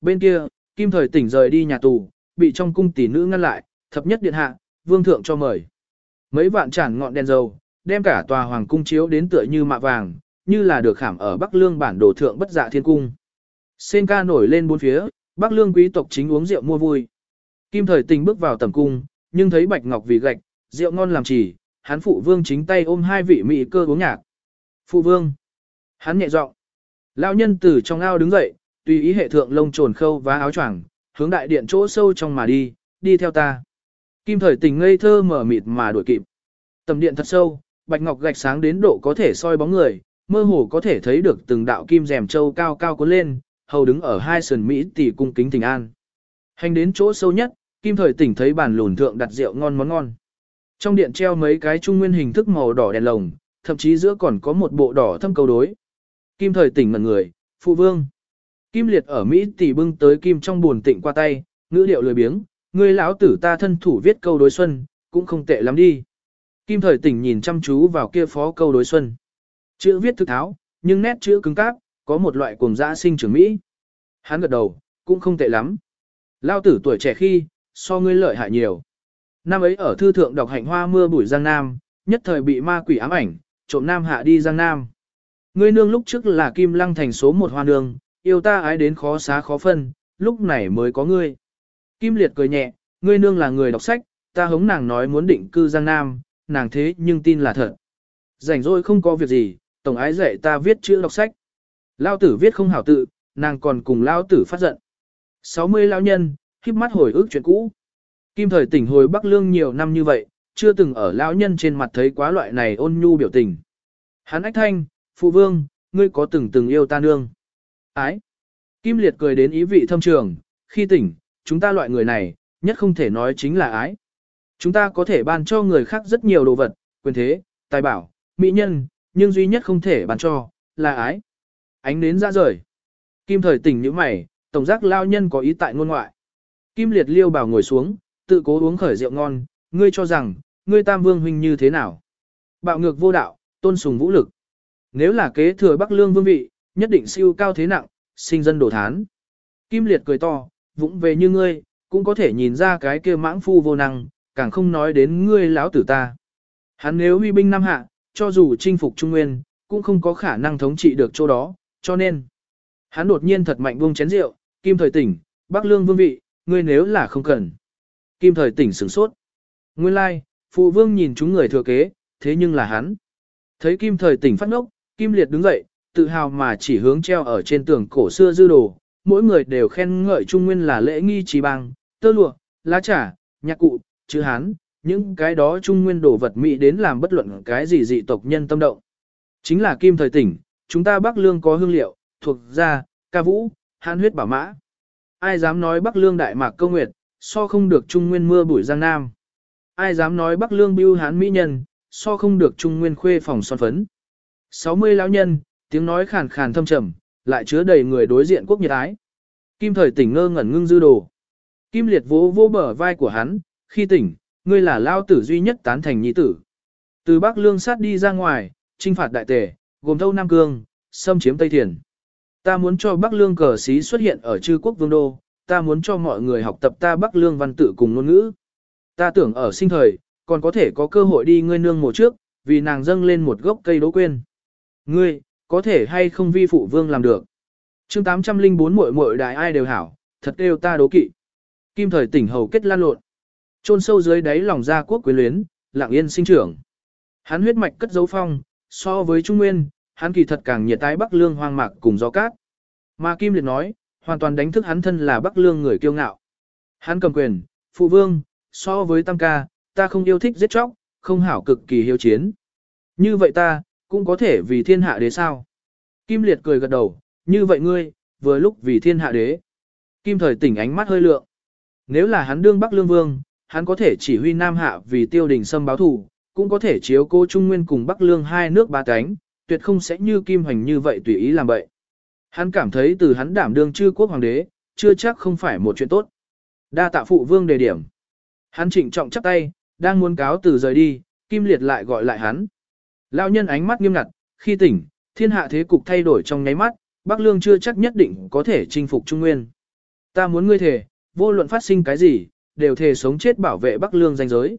Bên kia, Kim Thời tỉnh rời đi nhà tù, bị trong cung tỷ nữ ngăn lại, thập nhất điện hạ, vương thượng cho mời. Mấy vạn tràn ngọn đèn dầu, đem cả tòa hoàng cung chiếu đến tựa như mạ vàng, như là được khảm ở Bắc Lương bản đồ thượng bất dạ thiên cung. Sen ca nổi lên bốn phía, Bắc Lương quý tộc chính uống rượu mua vui. Kim Thời Tình bước vào tầm cung, nhưng thấy Bạch Ngọc vì gạch, rượu ngon làm chỉ, hắn phụ vương chính tay ôm hai vị mỹ cơ uống nhạc. Phụ vương. Hắn nhẹ giọng. Lão nhân từ trong ao đứng dậy, tùy ý hệ thượng lông trồn khâu và áo choàng, hướng đại điện chỗ sâu trong mà đi, đi theo ta. Kim Thời Tình ngây thơ mở mịt mà đuổi kịp. Tầm điện thật sâu, Bạch Ngọc gạch sáng đến độ có thể soi bóng người, mơ hồ có thể thấy được từng đạo kim rèm châu cao cao cuốn lên, hầu đứng ở hai sườn Mỹ tỷ cung kính tình an. Hành đến chỗ sâu nhất, Kim Thời tỉnh thấy bàn lùn thượng đặt rượu ngon món ngon. Trong điện treo mấy cái trung nguyên hình thức màu đỏ đèn lồng, thậm chí giữa còn có một bộ đỏ thâm câu đối. Kim Thời tỉnh ngẩn người, phụ vương. Kim Liệt ở Mỹ tỷ bưng tới Kim trong buồn tịnh qua tay, ngữ điệu lười biếng, người lão tử ta thân thủ viết câu đối xuân, cũng không tệ lắm đi. Kim Thời tỉnh nhìn chăm chú vào kia phó câu đối xuân. Chữ viết thực tháo, nhưng nét chữ cứng cáp, có một loại cuồng dã sinh trưởng Mỹ. Hắn gật đầu, cũng không tệ lắm. Lao tử tuổi trẻ khi, so ngươi lợi hại nhiều. Năm ấy ở thư thượng đọc hạnh hoa mưa bụi Giang Nam, nhất thời bị ma quỷ ám ảnh, trộm Nam hạ đi Giang Nam. Ngươi nương lúc trước là kim lăng thành số một hoa nương, yêu ta ái đến khó xá khó phân, lúc này mới có ngươi. Kim liệt cười nhẹ, ngươi nương là người đọc sách, ta hống nàng nói muốn định cư Giang Nam, nàng thế nhưng tin là thật. Rảnh rỗi không có việc gì, tổng ái dạy ta viết chữ đọc sách. Lao tử viết không hảo tự, nàng còn cùng Lao tử phát giận. 60 lao nhân, khiếp mắt hồi ức chuyện cũ. Kim thời tỉnh hồi Bắc Lương nhiều năm như vậy, chưa từng ở lão nhân trên mặt thấy quá loại này ôn nhu biểu tình. Hắn ách thanh, phụ vương, ngươi có từng từng yêu ta nương. Ái. Kim liệt cười đến ý vị thâm trường, khi tỉnh, chúng ta loại người này, nhất không thể nói chính là ái. Chúng ta có thể ban cho người khác rất nhiều đồ vật, quyền thế, tài bảo, mỹ nhân, nhưng duy nhất không thể ban cho, là ái. Ánh nến ra rời. Kim thời tỉnh như mày, tổng giác lao nhân có ý tại ngôn ngoại. Kim liệt liêu bảo ngồi xuống, tự cố uống khởi rượu ngon, ngươi cho rằng, ngươi tam vương huynh như thế nào? Bạo ngược vô đạo, tôn sùng vũ lực. Nếu là kế thừa Bắc Lương vương vị, nhất định siêu cao thế nặng, sinh dân đổ thán. Kim liệt cười to, vũng về như ngươi, cũng có thể nhìn ra cái kia mãng phu vô năng, càng không nói đến ngươi lão tử ta. Hắn nếu huy binh năm hạ, cho dù chinh phục Trung Nguyên, cũng không có khả năng thống trị được chỗ đó, cho nên. Hắn đột nhiên thật mạnh buông chén rượu, kim thời tỉnh, Bắc Lương vương vị, ngươi nếu là không cần. Kim thời tỉnh sửng sốt. Nguyên lai, phụ vương nhìn chúng người thừa kế, thế nhưng là hắn. Thấy kim thời tỉnh phát ngốc, kim liệt đứng dậy, tự hào mà chỉ hướng treo ở trên tường cổ xưa dư đồ, mỗi người đều khen ngợi trung nguyên là lễ nghi trí bằng, tơ lụa, lá trà, nhạc cụ, chữ hán, những cái đó trung nguyên đồ vật mỹ đến làm bất luận cái gì dị tộc nhân tâm động. Chính là kim thời tỉnh, chúng ta Bắc Lương có hương liệu, thuộc gia, ca vũ, hán huyết bảo mã. Ai dám nói Bắc Lương đại mạc câu nguyệt, so không được trung nguyên mưa bụi giang nam. Ai dám nói Bắc Lương bưu hán mỹ nhân, so không được trung nguyên khuê phòng son phấn. 60 lão nhân, tiếng nói khàn khàn thâm trầm, lại chứa đầy người đối diện quốc nhiệt ái. Kim thời tỉnh ngơ ngẩn ngưng dư đồ. Kim liệt vỗ vỗ bờ vai của hắn, khi tỉnh, ngươi là lao tử duy nhất tán thành nhi tử. Từ Bắc Lương sát đi ra ngoài, trinh phạt đại tề, gồm thâu Nam Cương, xâm chiếm Tây Thiền. Ta muốn cho Bắc Lương cờ sĩ xuất hiện ở chư quốc vương đô, ta muốn cho mọi người học tập ta Bắc Lương văn tự cùng ngôn ngữ. Ta tưởng ở sinh thời, còn có thể có cơ hội đi ngươi nương mộ trước, vì nàng dâng lên một gốc cây đố quên. Ngươi, có thể hay không vi phụ vương làm được. chương 804 muội muội đại ai đều hảo, thật đều ta đố kỵ. Kim thời tỉnh hầu kết lan lộn. Trôn sâu dưới đáy lòng gia quốc quyến luyến, lặng yên sinh trưởng. Hắn huyết mạch cất dấu phong, so với Trung Nguyên, hắn kỳ thật càng nhiệt tái Bắc Lương hoang mạc cùng gió cát. Mà Kim Liệt nói, hoàn toàn đánh thức hắn thân là Bắc Lương người kiêu ngạo. Hắn cầm quyền, phụ vương, so với Tam ca, ta không yêu thích giết chóc, không hảo cực kỳ hiếu chiến. Như vậy ta, cũng có thể vì thiên hạ đế sao? Kim Liệt cười gật đầu, như vậy ngươi, vừa lúc vì thiên hạ đế. Kim thời tỉnh ánh mắt hơi lượng. Nếu là hắn đương Bắc Lương Vương, hắn có thể chỉ huy Nam Hạ vì tiêu đình xâm báo thù, cũng có thể chiếu cố Trung Nguyên cùng Bắc Lương hai nước ba cánh, tuyệt không sẽ như Kim Hoành như vậy tùy ý làm vậy. Hắn cảm thấy từ hắn đảm đương chư quốc hoàng đế, chưa chắc không phải một chuyện tốt. Đa tạ phụ vương đề điểm. Hắn trịnh trọng chắp tay, đang muốn cáo từ rời đi, Kim Liệt lại gọi lại hắn. Lão nhân ánh mắt nghiêm ngặt, khi tỉnh, thiên hạ thế cục thay đổi trong nháy mắt, Bắc Lương chưa chắc nhất định có thể chinh phục Trung Nguyên. Ta muốn ngươi thề, vô luận phát sinh cái gì, đều thề sống chết bảo vệ Bắc Lương danh giới.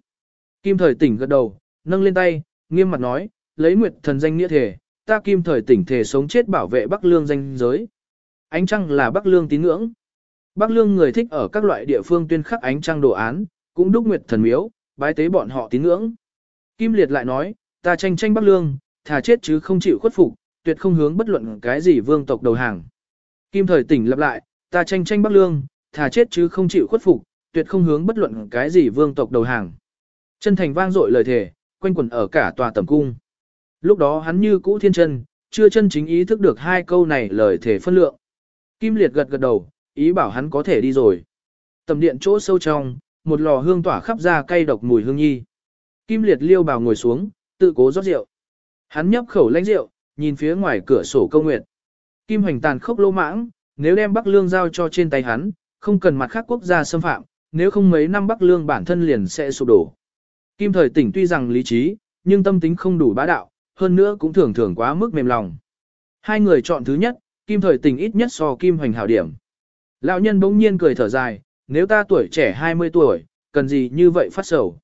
Kim thời tỉnh gật đầu, nâng lên tay, nghiêm mặt nói, lấy nguyệt thần danh nghĩa thề, ta kim thời tỉnh thề sống chết bảo vệ Bắc Lương danh giới. Ánh trăng là Bắc Lương tín ngưỡng. Bắc Lương người thích ở các loại địa phương tuyên khắc ánh trăng đồ án, cũng đúc nguyệt thần miếu, bái tế bọn họ tín ngưỡng. Kim Liệt lại nói, ta tranh tranh Bắc Lương, thà chết chứ không chịu khuất phục, tuyệt không hướng bất luận cái gì vương tộc đầu hàng. Kim thời tỉnh lặp lại, ta tranh tranh Bắc Lương, thà chết chứ không chịu khuất phục, tuyệt không hướng bất luận cái gì vương tộc đầu hàng. Chân thành vang dội lời thề, quanh quẩn ở cả tòa tầm cung. Lúc đó hắn như cũ thiên chân, chưa chân chính ý thức được hai câu này lời thề phân lượng. Kim Liệt gật gật đầu, ý bảo hắn có thể đi rồi. Tầm điện chỗ sâu trong, một lò hương tỏa khắp ra cay độc mùi hương nhi. Kim Liệt liêu bào ngồi xuống, tự cố rót rượu. Hắn nhấp khẩu lãnh rượu, nhìn phía ngoài cửa sổ câu nguyệt. Kim Hoành tàn khốc lô mãng, nếu đem Bắc Lương giao cho trên tay hắn, không cần mặt khác quốc gia xâm phạm, nếu không mấy năm Bắc Lương bản thân liền sẽ sụp đổ. Kim Thời tỉnh tuy rằng lý trí, nhưng tâm tính không đủ bá đạo, hơn nữa cũng thường thường quá mức mềm lòng. Hai người chọn thứ nhất, Kim Thời tỉnh ít nhất so Kim Hoành hảo điểm. Lão nhân bỗng nhiên cười thở dài, nếu ta tuổi trẻ 20 tuổi, cần gì như vậy phát sầu.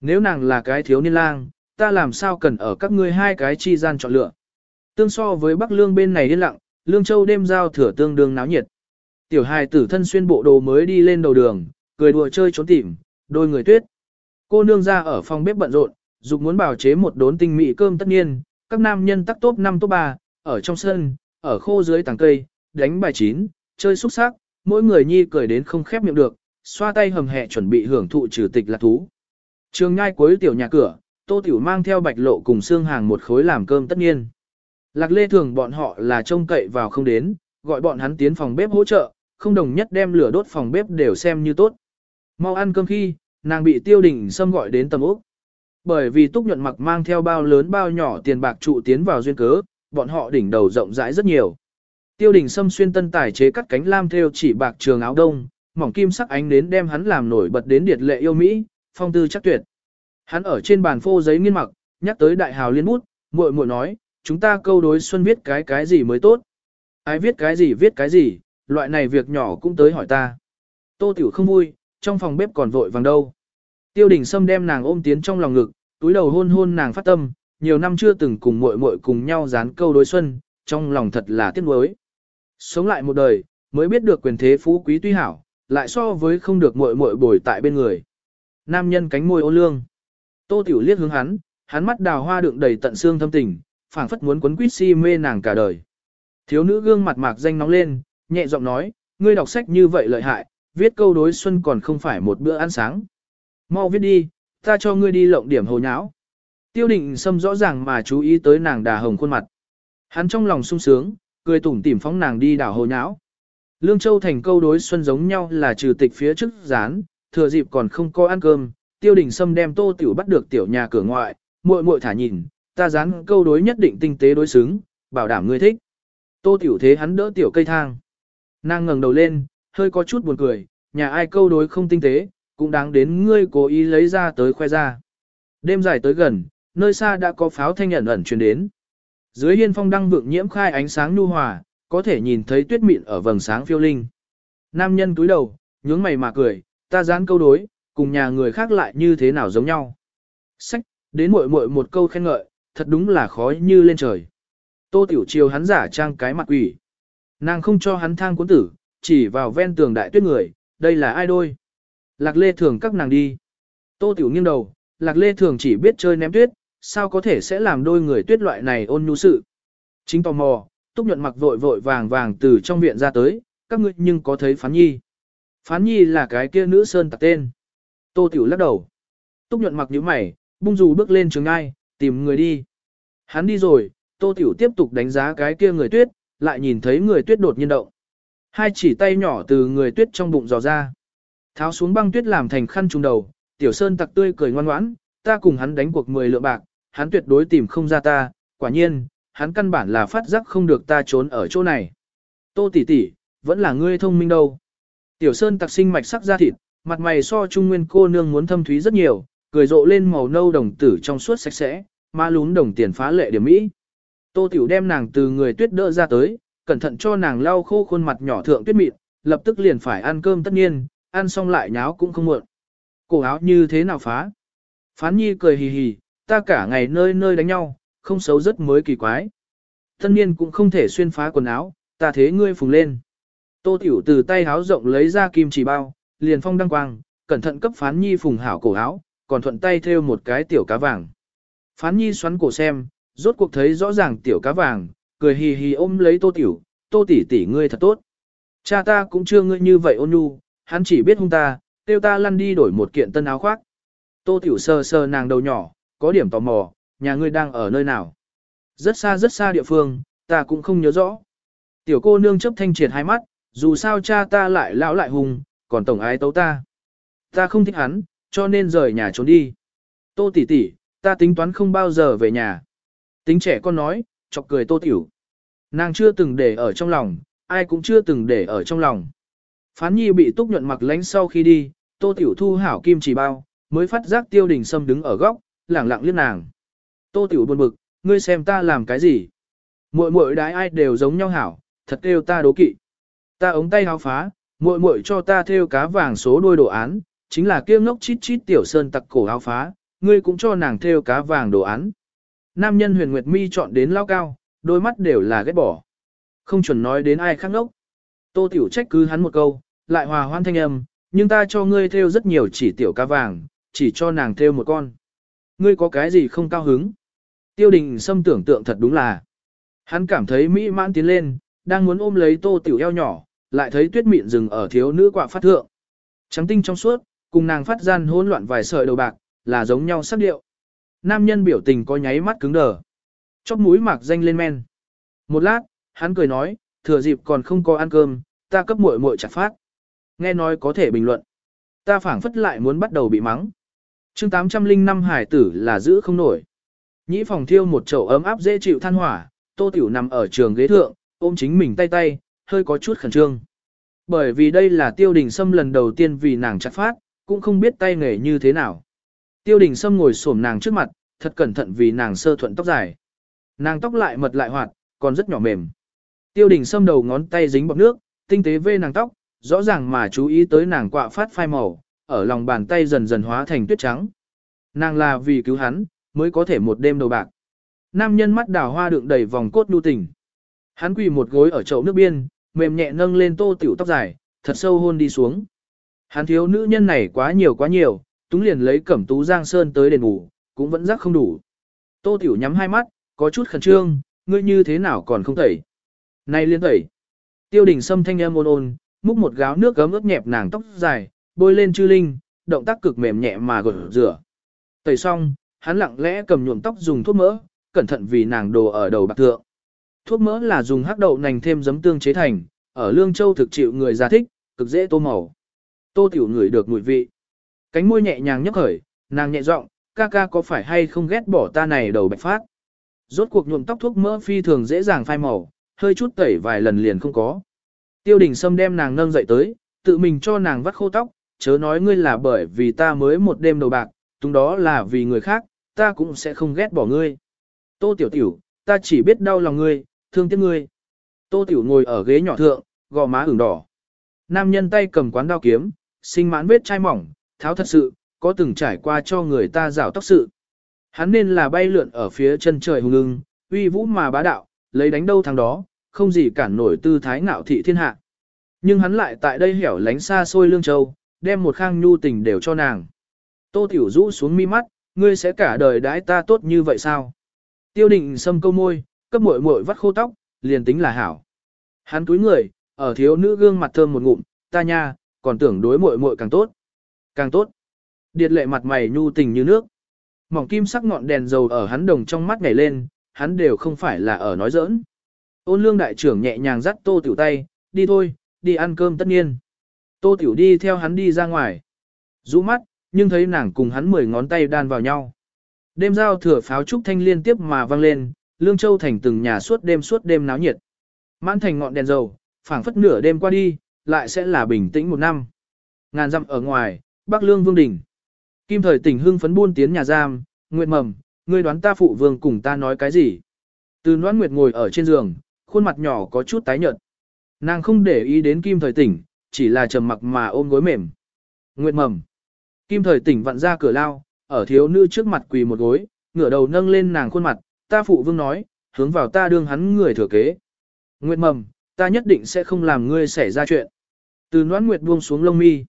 Nếu nàng là cái thiếu niên lang, ta làm sao cần ở các ngươi hai cái chi gian chọn lựa. Tương so với Bắc Lương bên này yên lặng, Lương Châu đêm giao thừa tương đương náo nhiệt. Tiểu hài tử thân xuyên bộ đồ mới đi lên đầu đường, cười đùa chơi trốn tìm, đôi người tuyết. Cô nương ra ở phòng bếp bận rộn, dục muốn bảo chế một đốn tinh mỹ cơm tất nhiên, các nam nhân tắc top 5 top 3, ở trong sân, ở khô dưới tàng cây, đánh bài chín, chơi xúc sắc, mỗi người nhi cười đến không khép miệng được, xoa tay hầm hẹ chuẩn bị hưởng thụ trừ tịch lạc thú. Trường ngay cuối tiểu nhà cửa, Tô Tiểu mang theo bạch lộ cùng xương hàng một khối làm cơm tất nhiên. Lạc lê thường bọn họ là trông cậy vào không đến, gọi bọn hắn tiến phòng bếp hỗ trợ, không đồng nhất đem lửa đốt phòng bếp đều xem như tốt. Mau ăn cơm khi, nàng bị tiêu đình xâm gọi đến tầm ốc. Bởi vì túc nhuận mặc mang theo bao lớn bao nhỏ tiền bạc trụ tiến vào duyên cớ, bọn họ đỉnh đầu rộng rãi rất nhiều. Tiêu đình xâm xuyên tân tài chế cắt cánh lam theo chỉ bạc trường áo đông, mỏng kim sắc ánh đến đem hắn làm nổi bật đến điệt lệ yêu Mỹ, phong tư chắc tuyệt. Hắn ở trên bàn phô giấy nghiên mặc, nhắc tới đại hào liên bút, muội muội nói, chúng ta câu đối xuân viết cái cái gì mới tốt. Ai viết cái gì viết cái gì, loại này việc nhỏ cũng tới hỏi ta. Tô Tiểu không vui, trong phòng bếp còn vội vàng đâu. Tiêu đình Sâm đem nàng ôm tiến trong lòng ngực, túi đầu hôn hôn nàng phát tâm, nhiều năm chưa từng cùng muội muội cùng nhau dán câu đối xuân, trong lòng thật là tiếc nuối. Sống lại một đời, mới biết được quyền thế phú quý tuy hảo, lại so với không được muội muội bồi tại bên người. Nam nhân cánh môi ô lương. Tô Tiểu liếc hướng hắn, hắn mắt đào hoa đựng đầy tận xương thâm tình, phảng phất muốn quấn quýt si mê nàng cả đời. Thiếu nữ gương mặt mạc danh nóng lên, nhẹ giọng nói, ngươi đọc sách như vậy lợi hại, viết câu đối xuân còn không phải một bữa ăn sáng. Mau viết đi, ta cho ngươi đi lộng điểm hồ nháo. Tiêu định xâm rõ ràng mà chú ý tới nàng đà hồng khuôn mặt. Hắn trong lòng sung sướng, cười tủm tỉm phóng nàng đi đảo hồ nháo. Lương Châu thành câu đối xuân giống nhau là trừ tịch phía trước rán, thừa dịp còn không có ăn cơm, tiêu đình sâm đem tô tiểu bắt được tiểu nhà cửa ngoại, muội muội thả nhìn, ta dán câu đối nhất định tinh tế đối xứng, bảo đảm ngươi thích. Tô tiểu thế hắn đỡ tiểu cây thang. Nàng ngẩng đầu lên, hơi có chút buồn cười, nhà ai câu đối không tinh tế, cũng đáng đến ngươi cố ý lấy ra tới khoe ra. Đêm dài tới gần, nơi xa đã có pháo thanh ẩn ẩn truyền đến. Dưới hiên phong đăng vượng nhiễm khai ánh sáng nhu hòa, có thể nhìn thấy tuyết mịn ở vầng sáng phiêu linh. Nam nhân túi đầu, nhướng mày mà cười, ta dán câu đối, cùng nhà người khác lại như thế nào giống nhau. Sách, đến muội muội một câu khen ngợi, thật đúng là khó như lên trời. Tô Tiểu Chiều hắn giả trang cái mặt quỷ. Nàng không cho hắn thang cuốn tử, chỉ vào ven tường đại tuyết người, đây là ai đôi. Lạc Lê thường các nàng đi. Tô Tiểu nghiêng đầu, Lạc Lê thường chỉ biết chơi ném tuyết, sao có thể sẽ làm đôi người tuyết loại này ôn nhu sự. Chính tò mò, Túc nhuận mặc vội vội vàng vàng từ trong viện ra tới, các ngươi nhưng có thấy Phán Nhi. Phán Nhi là cái kia nữ sơn tặc tên. Tô Tiểu lắc đầu. Túc nhuận mặc nhíu mày, bung dù bước lên trường ai, tìm người đi. Hắn đi rồi, Tô Tiểu tiếp tục đánh giá cái kia người tuyết, lại nhìn thấy người tuyết đột nhiên động. Hai chỉ tay nhỏ từ người tuyết trong bụng dò ra. Tháo xuống băng tuyết làm thành khăn trùng đầu, Tiểu Sơn tặc tươi cười ngoan ngoãn, ta cùng hắn đánh cuộc 10 lượng bạc, hắn tuyệt đối tìm không ra ta, quả nhiên, hắn căn bản là phát giác không được ta trốn ở chỗ này. Tô tỷ tỷ, vẫn là ngươi thông minh đâu. Tiểu Sơn tặc sinh mạch sắc ra thịt, mặt mày so trung nguyên cô nương muốn thâm thúy rất nhiều, cười rộ lên màu nâu đồng tử trong suốt sạch sẽ, ma lún đồng tiền phá lệ điểm mỹ. Tô Tiểu đem nàng từ người tuyết đỡ ra tới, cẩn thận cho nàng lau khô khuôn mặt nhỏ thượng tuyết mịn, lập tức liền phải ăn cơm tất nhiên, ăn xong lại nháo cũng không muộn. Cổ áo như thế nào phá? Phán nhi cười hì hì, ta cả ngày nơi nơi đánh nhau, không xấu rất mới kỳ quái. Tân niên cũng không thể xuyên phá quần áo, ta thế ngươi phùng lên. Tô tiểu từ tay háo rộng lấy ra kim chỉ bao, liền phong đăng quang, cẩn thận cấp phán nhi phùng hảo cổ áo, còn thuận tay thêu một cái tiểu cá vàng. Phán nhi xoắn cổ xem, rốt cuộc thấy rõ ràng tiểu cá vàng, cười hì hì ôm lấy tô tiểu, tô tỷ tỷ ngươi thật tốt. Cha ta cũng chưa ngươi như vậy ôn nhu, hắn chỉ biết hung ta, tiêu ta lăn đi đổi một kiện tân áo khoác. Tô tiểu sờ sờ nàng đầu nhỏ, có điểm tò mò, nhà ngươi đang ở nơi nào. Rất xa rất xa địa phương, ta cũng không nhớ rõ. Tiểu cô nương chấp thanh triệt hai mắt, dù sao cha ta lại lão lại hùng, còn tổng ái tấu ta. Ta không thích hắn, cho nên rời nhà trốn đi. Tô tỷ tỷ, ta tính toán không bao giờ về nhà. Tính trẻ con nói, chọc cười tô tiểu. Nàng chưa từng để ở trong lòng, ai cũng chưa từng để ở trong lòng. Phán nhi bị túc nhuận mặc lánh sau khi đi, tô tiểu thu hảo kim chỉ bao, mới phát giác tiêu đình sâm đứng ở góc, lẳng lặng liếc nàng. Tô tiểu buồn bực, ngươi xem ta làm cái gì? Muội muội đái ai đều giống nhau hảo, thật kêu ta đố kỵ. Ta ống tay háo phá, muội muội cho ta thêu cá vàng số đôi đồ án, chính là kia ngốc chít chít tiểu sơn tặc cổ áo phá, ngươi cũng cho nàng thêu cá vàng đồ án. Nam nhân huyền nguyệt mi chọn đến lao cao, đôi mắt đều là ghét bỏ. Không chuẩn nói đến ai khác ngốc. Tô tiểu trách cứ hắn một câu, lại hòa hoan thanh âm, nhưng ta cho ngươi thêu rất nhiều chỉ tiểu cá vàng, chỉ cho nàng thêu một con. Ngươi có cái gì không cao hứng? Tiêu đình xâm tưởng tượng thật đúng là. Hắn cảm thấy mỹ mãn tiến lên, đang muốn ôm lấy tô tiểu eo nhỏ, lại thấy tuyết mịn dừng ở thiếu nữ quạ phát thượng. Trắng tinh trong suốt, cùng nàng phát gian hỗn loạn vài sợi đầu bạc, là giống nhau sắc điệu. Nam nhân biểu tình có nháy mắt cứng đờ. Chóp mũi mạc danh lên men. Một lát, hắn cười nói, thừa dịp còn không có ăn cơm, ta cấp muội muội chặt phát. Nghe nói có thể bình luận. Ta phảng phất lại muốn bắt đầu bị mắng. chương 805 hải tử là giữ không nổi. Nhĩ phòng thiêu một chậu ấm áp dễ chịu than hỏa, tô tiểu nằm ở trường ghế thượng, ôm chính mình tay tay, hơi có chút khẩn trương. Bởi vì đây là tiêu đình sâm lần đầu tiên vì nàng chặt phát, cũng không biết tay nghề như thế nào. Tiêu đình sâm ngồi xổm nàng trước mặt, thật cẩn thận vì nàng sơ thuận tóc dài. Nàng tóc lại mật lại hoạt, còn rất nhỏ mềm. Tiêu đình sâm đầu ngón tay dính bọt nước, tinh tế vê nàng tóc, rõ ràng mà chú ý tới nàng quạ phát phai màu, ở lòng bàn tay dần dần hóa thành tuyết trắng. Nàng là vì cứu hắn, mới có thể một đêm đầu bạc. Nam nhân mắt đào hoa đựng đầy vòng cốt đu tình. Hắn quỳ một gối ở chậu nước biên, mềm nhẹ nâng lên tô tiểu tóc dài, thật sâu hôn đi xuống. Hắn thiếu nữ nhân này quá nhiều quá nhiều, túng liền lấy cẩm tú giang sơn tới đền ngủ, cũng vẫn rắc không đủ. Tô tiểu nhắm hai mắt, có chút khẩn trương, ngươi như thế nào còn không tẩy. Này liên tẩy. Tiêu đình sâm thanh em ôn ôn, múc một gáo nước gấm ướt nhẹp nàng tóc dài, bôi lên chư linh, động tác cực mềm nhẹ mà gột rửa. Tẩy xong, hắn lặng lẽ cầm nhuộm tóc dùng thuốc mỡ, cẩn thận vì nàng đồ ở đầu bạc thượng. Thuốc mỡ là dùng hắc đậu nành thêm giấm tương chế thành, ở Lương Châu thực chịu người già thích, cực dễ tô màu. Tô tiểu người được mùi vị. Cánh môi nhẹ nhàng nhấc khởi, nàng nhẹ giọng, ca ca có phải hay không ghét bỏ ta này đầu bạch phát. Rốt cuộc nhuộm tóc thuốc mỡ phi thường dễ dàng phai màu, hơi chút tẩy vài lần liền không có. Tiêu đình Sâm đem nàng nâng dậy tới, tự mình cho nàng vắt khô tóc, chớ nói ngươi là bởi vì ta mới một đêm đầu bạc, chúng đó là vì người khác, ta cũng sẽ không ghét bỏ ngươi. Tô tiểu tiểu, ta chỉ biết đau lòng ngươi, thương tiếc ngươi. Tô tiểu ngồi ở ghế nhỏ thượng, gò má ửng đỏ. Nam nhân tay cầm quán đao kiếm, sinh mãn vết chai mỏng, tháo thật sự, có từng trải qua cho người ta rào tóc sự. Hắn nên là bay lượn ở phía chân trời hùng ưng, uy vũ mà bá đạo, lấy đánh đâu thằng đó, không gì cản nổi tư thái ngạo thị thiên hạ. Nhưng hắn lại tại đây hẻo lánh xa xôi lương châu, đem một khang nhu tình đều cho nàng. Tô Tiểu rũ xuống mi mắt, ngươi sẽ cả đời đãi ta tốt như vậy sao? Tiêu định xâm câu môi, cấp muội muội vắt khô tóc, liền tính là hảo. Hắn túi người, ở thiếu nữ gương mặt thơm một ngụm, ta nha, còn tưởng đối muội muội càng tốt. Càng tốt. Điệt lệ mặt mày nhu tình như nước. Mỏng kim sắc ngọn đèn dầu ở hắn đồng trong mắt nhảy lên, hắn đều không phải là ở nói giỡn. Ôn lương đại trưởng nhẹ nhàng dắt tô tiểu tay, đi thôi, đi ăn cơm tất nhiên. Tô tiểu đi theo hắn đi ra ngoài. rũ mắt, nhưng thấy nàng cùng hắn mười ngón tay đan vào nhau. Đêm giao thừa pháo trúc thanh liên tiếp mà vang lên, Lương Châu thành từng nhà suốt đêm suốt đêm náo nhiệt. Mãn thành ngọn đèn dầu, phảng phất nửa đêm qua đi, lại sẽ là bình tĩnh một năm. Ngàn dặm ở ngoài, Bắc Lương Vương đỉnh. Kim thời tỉnh hưng phấn buôn tiến nhà giam, Nguyệt Mầm, ngươi đoán ta phụ vương cùng ta nói cái gì? Từ Noãn Nguyệt ngồi ở trên giường, khuôn mặt nhỏ có chút tái nhợt. Nàng không để ý đến Kim thời tỉnh, chỉ là trầm mặc mà ôm gối mềm. Nguyệt mầm. Kim thời tỉnh vặn ra cửa lao, ở thiếu nữ trước mặt quỳ một gối, ngửa đầu nâng lên nàng khuôn mặt, ta phụ vương nói, hướng vào ta đương hắn người thừa kế. Nguyệt mầm, ta nhất định sẽ không làm ngươi xảy ra chuyện. Từ noãn nguyệt buông xuống lông mi.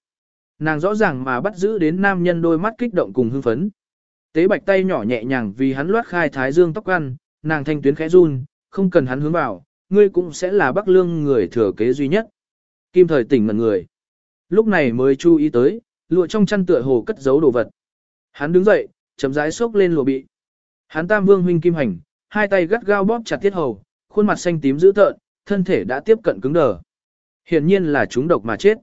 Nàng rõ ràng mà bắt giữ đến nam nhân đôi mắt kích động cùng hưng phấn. Tế bạch tay nhỏ nhẹ nhàng vì hắn loát khai thái dương tóc ăn, nàng thanh tuyến khẽ run, không cần hắn hướng vào, ngươi cũng sẽ là bắc lương người thừa kế duy nhất. Kim thời tỉnh mật người. Lúc này mới chú ý tới, lụa trong chăn tựa hồ cất giấu đồ vật. Hắn đứng dậy, chấm rãi xốc lên lụa bị. Hắn tam vương huynh kim hành, hai tay gắt gao bóp chặt tiết hầu, khuôn mặt xanh tím dữ tợn, thân thể đã tiếp cận cứng đờ. Hiển nhiên là chúng độc mà chết.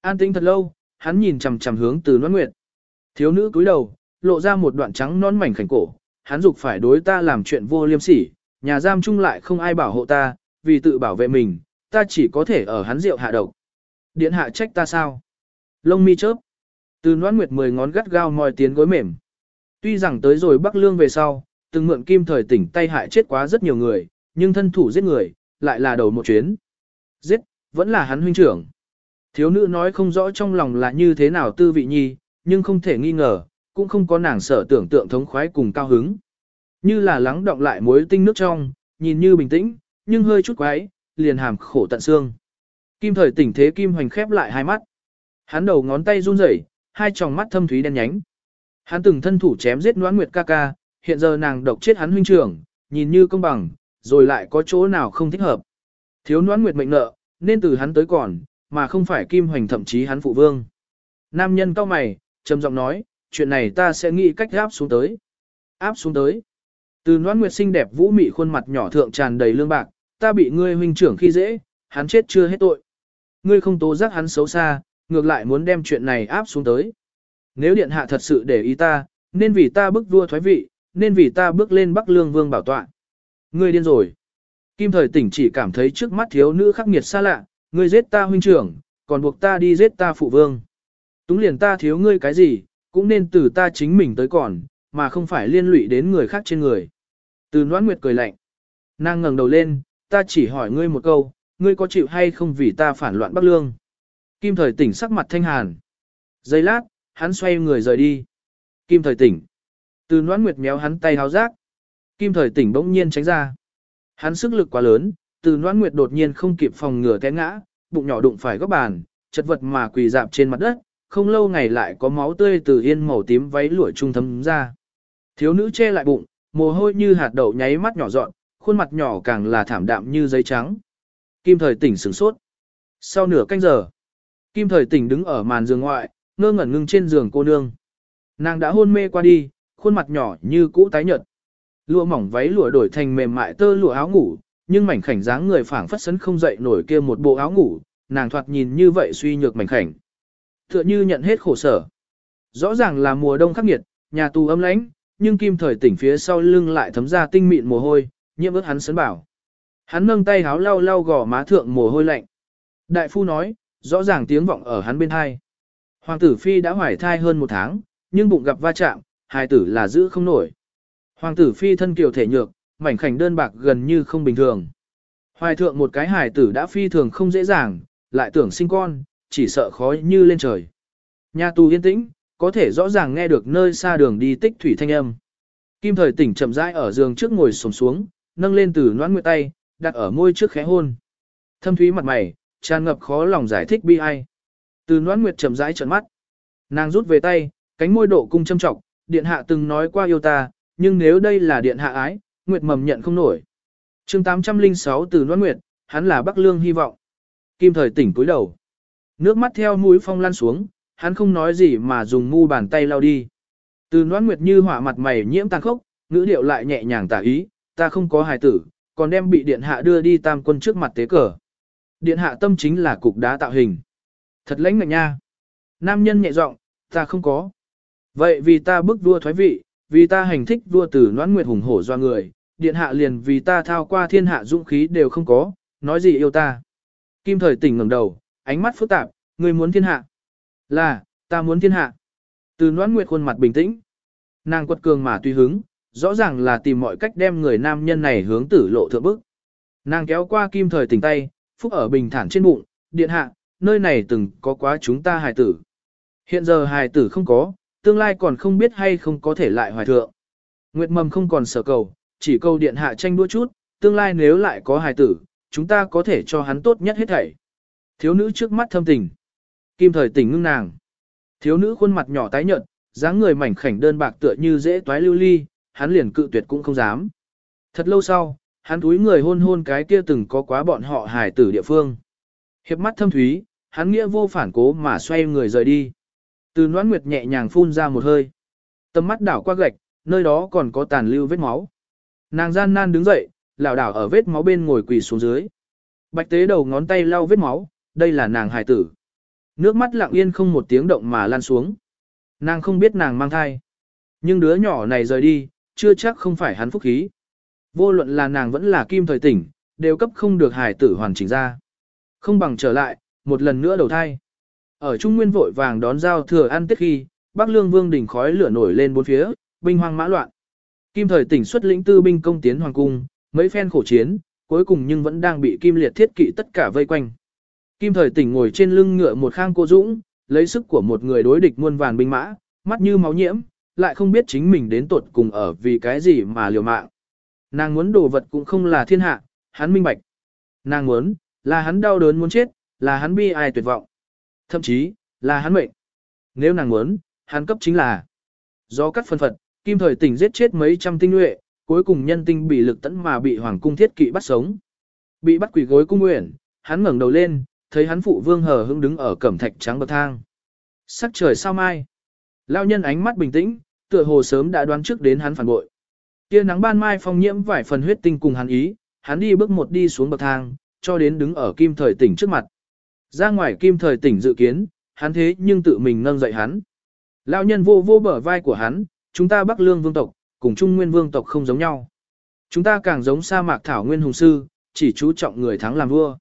An tĩnh thật lâu, hắn nhìn chằm chằm hướng từ Noãn Nguyệt. Thiếu nữ cúi đầu, lộ ra một đoạn trắng non mảnh khảnh cổ, hắn dục phải đối ta làm chuyện vô liêm sỉ, nhà giam chung lại không ai bảo hộ ta, vì tự bảo vệ mình, ta chỉ có thể ở hắn rượu hạ độc. Điện hạ trách ta sao? Lông mi chớp. Từ Noãn Nguyệt mười ngón gắt gao moi tiến gối mềm. Tuy rằng tới rồi Bắc Lương về sau, từng mượn kim thời tỉnh tay hại chết quá rất nhiều người, nhưng thân thủ giết người, lại là đầu một chuyến. Giết, vẫn là hắn huynh trưởng. Thiếu nữ nói không rõ trong lòng là như thế nào tư vị nhi, nhưng không thể nghi ngờ, cũng không có nàng sở tưởng tượng thống khoái cùng cao hứng. Như là lắng động lại muối tinh nước trong, nhìn như bình tĩnh, nhưng hơi chút quái, liền hàm khổ tận xương. Kim thời tỉnh thế kim hoành khép lại hai mắt. Hắn đầu ngón tay run rẩy, hai tròng mắt thâm thúy đen nhánh. Hắn từng thân thủ chém giết Noãn Nguyệt ca ca, hiện giờ nàng độc chết hắn huynh trưởng, nhìn như công bằng, rồi lại có chỗ nào không thích hợp. Thiếu Noãn Nguyệt mệnh nợ, nên từ hắn tới còn, mà không phải Kim Hoành thậm chí hắn phụ vương. Nam nhân cao mày, trầm giọng nói, chuyện này ta sẽ nghĩ cách áp xuống tới. Áp xuống tới. Từ Noãn Nguyệt xinh đẹp vũ mị khuôn mặt nhỏ thượng tràn đầy lương bạc, ta bị ngươi huynh trưởng khi dễ, hắn chết chưa hết tội. Ngươi không tố giác hắn xấu xa, ngược lại muốn đem chuyện này áp xuống tới. Nếu điện hạ thật sự để ý ta, nên vì ta bức vua thoái vị, nên vì ta bước lên Bắc Lương Vương bảo tọa. Ngươi điên rồi. Kim thời tỉnh chỉ cảm thấy trước mắt thiếu nữ khắc nghiệt xa lạ, ngươi giết ta huynh trưởng, còn buộc ta đi giết ta phụ vương. Túng liền ta thiếu ngươi cái gì, cũng nên từ ta chính mình tới còn, mà không phải liên lụy đến người khác trên người. Từ noãn nguyệt cười lạnh. Nàng ngẩng đầu lên, ta chỉ hỏi ngươi một câu, ngươi có chịu hay không vì ta phản loạn Bắc Lương. Kim thời tỉnh sắc mặt thanh hàn. Giây lát, hắn xoay người rời đi. Kim thời tỉnh. Từ noãn nguyệt méo hắn tay háo rác. Kim thời tỉnh bỗng nhiên tránh ra. Hắn sức lực quá lớn, từ noãn nguyệt đột nhiên không kịp phòng ngừa té ngã, bụng nhỏ đụng phải góc bàn, chật vật mà quỳ dạp trên mặt đất, không lâu ngày lại có máu tươi từ yên màu tím váy lụa trung thấm ra. Thiếu nữ che lại bụng, mồ hôi như hạt đậu nháy mắt nhỏ dọn, khuôn mặt nhỏ càng là thảm đạm như giấy trắng. Kim thời tỉnh sửng sốt. Sau nửa canh giờ, Kim thời tỉnh đứng ở màn giường ngoại, ngơ ngẩn ngưng trên giường cô nương. Nàng đã hôn mê qua đi, khuôn mặt nhỏ như cũ tái nhợt. Lụa mỏng váy lụa đổi thành mềm mại tơ lụa áo ngủ, nhưng mảnh khảnh dáng người phảng phất sấn không dậy nổi kia một bộ áo ngủ, nàng thoạt nhìn như vậy suy nhược mảnh khảnh. Tựa như nhận hết khổ sở. Rõ ràng là mùa đông khắc nghiệt, nhà tù ấm lãnh, nhưng kim thời tỉnh phía sau lưng lại thấm ra tinh mịn mồ hôi, nhiễm ướt hắn sấn bảo. Hắn nâng tay háo lau lau gò má thượng mồ hôi lạnh. Đại phu nói, rõ ràng tiếng vọng ở hắn bên hai. Hoàng tử phi đã hoài thai hơn một tháng, nhưng bụng gặp va chạm, hài tử là giữ không nổi. Hoàng tử phi thân kiều thể nhược, mảnh khảnh đơn bạc gần như không bình thường. Hoài thượng một cái hài tử đã phi thường không dễ dàng, lại tưởng sinh con, chỉ sợ khó như lên trời. Nhà tù yên tĩnh, có thể rõ ràng nghe được nơi xa đường đi tích thủy thanh âm. Kim thời tỉnh chậm rãi ở giường trước ngồi xổm xuống, nâng lên từ noãn nguyệt tay, đặt ở môi trước khẽ hôn. Thâm thúy mặt mày, tràn ngập khó lòng giải thích bi ai. Từ noãn nguyệt chậm rãi trợn mắt. Nàng rút về tay, cánh môi độ cung châm trọng, điện hạ từng nói qua yêu ta, nhưng nếu đây là điện hạ ái, nguyệt mầm nhận không nổi. chương 806 từ noãn nguyệt, hắn là Bắc Lương hy vọng. Kim thời tỉnh cúi đầu. Nước mắt theo mũi phong lăn xuống, hắn không nói gì mà dùng mu bàn tay lau đi. Từ noãn nguyệt như hỏa mặt mày nhiễm tàn khốc, ngữ điệu lại nhẹ nhàng tả ý, ta không có hài tử, còn đem bị điện hạ đưa đi tam quân trước mặt tế cờ. Điện hạ tâm chính là cục đá tạo hình. Thật lãnh ngạnh nha. Nam nhân nhẹ giọng, ta không có. Vậy vì ta bức vua thoái vị, vì ta hành thích vua tử noãn nguyệt hùng hổ do người, điện hạ liền vì ta thao qua thiên hạ dũng khí đều không có, nói gì yêu ta. Kim thời tỉnh ngẩng đầu, ánh mắt phức tạp, người muốn thiên hạ. Là, ta muốn thiên hạ. Từ noãn nguyệt khuôn mặt bình tĩnh. Nàng quật cường mà tùy hứng, rõ ràng là tìm mọi cách đem người nam nhân này hướng tử lộ thượng bức. Nàng kéo qua kim thời tỉnh tay, phúc ở bình thản trên bụng, điện hạ, nơi này từng có quá chúng ta hài tử. Hiện giờ hài tử không có, tương lai còn không biết hay không có thể lại hoài thượng. Nguyệt mầm không còn sở cầu, chỉ câu điện hạ tranh đua chút, tương lai nếu lại có hài tử, chúng ta có thể cho hắn tốt nhất hết thảy. Thiếu nữ trước mắt thâm tình. Kim thời tỉnh ngưng nàng. Thiếu nữ khuôn mặt nhỏ tái nhợt, dáng người mảnh khảnh đơn bạc tựa như dễ toái lưu ly, hắn liền cự tuyệt cũng không dám. Thật lâu sau, hắn túi người hôn hôn cái kia từng có quá bọn họ hài tử địa phương. Hiệp mắt thâm thúy, hắn nghĩa vô phản cố mà xoay người rời đi. Từ noãn nguyệt nhẹ nhàng phun ra một hơi. Tầm mắt đảo qua gạch, nơi đó còn có tàn lưu vết máu. Nàng gian nan đứng dậy, lảo đảo ở vết máu bên ngồi quỳ xuống dưới. Bạch tế đầu ngón tay lau vết máu, đây là nàng hài tử. Nước mắt lặng yên không một tiếng động mà lan xuống. Nàng không biết nàng mang thai. Nhưng đứa nhỏ này rời đi, chưa chắc không phải hắn phúc khí. Vô luận là nàng vẫn là kim thời tỉnh, đều cấp không được hài tử hoàn chỉnh ra. Không bằng trở lại, một lần nữa đầu thai. Ở Trung Nguyên vội vàng đón giao thừa ăn tết khi, Bắc Lương Vương đỉnh khói lửa nổi lên bốn phía, binh hoang mã loạn. Kim thời tỉnh xuất lĩnh tư binh công tiến hoàng cung, mấy phen khổ chiến, cuối cùng nhưng vẫn đang bị Kim Liệt thiết kỵ tất cả vây quanh. Kim thời tỉnh ngồi trên lưng ngựa một khang cô dũng, lấy sức của một người đối địch muôn vàn binh mã, mắt như máu nhiễm, lại không biết chính mình đến tuột cùng ở vì cái gì mà liều mạng. Nàng muốn đồ vật cũng không là thiên hạ, hắn minh bạch. Nàng muốn, là hắn đau đớn muốn chết, là hắn bi ai tuyệt vọng. Thậm chí, là hắn mệnh. Nếu nàng muốn, hắn cấp chính là do cắt phân phật, kim thời tỉnh giết chết mấy trăm tinh nhuệ, cuối cùng nhân tinh bị lực tấn mà bị hoàng cung thiết kỵ bắt sống. Bị bắt quỷ gối cung nguyện, hắn ngẩng đầu lên, thấy hắn phụ vương hờ hững đứng ở cẩm thạch trắng bậc thang. Sắc trời sao mai. Lao nhân ánh mắt bình tĩnh, tựa hồ sớm đã đoán trước đến hắn phản bội. Tia nắng ban mai phong nhiễm vài phần huyết tinh cùng hắn ý, hắn đi bước một đi xuống bậc thang, cho đến đứng ở kim thời tỉnh trước mặt. Ra ngoài kim thời tỉnh dự kiến, hắn thế nhưng tự mình nâng dậy hắn. Lão nhân vô vô bờ vai của hắn, chúng ta Bắc Lương vương tộc, cùng Trung Nguyên vương tộc không giống nhau. Chúng ta càng giống sa mạc thảo nguyên hùng sư, chỉ chú trọng người thắng làm vua.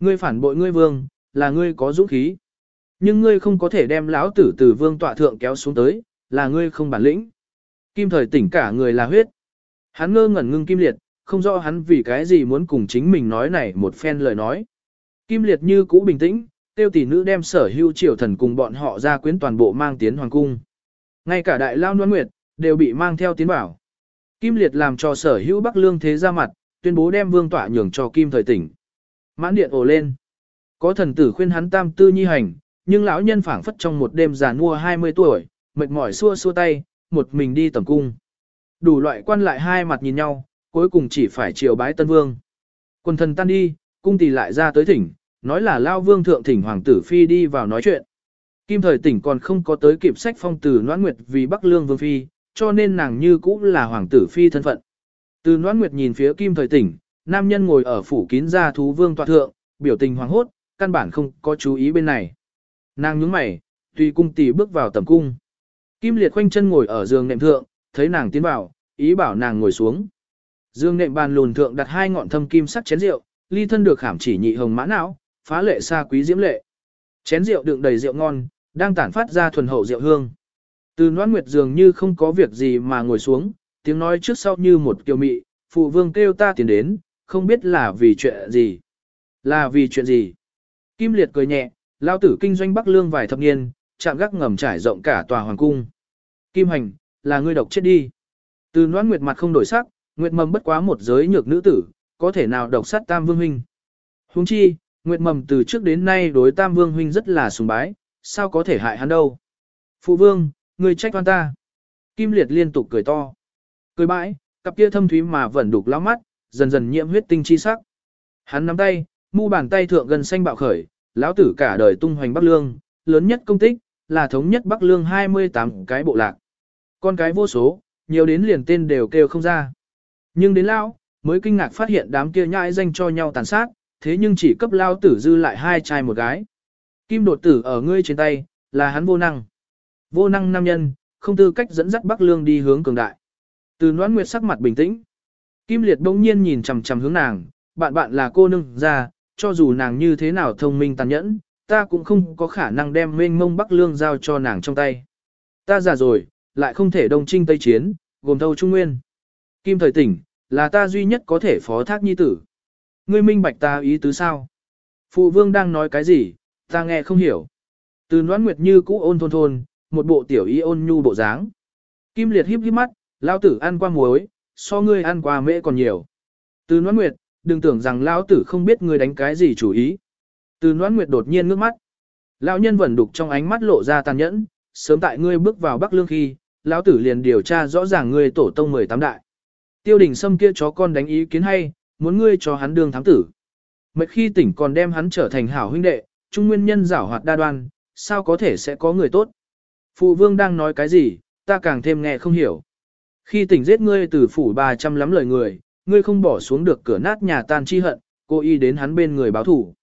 Ngươi phản bội ngươi vương, là ngươi có dũng khí. Nhưng ngươi không có thể đem lão tử từ vương tọa thượng kéo xuống tới, là ngươi không bản lĩnh. Kim thời tỉnh cả người là huyết. Hắn ngơ ngẩn ngưng kim liệt, không rõ hắn vì cái gì muốn cùng chính mình nói này một phen lời nói. Kim liệt như cũ bình tĩnh, tiêu tỷ nữ đem sở hưu triều thần cùng bọn họ ra quyến toàn bộ mang tiến hoàng cung. Ngay cả đại lao noan nguyệt, đều bị mang theo tiến bảo. Kim liệt làm cho sở hữu bắc lương thế ra mặt, tuyên bố đem vương tọa nhường cho kim thời tỉnh. Mãn điện ồ lên. Có thần tử khuyên hắn tam tư nhi hành, nhưng lão nhân phảng phất trong một đêm già nua 20 tuổi, mệt mỏi xua xua tay, một mình đi tầm cung. Đủ loại quan lại hai mặt nhìn nhau, cuối cùng chỉ phải triều bái tân vương. Quân thần tan đi, cung tỷ lại ra tới thỉnh, nói là lao vương thượng thỉnh hoàng tử phi đi vào nói chuyện. Kim thời tỉnh còn không có tới kịp sách phong từ noãn nguyệt vì bắc lương vương phi, cho nên nàng như cũng là hoàng tử phi thân phận. Từ noãn nguyệt nhìn phía kim thời tỉnh, nam nhân ngồi ở phủ kín gia thú vương tọa thượng, biểu tình hoàng hốt, căn bản không có chú ý bên này. Nàng nhướng mày, tùy cung tỷ bước vào tầm cung. Kim liệt khoanh chân ngồi ở giường nệm thượng, thấy nàng tiến vào, ý bảo nàng ngồi xuống. Dương nệm bàn lùn thượng đặt hai ngọn thâm kim sắc chén rượu, ly thân được khảm chỉ nhị hồng mã não, phá lệ xa quý diễm lệ. Chén rượu đựng đầy rượu ngon, đang tản phát ra thuần hậu rượu hương. Từ Noãn Nguyệt dường như không có việc gì mà ngồi xuống, tiếng nói trước sau như một kiều mị, phụ vương kêu ta tiến đến, không biết là vì chuyện gì. Là vì chuyện gì? Kim Liệt cười nhẹ, lao tử kinh doanh Bắc Lương vài thập niên, chạm gác ngầm trải rộng cả tòa hoàng cung. Kim Hành, là ngươi độc chết đi. Từ Noãn Nguyệt mặt không đổi sắc, Nguyệt Mầm bất quá một giới nhược nữ tử, có thể nào độc sát Tam Vương huynh? Huống chi, Nguyệt Mầm từ trước đến nay đối Tam Vương huynh rất là sùng bái, sao có thể hại hắn đâu? Phụ vương, người trách oan ta. Kim Liệt liên tục cười to. Cười bãi, cặp kia thâm thúy mà vẫn đục lắm mắt, dần dần nhiễm huyết tinh chi sắc. Hắn nắm tay, mu bàn tay thượng gần xanh bạo khởi, lão tử cả đời tung hoành Bắc Lương, lớn nhất công tích, là thống nhất Bắc Lương 28 cái bộ lạc. Con cái vô số, nhiều đến liền tên đều kêu không ra. Nhưng đến lão, mới kinh ngạc phát hiện đám kia nhãi danh cho nhau tàn sát, thế nhưng chỉ cấp lao tử dư lại hai trai một gái. Kim đột tử ở ngươi trên tay, là hắn vô năng. Vô năng nam nhân, không tư cách dẫn dắt Bắc Lương đi hướng cường đại. Từ noãn nguyệt sắc mặt bình tĩnh. Kim liệt bỗng nhiên nhìn chằm chằm hướng nàng, bạn bạn là cô nương ra, cho dù nàng như thế nào thông minh tàn nhẫn, ta cũng không có khả năng đem mênh mông Bắc Lương giao cho nàng trong tay. Ta già rồi, lại không thể đồng trinh Tây Chiến, gồm thâu Trung Nguyên. Kim thời tỉnh, là ta duy nhất có thể phó thác nhi tử. Ngươi minh bạch ta ý tứ sao? Phụ vương đang nói cái gì, Ta nghe không hiểu. Từ noãn nguyệt như cũ ôn thôn thôn, một bộ tiểu y ôn nhu bộ dáng. Kim liệt híp híp mắt, lao tử ăn qua muối, so ngươi ăn qua mễ còn nhiều. Từ noãn nguyệt, đừng tưởng rằng lao tử không biết ngươi đánh cái gì chủ ý. Từ noãn nguyệt đột nhiên ngước mắt. Lão nhân vẫn đục trong ánh mắt lộ ra tàn nhẫn, sớm tại ngươi bước vào Bắc Lương khi, lão tử liền điều tra rõ ràng ngươi tổ tông 18 đại. Tiêu đình Sâm kia chó con đánh ý kiến hay, muốn ngươi cho hắn đương thám tử. Mệt khi tỉnh còn đem hắn trở thành hảo huynh đệ, trung nguyên nhân giảo hoạt đa đoan, sao có thể sẽ có người tốt. Phụ vương đang nói cái gì, ta càng thêm nghe không hiểu. Khi tỉnh giết ngươi từ phủ 300 lắm lời người, ngươi không bỏ xuống được cửa nát nhà tan chi hận, cô y đến hắn bên người báo thủ.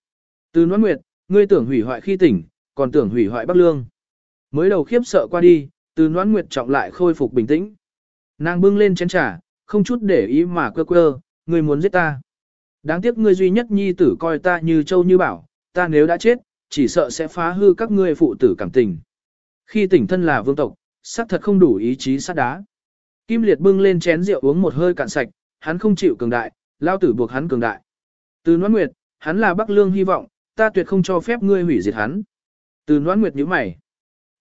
Từ Noãn Nguyệt, ngươi tưởng hủy hoại khi tỉnh, còn tưởng hủy hoại Bắc Lương. Mới đầu khiếp sợ qua đi, từ Noãn Nguyệt trọng lại khôi phục bình tĩnh. Nàng bưng lên chén trà, không chút để ý mà quơ quơ, ngươi muốn giết ta. Đáng tiếc ngươi duy nhất nhi tử coi ta như châu như bảo, ta nếu đã chết, chỉ sợ sẽ phá hư các ngươi phụ tử cảm tình. Khi tỉnh thân là vương tộc, xác thật không đủ ý chí sát đá. Kim Liệt bưng lên chén rượu uống một hơi cạn sạch, hắn không chịu cường đại, lao tử buộc hắn cường đại. Từ Noãn Nguyệt, hắn là Bắc Lương hy vọng, ta tuyệt không cho phép ngươi hủy diệt hắn. Từ Noãn Nguyệt nhíu mày.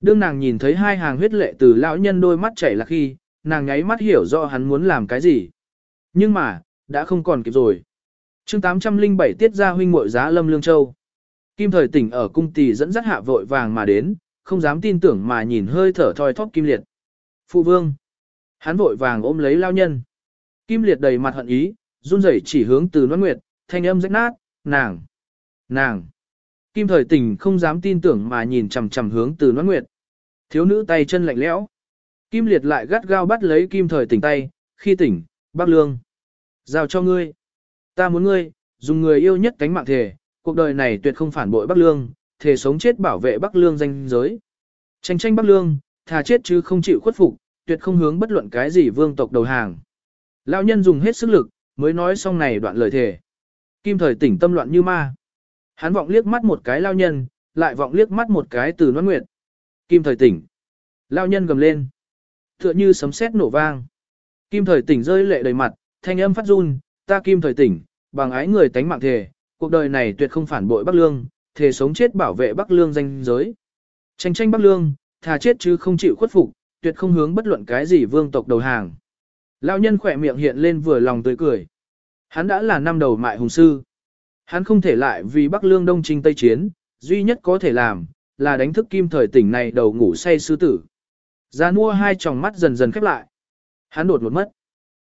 Đương nàng nhìn thấy hai hàng huyết lệ từ lão nhân đôi mắt chảy là khi, nàng nháy mắt hiểu rõ hắn muốn làm cái gì. Nhưng mà, đã không còn kịp rồi. chương 807 tiết ra huynh muội giá lâm lương châu. Kim thời tỉnh ở cung tỷ dẫn dắt hạ vội vàng mà đến, không dám tin tưởng mà nhìn hơi thở thoi thóp kim liệt. Phụ vương. Hắn vội vàng ôm lấy lao nhân. Kim liệt đầy mặt hận ý, run rẩy chỉ hướng từ noan nguyệt, thanh âm rách nát, nàng. Nàng. Kim thời tỉnh không dám tin tưởng mà nhìn chằm chằm hướng từ noan nguyệt. Thiếu nữ tay chân lạnh lẽo. Kim liệt lại gắt gao bắt lấy kim thời tỉnh tay, khi tỉnh, bác lương. Giao cho ngươi. Ta muốn ngươi, dùng người yêu nhất cánh mạng thể, cuộc đời này tuyệt không phản bội Bắc Lương, thể sống chết bảo vệ Bắc Lương danh giới. Tranh tranh Bắc Lương, thà chết chứ không chịu khuất phục, tuyệt không hướng bất luận cái gì vương tộc đầu hàng. Lão nhân dùng hết sức lực, mới nói xong này đoạn lời thề. Kim thời tỉnh tâm loạn như ma. Hắn vọng liếc mắt một cái lao nhân, lại vọng liếc mắt một cái từ noan nguyệt. Kim thời tỉnh. Lao nhân gầm lên. Tựa như sấm sét nổ vang. Kim thời tỉnh rơi lệ đầy mặt, thanh âm phát run, ta kim thời tỉnh, bằng ái người tánh mạng thề, cuộc đời này tuyệt không phản bội Bắc Lương, thề sống chết bảo vệ Bắc Lương danh giới. Tranh tranh Bắc Lương, thà chết chứ không chịu khuất phục, tuyệt không hướng bất luận cái gì vương tộc đầu hàng. Lão nhân khỏe miệng hiện lên vừa lòng tươi cười. Hắn đã là năm đầu mại hùng sư. Hắn không thể lại vì Bắc Lương đông trinh tây chiến, duy nhất có thể làm, là đánh thức kim thời tỉnh này đầu ngủ say sư tử. Gia mua hai tròng mắt dần dần khép lại. Hắn đột một mất.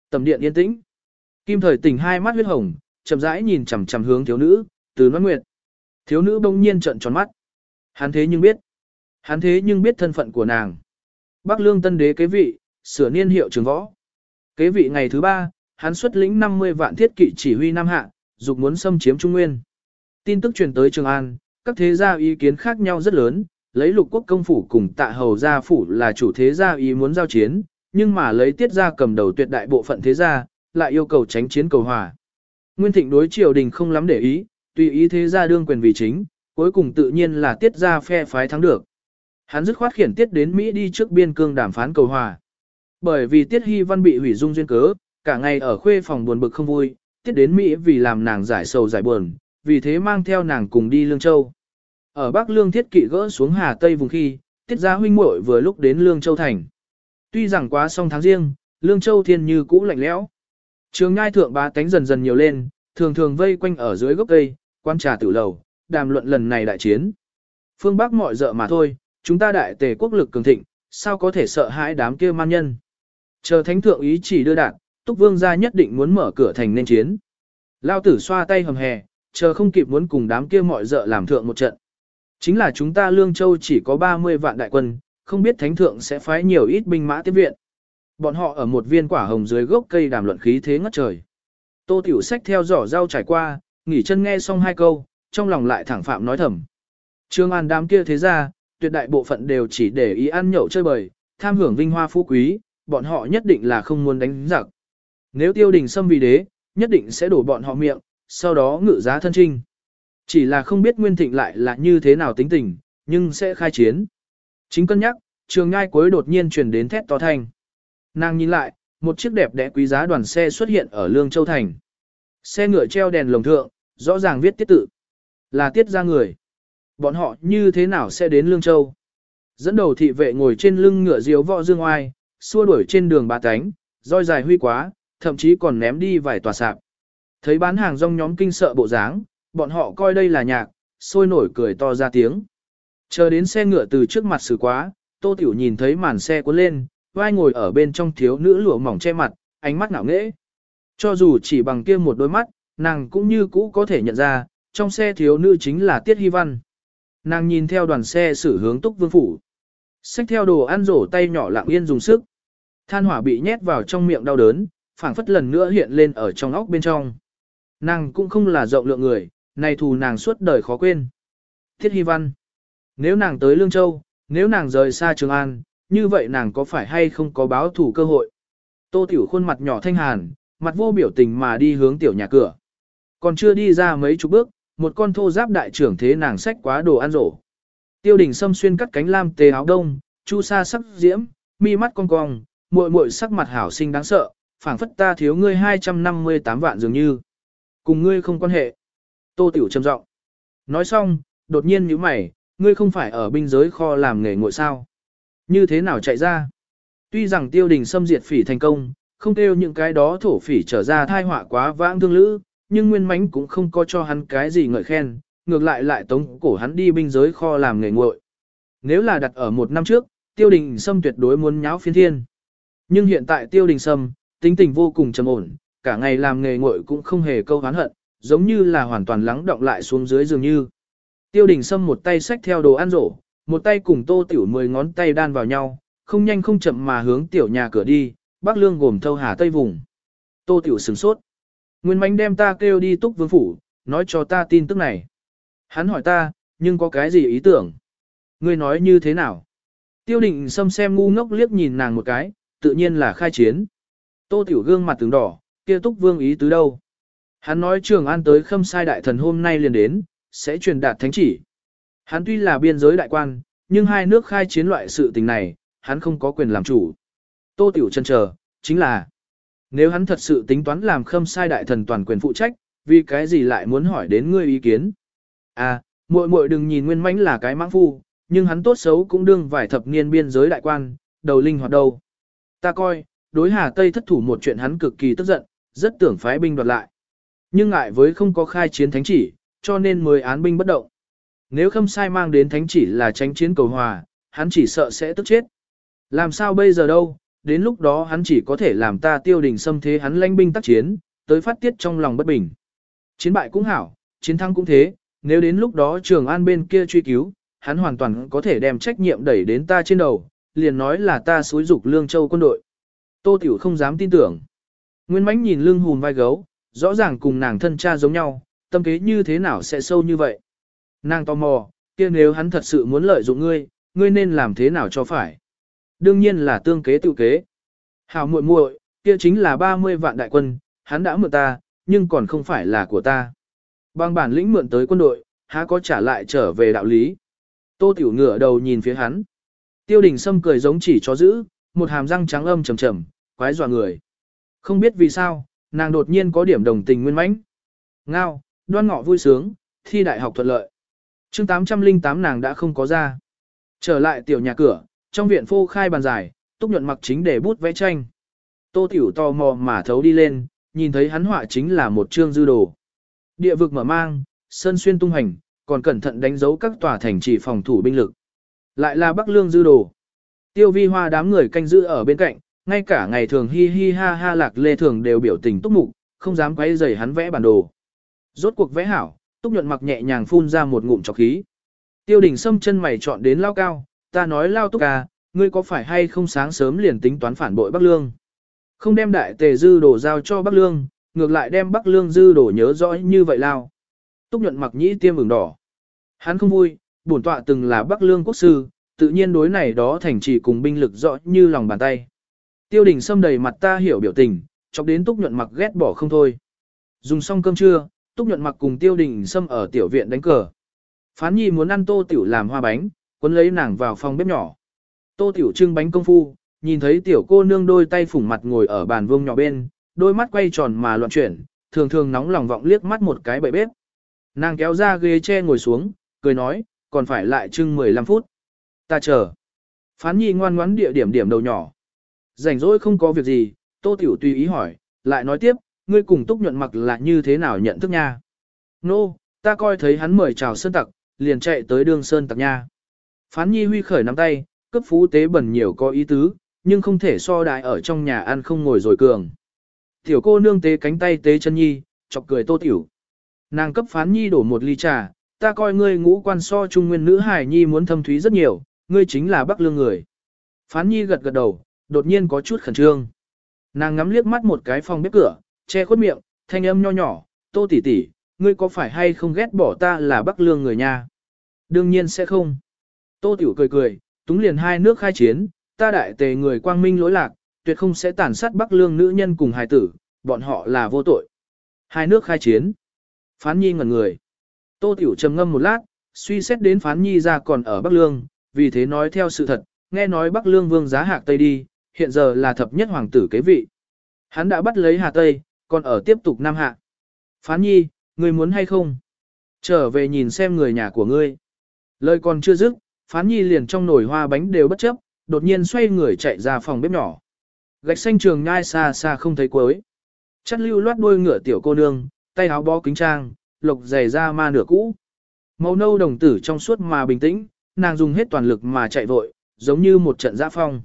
Tầm điện yên tĩnh. Kim thời tỉnh hai mắt huyết hồng, chậm rãi nhìn chằm chằm hướng thiếu nữ, từ noan nguyệt. Thiếu nữ bỗng nhiên trợn tròn mắt. Hắn thế nhưng biết. Hắn thế nhưng biết thân phận của nàng. Bắc lương tân đế kế vị, sửa niên hiệu trường võ. Kế vị ngày thứ ba, hắn xuất lĩnh 50 vạn thiết kỵ chỉ huy Nam Hạ, dục muốn xâm chiếm Trung Nguyên. Tin tức truyền tới Trường An, các thế gia ý kiến khác nhau rất lớn, lấy lục quốc công phủ cùng tạ hầu gia phủ là chủ thế gia ý muốn giao chiến, nhưng mà lấy tiết gia cầm đầu tuyệt đại bộ phận thế gia, lại yêu cầu tránh chiến cầu hòa. Nguyên thịnh đối triều đình không lắm để ý, tùy ý thế gia đương quyền vì chính, cuối cùng tự nhiên là tiết gia phe phái thắng được. Hắn dứt khoát khiển tiết đến Mỹ đi trước biên cương đàm phán cầu hòa. Bởi vì tiết hy văn bị hủy dung duyên cớ, cả ngày ở khuê phòng buồn bực không vui, tiết đến Mỹ vì làm nàng giải sầu giải buồn, vì thế mang theo nàng cùng đi Lương Châu. Ở Bắc Lương thiết kỵ gỡ xuống Hà Tây vùng khi, tiết gia huynh muội vừa lúc đến Lương Châu Thành. Tuy rằng quá song tháng riêng, Lương Châu thiên như cũ lạnh lẽo. Trường ngai thượng bá tánh dần dần nhiều lên, thường thường vây quanh ở dưới gốc cây, quan trà tử lầu, đàm luận lần này đại chiến. Phương Bắc mọi dợ mà thôi, chúng ta đại tề quốc lực cường thịnh, sao có thể sợ hãi đám kia man nhân. Chờ thánh thượng ý chỉ đưa đạt, túc vương gia nhất định muốn mở cửa thành nên chiến. Lao tử xoa tay hầm hè, chờ không kịp muốn cùng đám kia mọi dợ làm thượng một trận. Chính là chúng ta Lương Châu chỉ có 30 vạn đại quân, không biết thánh thượng sẽ phái nhiều ít binh mã tiếp viện. Bọn họ ở một viên quả hồng dưới gốc cây đàm luận khí thế ngất trời. Tô Tiểu Sách theo giỏ rau trải qua, nghỉ chân nghe xong hai câu, trong lòng lại thẳng phạm nói thầm. Trương An đám kia thế ra, tuyệt đại bộ phận đều chỉ để ý ăn nhậu chơi bời, tham hưởng vinh hoa phú quý, bọn họ nhất định là không muốn đánh giặc. Nếu tiêu đình xâm vì đế, nhất định sẽ đổ bọn họ miệng, sau đó ngự giá thân trinh. Chỉ là không biết Nguyên Thịnh lại là như thế nào tính tình, nhưng sẽ khai chiến. Chính cân nhắc, trường ngai cuối đột nhiên truyền đến thét to thanh. Nàng nhìn lại, một chiếc đẹp đẽ quý giá đoàn xe xuất hiện ở Lương Châu Thành. Xe ngựa treo đèn lồng thượng, rõ ràng viết tiết tự. Là tiết ra người. Bọn họ như thế nào sẽ đến Lương Châu? Dẫn đầu thị vệ ngồi trên lưng ngựa diếu võ dương oai, xua đuổi trên đường ba cánh, roi dài huy quá, thậm chí còn ném đi vài tòa sạp. Thấy bán hàng rong nhóm kinh sợ bộ dáng, bọn họ coi đây là nhạc, sôi nổi cười to ra tiếng. Chờ đến xe ngựa từ trước mặt xử quá, Tô Tiểu nhìn thấy màn xe cuốn lên, vai ngồi ở bên trong thiếu nữ lụa mỏng che mặt, ánh mắt ngạo nghễ. Cho dù chỉ bằng kia một đôi mắt, nàng cũng như cũ có thể nhận ra, trong xe thiếu nữ chính là Tiết Hy Văn. Nàng nhìn theo đoàn xe xử hướng túc vương phủ. Xách theo đồ ăn rổ tay nhỏ lặng yên dùng sức. Than hỏa bị nhét vào trong miệng đau đớn, phảng phất lần nữa hiện lên ở trong óc bên trong. Nàng cũng không là rộng lượng người, này thù nàng suốt đời khó quên. Thiết Hy Văn. Nếu nàng tới Lương Châu, nếu nàng rời xa Trường An, như vậy nàng có phải hay không có báo thủ cơ hội? Tô Tiểu khuôn mặt nhỏ thanh hàn, mặt vô biểu tình mà đi hướng tiểu nhà cửa. Còn chưa đi ra mấy chục bước, một con thô giáp đại trưởng thế nàng xách quá đồ ăn rổ. Tiêu đình xâm xuyên cắt cánh lam tê áo đông, chu sa sắc diễm, mi mắt cong cong, muội muội sắc mặt hảo sinh đáng sợ, phảng phất ta thiếu ngươi 258 vạn dường như. Cùng ngươi không quan hệ. Tô Tiểu trầm giọng. Nói xong, đột nhiên nhíu mày, ngươi không phải ở binh giới kho làm nghề ngội sao? Như thế nào chạy ra? Tuy rằng tiêu đình xâm diệt phỉ thành công, không kêu những cái đó thổ phỉ trở ra thai họa quá vãng thương lữ, nhưng nguyên mánh cũng không có cho hắn cái gì ngợi khen, ngược lại lại tống cổ hắn đi binh giới kho làm nghề nguội. Nếu là đặt ở một năm trước, tiêu đình sâm tuyệt đối muốn nháo phiên thiên. Nhưng hiện tại tiêu đình sâm, tính tình vô cùng trầm ổn, cả ngày làm nghề nguội cũng không hề câu hán hận, giống như là hoàn toàn lắng động lại xuống dưới dường như. Tiêu đình sâm một tay xách theo đồ ăn rổ, một tay cùng tô tiểu mười ngón tay đan vào nhau, không nhanh không chậm mà hướng tiểu nhà cửa đi, bác lương gồm thâu hà tây vùng. Tô tiểu sửng sốt. Nguyên mánh đem ta kêu đi túc vương phủ, nói cho ta tin tức này. Hắn hỏi ta, nhưng có cái gì ý tưởng? Ngươi nói như thế nào? Tiêu định xâm xem ngu ngốc liếc nhìn nàng một cái, tự nhiên là khai chiến. Tô tiểu gương mặt tướng đỏ, kia túc vương ý tứ đâu? Hắn nói trường an tới khâm sai đại thần hôm nay liền đến, sẽ truyền đạt thánh chỉ. Hắn tuy là biên giới đại quan, nhưng hai nước khai chiến loại sự tình này, hắn không có quyền làm chủ. Tô tiểu chân chờ, chính là nếu hắn thật sự tính toán làm khâm sai đại thần toàn quyền phụ trách, vì cái gì lại muốn hỏi đến ngươi ý kiến? À, muội muội đừng nhìn nguyên mãnh là cái mãng phu, nhưng hắn tốt xấu cũng đương vài thập niên biên giới đại quan, đầu linh hoạt đâu. Ta coi, đối Hà Tây thất thủ một chuyện hắn cực kỳ tức giận, rất tưởng phái binh đoạt lại. Nhưng ngại với không có khai chiến thánh chỉ, cho nên mới án binh bất động. Nếu khâm sai mang đến thánh chỉ là tránh chiến cầu hòa, hắn chỉ sợ sẽ tức chết. Làm sao bây giờ đâu, đến lúc đó hắn chỉ có thể làm ta tiêu đình xâm thế hắn lãnh binh tác chiến, tới phát tiết trong lòng bất bình. Chiến bại cũng hảo, chiến thắng cũng thế, nếu đến lúc đó trường an bên kia truy cứu, hắn hoàn toàn có thể đem trách nhiệm đẩy đến ta trên đầu, liền nói là ta xúi dục lương châu quân đội. Tô Tiểu không dám tin tưởng. Nguyên Mánh nhìn lương hùn vai gấu, rõ ràng cùng nàng thân cha giống nhau, tâm kế như thế nào sẽ sâu như vậy. Nàng tò mò, kia nếu hắn thật sự muốn lợi dụng ngươi, ngươi nên làm thế nào cho phải. Đương nhiên là tương kế tự kế. Hảo muội muội, kia chính là 30 vạn đại quân, hắn đã mượn ta, nhưng còn không phải là của ta. Bằng bản lĩnh mượn tới quân đội, há có trả lại trở về đạo lý. Tô Tiểu ngửa đầu nhìn phía hắn. Tiêu đình Sâm cười giống chỉ chó giữ, một hàm răng trắng âm trầm trầm, quái dọa người. Không biết vì sao, nàng đột nhiên có điểm đồng tình nguyên mãnh. Ngao, đoan ngọ vui sướng, thi đại học thuận lợi chương 808 nàng đã không có ra. Trở lại tiểu nhà cửa, trong viện phô khai bàn dài, túc nhuận mặc chính để bút vẽ tranh. Tô tiểu tò mò mà thấu đi lên, nhìn thấy hắn họa chính là một chương dư đồ. Địa vực mở mang, sơn xuyên tung hành, còn cẩn thận đánh dấu các tòa thành trì phòng thủ binh lực. Lại là Bắc Lương dư đồ. Tiêu vi hoa đám người canh giữ ở bên cạnh, ngay cả ngày thường hi hi ha ha lạc lê thường đều biểu tình túc mục, không dám quay rầy hắn vẽ bản đồ. Rốt cuộc vẽ hảo, túc nhuận mặc nhẹ nhàng phun ra một ngụm trọc khí. Tiêu đình sâm chân mày chọn đến lao cao, ta nói lao túc à, ngươi có phải hay không sáng sớm liền tính toán phản bội Bắc Lương? Không đem đại tề dư đổ giao cho Bắc Lương, ngược lại đem Bắc Lương dư đổ nhớ rõ như vậy lao. Túc nhuận mặc nhĩ tiêm ửng đỏ. Hắn không vui, bổn tọa từng là Bắc Lương quốc sư, tự nhiên đối này đó thành chỉ cùng binh lực rõ như lòng bàn tay. Tiêu đình xâm đầy mặt ta hiểu biểu tình, chọc đến túc nhuận mặc ghét bỏ không thôi. Dùng xong cơm trưa, túc nhuận mặc cùng tiêu đình xâm ở tiểu viện đánh cờ. Phán nhi muốn ăn tô tiểu làm hoa bánh, quấn lấy nàng vào phòng bếp nhỏ. Tô tiểu trưng bánh công phu, nhìn thấy tiểu cô nương đôi tay phủng mặt ngồi ở bàn vuông nhỏ bên, đôi mắt quay tròn mà loạn chuyển, thường thường nóng lòng vọng liếc mắt một cái bậy bếp. Nàng kéo ra ghế che ngồi xuống, cười nói, còn phải lại trưng 15 phút. Ta chờ. Phán nhi ngoan ngoãn địa điểm điểm đầu nhỏ. Rảnh rỗi không có việc gì, tô tiểu tùy ý hỏi, lại nói tiếp, ngươi cùng túc nhuận mặc là như thế nào nhận thức nha. Nô, no, ta coi thấy hắn mời chào sơn tặc, liền chạy tới đường sơn tặc nha. Phán nhi huy khởi nắm tay, cấp phú tế bẩn nhiều có ý tứ, nhưng không thể so đại ở trong nhà ăn không ngồi rồi cường. Tiểu cô nương tế cánh tay tế chân nhi, chọc cười tô tiểu. Nàng cấp phán nhi đổ một ly trà, ta coi ngươi ngũ quan so trung nguyên nữ hải nhi muốn thâm thúy rất nhiều, ngươi chính là bắc lương người. Phán nhi gật gật đầu, đột nhiên có chút khẩn trương. Nàng ngắm liếc mắt một cái phòng bếp cửa, che khuất miệng, thanh âm nho nhỏ, tô tỷ tỷ, ngươi có phải hay không ghét bỏ ta là bắc lương người nha? Đương nhiên sẽ không. Tô tiểu cười cười, túng liền hai nước khai chiến, ta đại tề người quang minh lỗi lạc, tuyệt không sẽ tàn sát bắc lương nữ nhân cùng hài tử, bọn họ là vô tội. Hai nước khai chiến. Phán nhi ngẩn người. Tô tiểu trầm ngâm một lát, suy xét đến phán nhi ra còn ở bắc lương, vì thế nói theo sự thật, nghe nói bắc lương vương giá hạc tây đi, hiện giờ là thập nhất hoàng tử kế vị. Hắn đã bắt lấy Hà Tây, còn ở tiếp tục Nam Hạ. Phán nhi, ngươi muốn hay không? Trở về nhìn xem người nhà của ngươi. Lời còn chưa dứt, phán nhi liền trong nồi hoa bánh đều bất chấp, đột nhiên xoay người chạy ra phòng bếp nhỏ. Gạch xanh trường ngai xa xa không thấy cuối. Chắt lưu loát đuôi ngựa tiểu cô nương, tay áo bó kính trang, lộc giày ra ma nửa cũ. Màu nâu đồng tử trong suốt mà bình tĩnh, nàng dùng hết toàn lực mà chạy vội, giống như một trận giã phong.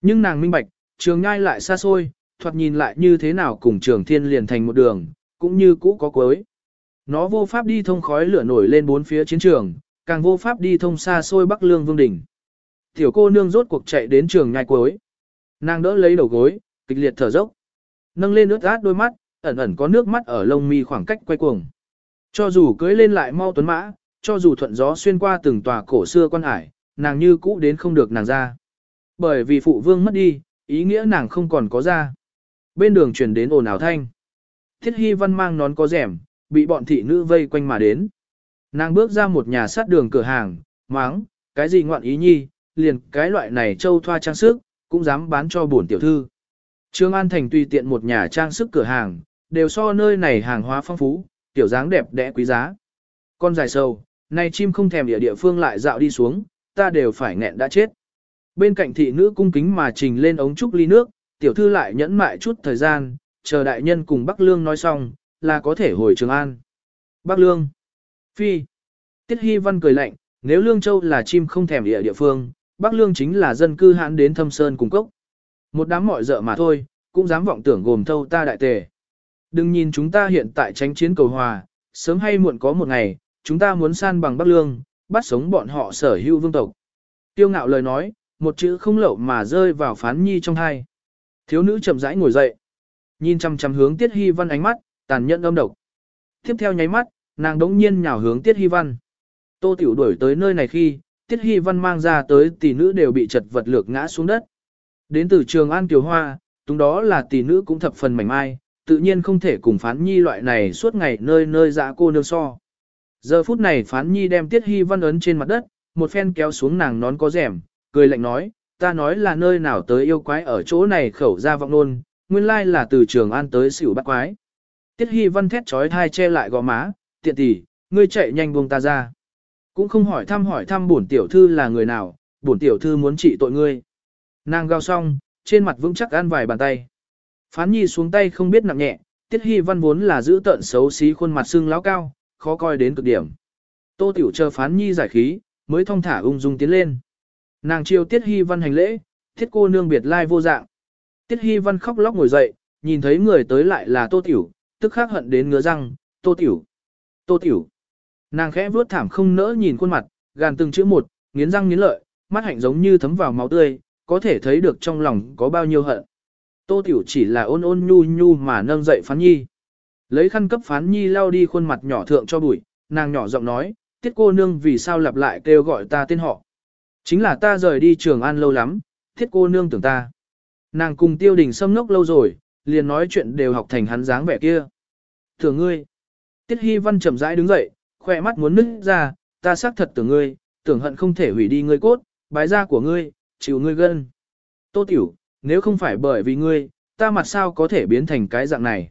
Nhưng nàng minh bạch, trường ngai lại xa xôi, thoạt nhìn lại như thế nào cùng trường thiên liền thành một đường, cũng như cũ có cuối. Nó vô pháp đi thông khói lửa nổi lên bốn phía chiến trường, càng vô pháp đi thông xa xôi Bắc Lương Vương Đỉnh. Tiểu cô nương rốt cuộc chạy đến trường nhai cuối. Nàng đỡ lấy đầu gối, kịch liệt thở dốc. Nâng lên ướt át đôi mắt, ẩn ẩn có nước mắt ở lông mi khoảng cách quay cuồng. Cho dù cưới lên lại mau tuấn mã, cho dù thuận gió xuyên qua từng tòa cổ xưa quan hải, nàng như cũ đến không được nàng ra. Bởi vì phụ vương mất đi, ý nghĩa nàng không còn có ra. Bên đường chuyển đến ồn ào thanh. Thiết hy văn mang nón có rẻm, bị bọn thị nữ vây quanh mà đến. Nàng bước ra một nhà sát đường cửa hàng, máng, cái gì ngoạn ý nhi, liền cái loại này châu thoa trang sức, cũng dám bán cho bổn tiểu thư. Trương An Thành tùy tiện một nhà trang sức cửa hàng, đều so nơi này hàng hóa phong phú, tiểu dáng đẹp đẽ quý giá. Con dài sâu, nay chim không thèm địa địa phương lại dạo đi xuống, ta đều phải nghẹn đã chết. Bên cạnh thị nữ cung kính mà trình lên ống trúc ly nước, tiểu thư lại nhẫn mại chút thời gian, chờ đại nhân cùng Bắc Lương nói xong, là có thể hồi Trường An. Bắc Lương. Phi. Tiết Hy Văn cười lạnh, nếu Lương Châu là chim không thèm địa địa phương, Bắc Lương chính là dân cư hãn đến thâm sơn cùng cốc. Một đám mọi dợ mà thôi, cũng dám vọng tưởng gồm thâu ta đại tề. Đừng nhìn chúng ta hiện tại tránh chiến cầu hòa, sớm hay muộn có một ngày, chúng ta muốn san bằng Bắc Lương, bắt sống bọn họ sở hữu vương tộc. Tiêu ngạo lời nói, một chữ không lậu mà rơi vào phán nhi trong hai. Thiếu nữ chậm rãi ngồi dậy, nhìn chăm chăm hướng Tiết Hy Văn ánh mắt, tàn nhẫn âm độc. Tiếp theo nháy mắt, nàng đống nhiên nhào hướng Tiết Hy Văn. Tô Tiểu đuổi tới nơi này khi, Tiết Hy Văn mang ra tới tỷ nữ đều bị chật vật lược ngã xuống đất. Đến từ trường An Kiều Hoa, túng đó là tỷ nữ cũng thập phần mảnh mai, tự nhiên không thể cùng phán nhi loại này suốt ngày nơi nơi dã cô nương so. Giờ phút này phán nhi đem Tiết Hy Văn ấn trên mặt đất, một phen kéo xuống nàng nón có rẻm, cười lạnh nói, ta nói là nơi nào tới yêu quái ở chỗ này khẩu ra vọng nôn, nguyên lai là từ trường an tới xỉu bắt quái. Tiết Hy Văn thét trói thai che lại gò má, tiện tỷ, ngươi chạy nhanh buông ta ra. Cũng không hỏi thăm hỏi thăm bổn tiểu thư là người nào, bổn tiểu thư muốn trị tội ngươi. Nàng gào xong, trên mặt vững chắc ăn vài bàn tay. Phán nhi xuống tay không biết nặng nhẹ, Tiết Hy Văn vốn là giữ tợn xấu xí khuôn mặt xương lão cao, khó coi đến cực điểm. Tô Tiểu chờ phán nhi giải khí, mới thong thả ung dung tiến lên. Nàng chiêu Tiết Hy Văn hành lễ, thiết cô nương biệt lai vô dạng. Tiết Hy Văn khóc lóc ngồi dậy, nhìn thấy người tới lại là Tô Tiểu, tức khắc hận đến ngứa răng, Tô Tiểu, Tô Tiểu. Nàng khẽ vuốt thảm không nỡ nhìn khuôn mặt, gàn từng chữ một, nghiến răng nghiến lợi, mắt hạnh giống như thấm vào máu tươi, có thể thấy được trong lòng có bao nhiêu hận. Tô Tiểu chỉ là ôn ôn nhu nhu mà nâng dậy phán nhi. Lấy khăn cấp phán nhi lau đi khuôn mặt nhỏ thượng cho bụi, nàng nhỏ giọng nói, tiết cô nương vì sao lặp lại kêu gọi ta tên họ. Chính là ta rời đi trường an lâu lắm, thiết cô nương tưởng ta. Nàng cùng tiêu đình xâm nốc lâu rồi, liền nói chuyện đều học thành hắn dáng vẻ kia. Tưởng ngươi. Tiết Hy Văn chậm rãi đứng dậy, khoe mắt muốn nứt ra, ta xác thật tưởng ngươi, tưởng hận không thể hủy đi ngươi cốt, bái da của ngươi, chịu ngươi gân. Tô Tiểu, nếu không phải bởi vì ngươi, ta mặt sao có thể biến thành cái dạng này.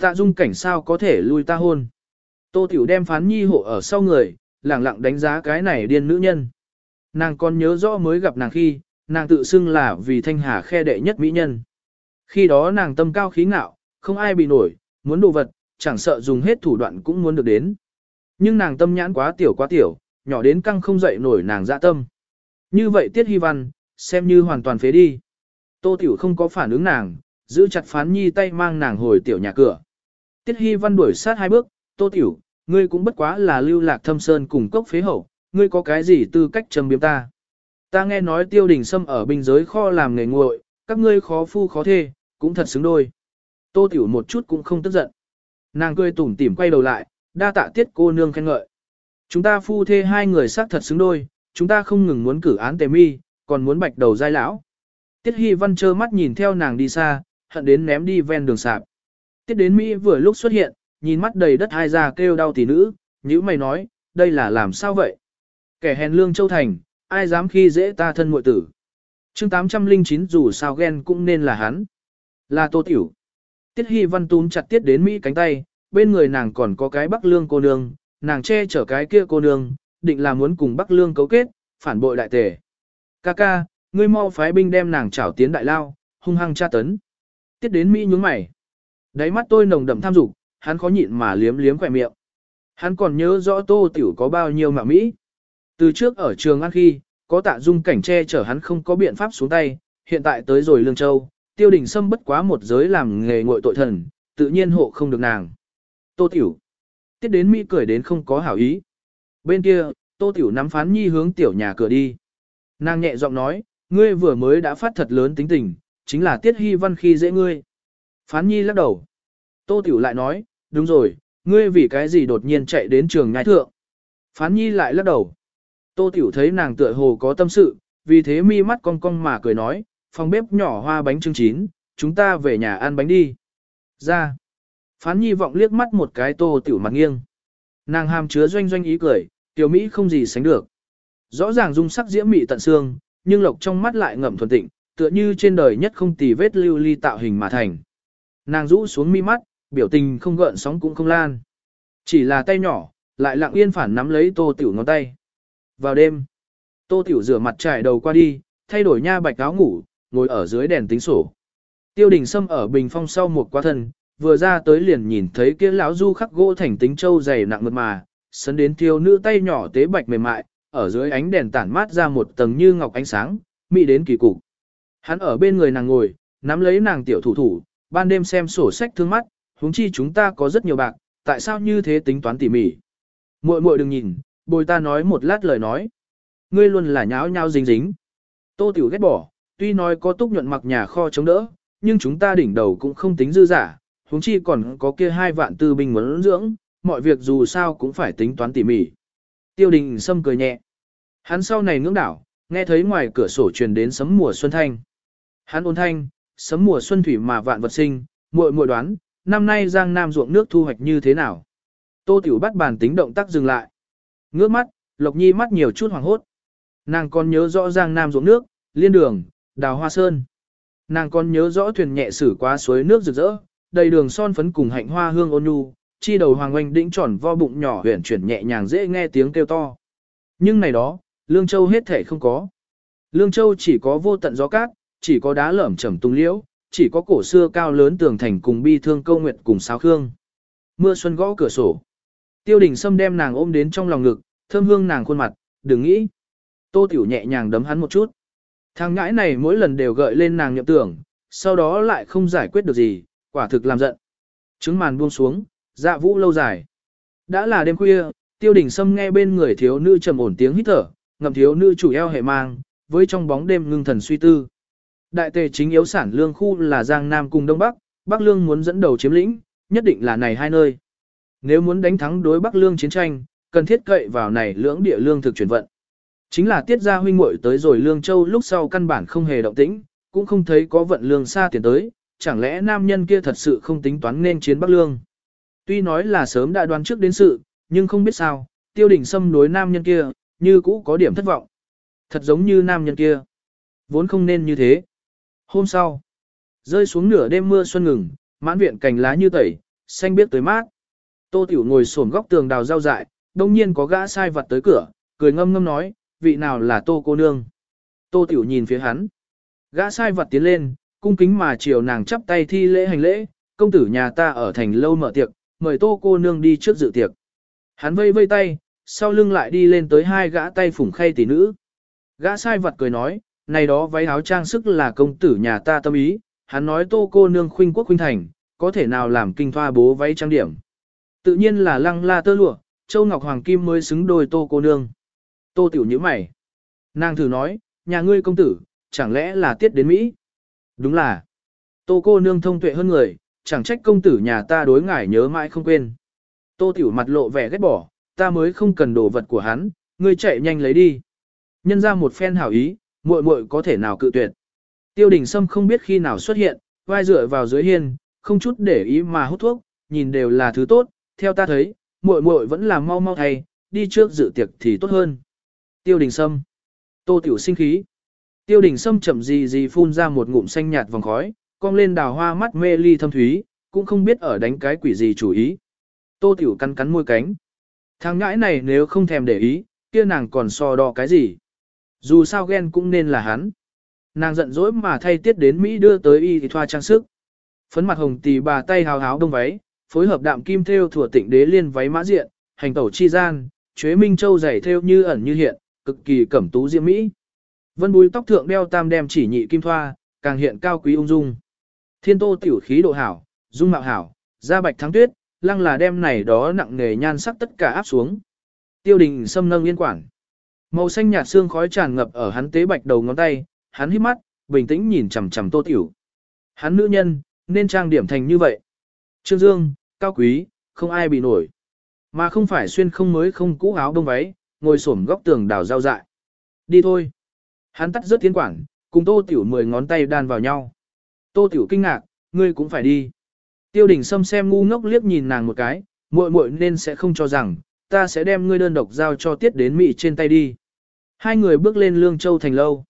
Tạ dung cảnh sao có thể lui ta hôn. Tô Tiểu đem phán nhi hộ ở sau người, lẳng lặng đánh giá cái này điên nữ nhân. Nàng còn nhớ rõ mới gặp nàng khi, nàng tự xưng là vì thanh hà khe đệ nhất mỹ nhân. Khi đó nàng tâm cao khí ngạo, không ai bị nổi, muốn đồ vật, chẳng sợ dùng hết thủ đoạn cũng muốn được đến. Nhưng nàng tâm nhãn quá tiểu quá tiểu, nhỏ đến căng không dậy nổi nàng dạ tâm. Như vậy Tiết Hy Văn, xem như hoàn toàn phế đi. Tô Tiểu không có phản ứng nàng, giữ chặt phán nhi tay mang nàng hồi tiểu nhà cửa. Tiết Hy Văn đuổi sát hai bước, Tô Tiểu, ngươi cũng bất quá là lưu lạc thâm sơn cùng cốc phế hậu, ngươi có cái gì tư cách châm biếm ta. Ta nghe nói tiêu đình sâm ở biên giới kho làm nghề nguội, các ngươi khó phu khó thê, cũng thật xứng đôi. Tô Tiểu một chút cũng không tức giận. Nàng cười tủm tỉm quay đầu lại, đa tạ tiết cô nương khen ngợi. Chúng ta phu thê hai người xác thật xứng đôi, chúng ta không ngừng muốn cử án tề mi, còn muốn bạch đầu giai lão. Tiết Hy Văn trơ mắt nhìn theo nàng đi xa, hận đến ném đi ven đường sạp. Tiết đến Mỹ vừa lúc xuất hiện, nhìn mắt đầy đất hai già kêu đau tỷ nữ, nhữ mày nói, đây là làm sao vậy? Kẻ hèn lương châu thành, ai dám khi dễ ta thân muội tử. chương 809 dù sao ghen cũng nên là hắn. Là tô tiểu. Tiết Hy Văn túm chặt tiết đến Mỹ cánh tay, bên người nàng còn có cái bắc lương cô nương, nàng che chở cái kia cô nương, định là muốn cùng bắc lương cấu kết, phản bội đại tề. Ca ca, ngươi mau phái binh đem nàng trảo tiến đại lao, hung hăng tra tấn. Tiết đến Mỹ nhúng mày. Đáy mắt tôi nồng đậm tham dục, hắn khó nhịn mà liếm liếm khỏe miệng. Hắn còn nhớ rõ tô tiểu có bao nhiêu mà Mỹ. Từ trước ở trường ăn khi, có tạ dung cảnh che chở hắn không có biện pháp xuống tay, hiện tại tới rồi Lương Châu, tiêu đình sâm bất quá một giới làm nghề ngội tội thần, tự nhiên hộ không được nàng. Tô tiểu. Tiết đến Mỹ cười đến không có hảo ý. Bên kia, tô tiểu nắm phán nhi hướng tiểu nhà cửa đi. Nàng nhẹ giọng nói, ngươi vừa mới đã phát thật lớn tính tình, chính là tiết hy văn khi dễ ngươi. Phán nhi lắc đầu. Tô Tiểu lại nói, đúng rồi, ngươi vì cái gì đột nhiên chạy đến trường nhai thượng. Phán nhi lại lắc đầu. Tô Tiểu thấy nàng tựa hồ có tâm sự, vì thế mi mắt cong cong mà cười nói, phòng bếp nhỏ hoa bánh trưng chín, chúng ta về nhà ăn bánh đi. Ra. Phán nhi vọng liếc mắt một cái Tô Tiểu mặt nghiêng. Nàng hàm chứa doanh doanh ý cười, tiểu Mỹ không gì sánh được. Rõ ràng dung sắc diễm mị tận xương, nhưng lộc trong mắt lại ngậm thuần tịnh, tựa như trên đời nhất không tì vết lưu ly tạo hình mà thành. Nàng rũ xuống mi mắt, biểu tình không gợn sóng cũng không lan. Chỉ là tay nhỏ, lại lặng yên phản nắm lấy tô tiểu ngón tay. Vào đêm, tô tiểu rửa mặt trải đầu qua đi, thay đổi nha bạch áo ngủ, ngồi ở dưới đèn tính sổ. Tiêu đình sâm ở bình phong sau một quá thân, vừa ra tới liền nhìn thấy kia lão du khắc gỗ thành tính châu dày nặng mượt mà, sấn đến tiêu nữ tay nhỏ tế bạch mềm mại, ở dưới ánh đèn tản mát ra một tầng như ngọc ánh sáng, mỹ đến kỳ cục. Hắn ở bên người nàng ngồi, nắm lấy nàng tiểu thủ thủ, ban đêm xem sổ sách thương mắt, huống chi chúng ta có rất nhiều bạc, tại sao như thế tính toán tỉ mỉ. Muội muội đừng nhìn, bồi ta nói một lát lời nói. Ngươi luôn là nháo nháo dính dính. Tô tiểu ghét bỏ, tuy nói có túc nhuận mặc nhà kho chống đỡ, nhưng chúng ta đỉnh đầu cũng không tính dư giả, huống chi còn có kia hai vạn tư binh muốn dưỡng, mọi việc dù sao cũng phải tính toán tỉ mỉ. Tiêu đình sâm cười nhẹ. Hắn sau này ngưỡng đảo, nghe thấy ngoài cửa sổ truyền đến sấm mùa xuân thanh. Hắn ôn thanh, sấm mùa xuân thủy mà vạn vật sinh, muội muội đoán, năm nay Giang Nam ruộng nước thu hoạch như thế nào. Tô Tiểu bắt bàn tính động tác dừng lại. Ngước mắt, Lộc Nhi mắt nhiều chút hoàng hốt. Nàng còn nhớ rõ Giang Nam ruộng nước, liên đường, đào hoa sơn. Nàng còn nhớ rõ thuyền nhẹ xử qua suối nước rực rỡ, đầy đường son phấn cùng hạnh hoa hương ôn nhu, chi đầu hoàng oanh đĩnh tròn vo bụng nhỏ huyền chuyển nhẹ nhàng dễ nghe tiếng kêu to. Nhưng này đó, Lương Châu hết thể không có. Lương Châu chỉ có vô tận gió cát, chỉ có đá lởm chầm tung liễu, chỉ có cổ xưa cao lớn tường thành cùng bi thương câu nguyệt cùng sáo khương. Mưa xuân gõ cửa sổ. Tiêu đình Sâm đem nàng ôm đến trong lòng ngực, thơm hương nàng khuôn mặt, đừng nghĩ. Tô Tiểu nhẹ nhàng đấm hắn một chút. Thằng ngãi này mỗi lần đều gợi lên nàng nhậm tưởng, sau đó lại không giải quyết được gì, quả thực làm giận. Trứng màn buông xuống, dạ vũ lâu dài. Đã là đêm khuya, tiêu đình Sâm nghe bên người thiếu nữ trầm ổn tiếng hít thở, ngầm thiếu nữ chủ eo hệ mang, với trong bóng đêm ngưng thần suy tư. Đại tề chính yếu sản lương khu là Giang Nam cùng Đông Bắc, Bắc Lương muốn dẫn đầu chiếm lĩnh, nhất định là này hai nơi. Nếu muốn đánh thắng đối Bắc Lương chiến tranh, cần thiết cậy vào này lưỡng địa lương thực chuyển vận. Chính là tiết gia huynh muội tới rồi Lương Châu lúc sau căn bản không hề động tĩnh, cũng không thấy có vận lương xa tiền tới, chẳng lẽ nam nhân kia thật sự không tính toán nên chiến Bắc Lương. Tuy nói là sớm đã đoán trước đến sự, nhưng không biết sao, tiêu đỉnh xâm đối nam nhân kia, như cũ có điểm thất vọng. Thật giống như nam nhân kia. Vốn không nên như thế. Hôm sau, rơi xuống nửa đêm mưa xuân ngừng, mãn viện cành lá như tẩy, xanh biết tới mát. Tô Tiểu ngồi xổm góc tường đào rau dại, đông nhiên có gã sai vật tới cửa, cười ngâm ngâm nói, vị nào là tô cô nương. Tô tiểu nhìn phía hắn. Gã sai vật tiến lên, cung kính mà chiều nàng chắp tay thi lễ hành lễ, công tử nhà ta ở thành lâu mở tiệc, mời tô cô nương đi trước dự tiệc. Hắn vây vây tay, sau lưng lại đi lên tới hai gã tay phủng khay tỷ nữ. Gã sai vật cười nói, này đó váy áo trang sức là công tử nhà ta tâm ý, hắn nói tô cô nương khuynh quốc khuynh thành, có thể nào làm kinh thoa bố váy trang điểm. Tự nhiên là lăng la tơ lụa, châu ngọc hoàng kim mới xứng đôi tô cô nương. Tô tiểu như mày. Nàng thử nói, nhà ngươi công tử, chẳng lẽ là tiết đến Mỹ? Đúng là. Tô cô nương thông tuệ hơn người, chẳng trách công tử nhà ta đối ngài nhớ mãi không quên. Tô tiểu mặt lộ vẻ ghét bỏ, ta mới không cần đồ vật của hắn, ngươi chạy nhanh lấy đi. Nhân ra một phen hảo ý, muội muội có thể nào cự tuyệt. Tiêu đình Sâm không biết khi nào xuất hiện, vai dựa vào dưới hiên, không chút để ý mà hút thuốc, nhìn đều là thứ tốt, theo ta thấy, muội muội vẫn là mau mau thay, đi trước dự tiệc thì tốt hơn. Tiêu đình Sâm. Tô tiểu sinh khí. Tiêu đình Sâm chậm gì gì phun ra một ngụm xanh nhạt vòng khói, cong lên đào hoa mắt mê ly thâm thúy, cũng không biết ở đánh cái quỷ gì chủ ý. Tô tiểu cắn cắn môi cánh. Thằng ngãi này nếu không thèm để ý, kia nàng còn so đo cái gì. Dù sao ghen cũng nên là hắn. Nàng giận dỗi mà thay tiết đến Mỹ đưa tới y thì thoa trang sức. Phấn mặt hồng tì bà tay hào háo đông váy, phối hợp đạm kim theo thủa tịnh đế liên váy mã diện, hành tẩu chi gian, chuế minh châu giày theo như ẩn như hiện, cực kỳ cẩm tú diễm mỹ. Vân búi tóc thượng đeo tam đem chỉ nhị kim thoa, càng hiện cao quý ung dung. Thiên tô tiểu khí độ hảo, dung mạo hảo, da bạch thắng tuyết, lăng là đem này đó nặng nghề nhan sắc tất cả áp xuống. Tiêu đình xâm nâng yên quản. Màu xanh nhạt xương khói tràn ngập ở hắn tế bạch đầu ngón tay, hắn hít mắt, bình tĩnh nhìn chằm chằm tô tiểu. Hắn nữ nhân, nên trang điểm thành như vậy. Trương Dương, cao quý, không ai bị nổi. Mà không phải xuyên không mới không cũ áo đông váy, ngồi xổm góc tường đào rau dại. Đi thôi. Hắn tắt rớt tiến quản, cùng tô tiểu mười ngón tay đan vào nhau. Tô tiểu kinh ngạc, ngươi cũng phải đi. Tiêu đình Sâm xem ngu ngốc liếc nhìn nàng một cái, muội muội nên sẽ không cho rằng, ta sẽ đem ngươi đơn độc giao cho tiết đến mị trên tay đi. Hai người bước lên lương châu thành lâu.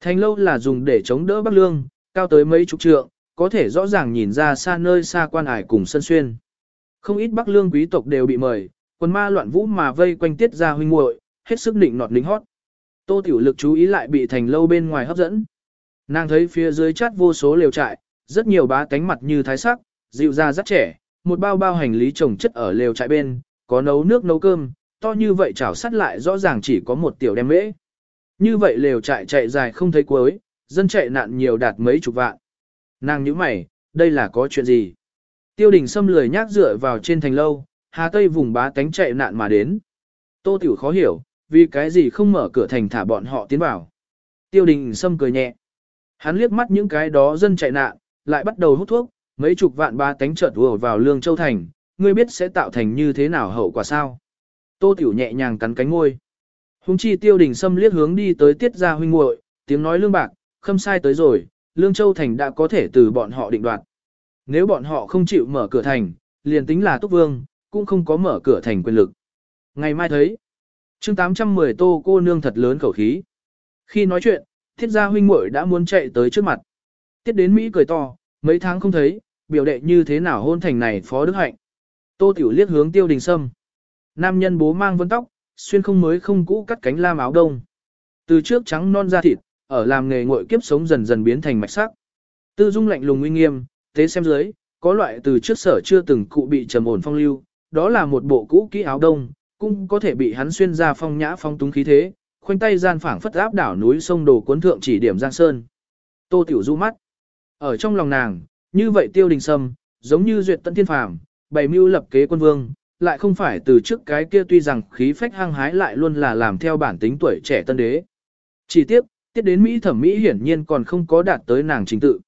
Thành lâu là dùng để chống đỡ bắc lương, cao tới mấy chục trượng, có thể rõ ràng nhìn ra xa nơi xa quan ải cùng sân xuyên. Không ít bắc lương quý tộc đều bị mời, quần ma loạn vũ mà vây quanh tiết ra huynh muội, hết sức định nọt lính hót. Tô tiểu lực chú ý lại bị thành lâu bên ngoài hấp dẫn. Nàng thấy phía dưới chát vô số liều trại, rất nhiều bá tánh mặt như thái sắc, dịu ra rất trẻ, một bao bao hành lý trồng chất ở lều trại bên, có nấu nước nấu cơm, to như vậy chảo sắt lại rõ ràng chỉ có một tiểu đem mễ. Như vậy lều trại chạy dài không thấy cuối, dân chạy nạn nhiều đạt mấy chục vạn. Nàng nhíu mày, đây là có chuyện gì? Tiêu đình xâm lười nhác dựa vào trên thành lâu, hà tây vùng bá tánh chạy nạn mà đến. Tô tiểu khó hiểu, vì cái gì không mở cửa thành thả bọn họ tiến vào. Tiêu đình xâm cười nhẹ. Hắn liếc mắt những cái đó dân chạy nạn, lại bắt đầu hút thuốc, mấy chục vạn bá tánh chợt ùa vào lương châu thành, ngươi biết sẽ tạo thành như thế nào hậu quả sao? Tô Tiểu nhẹ nhàng cắn cánh ngôi. Hùng chi tiêu đình xâm liếc hướng đi tới tiết gia huynh muội, tiếng nói lương bạc, khâm sai tới rồi, lương châu thành đã có thể từ bọn họ định đoạt. Nếu bọn họ không chịu mở cửa thành, liền tính là túc vương, cũng không có mở cửa thành quyền lực. Ngày mai thấy, chương 810 tô cô nương thật lớn khẩu khí. Khi nói chuyện, thiết gia huynh muội đã muốn chạy tới trước mặt. Tiết đến Mỹ cười to, mấy tháng không thấy, biểu đệ như thế nào hôn thành này phó đức hạnh. Tô Tiểu liếc hướng tiêu đình sâm. Nam nhân bố mang vân tóc, xuyên không mới không cũ cắt cánh lam áo đông. Từ trước trắng non da thịt, ở làm nghề ngội kiếp sống dần dần biến thành mạch sắc. Tư dung lạnh lùng uy nghiêm, tế xem dưới, có loại từ trước sở chưa từng cụ bị trầm ổn phong lưu, đó là một bộ cũ kỹ áo đông, cũng có thể bị hắn xuyên ra phong nhã phong túng khí thế, khoanh tay gian phảng phất áp đảo núi sông đồ cuốn thượng chỉ điểm giang sơn. Tô Tiểu du mắt. Ở trong lòng nàng, như vậy tiêu đình sâm, giống như duyệt tận thiên phàm, bày mưu lập kế quân vương, lại không phải từ trước cái kia tuy rằng khí phách hăng hái lại luôn là làm theo bản tính tuổi trẻ tân đế. Chỉ tiếc, tiết đến Mỹ thẩm Mỹ hiển nhiên còn không có đạt tới nàng trình tự.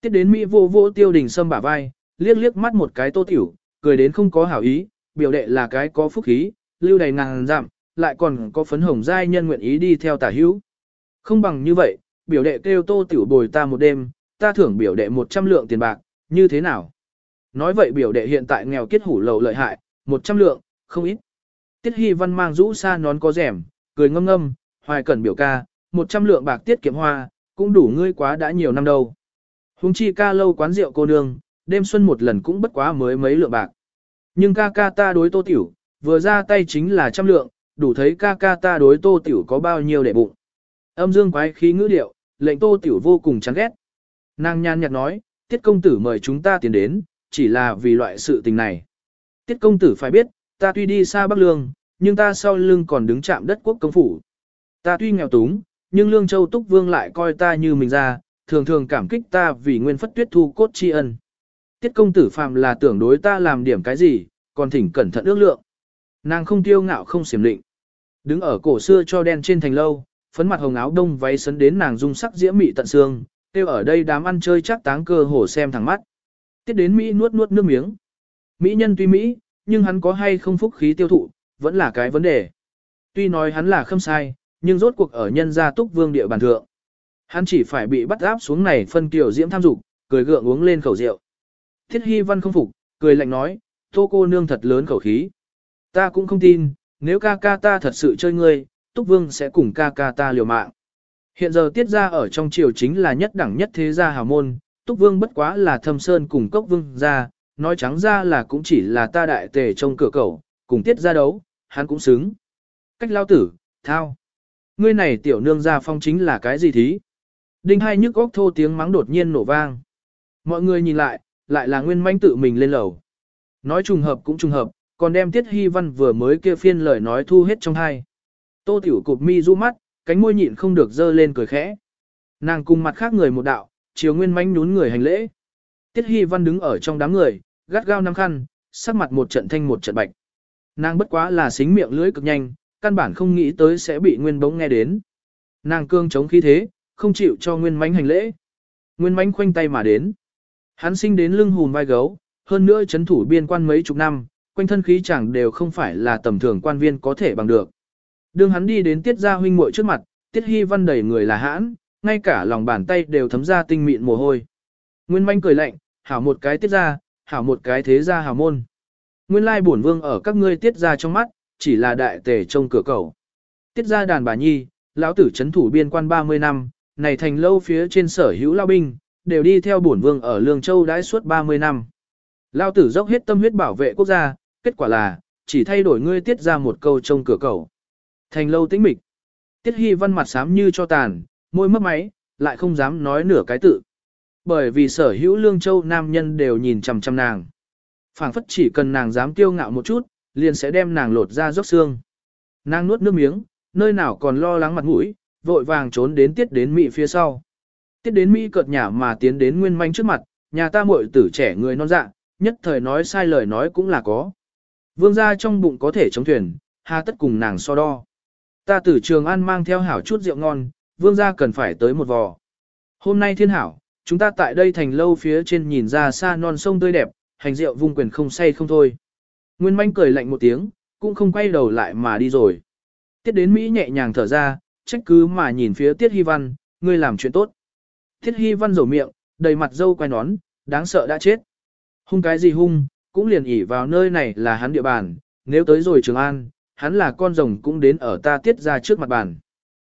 Tiết đến Mỹ vô vô tiêu đình sâm bả vai, liếc liếc mắt một cái tô tiểu, cười đến không có hảo ý, biểu đệ là cái có phúc khí, lưu đầy ngàn dặm, lại còn có phấn hồng giai nhân nguyện ý đi theo tả hữu. Không bằng như vậy, biểu đệ kêu tô tiểu bồi ta một đêm, ta thưởng biểu đệ 100 lượng tiền bạc, như thế nào? Nói vậy biểu đệ hiện tại nghèo kết hủ lầu lợi hại, 100 lượng, không ít. Tiết Hy Văn mang rũ xa nón có rẻm, cười ngâm ngâm, hoài cẩn biểu ca, 100 lượng bạc tiết kiệm hoa, cũng đủ ngươi quá đã nhiều năm đâu. Hùng chi ca lâu quán rượu cô nương, đêm xuân một lần cũng bất quá mới mấy lượng bạc. Nhưng ca ca ta đối tô tiểu, vừa ra tay chính là trăm lượng, đủ thấy ca ca ta đối tô tiểu có bao nhiêu để bụng. Âm dương quái khí ngữ điệu, lệnh tô tiểu vô cùng chán ghét. Nàng nhan nhạt nói, tiết công tử mời chúng ta tiến đến, chỉ là vì loại sự tình này. Tiết công tử phải biết, ta tuy đi xa Bắc Lương, nhưng ta sau lưng còn đứng chạm đất quốc công phủ. Ta tuy nghèo túng, nhưng Lương Châu Túc Vương lại coi ta như mình ra, thường thường cảm kích ta vì nguyên phất tuyết thu cốt tri ân. Tiết công tử phàm là tưởng đối ta làm điểm cái gì, còn thỉnh cẩn thận ước lượng. Nàng không tiêu ngạo không xiểm định. Đứng ở cổ xưa cho đen trên thành lâu, phấn mặt hồng áo đông váy sấn đến nàng dung sắc diễm mị tận xương, tiêu ở đây đám ăn chơi chắc táng cơ hồ xem thẳng mắt. Tiết đến Mỹ nuốt nuốt nước miếng. Mỹ nhân tuy Mỹ, nhưng hắn có hay không phúc khí tiêu thụ, vẫn là cái vấn đề. Tuy nói hắn là không sai, nhưng rốt cuộc ở nhân gia túc vương địa bàn thượng. Hắn chỉ phải bị bắt áp xuống này phân kiểu diễm tham dục, cười gượng uống lên khẩu rượu. Thiết Hy Văn không phục, cười lạnh nói, tô cô nương thật lớn khẩu khí. Ta cũng không tin, nếu ca ca ta thật sự chơi ngươi, túc vương sẽ cùng ca ca ta liều mạng. Hiện giờ tiết ra ở trong triều chính là nhất đẳng nhất thế gia hào môn, túc vương bất quá là thâm sơn cùng cốc vương gia, nói trắng ra là cũng chỉ là ta đại tề trong cửa cầu, cùng tiết ra đấu, hắn cũng xứng. Cách lao tử, thao. Ngươi này tiểu nương gia phong chính là cái gì thí? Đinh hai nhức góc thô tiếng mắng đột nhiên nổ vang. Mọi người nhìn lại, lại là nguyên manh tự mình lên lầu. Nói trùng hợp cũng trùng hợp, còn đem tiết hy văn vừa mới kia phiên lời nói thu hết trong hai. Tô tiểu cụp mi du mắt, cánh môi nhịn không được dơ lên cười khẽ. Nàng cùng mặt khác người một đạo, chiều nguyên manh nhún người hành lễ. Tiết hy văn đứng ở trong đám người, gắt gao nắm khăn, sắc mặt một trận thanh một trận bạch. Nàng bất quá là xính miệng lưỡi cực nhanh, căn bản không nghĩ tới sẽ bị nguyên bỗng nghe đến. Nàng cương chống khí thế, không chịu cho nguyên mánh hành lễ. Nguyên mánh khoanh tay mà đến. Hắn sinh đến lưng hùn vai gấu, hơn nữa chấn thủ biên quan mấy chục năm, quanh thân khí chẳng đều không phải là tầm thường quan viên có thể bằng được. Đương hắn đi đến tiết gia huynh muội trước mặt, tiết hy văn đẩy người là hãn, ngay cả lòng bàn tay đều thấm ra tinh mịn mồ hôi. Nguyên manh cười lạnh, hảo một cái tiết gia, hảo một cái thế gia hảo môn. Nguyên lai bổn vương ở các ngươi tiết gia trong mắt, chỉ là đại tề trông cửa cầu. Tiết gia đàn bà nhi, lão tử chấn thủ biên quan 30 năm, này thành lâu phía trên sở hữu lao binh, đều đi theo bổn vương ở Lương Châu đãi suốt 30 năm. Lao tử dốc hết tâm huyết bảo vệ quốc gia, kết quả là, chỉ thay đổi ngươi tiết ra một câu trông cửa cầu. Thành lâu tĩnh mịch. Tiết hy văn mặt xám như cho tàn, môi mấp máy, lại không dám nói nửa cái tự. Bởi vì sở hữu Lương Châu nam nhân đều nhìn chằm chằm nàng. phảng phất chỉ cần nàng dám kiêu ngạo một chút, liền sẽ đem nàng lột ra róc xương. Nàng nuốt nước miếng, nơi nào còn lo lắng mặt mũi, vội vàng trốn đến tiết đến Mỹ phía sau. Tiết đến Mỹ cợt nhả mà tiến đến nguyên manh trước mặt, nhà ta muội tử trẻ người non dạ, nhất thời nói sai lời nói cũng là có. Vương gia trong bụng có thể chống thuyền, hà tất cùng nàng so đo. Ta tử trường ăn mang theo hảo chút rượu ngon, vương gia cần phải tới một vò. Hôm nay thiên hảo, chúng ta tại đây thành lâu phía trên nhìn ra xa non sông tươi đẹp, hành rượu vung quyền không say không thôi. Nguyên manh cười lạnh một tiếng, cũng không quay đầu lại mà đi rồi. Tiết đến Mỹ nhẹ nhàng thở ra, trách cứ mà nhìn phía Tiết Hy Văn, ngươi làm chuyện tốt. Tiết Hy Văn rầu miệng, đầy mặt dâu quay nón, đáng sợ đã chết. Hung cái gì hung, cũng liền ỉ vào nơi này là hắn địa bàn, nếu tới rồi Trường An, hắn là con rồng cũng đến ở ta tiết ra trước mặt bàn.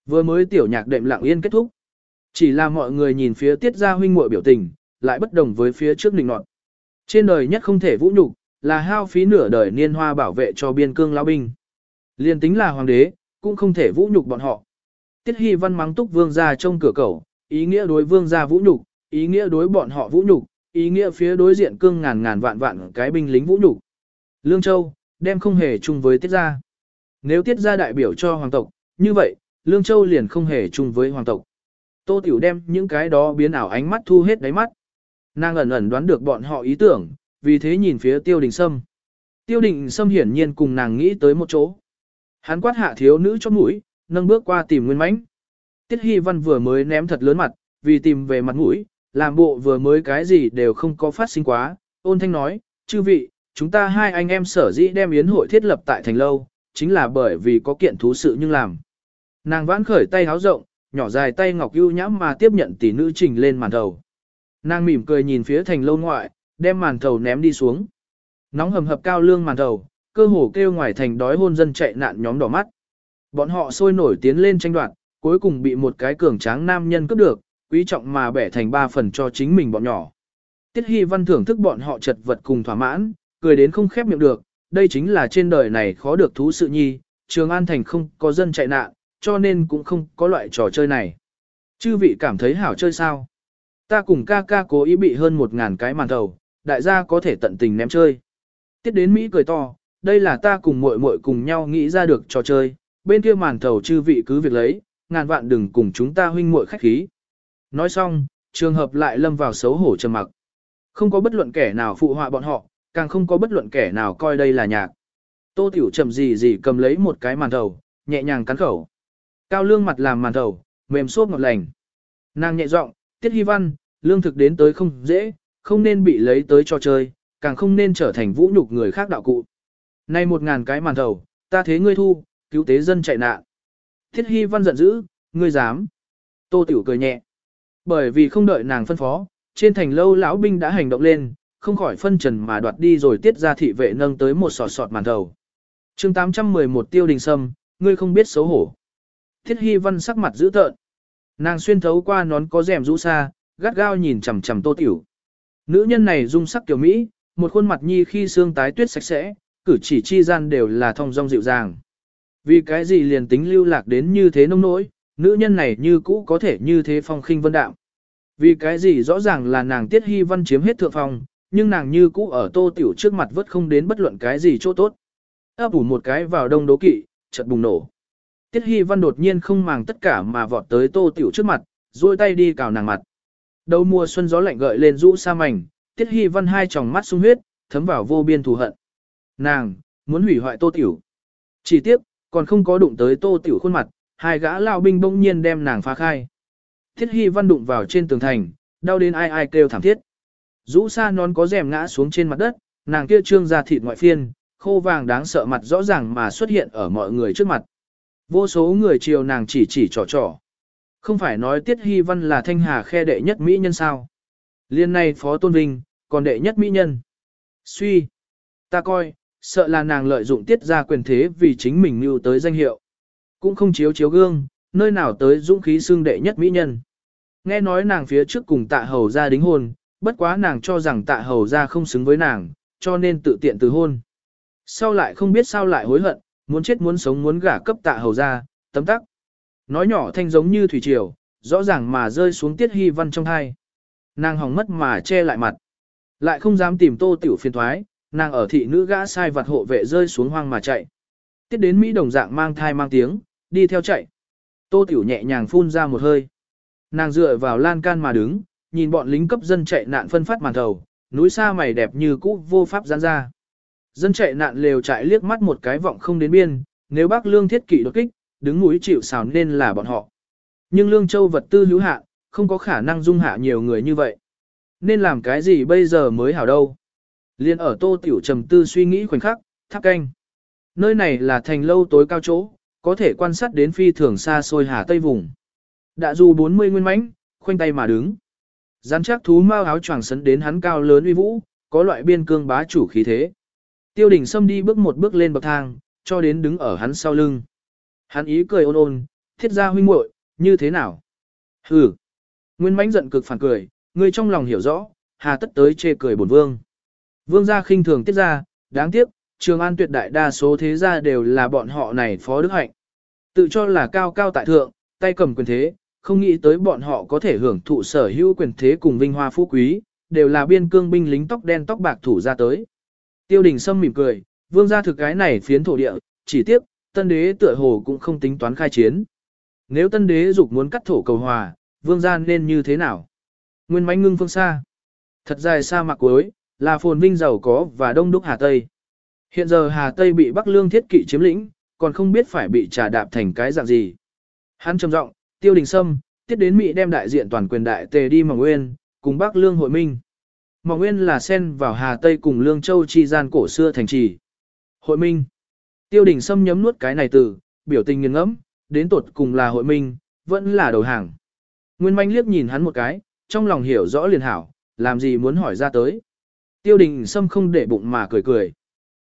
Vừa mới tiểu nhạc đệm lặng yên kết thúc. Chỉ là mọi người nhìn phía tiết ra huynh muội biểu tình, lại bất đồng với phía trước nịnh nọt. Trên đời nhất không thể vũ nhục, là hao phí nửa đời niên hoa bảo vệ cho biên cương lão binh. Liên tính là hoàng đế, cũng không thể vũ nhục bọn họ. Tiết Hy Văn mắng túc vương gia trong cửa cầu, ý nghĩa đối vương gia vũ nhục, ý nghĩa đối bọn họ vũ nhục, ý nghĩa phía đối diện cương ngàn ngàn vạn vạn cái binh lính vũ nhục. Lương Châu, đem không hề chung với tiết gia. Nếu tiết gia đại biểu cho hoàng tộc, như vậy, Lương Châu liền không hề chung với hoàng tộc. Tô Tiểu đem những cái đó biến ảo ánh mắt thu hết đáy mắt. Nàng ẩn ẩn đoán được bọn họ ý tưởng, vì thế nhìn phía Tiêu Đình Sâm. Tiêu Đình Sâm hiển nhiên cùng nàng nghĩ tới một chỗ. Hắn quát hạ thiếu nữ chót mũi, nâng bước qua tìm Nguyên Mãnh. Tiết Hy Văn vừa mới ném thật lớn mặt, vì tìm về mặt mũi, làm bộ vừa mới cái gì đều không có phát sinh quá. Ôn thanh nói, chư vị, chúng ta hai anh em sở dĩ đem yến hội thiết lập tại thành lâu, chính là bởi vì có kiện thú sự nhưng làm. Nàng vãn khởi tay háo rộng, nhỏ dài tay ngọc ưu nhãm mà tiếp nhận tỷ nữ trình lên màn đầu, Nàng mỉm cười nhìn phía thành lâu ngoại, đem màn thầu ném đi xuống. Nóng hầm hập cao lương màn thầu, cơ hồ kêu ngoài thành đói hôn dân chạy nạn nhóm đỏ mắt. Bọn họ sôi nổi tiến lên tranh đoạt, cuối cùng bị một cái cường tráng nam nhân cướp được, quý trọng mà bẻ thành ba phần cho chính mình bọn nhỏ. Tiết Hy Văn thưởng thức bọn họ chật vật cùng thỏa mãn, cười đến không khép miệng được, đây chính là trên đời này khó được thú sự nhi, Trường An Thành không có dân chạy nạn, cho nên cũng không có loại trò chơi này. Chư vị cảm thấy hảo chơi sao? Ta cùng ca ca cố ý bị hơn một ngàn cái màn thầu, đại gia có thể tận tình ném chơi. Tiết đến Mỹ cười to, đây là ta cùng muội muội cùng nhau nghĩ ra được trò chơi, bên kia màn thầu chư vị cứ việc lấy, ngàn vạn đừng cùng chúng ta huynh muội khách khí. Nói xong, trường hợp lại lâm vào xấu hổ trầm mặc. Không có bất luận kẻ nào phụ họa bọn họ, càng không có bất luận kẻ nào coi đây là nhạc. Tô Tiểu chậm gì gì cầm lấy một cái màn thầu, nhẹ nhàng cắn khẩu. Cao lương mặt làm màn thầu, mềm xốp ngọt lành. Nàng nhẹ giọng, tiết hy văn, lương thực đến tới không dễ, không nên bị lấy tới cho chơi, càng không nên trở thành vũ nhục người khác đạo cụ. Nay một ngàn cái màn thầu, ta thế ngươi thu, cứu tế dân chạy nạn. Thiết hy văn giận dữ, ngươi dám. Tô Tiểu cười nhẹ. Bởi vì không đợi nàng phân phó, trên thành lâu lão binh đã hành động lên, không khỏi phân trần mà đoạt đi rồi tiết ra thị vệ nâng tới một sọt sọt màn thầu. chương 811 tiêu đình sâm, ngươi không biết xấu hổ. Thiết hy văn sắc mặt dữ tợn. Nàng xuyên thấu qua nón có rèm rũ xa, gắt gao nhìn chằm chằm tô tiểu. Nữ nhân này dung sắc kiểu Mỹ, một khuôn mặt nhi khi xương tái tuyết sạch sẽ, cử chỉ chi gian đều là thông dong dịu dàng. Vì cái gì liền tính lưu lạc đến như thế nông nỗi, nữ nhân này như cũ có thể như thế phong khinh vân đạm. Vì cái gì rõ ràng là nàng tiết hy văn chiếm hết thượng phong, nhưng nàng như cũ ở tô tiểu trước mặt vất không đến bất luận cái gì chỗ tốt. ấp ủ một cái vào đông đố kỵ, chợt bùng nổ. Tiết hy văn đột nhiên không màng tất cả mà vọt tới tô tiểu trước mặt, duỗi tay đi cào nàng mặt. Đầu mùa xuân gió lạnh gợi lên rũ sa mảnh, tiết hy văn hai tròng mắt sung huyết, thấm vào vô biên thù hận. Nàng, muốn hủy hoại tô tiểu. Chỉ tiếp, còn không có đụng tới tô tiểu khuôn mặt, hai gã lao binh bỗng nhiên đem nàng phá khai. Thiết hy văn đụng vào trên tường thành, đau đến ai ai kêu thảm thiết. Rũ sa non có rèm ngã xuống trên mặt đất, nàng kia trương ra thịt ngoại phiên, khô vàng đáng sợ mặt rõ ràng mà xuất hiện ở mọi người trước mặt. Vô số người chiều nàng chỉ chỉ trò trò. Không phải nói Tiết Hy Văn là thanh hà khe đệ nhất mỹ nhân sao. Liên này Phó Tôn Vinh, còn đệ nhất mỹ nhân. Suy. Ta coi, sợ là nàng lợi dụng tiết ra quyền thế vì chính mình mưu tới danh hiệu. Cũng không chiếu chiếu gương, nơi nào tới dũng khí xương đệ nhất mỹ nhân. Nghe nói nàng phía trước cùng tạ hầu ra đính hôn, bất quá nàng cho rằng tạ hầu ra không xứng với nàng, cho nên tự tiện từ hôn. Sau lại không biết sao lại hối hận, muốn chết muốn sống muốn gả cấp tạ hầu ra, tấm tắc. Nói nhỏ thanh giống như thủy triều, rõ ràng mà rơi xuống tiết hy văn trong hai. Nàng hỏng mất mà che lại mặt. Lại không dám tìm tô tiểu phiền thoái, nàng ở thị nữ gã sai vặt hộ vệ rơi xuống hoang mà chạy. Tiết đến Mỹ đồng dạng mang thai mang tiếng, đi theo chạy. Tô tiểu nhẹ nhàng phun ra một hơi. Nàng dựa vào lan can mà đứng, nhìn bọn lính cấp dân chạy nạn phân phát màn thầu, núi xa mày đẹp như cũ vô pháp giãn ra. Dân chạy nạn lều chạy liếc mắt một cái vọng không đến biên, nếu bác lương thiết kỵ đột kích, đứng mũi chịu xào nên là bọn họ. Nhưng lương châu vật tư hữu hạ, không có khả năng dung hạ nhiều người như vậy. Nên làm cái gì bây giờ mới hảo đâu. Liên ở tô tiểu trầm tư suy nghĩ khoảnh khắc, tháp canh. Nơi này là thành lâu tối cao chỗ, có thể quan sát đến phi thường xa xôi hà tây vùng. Đã dù 40 nguyên mãnh, khoanh tay mà đứng. Gián chắc thú mau áo choàng sấn đến hắn cao lớn uy vũ, có loại biên cương bá chủ khí thế. Tiêu đình xâm đi bước một bước lên bậc thang, cho đến đứng ở hắn sau lưng. Hắn ý cười ôn ôn, thiết ra huynh muội như thế nào? Hừ. Nguyên mãnh giận cực phản cười, người trong lòng hiểu rõ, hà tất tới chê cười bổn vương. Vương gia khinh thường tiết ra, đáng tiếc, trường an tuyệt đại đa số thế gia đều là bọn họ này phó đức hạnh. Tự cho là cao cao tại thượng, tay cầm quyền thế, không nghĩ tới bọn họ có thể hưởng thụ sở hữu quyền thế cùng vinh hoa phú quý, đều là biên cương binh lính tóc đen tóc bạc thủ ra tới. Tiêu đình Sâm mỉm cười, vương gia thực cái này phiến thổ địa, chỉ tiếc, tân đế tựa hồ cũng không tính toán khai chiến. Nếu tân đế dục muốn cắt thổ cầu hòa, vương gia nên như thế nào? Nguyên mánh ngưng phương xa. Thật dài xa mạc cuối, là phồn vinh giàu có và đông đúc Hà Tây. Hiện giờ Hà Tây bị Bắc Lương thiết kỵ chiếm lĩnh, còn không biết phải bị trả đạp thành cái dạng gì. Hắn trầm giọng, Tiêu Đình Sâm, tiết đến Mỹ đem đại diện toàn quyền đại tề đi Mỏng Nguyên, cùng Bắc Lương hội minh. Mỏng Nguyên là xen vào Hà Tây cùng Lương Châu chi gian cổ xưa thành trì. Hội minh. Tiêu Đình Sâm nhấm nuốt cái này từ, biểu tình nghiêng ngẫm, đến tột cùng là hội minh, vẫn là đầu hàng. Nguyên Manh liếc nhìn hắn một cái, trong lòng hiểu rõ liền hảo, làm gì muốn hỏi ra tới. Tiêu Đình Sâm không để bụng mà cười cười.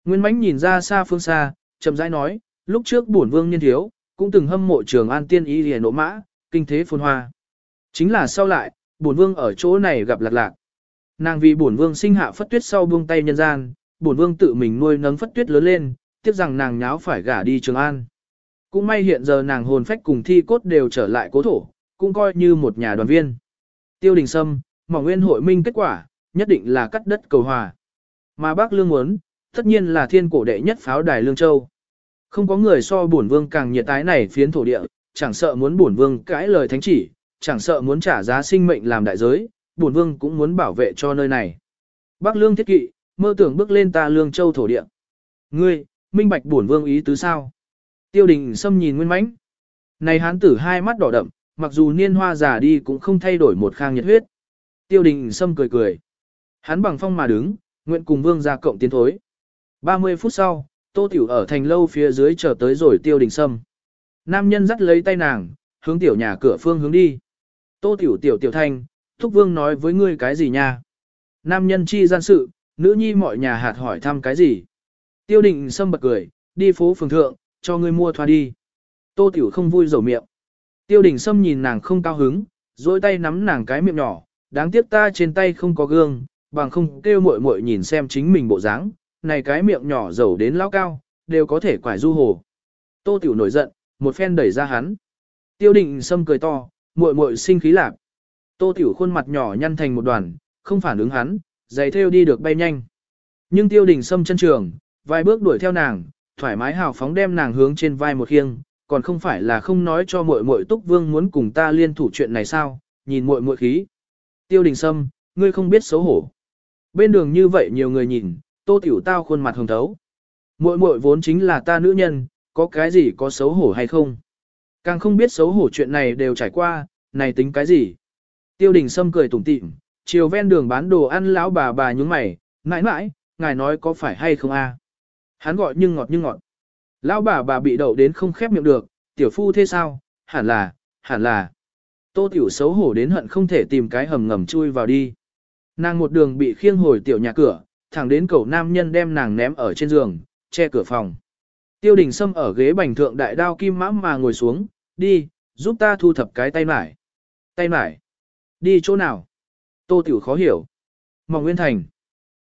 Nguyên Mánh nhìn ra xa phương xa, chậm rãi nói, lúc trước bổn vương nhân thiếu, cũng từng hâm mộ trường an tiên y hề nộ mã, kinh thế phồn hoa. Chính là sau lại, bổn vương ở chỗ này gặp lạc lạc. Nàng vì bổn vương sinh hạ phất tuyết sau buông tay nhân gian, bổn vương tự mình nuôi nấng phất tuyết lớn lên, tiếc rằng nàng nháo phải gả đi Trường An. Cũng may hiện giờ nàng hồn phách cùng thi cốt đều trở lại cố thổ, cũng coi như một nhà đoàn viên. Tiêu đình sâm, mỏng nguyên hội minh kết quả, nhất định là cắt đất cầu hòa. Mà bác lương muốn, tất nhiên là thiên cổ đệ nhất pháo đài lương châu. Không có người so bổn vương càng nhiệt tái này phiến thổ địa, chẳng sợ muốn bổn vương cãi lời thánh chỉ, chẳng sợ muốn trả giá sinh mệnh làm đại giới, bổn vương cũng muốn bảo vệ cho nơi này. Bác lương thiết kỵ, mơ tưởng bước lên ta lương châu thổ địa. Ngươi, minh bạch bổn vương ý tứ sao? Tiêu đình xâm nhìn nguyên mãnh. Này hán tử hai mắt đỏ đậm, mặc dù niên hoa già đi cũng không thay đổi một khang nhiệt huyết. Tiêu đình xâm cười cười. Hắn bằng phong mà đứng, nguyện cùng vương ra cộng tiến thối. 30 phút sau, tô tiểu ở thành lâu phía dưới chờ tới rồi tiêu đình sâm. Nam nhân dắt lấy tay nàng, hướng tiểu nhà cửa phương hướng đi. Tô tiểu tiểu tiểu thanh, thúc vương nói với ngươi cái gì nha? Nam nhân chi gian sự, nữ nhi mọi nhà hạt hỏi thăm cái gì? Tiêu định sâm bật cười, đi phố phường thượng, cho ngươi mua thoa đi. Tô tiểu không vui dầu miệng. Tiêu đình sâm nhìn nàng không cao hứng, dối tay nắm nàng cái miệng nhỏ, đáng tiếc ta trên tay không có gương, bằng không kêu muội muội nhìn xem chính mình bộ dáng, này cái miệng nhỏ dầu đến lao cao, đều có thể quải du hồ. Tô Tiểu nổi giận, một phen đẩy ra hắn. Tiêu định sâm cười to, muội muội sinh khí lạc. Tô Tiểu khuôn mặt nhỏ nhăn thành một đoàn, không phản ứng hắn, giày theo đi được bay nhanh. Nhưng tiêu đình sâm chân trường, vài bước đuổi theo nàng, thoải mái hào phóng đem nàng hướng trên vai một khiêng, còn không phải là không nói cho muội muội Túc Vương muốn cùng ta liên thủ chuyện này sao, nhìn muội muội khí. Tiêu đình sâm, ngươi không biết xấu hổ. Bên đường như vậy nhiều người nhìn, tô tiểu tao khuôn mặt hồng thấu. Muội muội vốn chính là ta nữ nhân, có cái gì có xấu hổ hay không? Càng không biết xấu hổ chuyện này đều trải qua, này tính cái gì? Tiêu đình Sâm cười tủm tỉm, chiều ven đường bán đồ ăn lão bà bà nhướng mày, mãi mãi, ngài nói có phải hay không a? Hắn gọi nhưng ngọt nhưng ngọt. Lão bà bà bị đậu đến không khép miệng được, tiểu phu thế sao? Hẳn là, hẳn là. Tô tiểu xấu hổ đến hận không thể tìm cái hầm ngầm chui vào đi. Nàng một đường bị khiêng hồi tiểu nhà cửa, thẳng đến cầu nam nhân đem nàng ném ở trên giường, che cửa phòng. Tiêu đình Sâm ở ghế bành thượng đại đao kim mã mà ngồi xuống, đi, giúp ta thu thập cái tay mải. Tay mải? Đi chỗ nào? Tô Tiểu khó hiểu. Mỏng Nguyên Thành.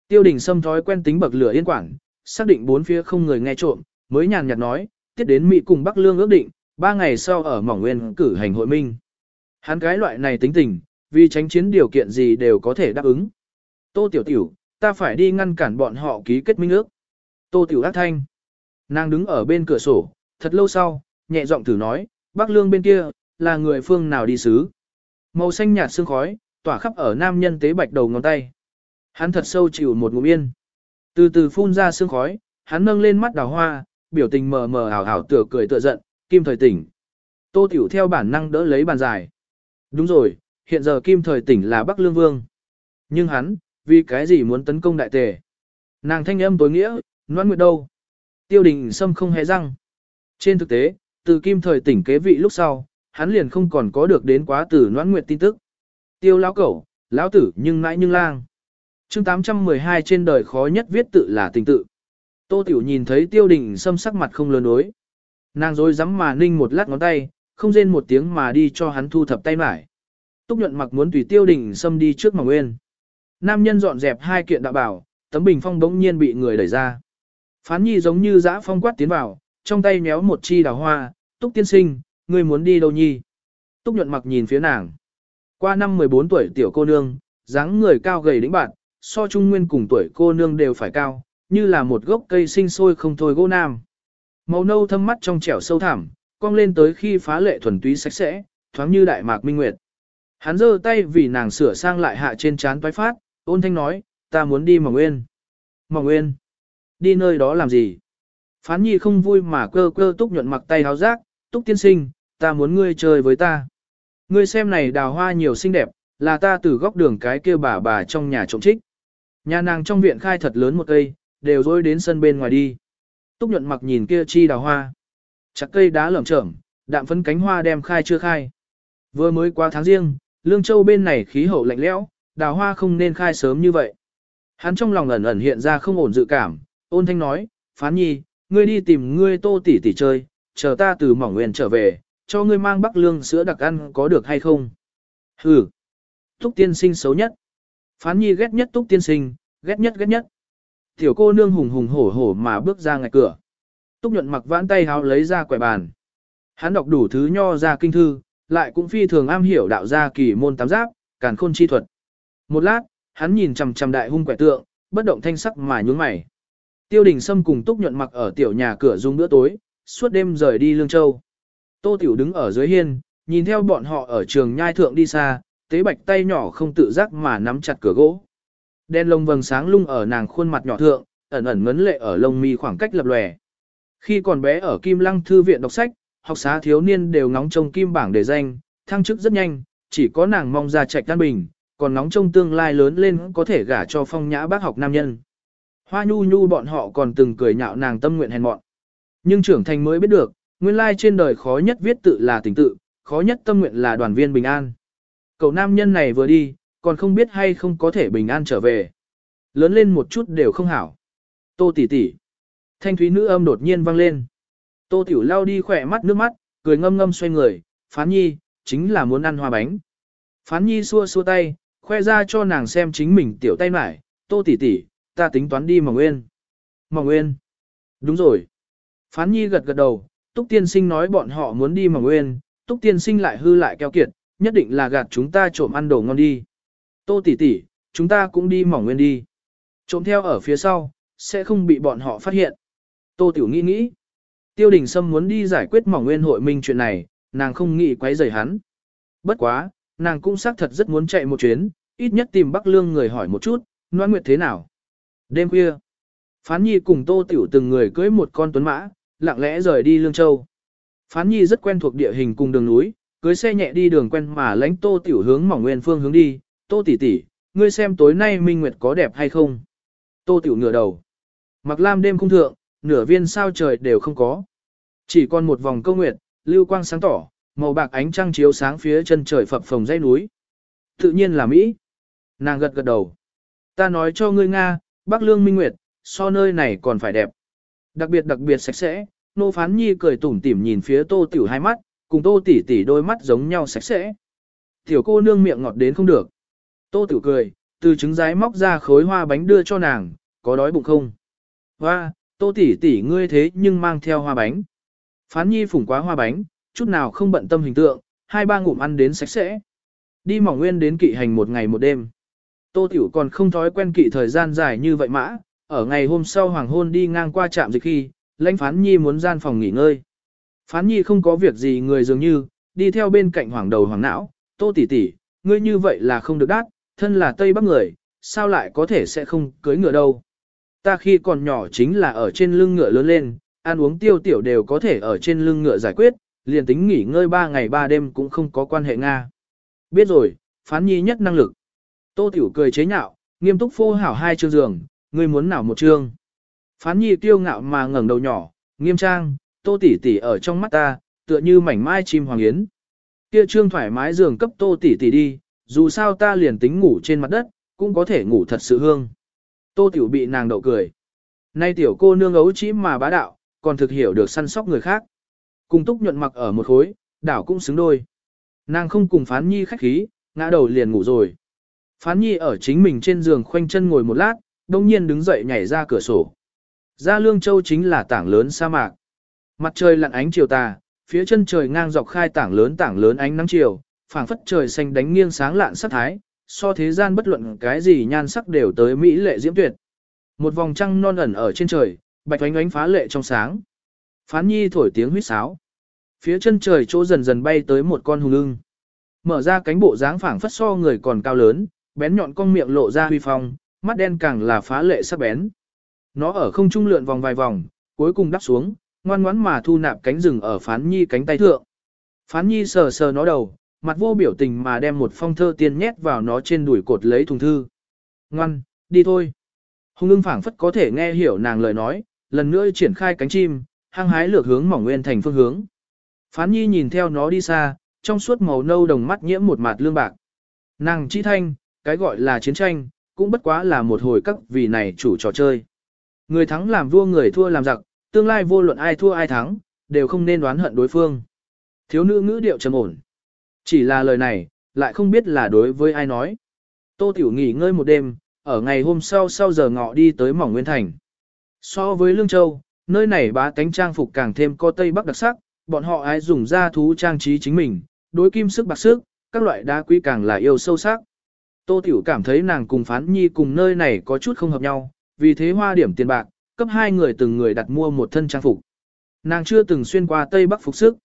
Tiêu đình Sâm thói quen tính bậc lửa yên quảng xác định bốn phía không người nghe trộm, mới nhàn nhạt nói, tiết đến Mỹ cùng Bắc Lương ước định, ba ngày sau ở Mỏng Nguyên cử hành hội minh. Hắn cái loại này tính tình, vì tránh chiến điều kiện gì đều có thể đáp ứng. Tô Tiểu Tiểu, ta phải đi ngăn cản bọn họ ký kết minh ước. Tô Tiểu Ác Thanh. Nàng đứng ở bên cửa sổ, thật lâu sau, nhẹ giọng thử nói, Bắc Lương bên kia, là người phương nào đi xứ. Màu xanh nhạt sương khói, tỏa khắp ở nam nhân tế bạch đầu ngón tay. Hắn thật sâu chịu một ngụm yên. Từ từ phun ra sương khói, hắn nâng lên mắt đào hoa, biểu tình mờ mờ ảo ảo tựa cười tựa giận, kim thời tỉnh. Tô Tiểu theo bản năng đỡ lấy bàn dài. Đúng rồi, hiện giờ kim thời tỉnh là Bắc Lương Vương. Nhưng hắn, vì cái gì muốn tấn công đại tề? Nàng thanh âm tối nghĩa, noan nguyệt đâu? Tiêu đình Sâm không hề răng. Trên thực tế, từ kim thời tỉnh kế vị lúc sau, hắn liền không còn có được đến quá tử noan nguyệt tin tức. Tiêu lão cẩu, lão tử nhưng mãi nhưng lang chương 812 trên đời khó nhất viết tự là tình tự. Tô Tiểu nhìn thấy tiêu đình Sâm sắc mặt không lớn đối. Nàng dối rắm mà ninh một lát ngón tay, không rên một tiếng mà đi cho hắn thu thập tay mải. Túc nhuận mặc muốn tùy tiêu đình Sâm đi trước mà nguyên. Nam nhân dọn dẹp hai kiện đạo bảo, tấm bình phong bỗng nhiên bị người đẩy ra. Phán nhi giống như dã phong quát tiến vào, trong tay méo một chi đào hoa, túc tiên sinh, ngươi muốn đi đâu nhi? Túc nhuận mặc nhìn phía nàng. Qua năm 14 tuổi tiểu cô nương, dáng người cao gầy đĩnh bạn, so trung nguyên cùng tuổi cô nương đều phải cao, như là một gốc cây sinh sôi không thôi gỗ nam. Màu nâu thâm mắt trong trẻo sâu thẳm, cong lên tới khi phá lệ thuần túy sạch sẽ, thoáng như đại mạc minh nguyệt. Hắn giơ tay vì nàng sửa sang lại hạ trên trán toái phát, ôn thanh nói, ta muốn đi Mỏng Nguyên. Mỏng Nguyên. Đi nơi đó làm gì? Phán nhi không vui mà cơ cơ túc nhuận mặc tay háo rác, túc tiên sinh, ta muốn ngươi chơi với ta. Ngươi xem này đào hoa nhiều xinh đẹp, là ta từ góc đường cái kia bà bà trong nhà trộm trích. Nhà nàng trong viện khai thật lớn một cây, đều dối đến sân bên ngoài đi. Túc nhuận mặc nhìn kia chi đào hoa. Chặt cây đá lởm chởm, đạm phấn cánh hoa đem khai chưa khai. Vừa mới qua tháng riêng, Lương Châu bên này khí hậu lạnh lẽo, đào hoa không nên khai sớm như vậy. Hắn trong lòng ẩn ẩn hiện ra không ổn dự cảm, ôn thanh nói, phán nhi, ngươi đi tìm ngươi tô tỷ tỷ chơi, chờ ta từ mỏng nguyên trở về, cho ngươi mang bắc lương sữa đặc ăn có được hay không? Hừ, túc tiên sinh xấu nhất. Phán nhi ghét nhất túc tiên sinh, ghét nhất ghét nhất. Tiểu cô nương hùng hùng hổ hổ mà bước ra ngoài cửa. Túc nhuận mặc vãn tay háo lấy ra quẻ bàn. Hắn đọc đủ thứ nho ra kinh thư, lại cũng phi thường am hiểu đạo gia kỳ môn tám giáp, càn khôn chi thuật. Một lát, hắn nhìn chằm chằm đại hung quẻ tượng, bất động thanh sắc mà nhướng mày. Tiêu đình Sâm cùng Túc nhuận mặc ở tiểu nhà cửa dùng bữa tối, suốt đêm rời đi Lương Châu. Tô Tiểu đứng ở dưới hiên, nhìn theo bọn họ ở trường nhai thượng đi xa, tế bạch tay nhỏ không tự giác mà nắm chặt cửa gỗ. Đen lông vầng sáng lung ở nàng khuôn mặt nhỏ thượng, ẩn ẩn ngấn lệ ở lông mi khoảng cách lập lòe. Khi còn bé ở Kim Lăng thư viện đọc sách, học xá thiếu niên đều ngóng trông kim bảng để danh, thăng chức rất nhanh, chỉ có nàng mong ra trạch đan bình, còn ngóng trông tương lai lớn lên có thể gả cho phong nhã bác học nam nhân. Hoa nhu nhu bọn họ còn từng cười nhạo nàng tâm nguyện hèn mọn. Nhưng trưởng thành mới biết được, nguyên lai trên đời khó nhất viết tự là tình tự, khó nhất tâm nguyện là đoàn viên bình an. Cậu nam nhân này vừa đi, còn không biết hay không có thể bình an trở về. Lớn lên một chút đều không hảo. Tô tỷ tỷ. Thanh thúy nữ âm đột nhiên vang lên. Tô tiểu lao đi khỏe mắt nước mắt, cười ngâm ngâm xoay người, phán nhi, chính là muốn ăn hoa bánh. Phán nhi xua xua tay, khoe ra cho nàng xem chính mình tiểu tay mải, tô tỷ tỷ, ta tính toán đi mỏng nguyên. Mỏng nguyên. Đúng rồi. Phán nhi gật gật đầu, túc tiên sinh nói bọn họ muốn đi mỏng nguyên, túc tiên sinh lại hư lại keo kiệt, nhất định là gạt chúng ta trộm ăn đồ ngon đi. Tô tỷ tỷ, chúng ta cũng đi mỏng nguyên đi. Trộm theo ở phía sau, sẽ không bị bọn họ phát hiện. Tô tiểu nghĩ nghĩ. Tiêu đình Sâm muốn đi giải quyết mỏng nguyên hội minh chuyện này, nàng không nghĩ quấy rầy hắn. Bất quá, nàng cũng xác thật rất muốn chạy một chuyến, ít nhất tìm Bắc Lương người hỏi một chút, Noan Nguyệt thế nào. Đêm khuya, Phán Nhi cùng Tô Tiểu từng người cưỡi một con tuấn mã, lặng lẽ rời đi Lương Châu. Phán Nhi rất quen thuộc địa hình cùng đường núi, cưới xe nhẹ đi đường quen mà lãnh Tô Tiểu hướng mỏng nguyên phương hướng đi, Tô tỷ tỷ, ngươi xem tối nay Minh Nguyệt có đẹp hay không? Tô Tiểu ngửa đầu. Mặc lam đêm không thượng, nửa viên sao trời đều không có. Chỉ còn một vòng câu nguyệt, lưu quang sáng tỏ, màu bạc ánh trăng chiếu sáng phía chân trời phập phồng dãy núi. Tự nhiên là Mỹ. Nàng gật gật đầu. Ta nói cho ngươi Nga, Bắc Lương Minh Nguyệt, so nơi này còn phải đẹp. Đặc biệt đặc biệt sạch sẽ, nô phán nhi cười tủm tỉm nhìn phía tô tiểu hai mắt, cùng tô tỷ tỷ đôi mắt giống nhau sạch sẽ. Tiểu cô nương miệng ngọt đến không được. Tô tiểu cười, từ trứng rái móc ra khối hoa bánh đưa cho nàng, có đói bụng không? Hoa, tô tỷ tỷ ngươi thế nhưng mang theo hoa bánh. Phán nhi phủng quá hoa bánh, chút nào không bận tâm hình tượng, hai ba ngụm ăn đến sạch sẽ. Đi mỏng nguyên đến kỵ hành một ngày một đêm. Tô Tiểu còn không thói quen kỵ thời gian dài như vậy mã, ở ngày hôm sau hoàng hôn đi ngang qua trạm dịch khi, lãnh phán nhi muốn gian phòng nghỉ ngơi. Phán nhi không có việc gì người dường như, đi theo bên cạnh hoàng đầu hoàng não, tô tỷ tỷ, ngươi như vậy là không được đát, thân là Tây Bắc người, sao lại có thể sẽ không cưới ngựa đâu. Ta khi còn nhỏ chính là ở trên lưng ngựa lớn lên, ăn uống tiêu tiểu đều có thể ở trên lưng ngựa giải quyết, liền tính nghỉ ngơi 3 ngày 3 đêm cũng không có quan hệ Nga. Biết rồi, phán nhi nhất năng lực. Tô tiểu cười chế nhạo, nghiêm túc phô hảo hai chương giường, ngươi muốn nào một chương. Phán nhi tiêu ngạo mà ngẩng đầu nhỏ, nghiêm trang, tô tỷ tỷ ở trong mắt ta, tựa như mảnh mai chim hoàng yến. Kia trương thoải mái giường cấp tô tỷ tỷ đi, dù sao ta liền tính ngủ trên mặt đất, cũng có thể ngủ thật sự hương. Tô tiểu bị nàng đậu cười. Nay tiểu cô nương ấu chỉ mà bá đạo, còn thực hiểu được săn sóc người khác. Cùng túc nhuận mặc ở một khối, đảo cũng xứng đôi. Nàng không cùng phán nhi khách khí, ngã đầu liền ngủ rồi. Phán nhi ở chính mình trên giường khoanh chân ngồi một lát, đông nhiên đứng dậy nhảy ra cửa sổ. Ra lương châu chính là tảng lớn sa mạc. Mặt trời lặn ánh chiều tà, phía chân trời ngang dọc khai tảng lớn tảng lớn ánh nắng chiều, phảng phất trời xanh đánh nghiêng sáng lạn sắc thái, so thế gian bất luận cái gì nhan sắc đều tới mỹ lệ diễm tuyệt. Một vòng trăng non ẩn ở trên trời, bạch ánh ánh phá lệ trong sáng. Phán nhi thổi tiếng huýt sáo. Phía chân trời chỗ dần dần bay tới một con hùng ưng. Mở ra cánh bộ dáng phảng phất so người còn cao lớn, bén nhọn con miệng lộ ra huy phong, mắt đen càng là phá lệ sắc bén. Nó ở không trung lượn vòng vài vòng, cuối cùng đắp xuống, ngoan ngoãn mà thu nạp cánh rừng ở phán nhi cánh tay thượng. Phán nhi sờ sờ nó đầu, mặt vô biểu tình mà đem một phong thơ tiên nhét vào nó trên đùi cột lấy thùng thư. Ngoan, đi thôi. Hùng ưng phảng phất có thể nghe hiểu nàng lời nói, lần nữa triển khai cánh chim, hăng hái lược hướng mỏng nguyên thành phương hướng. Phán nhi nhìn theo nó đi xa, trong suốt màu nâu đồng mắt nhiễm một mặt lương bạc. Nàng chỉ thanh, cái gọi là chiến tranh, cũng bất quá là một hồi các vì này chủ trò chơi. Người thắng làm vua người thua làm giặc, tương lai vô luận ai thua ai thắng, đều không nên đoán hận đối phương. Thiếu nữ ngữ điệu trầm ổn. Chỉ là lời này, lại không biết là đối với ai nói. Tô Tiểu nghỉ ngơi một đêm, ở ngày hôm sau sau giờ ngọ đi tới Mỏng Nguyên Thành. So với Lương Châu, nơi này bá tánh trang phục càng thêm có Tây Bắc đặc sắc, bọn họ ai dùng da thú trang trí chính mình, đối kim sức bạc sức, các loại đá quý càng là yêu sâu sắc. Tô Tiểu cảm thấy nàng cùng Phán Nhi cùng nơi này có chút không hợp nhau, vì thế hoa điểm tiền bạc, cấp hai người từng người đặt mua một thân trang phục. Nàng chưa từng xuyên qua Tây Bắc phục sức.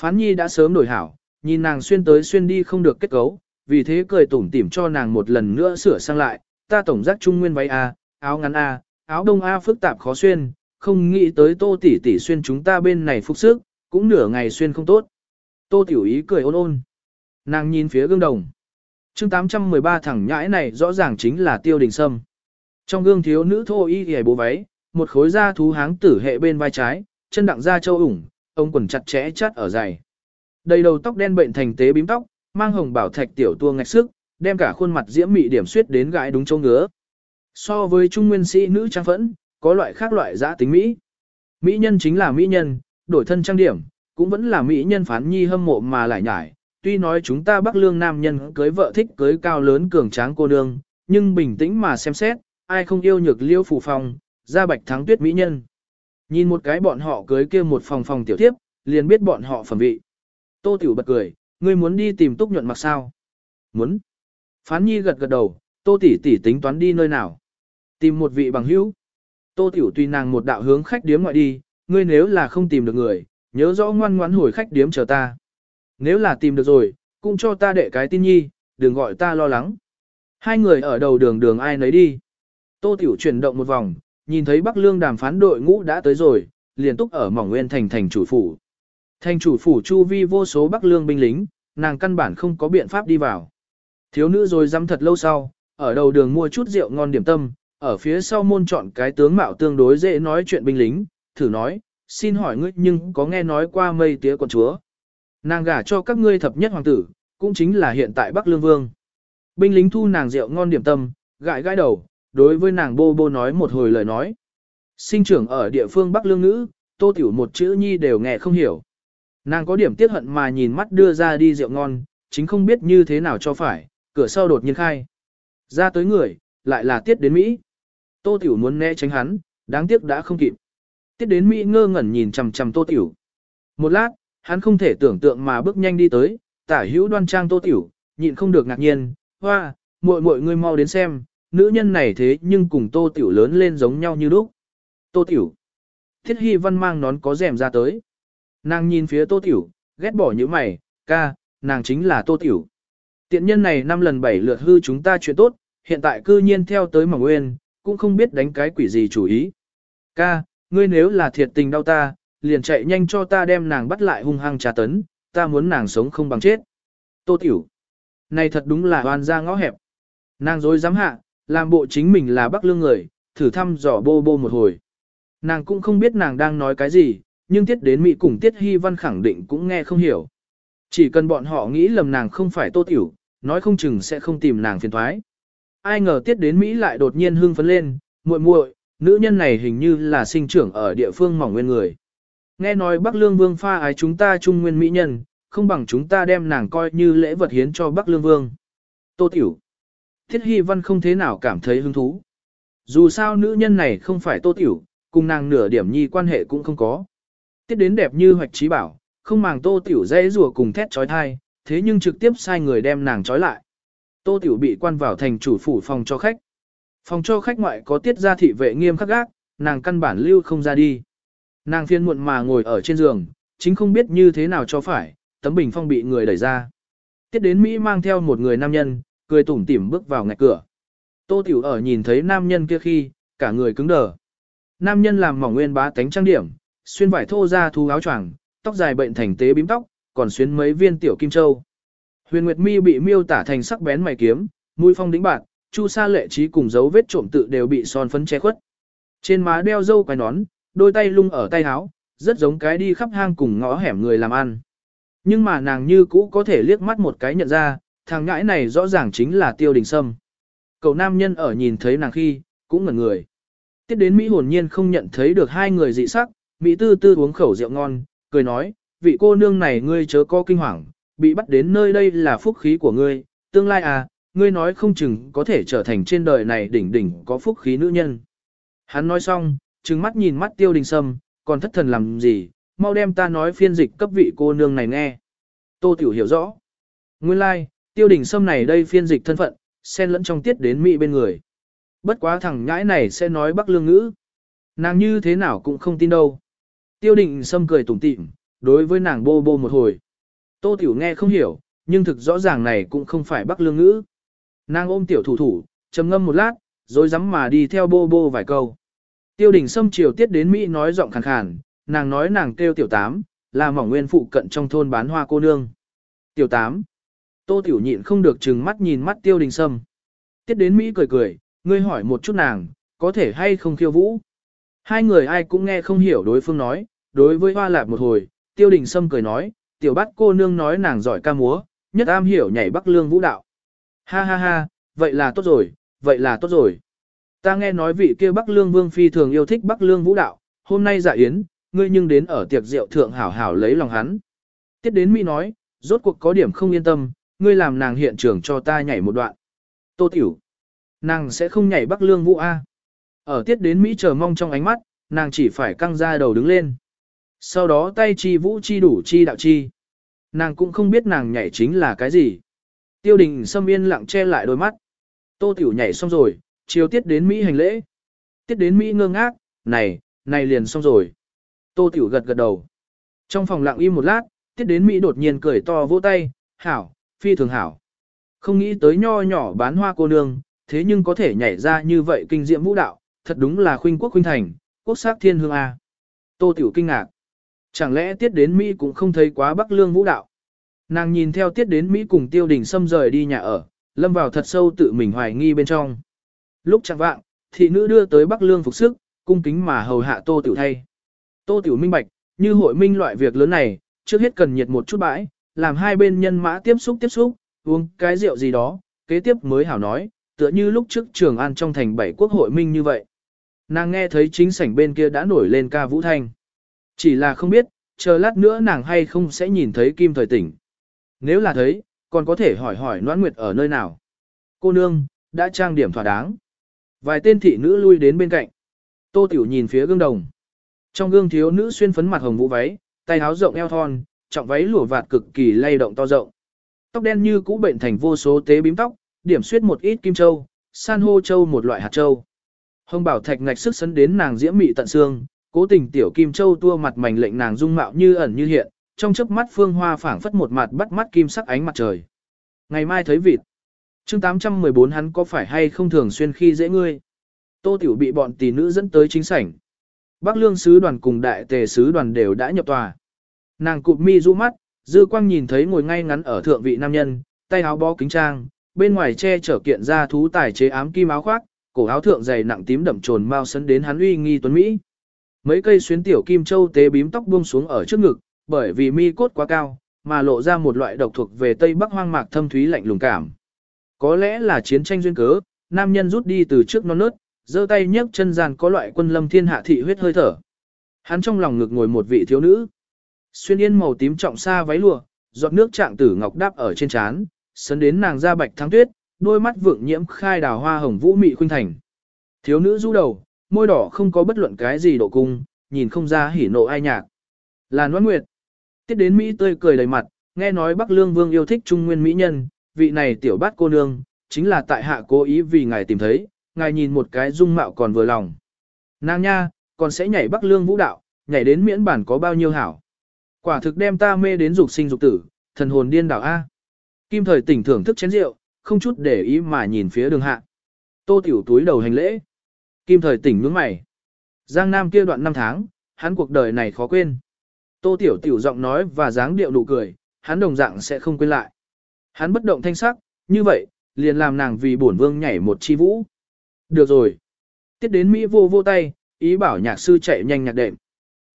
Phán Nhi đã sớm đổi hảo, nhìn nàng xuyên tới xuyên đi không được kết cấu, vì thế cười tủm tỉm cho nàng một lần nữa sửa sang lại, ta tổng giác trung nguyên váy A, áo ngắn A, áo đông A phức tạp khó xuyên, không nghĩ tới tô tỷ tỷ xuyên chúng ta bên này phục sức, cũng nửa ngày xuyên không tốt. Tô tiểu ý cười ôn ôn. Nàng nhìn phía gương đồng. chương 813 thẳng nhãi này rõ ràng chính là tiêu đình sâm. Trong gương thiếu nữ thô y hề bố váy, một khối da thú háng tử hệ bên vai trái, chân đặng da châu ủng, ông quần chặt chẽ chắt ở dày. Đầy đầu tóc đen bệnh thành tế bím tóc, mang hồng bảo thạch tiểu tua ngạch sức, đem cả khuôn mặt diễm mị điểm suyết đến gãi đúng châu ngứa. So với trung nguyên sĩ nữ trang phẫn, có loại khác loại giã tính mỹ. Mỹ nhân chính là mỹ nhân, đổi thân trang điểm, cũng vẫn là mỹ nhân phán nhi hâm mộ mà lại nhải. Tuy nói chúng ta bắc lương nam nhân cưới vợ thích cưới cao lớn cường tráng cô nương, nhưng bình tĩnh mà xem xét, ai không yêu nhược liêu phù phong, ra bạch thắng tuyết mỹ nhân. Nhìn một cái bọn họ cưới kia một phòng phòng tiểu thiếp, liền biết bọn họ phẩm vị. Tô tiểu bật cười, ngươi muốn đi tìm túc nhuận mặc sao? Muốn. Phán nhi gật gật đầu, tô tỷ tỷ tính toán đi nơi nào? Tìm một vị bằng hữu. Tô tiểu tùy nàng một đạo hướng khách điếm ngoại đi, ngươi nếu là không tìm được người, nhớ rõ ngoan ngoãn hồi khách điếm chờ ta. Nếu là tìm được rồi, cũng cho ta đệ cái tin nhi, đừng gọi ta lo lắng. Hai người ở đầu đường đường ai nấy đi. Tô Tiểu chuyển động một vòng, nhìn thấy Bắc Lương đàm phán đội ngũ đã tới rồi, liền túc ở mỏng nguyên thành thành chủ phủ. Thành chủ phủ chu vi vô số Bắc Lương binh lính, nàng căn bản không có biện pháp đi vào. Thiếu nữ rồi dám thật lâu sau, ở đầu đường mua chút rượu ngon điểm tâm, ở phía sau môn chọn cái tướng mạo tương đối dễ nói chuyện binh lính, thử nói, xin hỏi ngươi nhưng có nghe nói qua mây tía quận chúa. Nàng gả cho các ngươi thập nhất hoàng tử, cũng chính là hiện tại Bắc Lương Vương. Binh lính thu nàng rượu ngon điểm tâm, gãi gãi đầu, đối với nàng bô bô nói một hồi lời nói. Sinh trưởng ở địa phương Bắc Lương Ngữ, tô tiểu một chữ nhi đều nghe không hiểu. Nàng có điểm tiếc hận mà nhìn mắt đưa ra đi rượu ngon, chính không biết như thế nào cho phải, cửa sau đột nhiên khai. Ra tới người, lại là tiết đến Mỹ. Tô tiểu muốn né tránh hắn, đáng tiếc đã không kịp. Tiết đến Mỹ ngơ ngẩn nhìn chằm chằm tô tiểu. Một lát, hắn không thể tưởng tượng mà bước nhanh đi tới, tả hữu đoan trang tô tiểu, nhịn không được ngạc nhiên, hoa, muội muội ngươi mau đến xem, nữ nhân này thế nhưng cùng tô tiểu lớn lên giống nhau như lúc. Tô tiểu. Thiết hy văn mang nón có rèm ra tới. Nàng nhìn phía tô tiểu, ghét bỏ như mày, ca, nàng chính là tô tiểu. Tiện nhân này năm lần bảy lượt hư chúng ta chuyện tốt, hiện tại cư nhiên theo tới mà nguyên, cũng không biết đánh cái quỷ gì chủ ý. Ca, ngươi nếu là thiệt tình đau ta, liền chạy nhanh cho ta đem nàng bắt lại hung hăng trà tấn, ta muốn nàng sống không bằng chết. Tô tiểu. Này thật đúng là oan ra ngõ hẹp. Nàng dối dám hạ, làm bộ chính mình là bắc lương người, thử thăm dò bô bô một hồi. Nàng cũng không biết nàng đang nói cái gì, nhưng tiết đến Mỹ cùng tiết hy văn khẳng định cũng nghe không hiểu. Chỉ cần bọn họ nghĩ lầm nàng không phải tô tiểu, nói không chừng sẽ không tìm nàng phiền thoái. Ai ngờ tiết đến Mỹ lại đột nhiên hưng phấn lên, muội muội, nữ nhân này hình như là sinh trưởng ở địa phương mỏng nguyên người. Nghe nói Bắc Lương Vương pha ái chúng ta trung nguyên mỹ nhân, không bằng chúng ta đem nàng coi như lễ vật hiến cho Bắc Lương Vương. Tô Tiểu. Thiết Hy Văn không thế nào cảm thấy hứng thú. Dù sao nữ nhân này không phải Tô Tiểu, cùng nàng nửa điểm nhi quan hệ cũng không có. Tiết đến đẹp như hoạch trí bảo, không màng Tô Tiểu dễ rùa cùng thét trói thai, thế nhưng trực tiếp sai người đem nàng trói lại. Tô Tiểu bị quan vào thành chủ phủ phòng cho khách. Phòng cho khách ngoại có tiết gia thị vệ nghiêm khắc gác, nàng căn bản lưu không ra đi. Nàng phiên muộn mà ngồi ở trên giường, chính không biết như thế nào cho phải, tấm bình phong bị người đẩy ra. Tiết đến Mỹ mang theo một người nam nhân, cười tủm tỉm bước vào ngạch cửa. Tô Tiểu ở nhìn thấy nam nhân kia khi, cả người cứng đờ. Nam nhân làm mỏng nguyên bá tánh trang điểm, xuyên vải thô ra thú áo choàng, tóc dài bệnh thành tế bím tóc, còn xuyên mấy viên tiểu kim châu. Huyền Nguyệt Mi bị miêu tả thành sắc bén mày kiếm, mũi phong đĩnh bạc, chu sa lệ trí cùng dấu vết trộm tự đều bị son phấn che khuất. Trên má đeo dâu quai nón, đôi tay lung ở tay áo, rất giống cái đi khắp hang cùng ngõ hẻm người làm ăn. Nhưng mà nàng như cũ có thể liếc mắt một cái nhận ra, thằng ngãi này rõ ràng chính là tiêu đình sâm. Cậu nam nhân ở nhìn thấy nàng khi, cũng ngẩn người. Tiếp đến Mỹ hồn nhiên không nhận thấy được hai người dị sắc, Mỹ tư tư uống khẩu rượu ngon, cười nói, vị cô nương này ngươi chớ có kinh hoàng, bị bắt đến nơi đây là phúc khí của ngươi, tương lai à, ngươi nói không chừng có thể trở thành trên đời này đỉnh đỉnh có phúc khí nữ nhân. Hắn nói xong, trừng mắt nhìn mắt tiêu đình sâm, còn thất thần làm gì, mau đem ta nói phiên dịch cấp vị cô nương này nghe. Tô Tiểu hiểu rõ. Nguyên lai, like, tiêu đình sâm này đây phiên dịch thân phận, xen lẫn trong tiết đến Mỹ bên người. Bất quá thằng nhãi này sẽ nói bắc lương ngữ. Nàng như thế nào cũng không tin đâu. Tiêu đình sâm cười tủm tỉm, đối với nàng bô bô một hồi. Tô Tiểu nghe không hiểu, nhưng thực rõ ràng này cũng không phải bắc lương ngữ. Nàng ôm tiểu thủ thủ, trầm ngâm một lát, rồi dám mà đi theo bô bô vài câu. Tiêu đình Sâm chiều tiết đến Mỹ nói giọng khàn khàn, nàng nói nàng kêu tiểu tám, là mỏng nguyên phụ cận trong thôn bán hoa cô nương. Tiểu tám. Tô tiểu nhịn không được chừng mắt nhìn mắt tiêu đình Sâm. Tiết đến Mỹ cười cười, ngươi hỏi một chút nàng, có thể hay không khiêu vũ. Hai người ai cũng nghe không hiểu đối phương nói, đối với hoa lạp một hồi, tiêu đình Sâm cười nói, tiểu bát cô nương nói nàng giỏi ca múa, nhất am hiểu nhảy bắc lương vũ đạo. Ha ha ha, vậy là tốt rồi, vậy là tốt rồi. Ta nghe nói vị kia Bắc Lương Vương phi thường yêu thích Bắc Lương vũ đạo, hôm nay dạ yến, ngươi nhưng đến ở tiệc rượu thượng hảo hảo lấy lòng hắn. Tiết đến Mỹ nói, rốt cuộc có điểm không yên tâm, ngươi làm nàng hiện trường cho ta nhảy một đoạn. Tô tiểu, nàng sẽ không nhảy Bắc Lương vũ A. Ở tiết đến Mỹ chờ mong trong ánh mắt, nàng chỉ phải căng ra đầu đứng lên. Sau đó tay chi vũ chi đủ chi đạo chi. Nàng cũng không biết nàng nhảy chính là cái gì. Tiêu đình xâm yên lặng che lại đôi mắt. Tô tiểu nhảy xong rồi, chiều tiết đến Mỹ hành lễ. Tiết đến Mỹ ngơ ngác, này, này liền xong rồi. Tô tiểu gật gật đầu. Trong phòng lặng im một lát, tiết đến Mỹ đột nhiên cười to vỗ tay, hảo, phi thường hảo. Không nghĩ tới nho nhỏ bán hoa cô nương, thế nhưng có thể nhảy ra như vậy kinh diệm vũ đạo, thật đúng là khuynh quốc khuynh thành, quốc sắc thiên hương A. Tô tiểu kinh ngạc. Chẳng lẽ tiết đến Mỹ cũng không thấy quá bắc lương vũ đạo. Nàng nhìn theo tiết đến Mỹ cùng tiêu đình xâm rời đi nhà ở, lâm vào thật sâu tự mình hoài nghi bên trong. Lúc chẳng vạng, thị nữ đưa tới Bắc Lương phục sức, cung kính mà hầu hạ Tô Tiểu thay. Tô Tiểu minh bạch, như hội minh loại việc lớn này, trước hết cần nhiệt một chút bãi, làm hai bên nhân mã tiếp xúc tiếp xúc, uống cái rượu gì đó, kế tiếp mới hảo nói, tựa như lúc trước trường an trong thành bảy quốc hội minh như vậy. Nàng nghe thấy chính sảnh bên kia đã nổi lên ca vũ thanh. Chỉ là không biết, chờ lát nữa nàng hay không sẽ nhìn thấy kim thời tỉnh. Nếu là thấy, còn có thể hỏi hỏi Noãn Nguyệt ở nơi nào. Cô nương, đã trang điểm thỏa đáng. Vài tên thị nữ lui đến bên cạnh. Tô Tiểu nhìn phía gương đồng. Trong gương thiếu nữ xuyên phấn mặt hồng vũ váy, tay áo rộng eo thon, trọng váy lụa vạt cực kỳ lay động to rộng. Tóc đen như cũ bệnh thành vô số tế bím tóc, điểm xuyết một ít kim châu, san hô châu một loại hạt châu. Hồng bảo thạch ngạch sức sấn đến nàng diễm mị tận xương, cố tình tiểu kim châu tua mặt mảnh lệnh nàng dung mạo như ẩn như hiện, trong chớp mắt phương hoa phảng phất một mặt bắt mắt kim sắc ánh mặt trời. Ngày mai thấy vịt. Chương 814 hắn có phải hay không thường xuyên khi dễ ngươi? Tô Tiểu bị bọn tỷ nữ dẫn tới chính sảnh. Bắc Lương sứ đoàn cùng đại tề sứ đoàn đều đã nhập tòa. Nàng cụp mi rũ mắt, dư quang nhìn thấy ngồi ngay ngắn ở thượng vị nam nhân, tay áo bó kính trang, bên ngoài che chở kiện ra thú tài chế ám kim áo khoác, cổ áo thượng dày nặng tím đậm trồn mau sấn đến hắn uy nghi tuấn mỹ. Mấy cây xuyến tiểu kim châu tế bím tóc buông xuống ở trước ngực, bởi vì mi cốt quá cao, mà lộ ra một loại độc thuộc về Tây Bắc hoang mạc thâm thúy lạnh lùng cảm. Có lẽ là chiến tranh duyên cớ, nam nhân rút đi từ trước non nớt, giơ tay nhấc chân gian có loại quân lâm thiên hạ thị huyết hơi thở. Hắn trong lòng ngực ngồi một vị thiếu nữ. Xuyên yên màu tím trọng xa váy lụa, giọt nước trạng tử ngọc đáp ở trên trán, sấn đến nàng da bạch thắng tuyết, đôi mắt vượng nhiễm khai đào hoa hồng vũ mị khuynh thành. Thiếu nữ du đầu, môi đỏ không có bất luận cái gì độ cung, nhìn không ra hỉ nộ ai nhạc. Là Noãn Nguyệt. Tiết đến Mỹ tươi cười đầy mặt, nghe nói Bắc Lương Vương yêu thích Trung Nguyên Mỹ nhân, vị này tiểu bát cô nương, chính là tại hạ cố ý vì ngài tìm thấy, ngài nhìn một cái dung mạo còn vừa lòng. Nàng nha, còn sẽ nhảy Bắc Lương vũ đạo, nhảy đến miễn bản có bao nhiêu hảo. Quả thực đem ta mê đến dục sinh dục tử, thần hồn điên đảo A. Kim thời tỉnh thưởng thức chén rượu, không chút để ý mà nhìn phía đường hạ. Tô tiểu túi đầu hành lễ. Kim thời tỉnh nhướng mày. Giang Nam kia đoạn năm tháng, hắn cuộc đời này khó quên. Tô Tiểu Tiểu giọng nói và dáng điệu nụ cười, hắn đồng dạng sẽ không quên lại. Hắn bất động thanh sắc, như vậy, liền làm nàng vì bổn vương nhảy một chi vũ. Được rồi. Tiết đến Mỹ vô vô tay, ý bảo nhạc sư chạy nhanh nhạc đệm.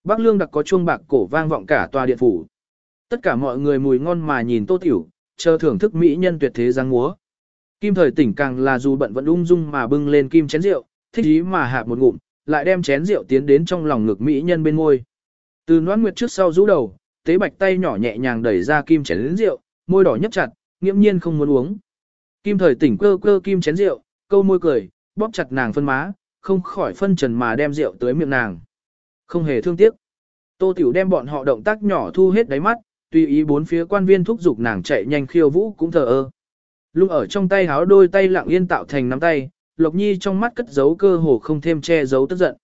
Bác Lương đặc có chuông bạc cổ vang vọng cả tòa điện phủ. Tất cả mọi người mùi ngon mà nhìn Tô Tiểu, chờ thưởng thức mỹ nhân tuyệt thế giang múa. Kim thời tỉnh càng là dù bận vẫn ung dung mà bưng lên kim chén rượu, thích ý mà hạ một ngụm, lại đem chén rượu tiến đến trong lòng ngực mỹ nhân bên môi. Từ noãn nguyệt trước sau rũ đầu, tế bạch tay nhỏ nhẹ nhàng đẩy ra kim chén lớn rượu, môi đỏ nhấp chặt, nghiễm nhiên không muốn uống. Kim thời tỉnh cơ cơ kim chén rượu, câu môi cười, bóp chặt nàng phân má, không khỏi phân trần mà đem rượu tới miệng nàng. Không hề thương tiếc. Tô Tiểu đem bọn họ động tác nhỏ thu hết đáy mắt, tùy ý bốn phía quan viên thúc giục nàng chạy nhanh khiêu vũ cũng thờ ơ. Lúc ở trong tay háo đôi tay lặng yên tạo thành nắm tay, Lộc Nhi trong mắt cất giấu cơ hồ không thêm che giấu tức giận.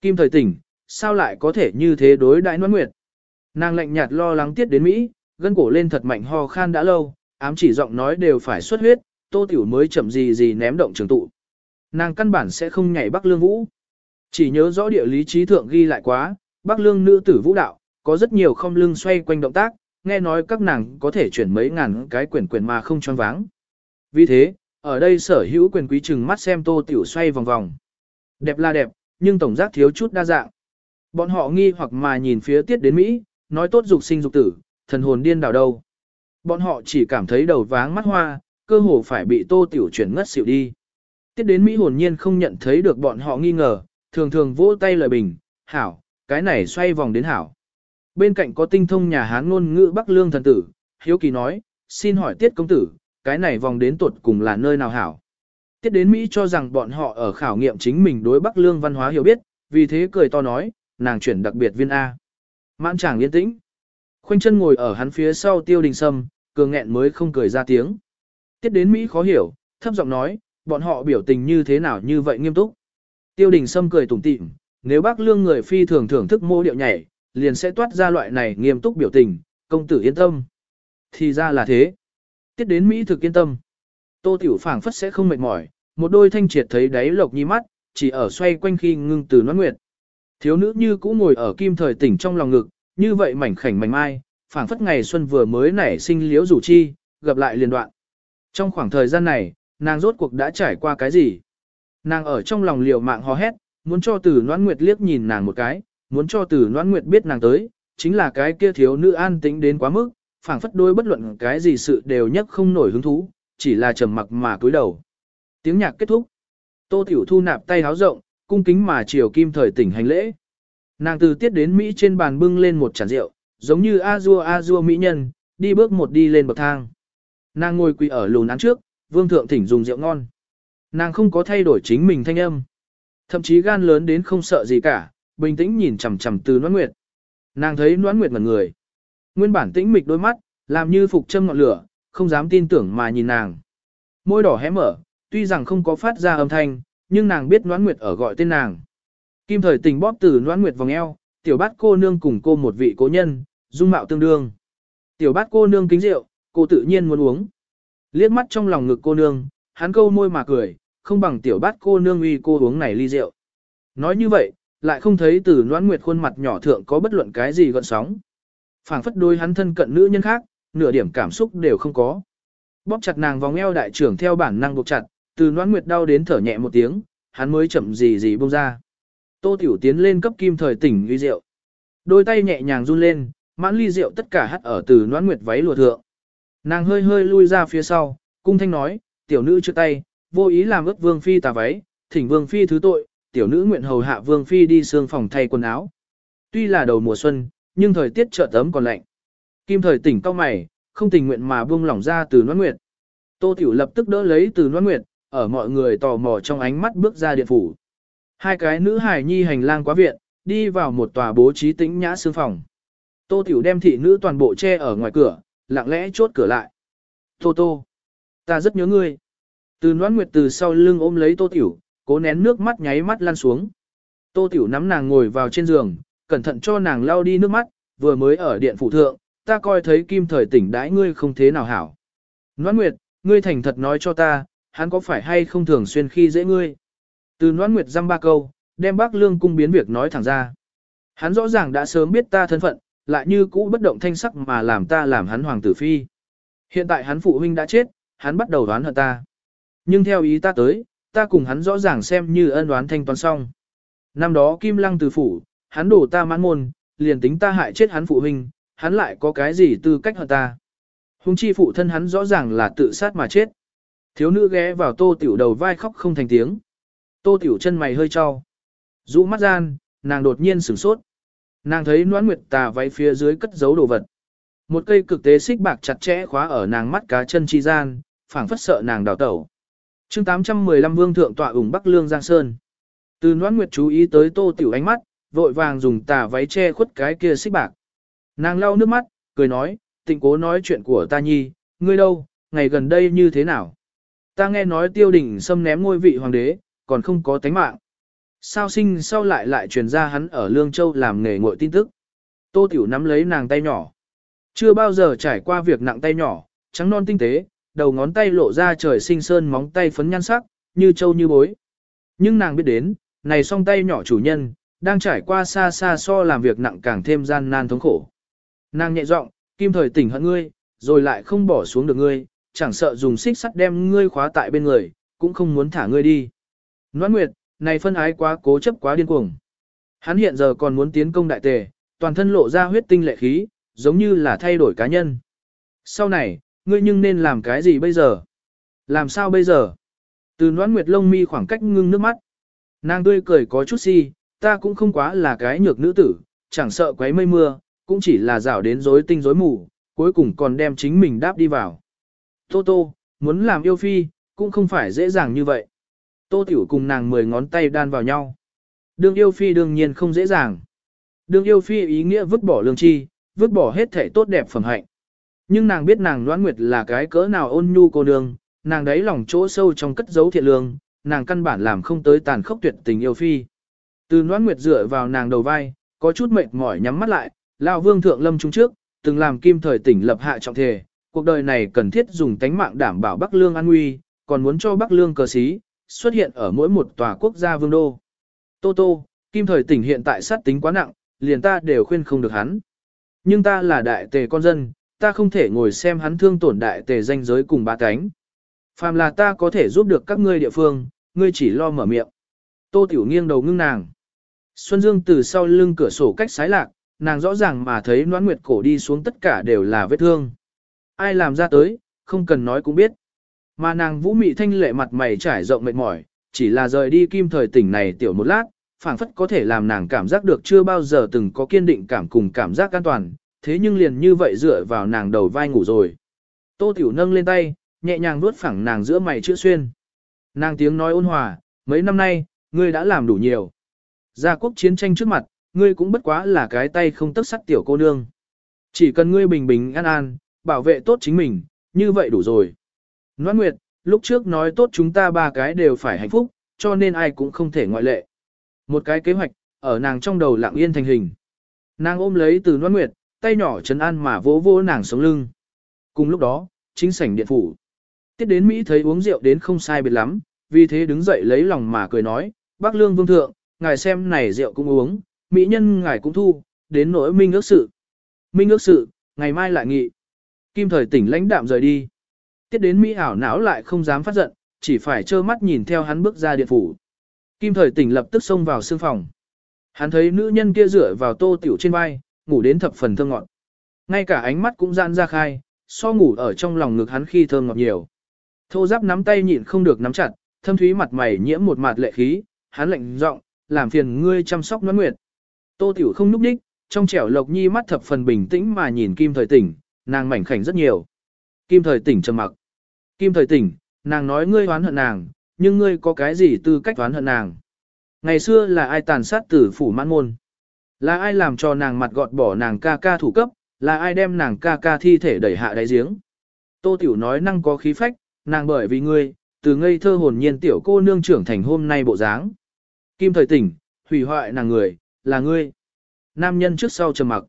Kim thời tỉnh, sao lại có thể như thế đối đại noan Nguyệt? Nàng lạnh nhạt lo lắng tiết đến Mỹ, gân cổ lên thật mạnh ho khan đã lâu, ám chỉ giọng nói đều phải xuất huyết, Tô Tiểu mới chậm gì gì ném động trường tụ. Nàng căn bản sẽ không nhảy Bắc Lương Vũ. Chỉ nhớ rõ địa lý trí thượng ghi lại quá, Bắc Lương nữ tử vũ đạo, có rất nhiều không lưng xoay quanh động tác, nghe nói các nàng có thể chuyển mấy ngàn cái quyển quyển mà không choáng váng. Vì thế, ở đây sở hữu quyền quý chừng mắt xem Tô Tiểu xoay vòng vòng. Đẹp là đẹp, nhưng tổng giác thiếu chút đa dạng. Bọn họ nghi hoặc mà nhìn phía tiết đến Mỹ, nói tốt dục sinh dục tử, thần hồn điên đảo đâu. Bọn họ chỉ cảm thấy đầu váng mắt hoa, cơ hồ phải bị Tô Tiểu chuyển ngất xỉu đi. Tiết đến Mỹ hồn nhiên không nhận thấy được bọn họ nghi ngờ, thường thường vỗ tay lời bình, hảo, cái này xoay vòng đến hảo. Bên cạnh có tinh thông nhà Hán ngôn ngữ Bắc Lương thần tử, Hiếu Kỳ nói, xin hỏi Tiết công tử, cái này vòng đến tuột cùng là nơi nào hảo. Tiết đến Mỹ cho rằng bọn họ ở khảo nghiệm chính mình đối Bắc Lương văn hóa hiểu biết, vì thế cười to nói, nàng chuyển đặc biệt viên A. Mãn chàng yên tĩnh. Khoanh chân ngồi ở hắn phía sau tiêu đình sâm, cường nghẹn mới không cười ra tiếng. Tiết đến Mỹ khó hiểu, thấp giọng nói, bọn họ biểu tình như thế nào như vậy nghiêm túc. Tiêu đình sâm cười tủm tỉm, nếu bác lương người phi thường thưởng thức mô điệu nhảy, liền sẽ toát ra loại này nghiêm túc biểu tình, công tử yên tâm. Thì ra là thế. Tiết đến Mỹ thực yên tâm. Tô tiểu phảng phất sẽ không mệt mỏi, một đôi thanh triệt thấy đáy lộc nhi mắt, chỉ ở xoay quanh khi ngưng từ noan nguyệt. Thiếu nữ như cũ ngồi ở kim thời tỉnh trong lòng ngực, như vậy mảnh khảnh mảnh mai, phảng phất ngày xuân vừa mới nảy sinh liễu rủ chi, gặp lại liền đoạn. Trong khoảng thời gian này, nàng rốt cuộc đã trải qua cái gì? Nàng ở trong lòng liều mạng hò hét, muốn cho Tử Noãn Nguyệt liếc nhìn nàng một cái, muốn cho Tử Noãn Nguyệt biết nàng tới, chính là cái kia thiếu nữ an tĩnh đến quá mức, phảng phất đôi bất luận cái gì sự đều nhất không nổi hứng thú, chỉ là trầm mặc mà cúi đầu. Tiếng nhạc kết thúc. Tô Tiểu Thu nạp tay háo rộng, cung kính mà chiều kim thời tỉnh hành lễ. Nàng từ tiết đến Mỹ trên bàn bưng lên một chản rượu, giống như A-dua A-dua Mỹ nhân, đi bước một đi lên bậc thang. Nàng ngồi quỳ ở lùn án trước, vương thượng thỉnh dùng rượu ngon. Nàng không có thay đổi chính mình thanh âm. Thậm chí gan lớn đến không sợ gì cả, bình tĩnh nhìn chằm chằm từ Noãn Nguyệt. Nàng thấy Noãn Nguyệt ngẩn người. Nguyên bản tĩnh mịch đôi mắt, làm như phục châm ngọn lửa, không dám tin tưởng mà nhìn nàng. Môi đỏ hé mở, tuy rằng không có phát ra âm thanh, nhưng nàng biết Noãn Nguyệt ở gọi tên nàng. Kim thời tình bóp từ Noãn Nguyệt vòng eo, tiểu bát cô nương cùng cô một vị cố nhân, dung mạo tương đương. Tiểu bát cô nương kính rượu, cô tự nhiên muốn uống. Liếc mắt trong lòng ngực cô nương, hắn câu môi mà cười, không bằng tiểu bát cô nương uy cô uống này ly rượu. Nói như vậy, lại không thấy từ noãn nguyệt khuôn mặt nhỏ thượng có bất luận cái gì gợn sóng. phảng phất đôi hắn thân cận nữ nhân khác, nửa điểm cảm xúc đều không có. Bóp chặt nàng vòng eo đại trưởng theo bản năng buộc chặt, từ noãn nguyệt đau đến thở nhẹ một tiếng, hắn mới chậm gì gì buông ra. Tô tiểu tiến lên cấp kim thời tỉnh ly rượu. Đôi tay nhẹ nhàng run lên, mãn ly rượu tất cả hắt ở từ noãn nguyệt váy lùa thượng. Nàng hơi hơi lui ra phía sau, cung thanh nói, tiểu nữ chưa tay, vô ý làm ướt vương phi tà váy, thỉnh vương phi thứ tội, tiểu nữ nguyện hầu hạ vương phi đi xương phòng thay quần áo. Tuy là đầu mùa xuân, nhưng thời tiết chợt ấm còn lạnh. Kim thời tỉnh cao mày, không tình nguyện mà buông lỏng ra từ noan nguyệt. Tô tiểu lập tức đỡ lấy từ noan nguyệt, ở mọi người tò mò trong ánh mắt bước ra điện phủ. Hai cái nữ hài nhi hành lang quá viện, đi vào một tòa bố trí tĩnh nhã xương phòng. Tô tiểu đem thị nữ toàn bộ che ở ngoài cửa, lặng lẽ chốt cửa lại. Tô tô, ta rất nhớ ngươi. Từ noãn nguyệt từ sau lưng ôm lấy tô tiểu, cố nén nước mắt nháy mắt lăn xuống. Tô tiểu nắm nàng ngồi vào trên giường, cẩn thận cho nàng lau đi nước mắt, vừa mới ở điện phủ thượng, ta coi thấy kim thời tỉnh đãi ngươi không thế nào hảo. Noãn nguyệt, ngươi thành thật nói cho ta, hắn có phải hay không thường xuyên khi dễ ngươi. Từ noãn nguyệt dăm ba câu, đem bác lương cung biến việc nói thẳng ra. Hắn rõ ràng đã sớm biết ta thân phận, lại như cũ bất động thanh sắc mà làm ta làm hắn hoàng tử phi. Hiện tại hắn phụ huynh đã chết, hắn bắt đầu đoán hận ta. Nhưng theo ý ta tới, ta cùng hắn rõ ràng xem như ân đoán thanh toán xong. Năm đó Kim Lăng từ phủ, hắn đổ ta mãn môn, liền tính ta hại chết hắn phụ huynh, hắn lại có cái gì tư cách hận ta. Hùng chi phụ thân hắn rõ ràng là tự sát mà chết. Thiếu nữ ghé vào tô tiểu đầu vai khóc không thành tiếng. Tô tiểu chân mày hơi trao. Rũ mắt gian, nàng đột nhiên sửng sốt. Nàng thấy noãn nguyệt tà váy phía dưới cất giấu đồ vật. Một cây cực tế xích bạc chặt chẽ khóa ở nàng mắt cá chân chi gian, phảng phất sợ nàng đào tẩu chương 815 vương thượng tọa ủng Bắc Lương Giang Sơn. Từ Noãn Nguyệt chú ý tới Tô Tiểu ánh mắt, vội vàng dùng tà váy che khuất cái kia xích bạc. Nàng lau nước mắt, cười nói, tịnh cố nói chuyện của ta nhi, ngươi đâu, ngày gần đây như thế nào? Ta nghe nói tiêu đỉnh xâm ném ngôi vị hoàng đế, còn không có tánh mạng. Sao sinh sau lại lại truyền ra hắn ở Lương Châu làm nghề ngội tin tức. Tô Tiểu nắm lấy nàng tay nhỏ. Chưa bao giờ trải qua việc nặng tay nhỏ, trắng non tinh tế, đầu ngón tay lộ ra trời sinh sơn móng tay phấn nhan sắc, như châu như bối. Nhưng nàng biết đến, này song tay nhỏ chủ nhân, đang trải qua xa xa so làm việc nặng càng thêm gian nan thống khổ. Nàng nhẹ giọng, kim thời tỉnh hận ngươi, rồi lại không bỏ xuống được ngươi, chẳng sợ dùng xích sắt đem ngươi khóa tại bên người, cũng không muốn thả ngươi đi. Noãn Nguyệt, này phân ái quá cố chấp quá điên cuồng. Hắn hiện giờ còn muốn tiến công đại tề, toàn thân lộ ra huyết tinh lệ khí, giống như là thay đổi cá nhân. Sau này, ngươi nhưng nên làm cái gì bây giờ? Làm sao bây giờ? Từ Noãn Nguyệt lông mi khoảng cách ngưng nước mắt. Nàng tươi cười có chút si, ta cũng không quá là cái nhược nữ tử, chẳng sợ quấy mây mưa, cũng chỉ là rảo đến rối tinh rối mù, cuối cùng còn đem chính mình đáp đi vào. Tô Tô, muốn làm yêu phi, cũng không phải dễ dàng như vậy. Tô Tiểu cùng nàng mười ngón tay đan vào nhau. Đương yêu phi đương nhiên không dễ dàng. Đương yêu phi ý nghĩa vứt bỏ lương chi, vứt bỏ hết thể tốt đẹp phẩm hạnh. Nhưng nàng biết nàng Loan Nguyệt là cái cỡ nào ôn nhu cô nương, nàng đấy lòng chỗ sâu trong cất giấu thiện lương, nàng căn bản làm không tới tàn khốc tuyệt tình yêu phi. Từ Loan Nguyệt dựa vào nàng đầu vai, có chút mệt mỏi nhắm mắt lại, lão vương thượng lâm chúng trước, từng làm kim thời tỉnh lập hạ trọng thể, cuộc đời này cần thiết dùng tánh mạng đảm bảo Bắc Lương an nguy, còn muốn cho Bắc Lương cờ sĩ xuất hiện ở mỗi một tòa quốc gia vương đô. Tô Tô, kim thời tỉnh hiện tại sát tính quá nặng, liền ta đều khuyên không được hắn. Nhưng ta là đại tề con dân, ta không thể ngồi xem hắn thương tổn đại tề danh giới cùng ba cánh. Phàm là ta có thể giúp được các ngươi địa phương, ngươi chỉ lo mở miệng. Tô Tiểu nghiêng đầu ngưng nàng. Xuân Dương từ sau lưng cửa sổ cách sái lạc, nàng rõ ràng mà thấy noãn nguyệt cổ đi xuống tất cả đều là vết thương. Ai làm ra tới, không cần nói cũng biết. Mà nàng vũ mị thanh lệ mặt mày trải rộng mệt mỏi, chỉ là rời đi kim thời tỉnh này tiểu một lát, phảng phất có thể làm nàng cảm giác được chưa bao giờ từng có kiên định cảm cùng cảm giác an toàn, thế nhưng liền như vậy dựa vào nàng đầu vai ngủ rồi. Tô tiểu nâng lên tay, nhẹ nhàng nuốt phẳng nàng giữa mày chữ xuyên. Nàng tiếng nói ôn hòa, mấy năm nay, ngươi đã làm đủ nhiều. Gia quốc chiến tranh trước mặt, ngươi cũng bất quá là cái tay không tất sắt tiểu cô nương. Chỉ cần ngươi bình bình an an, bảo vệ tốt chính mình, như vậy đủ rồi. Noãn Nguyệt, lúc trước nói tốt chúng ta ba cái đều phải hạnh phúc, cho nên ai cũng không thể ngoại lệ. Một cái kế hoạch, ở nàng trong đầu lặng yên thành hình. Nàng ôm lấy từ Noãn Nguyệt, tay nhỏ trấn an mà vỗ vỗ nàng sống lưng. Cùng lúc đó, chính sảnh điện phủ. Tiết đến Mỹ thấy uống rượu đến không sai biệt lắm, vì thế đứng dậy lấy lòng mà cười nói, bác lương vương thượng, ngài xem này rượu cũng uống, mỹ nhân ngài cũng thu, đến nỗi minh ước sự. Minh ước sự, ngày mai lại nghị. Kim thời tỉnh lãnh đạm rời đi. Tiết đến Mỹ ảo não lại không dám phát giận, chỉ phải trơ mắt nhìn theo hắn bước ra điện phủ. Kim thời tỉnh lập tức xông vào sương phòng. Hắn thấy nữ nhân kia dựa vào tô tiểu trên vai, ngủ đến thập phần thơm ngọt. Ngay cả ánh mắt cũng giãn ra khai, so ngủ ở trong lòng ngực hắn khi thơm ngọt nhiều. Thô giáp nắm tay nhịn không được nắm chặt, thâm thúy mặt mày nhiễm một mặt lệ khí, hắn lạnh giọng, làm phiền ngươi chăm sóc Noãn Nguyệt. Tô Tiểu không núp đích, trong trẻo lộc nhi mắt thập phần bình tĩnh mà nhìn Kim Thời Tỉnh, nàng mảnh khảnh rất nhiều. Kim Thời Tỉnh trầm mặc. Kim Thời Tỉnh, nàng nói ngươi oán hận nàng, nhưng ngươi có cái gì tư cách oán hận nàng? Ngày xưa là ai tàn sát tử phủ mãn môn? Là ai làm cho nàng mặt gọt bỏ nàng ca ca thủ cấp? Là ai đem nàng ca ca thi thể đẩy hạ đáy giếng? Tô Tiểu nói năng có khí phách, nàng bởi vì ngươi, từ ngây thơ hồn nhiên tiểu cô nương trưởng thành hôm nay bộ dáng. Kim thời tỉnh, hủy hoại nàng người, là ngươi. Nam nhân trước sau trầm mặc.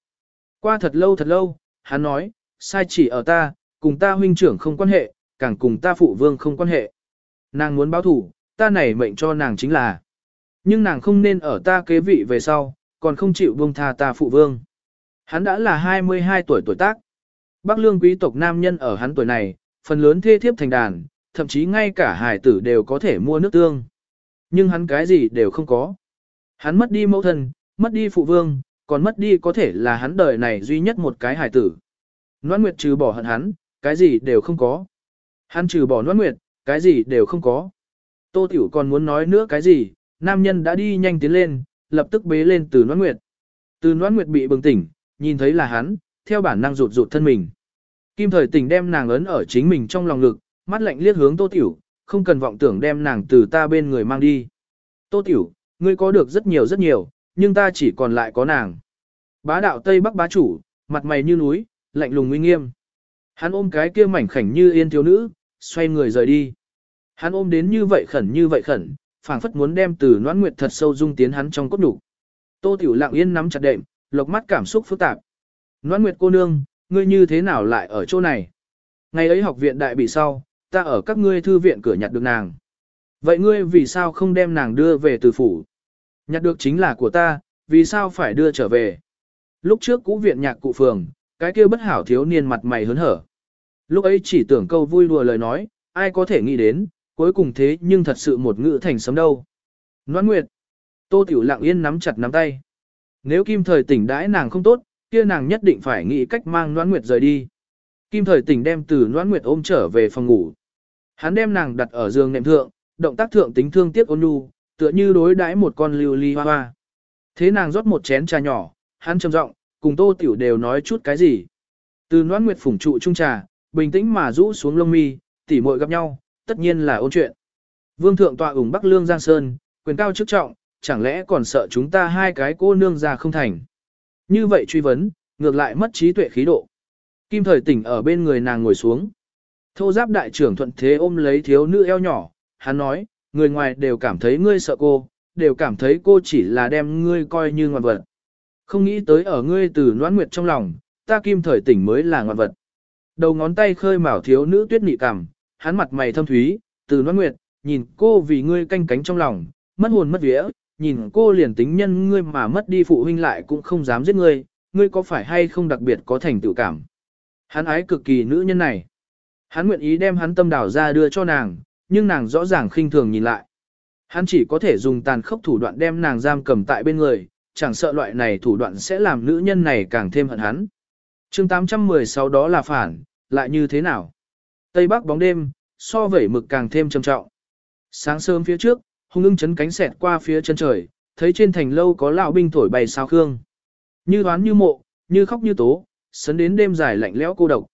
Qua thật lâu thật lâu, hắn nói, sai chỉ ở ta, cùng ta huynh trưởng không quan hệ, càng cùng ta phụ vương không quan hệ. Nàng muốn báo thủ, ta này mệnh cho nàng chính là. Nhưng nàng không nên ở ta kế vị về sau, còn không chịu buông tha ta phụ vương. Hắn đã là 22 tuổi tuổi tác. Bắc lương quý tộc nam nhân ở hắn tuổi này, phần lớn thê thiếp thành đàn, thậm chí ngay cả hải tử đều có thể mua nước tương. Nhưng hắn cái gì đều không có. Hắn mất đi mẫu thân, mất đi phụ vương, còn mất đi có thể là hắn đời này duy nhất một cái hải tử. Noãn Nguyệt trừ bỏ hận hắn, cái gì đều không có. Hắn trừ bỏ Noãn Nguyệt, cái gì đều không có. Tô Tiểu còn muốn nói nữa cái gì, nam nhân đã đi nhanh tiến lên, lập tức bế lên từ Noãn Nguyệt. Từ Noãn Nguyệt bị bừng tỉnh, nhìn thấy là hắn, theo bản năng rụt rụt thân mình. Kim thời tỉnh đem nàng ấn ở chính mình trong lòng ngực, mắt lạnh liếc hướng Tô Tiểu, không cần vọng tưởng đem nàng từ ta bên người mang đi. Tô Tiểu, ngươi có được rất nhiều rất nhiều, nhưng ta chỉ còn lại có nàng. Bá đạo Tây Bắc bá chủ, mặt mày như núi, lạnh lùng uy nghiêm. Hắn ôm cái kia mảnh khảnh như yên thiếu nữ, xoay người rời đi. Hắn ôm đến như vậy khẩn như vậy khẩn, phảng phất muốn đem từ noãn nguyệt thật sâu dung tiến hắn trong cốt đủ. Tô Tiểu lặng yên nắm chặt đệm, lộc mắt cảm xúc phức tạp. Noãn nguyệt cô nương, ngươi như thế nào lại ở chỗ này? Ngày ấy học viện đại bị sau, ta ở các ngươi thư viện cửa nhặt được nàng. Vậy ngươi vì sao không đem nàng đưa về từ phủ? Nhặt được chính là của ta, vì sao phải đưa trở về? Lúc trước cũ viện nhạc cụ phường, cái kia bất hảo thiếu niên mặt mày hớn hở. Lúc ấy chỉ tưởng câu vui đùa lời nói, ai có thể nghĩ đến, cuối cùng thế nhưng thật sự một ngữ thành sấm đâu. Noãn Nguyệt. Tô Tiểu lặng yên nắm chặt nắm tay. Nếu kim thời tỉnh đãi nàng không tốt, kia nàng nhất định phải nghĩ cách mang Noãn Nguyệt rời đi. Kim thời tỉnh đem từ Noãn Nguyệt ôm trở về phòng ngủ. Hắn đem nàng đặt ở giường nệm thượng, động tác thượng tính thương tiếc ôn nhu, tựa như đối đãi một con lưu ly hoa hoa. Thế nàng rót một chén trà nhỏ, hắn trầm giọng, cùng Tô Tiểu đều nói chút cái gì. Từ Noãn Nguyệt phủng trụ trung trà, bình tĩnh mà rũ xuống lông mi, tỉ muội gặp nhau, tất nhiên là ôn chuyện. Vương thượng tọa ủng Bắc Lương Giang Sơn, quyền cao chức trọng, chẳng lẽ còn sợ chúng ta hai cái cô nương ra không thành. Như vậy truy vấn, ngược lại mất trí tuệ khí độ. Kim thời tỉnh ở bên người nàng ngồi xuống. Thô giáp đại trưởng thuận thế ôm lấy thiếu nữ eo nhỏ, hắn nói, người ngoài đều cảm thấy ngươi sợ cô, đều cảm thấy cô chỉ là đem ngươi coi như ngoan vật. Không nghĩ tới ở ngươi từ noãn nguyệt trong lòng, ta kim thời tỉnh mới là ngoan vật. Đầu ngón tay khơi mào thiếu nữ tuyết nị cảm, hắn mặt mày thâm thúy, từ noãn nguyệt, nhìn cô vì ngươi canh cánh trong lòng, mất hồn mất vía, nhìn cô liền tính nhân ngươi mà mất đi phụ huynh lại cũng không dám giết ngươi, ngươi có phải hay không đặc biệt có thành tựu cảm. Hắn ái cực kỳ nữ nhân này. Hắn nguyện ý đem hắn tâm đảo ra đưa cho nàng, nhưng nàng rõ ràng khinh thường nhìn lại. Hắn chỉ có thể dùng tàn khốc thủ đoạn đem nàng giam cầm tại bên người, chẳng sợ loại này thủ đoạn sẽ làm nữ nhân này càng thêm hận hắn. chương 816 đó là phản, lại như thế nào? Tây Bắc bóng đêm, so vẩy mực càng thêm trầm trọng. Sáng sớm phía trước, hung ưng chấn cánh xẹt qua phía chân trời, thấy trên thành lâu có lão binh thổi bày sao khương. Như đoán như mộ, như khóc như tố, sấn đến đêm dài lạnh lẽo cô độc.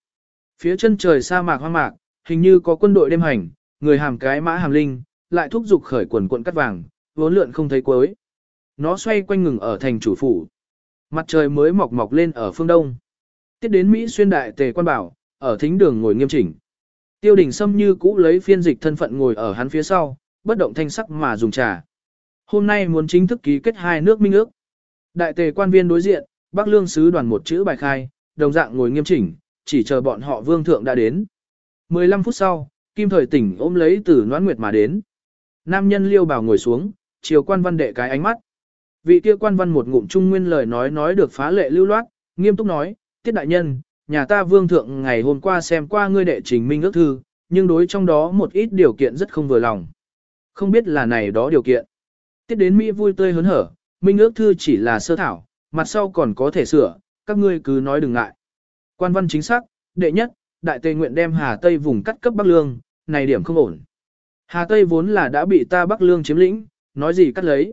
Phía chân trời sa mạc hoang mạc, hình như có quân đội đêm hành, người hàm cái mã hàm linh, lại thúc giục khởi quần quận cắt vàng, vốn lượn không thấy cuối. Nó xoay quanh ngừng ở thành chủ phủ. Mặt trời mới mọc mọc lên ở phương đông. Tiếp đến Mỹ xuyên đại tề quan bảo, ở thính đường ngồi nghiêm chỉnh. Tiêu đình Sâm như cũ lấy phiên dịch thân phận ngồi ở hắn phía sau, bất động thanh sắc mà dùng trà. Hôm nay muốn chính thức ký kết hai nước minh ước. Đại tề quan viên đối diện, Bắc Lương sứ đoàn một chữ bài khai, đồng dạng ngồi nghiêm chỉnh, chỉ chờ bọn họ vương thượng đã đến. 15 phút sau, Kim Thời tỉnh ôm lấy Tử noãn nguyệt mà đến. Nam nhân liêu bảo ngồi xuống, chiều quan văn đệ cái ánh mắt. Vị kia quan văn một ngụm trung nguyên lời nói nói được phá lệ lưu loát, nghiêm túc nói, tiết đại nhân, nhà ta vương thượng ngày hôm qua xem qua ngươi đệ trình minh ước thư, nhưng đối trong đó một ít điều kiện rất không vừa lòng. Không biết là này đó điều kiện. Tiết đến Mỹ vui tươi hớn hở, minh ước thư chỉ là sơ thảo, mặt sau còn có thể sửa, các ngươi cứ nói đừng ngại. Quan văn chính xác, đệ nhất, đại tề nguyện đem Hà Tây vùng cắt cấp Bắc Lương, này điểm không ổn. Hà Tây vốn là đã bị ta Bắc Lương chiếm lĩnh, nói gì cắt lấy.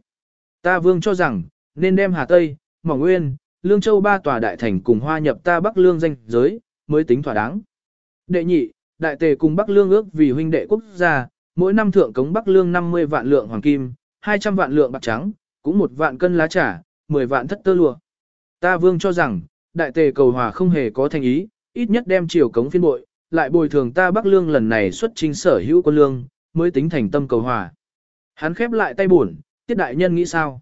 Ta vương cho rằng, nên đem Hà Tây, Mỏng Nguyên, Lương Châu ba tòa đại thành cùng hoa nhập ta Bắc Lương danh giới, mới tính thỏa đáng. Đệ nhị, đại tề cùng Bắc Lương ước vì huynh đệ quốc gia, mỗi năm thượng cống Bắc Lương 50 vạn lượng hoàng kim, 200 vạn lượng bạc trắng, cũng một vạn cân lá trà, 10 vạn thất tơ lụa. Ta vương cho rằng, đại tề cầu hòa không hề có thành ý, ít nhất đem triều cống phiên bội, lại bồi thường ta Bắc Lương lần này xuất trình sở hữu quân lương, mới tính thành tâm cầu hòa. Hắn khép lại tay buồn, tiết đại nhân nghĩ sao?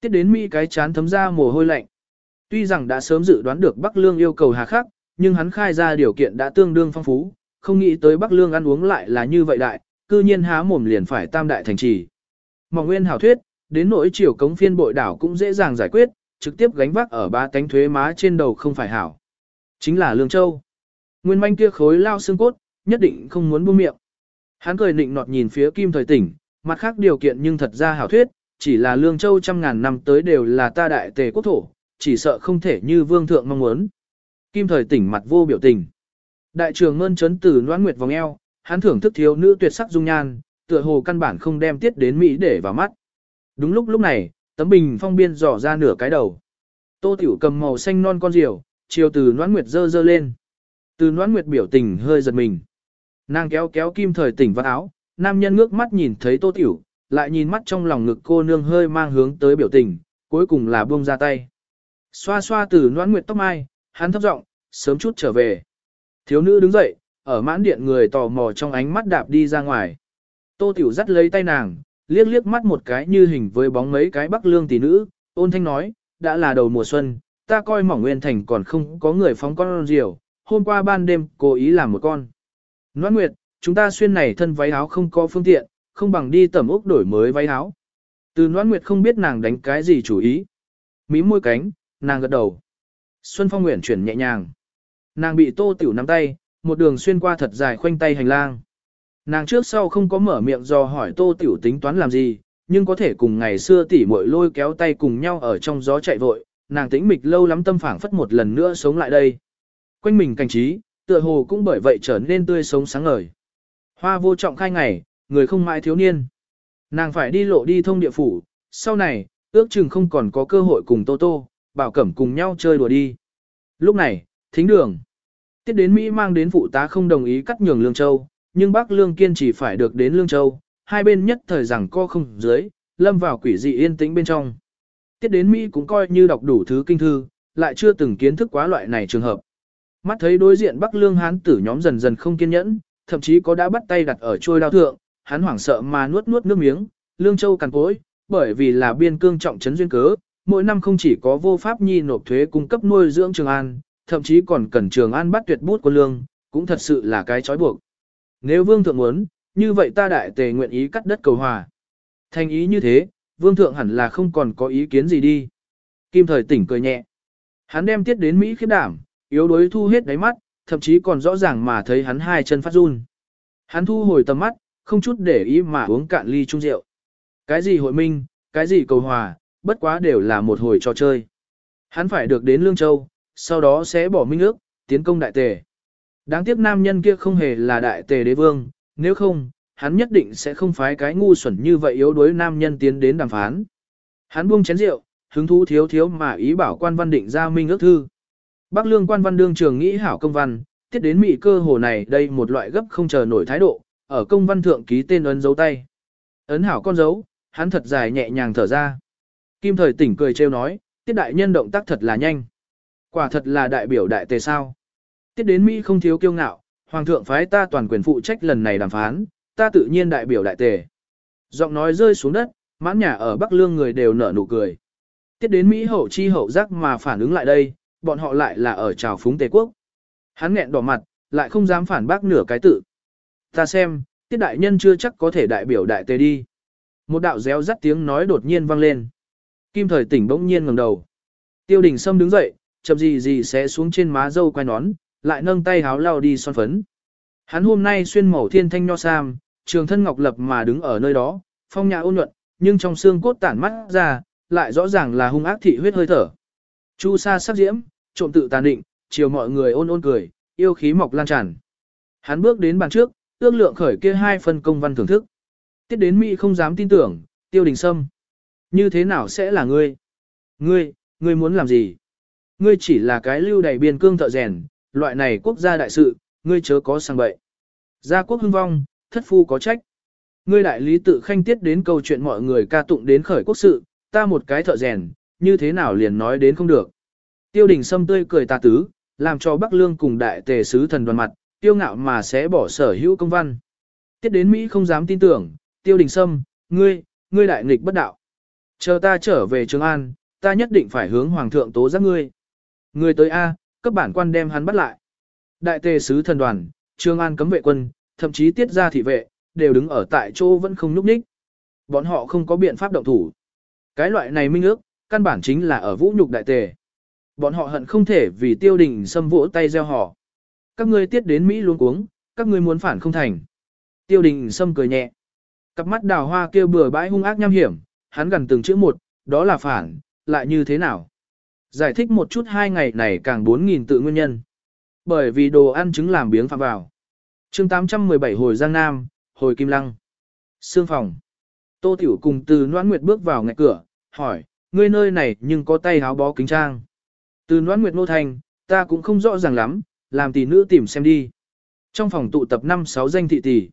Tiết đến Mỹ cái chán thấm ra mồ hôi lạnh. Tuy rằng đã sớm dự đoán được Bắc Lương yêu cầu hà khắc, nhưng hắn khai ra điều kiện đã tương đương phong phú, không nghĩ tới Bắc Lương ăn uống lại là như vậy đại, cư nhiên há mồm liền phải tam đại thành trì. Mỏng nguyên hảo thuyết, đến nỗi chiều cống phiên bội đảo cũng dễ dàng giải quyết, trực tiếp gánh vác ở ba cánh thuế má trên đầu không phải hảo. Chính là Lương Châu. Nguyên manh kia khối lao xương cốt, nhất định không muốn buông miệng. Hắn cười nịnh nọt nhìn phía kim thời tỉnh, mặt khác điều kiện nhưng thật ra hảo thuyết, chỉ là Lương Châu trăm ngàn năm tới đều là ta đại tề quốc thổ, chỉ sợ không thể như vương thượng mong muốn. Kim thời tỉnh mặt vô biểu tình. Đại trường mơn chấn từ noan nguyệt vòng eo, hắn thưởng thức thiếu nữ tuyệt sắc dung nhan, tựa hồ căn bản không đem tiết đến Mỹ để vào mắt. Đúng lúc lúc này, tấm bình phong biên dò ra nửa cái đầu. Tô tiểu cầm màu xanh non con diều, chiều từ noan nguyệt dơ dơ lên. Từ noan nguyệt biểu tình hơi giật mình. Nàng kéo kéo kim thời tỉnh vào áo, nam nhân ngước mắt nhìn thấy tô tiểu, lại nhìn mắt trong lòng ngực cô nương hơi mang hướng tới biểu tình, cuối cùng là buông ra tay. Xoa xoa từ noãn nguyệt tóc mai, hắn thấp giọng, sớm chút trở về. Thiếu nữ đứng dậy, ở mãn điện người tò mò trong ánh mắt đạp đi ra ngoài. Tô tiểu dắt lấy tay nàng, liếc liếc mắt một cái như hình với bóng mấy cái bắc lương tỷ nữ, ôn thanh nói, đã là đầu mùa xuân, ta coi mỏng nguyên thành còn không có người phóng con diều, hôm qua ban đêm cố ý làm một con. Noãn nguyệt, chúng ta xuyên này thân váy áo không có phương tiện, không bằng đi tẩm ốc đổi mới váy áo. Từ Noãn Nguyệt không biết nàng đánh cái gì chủ ý. Mí môi cánh, nàng gật đầu. Xuân Phong Nguyện chuyển nhẹ nhàng. Nàng bị tô tiểu nắm tay, một đường xuyên qua thật dài khoanh tay hành lang. Nàng trước sau không có mở miệng do hỏi tô tiểu tính toán làm gì, nhưng có thể cùng ngày xưa tỉ muội lôi kéo tay cùng nhau ở trong gió chạy vội, nàng tĩnh mịch lâu lắm tâm phảng phất một lần nữa sống lại đây. Quanh mình cảnh trí, tựa hồ cũng bởi vậy trở nên tươi sống sáng ngời. Hoa vô trọng khai ngày, người không mãi thiếu niên. Nàng phải đi lộ đi thông địa phủ, sau này, ước chừng không còn có cơ hội cùng Tô Tô, bảo cẩm cùng nhau chơi đùa đi. Lúc này, thính đường. Tiếp đến Mỹ mang đến phụ tá không đồng ý cắt nhường Lương Châu, nhưng bác Lương kiên chỉ phải được đến Lương Châu, hai bên nhất thời rằng co không dưới, lâm vào quỷ dị yên tĩnh bên trong. Tiết đến Mỹ cũng coi như đọc đủ thứ kinh thư, lại chưa từng kiến thức quá loại này trường hợp. Mắt thấy đối diện Bắc Lương Hán tử nhóm dần dần không kiên nhẫn, thậm chí có đã bắt tay đặt ở trôi đao thượng, hắn hoảng sợ mà nuốt nuốt nước miếng, Lương Châu cằn cối, bởi vì là biên cương trọng trấn duyên cớ, mỗi năm không chỉ có vô pháp nhi nộp thuế cung cấp nuôi dưỡng Trường An, thậm chí còn cần Trường An bắt tuyệt bút của lương, cũng thật sự là cái chói buộc. Nếu vương thượng muốn, như vậy ta đại tề nguyện ý cắt đất cầu hòa. Thành ý như thế, vương thượng hẳn là không còn có ý kiến gì đi. Kim thời tỉnh cười nhẹ. Hắn đem tiết đến Mỹ khiếp đảm, yếu đối thu hết đáy mắt, thậm chí còn rõ ràng mà thấy hắn hai chân phát run. Hắn thu hồi tầm mắt, không chút để ý mà uống cạn ly chung rượu. Cái gì hội minh, cái gì cầu hòa, bất quá đều là một hồi trò chơi. Hắn phải được đến Lương Châu, sau đó sẽ bỏ minh ước, tiến công đại tề. Đáng tiếc nam nhân kia không hề là đại tề đế vương, nếu không, hắn nhất định sẽ không phái cái ngu xuẩn như vậy yếu đuối nam nhân tiến đến đàm phán. Hắn buông chén rượu, hứng thú thiếu thiếu mà ý bảo quan văn định ra minh ước thư. Bắc lương quan văn đương trường nghĩ hảo công văn, tiết đến mị cơ hồ này đây một loại gấp không chờ nổi thái độ, ở công văn thượng ký tên ấn dấu tay. Ấn hảo con dấu, hắn thật dài nhẹ nhàng thở ra. Kim thời tỉnh cười trêu nói, tiết đại nhân động tác thật là nhanh. Quả thật là đại biểu đại tề sao. Tiết đến Mỹ không thiếu kiêu ngạo, hoàng thượng phái ta toàn quyền phụ trách lần này đàm phán, ta tự nhiên đại biểu đại tề. Giọng nói rơi xuống đất, mãn nhà ở Bắc Lương người đều nở nụ cười. Tiết đến Mỹ hậu chi hậu giác mà phản ứng lại đây, bọn họ lại là ở trào phúng tề quốc. Hắn nghẹn đỏ mặt, lại không dám phản bác nửa cái tự. Ta xem, tiết đại nhân chưa chắc có thể đại biểu đại tề đi. Một đạo réo rắt tiếng nói đột nhiên vang lên. Kim thời tỉnh bỗng nhiên ngẩng đầu. Tiêu đình Sâm đứng dậy, chậm gì gì sẽ xuống trên má dâu quay nón, lại nâng tay háo lao đi son phấn. Hắn hôm nay xuyên màu thiên thanh nho sam, trường thân ngọc lập mà đứng ở nơi đó, phong nhã ôn nhuận, nhưng trong xương cốt tản mắt ra, lại rõ ràng là hung ác thị huyết hơi thở. Chu sa sắc diễm, trộm tự tàn định, chiều mọi người ôn ôn cười, yêu khí mọc lan tràn. Hắn bước đến bàn trước, ước lượng khởi kia hai phần công văn thưởng thức. Tiết đến Mỹ không dám tin tưởng, tiêu đình sâm. Như thế nào sẽ là ngươi? Ngươi, ngươi muốn làm gì? Ngươi chỉ là cái lưu đầy biên cương thợ rèn, loại này quốc gia đại sự, ngươi chớ có sang bậy. Gia quốc hưng vong, thất phu có trách. Ngươi đại lý tự khanh tiết đến câu chuyện mọi người ca tụng đến khởi quốc sự, ta một cái thợ rèn, như thế nào liền nói đến không được. Tiêu đình sâm tươi cười tà tứ, làm cho Bắc Lương cùng đại tề sứ thần đoàn mặt, tiêu ngạo mà sẽ bỏ sở hữu công văn. Tiết đến Mỹ không dám tin tưởng, tiêu đình sâm, ngươi, ngươi đại nghịch bất đạo. Chờ ta trở về Trường An, ta nhất định phải hướng Hoàng thượng tố giác ngươi. Ngươi tới A, cấp bản quan đem hắn bắt lại. Đại tề sứ thần đoàn, Trường An cấm vệ quân, thậm chí tiết ra thị vệ, đều đứng ở tại chỗ vẫn không núp ních. Bọn họ không có biện pháp động thủ. Cái loại này minh ước, căn bản chính là ở vũ nhục đại tề. Bọn họ hận không thể vì tiêu đình xâm vỗ tay gieo họ. Các ngươi tiết đến Mỹ luôn cuống, các ngươi muốn phản không thành. Tiêu đình xâm cười nhẹ. Cặp mắt đào hoa kêu bừa bãi hung ác nham hiểm, hắn gần từng chữ một, đó là phản, lại như thế nào? Giải thích một chút hai ngày này càng 4.000 tự nguyên nhân. Bởi vì đồ ăn trứng làm biếng phạm vào. chương 817 hồi Giang Nam, hồi Kim Lăng. Sương phòng. Tô Tiểu cùng từ Noãn Nguyệt bước vào ngạch cửa, hỏi, ngươi nơi này nhưng có tay háo bó kính trang. Từ Noãn Nguyệt nô thành, ta cũng không rõ ràng lắm, làm tỷ nữ tìm xem đi. Trong phòng tụ tập 5-6 danh thị tỷ.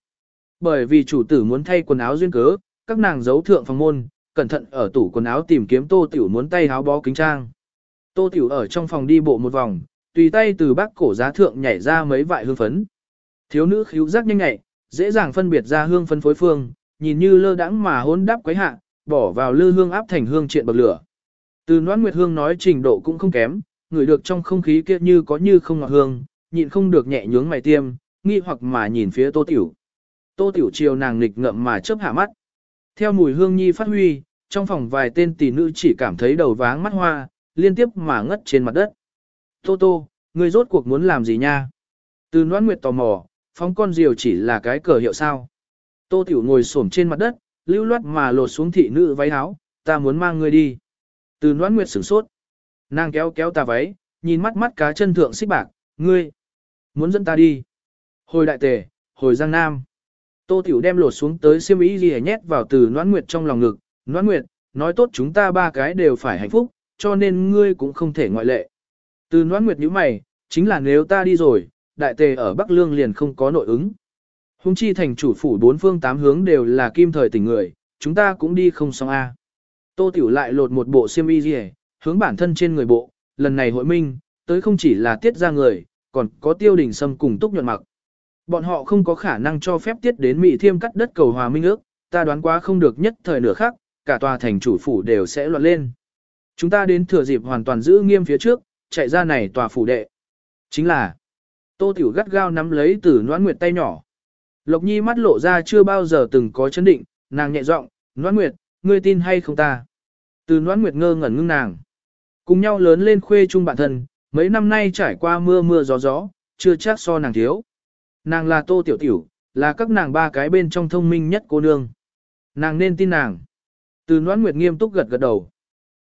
Bởi vì chủ tử muốn thay quần áo duyên cớ, các nàng giấu thượng phòng môn, cẩn thận ở tủ quần áo tìm kiếm tô tiểu muốn tay áo bó kính trang. Tô tiểu ở trong phòng đi bộ một vòng, tùy tay từ bác cổ giá thượng nhảy ra mấy vại hương phấn. Thiếu nữ khíu giác nhanh nhạy, dễ dàng phân biệt ra hương phấn phối phương, nhìn như lơ đãng mà hôn đáp quấy hạ, bỏ vào lư hương áp thành hương triện bậc lửa. Từ Noãn Nguyệt Hương nói trình độ cũng không kém, người được trong không khí kia như có như không ngọt hương, nhịn không được nhẹ nhướng mày tiêm, nghi hoặc mà nhìn phía Tô Tiểu. Tô Tiểu chiều nàng nghịch ngợm mà chớp hạ mắt. Theo mùi hương nhi phát huy, trong phòng vài tên tỷ nữ chỉ cảm thấy đầu váng mắt hoa, liên tiếp mà ngất trên mặt đất. Tô Tô, ngươi rốt cuộc muốn làm gì nha? Từ Noãn Nguyệt tò mò, phóng con diều chỉ là cái cờ hiệu sao. Tô Tiểu ngồi xổm trên mặt đất, lưu loát mà lột xuống thị nữ váy áo, ta muốn mang ngươi đi. Từ Noãn Nguyệt sửng sốt. Nàng kéo kéo ta váy, nhìn mắt mắt cá chân thượng xích bạc, ngươi, muốn dẫn ta đi. Hồi đại tề, hồi giang nam. Tô Tiểu đem lột xuống tới xiêm y gì nhét vào từ Noãn Nguyệt trong lòng ngực, Noãn Nguyệt, nói tốt chúng ta ba cái đều phải hạnh phúc, cho nên ngươi cũng không thể ngoại lệ. Từ Noãn Nguyệt nhíu mày, chính là nếu ta đi rồi, đại tề ở Bắc Lương liền không có nội ứng. Hùng chi thành chủ phủ bốn phương tám hướng đều là kim thời tỉnh người, chúng ta cũng đi không xong a. Tô Tiểu lại lột một bộ xiêm y gì, hướng bản thân trên người bộ, lần này hội minh, tới không chỉ là tiết ra người, còn có tiêu đình sâm cùng túc nhuận mặc. Bọn họ không có khả năng cho phép tiết đến Mỹ thiêm cắt đất cầu hòa minh ước, ta đoán quá không được nhất thời nửa khác, cả tòa thành chủ phủ đều sẽ loạn lên. Chúng ta đến thừa dịp hoàn toàn giữ nghiêm phía trước, chạy ra này tòa phủ đệ. Chính là, tô tiểu gắt gao nắm lấy từ noãn nguyệt tay nhỏ. Lộc nhi mắt lộ ra chưa bao giờ từng có chấn định, nàng nhẹ giọng, noãn nguyệt, ngươi tin hay không ta? Từ noãn nguyệt ngơ ngẩn ngưng nàng. Cùng nhau lớn lên khuê chung bản thân, mấy năm nay trải qua mưa mưa gió gió, chưa chắc so nàng thiếu. Nàng là tô tiểu tiểu, là các nàng ba cái bên trong thông minh nhất cô nương. Nàng nên tin nàng. Từ noãn nguyệt nghiêm túc gật gật đầu.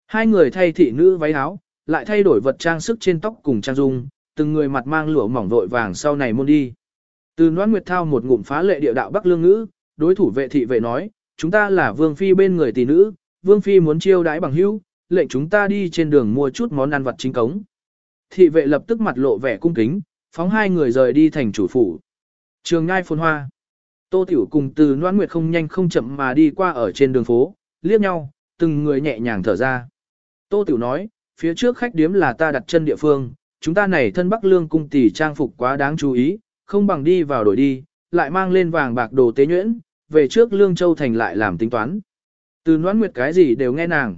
Hai người thay thị nữ váy áo, lại thay đổi vật trang sức trên tóc cùng trang dung, từng người mặt mang lụa mỏng vội vàng sau này môn đi. Từ noãn nguyệt thao một ngụm phá lệ địa đạo bắc lương ngữ, đối thủ vệ thị vệ nói, chúng ta là vương phi bên người tỷ nữ, vương phi muốn chiêu đãi bằng hữu, lệnh chúng ta đi trên đường mua chút món ăn vặt chính cống. Thị vệ lập tức mặt lộ vẻ cung kính, phóng hai người rời đi thành chủ phủ. Trường ngai phồn hoa. Tô Tiểu cùng từ Noãn Nguyệt không nhanh không chậm mà đi qua ở trên đường phố, liếc nhau, từng người nhẹ nhàng thở ra. Tô Tiểu nói, phía trước khách điếm là ta đặt chân địa phương, chúng ta này thân Bắc Lương cung tỷ trang phục quá đáng chú ý, không bằng đi vào đổi đi, lại mang lên vàng bạc đồ tế nhuyễn, về trước Lương Châu Thành lại làm tính toán. Từ Noãn Nguyệt cái gì đều nghe nàng.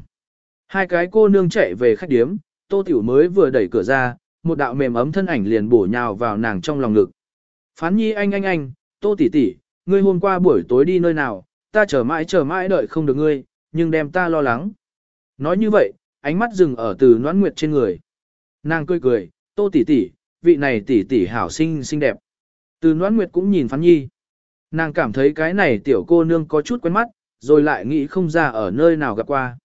Hai cái cô nương chạy về khách điếm, Tô Tiểu mới vừa đẩy cửa ra, một đạo mềm ấm thân ảnh liền bổ nhào vào nàng trong lòng ngực. Phán nhi anh anh anh, tô tỷ tỷ, ngươi hôm qua buổi tối đi nơi nào, ta chờ mãi chờ mãi đợi không được ngươi, nhưng đem ta lo lắng. Nói như vậy, ánh mắt dừng ở từ noãn nguyệt trên người. Nàng cười cười, tô tỷ tỷ, vị này tỷ tỷ hảo xinh xinh đẹp. Từ noãn nguyệt cũng nhìn phán nhi. Nàng cảm thấy cái này tiểu cô nương có chút quen mắt, rồi lại nghĩ không ra ở nơi nào gặp qua.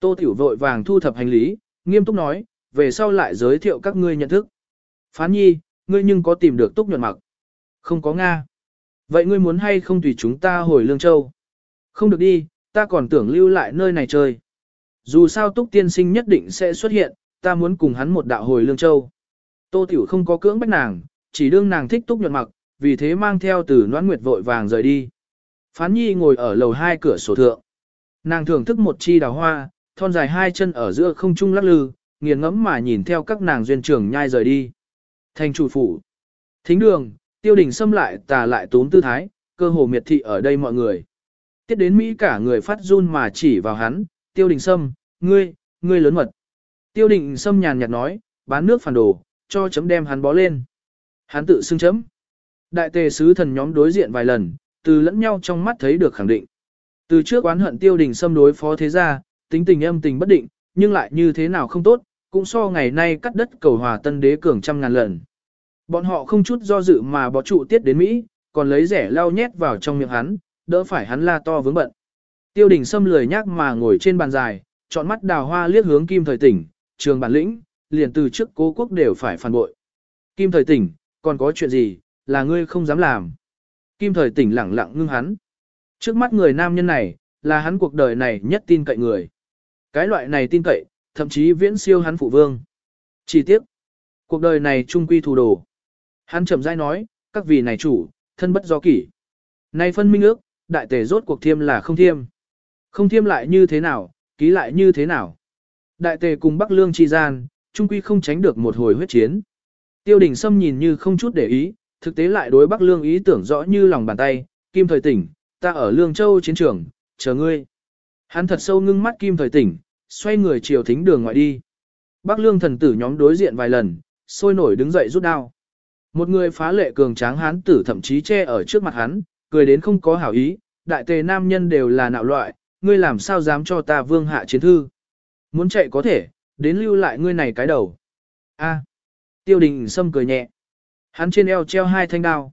Tô tiểu vội vàng thu thập hành lý, nghiêm túc nói, về sau lại giới thiệu các ngươi nhận thức. Phán nhi, ngươi nhưng có tìm được túc nhuận mặc. Không có Nga. Vậy ngươi muốn hay không tùy chúng ta hồi Lương Châu? Không được đi, ta còn tưởng lưu lại nơi này chơi. Dù sao Túc Tiên Sinh nhất định sẽ xuất hiện, ta muốn cùng hắn một đạo hồi Lương Châu. Tô Tiểu không có cưỡng bách nàng, chỉ đương nàng thích Túc nhuận mặc, vì thế mang theo từ noãn nguyệt vội vàng rời đi. Phán Nhi ngồi ở lầu hai cửa sổ thượng. Nàng thưởng thức một chi đào hoa, thon dài hai chân ở giữa không trung lắc lư, nghiền ngẫm mà nhìn theo các nàng duyên trưởng nhai rời đi. Thành chủ phủ. Thính đường, Tiêu đình xâm lại tà lại tốn tư thái, cơ hồ miệt thị ở đây mọi người. Tiết đến Mỹ cả người phát run mà chỉ vào hắn, tiêu đình sâm, ngươi, ngươi lớn mật. Tiêu đình sâm nhàn nhạt nói, bán nước phản đồ, cho chấm đem hắn bó lên. Hắn tự xưng chấm. Đại tề sứ thần nhóm đối diện vài lần, từ lẫn nhau trong mắt thấy được khẳng định. Từ trước oán hận tiêu đình xâm đối phó thế gia, tính tình âm tình bất định, nhưng lại như thế nào không tốt, cũng so ngày nay cắt đất cầu hòa tân đế cường trăm ngàn lần. Bọn họ không chút do dự mà bỏ trụ tiết đến Mỹ, còn lấy rẻ lau nhét vào trong miệng hắn, đỡ phải hắn la to vướng bận. Tiêu đình Sâm lười nhác mà ngồi trên bàn dài, chọn mắt đào hoa liếc hướng kim thời tỉnh, trường bản lĩnh, liền từ trước cố quốc đều phải phản bội. Kim thời tỉnh, còn có chuyện gì, là ngươi không dám làm. Kim thời tỉnh lẳng lặng ngưng hắn. Trước mắt người nam nhân này, là hắn cuộc đời này nhất tin cậy người. Cái loại này tin cậy, thậm chí viễn siêu hắn phụ vương. Chỉ tiếc, cuộc đời này trung quy thủ đồ. Hắn chậm rãi nói, các vị này chủ, thân bất do kỷ. Nay phân minh ước, đại tề rốt cuộc thiêm là không thiêm. Không thiêm lại như thế nào, ký lại như thế nào. Đại tề cùng Bắc Lương chi gian, trung quy không tránh được một hồi huyết chiến. Tiêu đình Sâm nhìn như không chút để ý, thực tế lại đối Bắc Lương ý tưởng rõ như lòng bàn tay, Kim Thời Tỉnh, ta ở Lương Châu chiến trường, chờ ngươi. Hắn thật sâu ngưng mắt Kim Thời Tỉnh, xoay người chiều thính đường ngoại đi. Bắc Lương thần tử nhóm đối diện vài lần, sôi nổi đứng dậy rút đao. Một người phá lệ cường tráng hán tử thậm chí che ở trước mặt hắn, cười đến không có hảo ý, đại tề nam nhân đều là nạo loại, ngươi làm sao dám cho ta vương hạ chiến thư. Muốn chạy có thể, đến lưu lại ngươi này cái đầu. A. tiêu đình sâm cười nhẹ. Hắn trên eo treo hai thanh đao.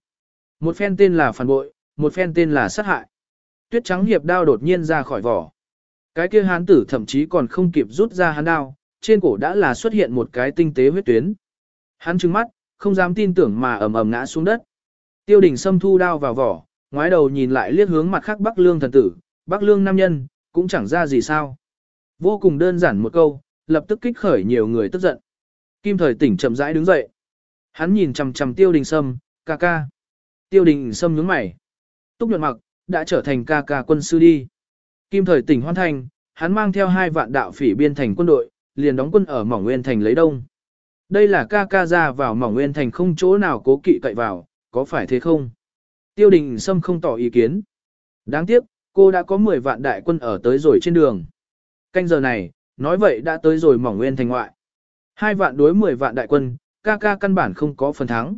Một phen tên là phản bội, một phen tên là sát hại. Tuyết trắng hiệp đao đột nhiên ra khỏi vỏ. Cái kia hán tử thậm chí còn không kịp rút ra hắn đao, trên cổ đã là xuất hiện một cái tinh tế huyết tuyến. Hắn trừng mắt, không dám tin tưởng mà ầm ầm ngã xuống đất. Tiêu đình Sâm thu đao vào vỏ, ngoái đầu nhìn lại liếc hướng mặt khác Bắc Lương thần tử, Bắc Lương nam nhân, cũng chẳng ra gì sao. Vô cùng đơn giản một câu, lập tức kích khởi nhiều người tức giận. Kim thời tỉnh chậm rãi đứng dậy. Hắn nhìn chằm chằm tiêu đình sâm, ca ca. Tiêu đình sâm nhướng mày. Túc nhuận mặc, đã trở thành ca ca quân sư đi. Kim thời tỉnh hoan thành, hắn mang theo hai vạn đạo phỉ biên thành quân đội, liền đóng quân ở mỏng nguyên thành lấy đông. Đây là ca ca ra vào mỏng nguyên thành không chỗ nào cố kỵ cậy vào, có phải thế không? Tiêu đình Sâm không tỏ ý kiến. Đáng tiếc, cô đã có 10 vạn đại quân ở tới rồi trên đường. Canh giờ này, nói vậy đã tới rồi mỏng nguyên thành ngoại. Hai vạn đối 10 vạn đại quân, ca ca căn bản không có phần thắng.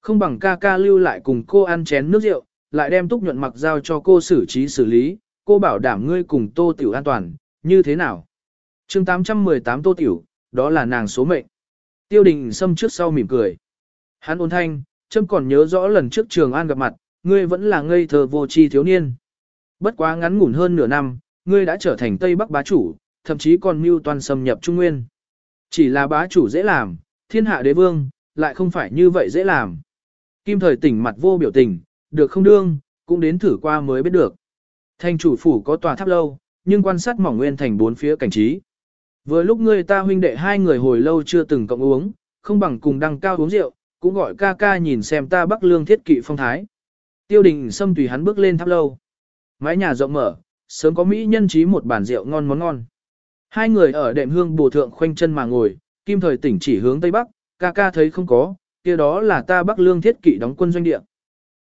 Không bằng ca ca lưu lại cùng cô ăn chén nước rượu, lại đem túc nhuận mặc giao cho cô xử trí xử lý, cô bảo đảm ngươi cùng tô tiểu an toàn, như thế nào? chương 818 tô tiểu, đó là nàng số mệnh. Tiêu đình xâm trước sau mỉm cười. Hắn ôn thanh, châm còn nhớ rõ lần trước trường an gặp mặt, ngươi vẫn là ngây thơ vô tri thiếu niên. Bất quá ngắn ngủn hơn nửa năm, ngươi đã trở thành Tây Bắc bá chủ, thậm chí còn mưu toàn xâm nhập Trung Nguyên. Chỉ là bá chủ dễ làm, thiên hạ đế vương, lại không phải như vậy dễ làm. Kim thời tỉnh mặt vô biểu tình, được không đương, cũng đến thử qua mới biết được. Thành chủ phủ có tòa tháp lâu, nhưng quan sát mỏng nguyên thành bốn phía cảnh trí. Vừa lúc ngươi ta huynh đệ hai người hồi lâu chưa từng cộng uống, không bằng cùng đăng cao uống rượu, cũng gọi ca ca nhìn xem ta bắc lương thiết kỵ phong thái. Tiêu đình xâm tùy hắn bước lên tháp lâu. Mái nhà rộng mở, sớm có Mỹ nhân trí một bàn rượu ngon món ngon. Hai người ở đệm hương bồ thượng khoanh chân mà ngồi, kim thời tỉnh chỉ hướng tây bắc, ca ca thấy không có, kia đó là ta bắc lương thiết kỵ đóng quân doanh địa.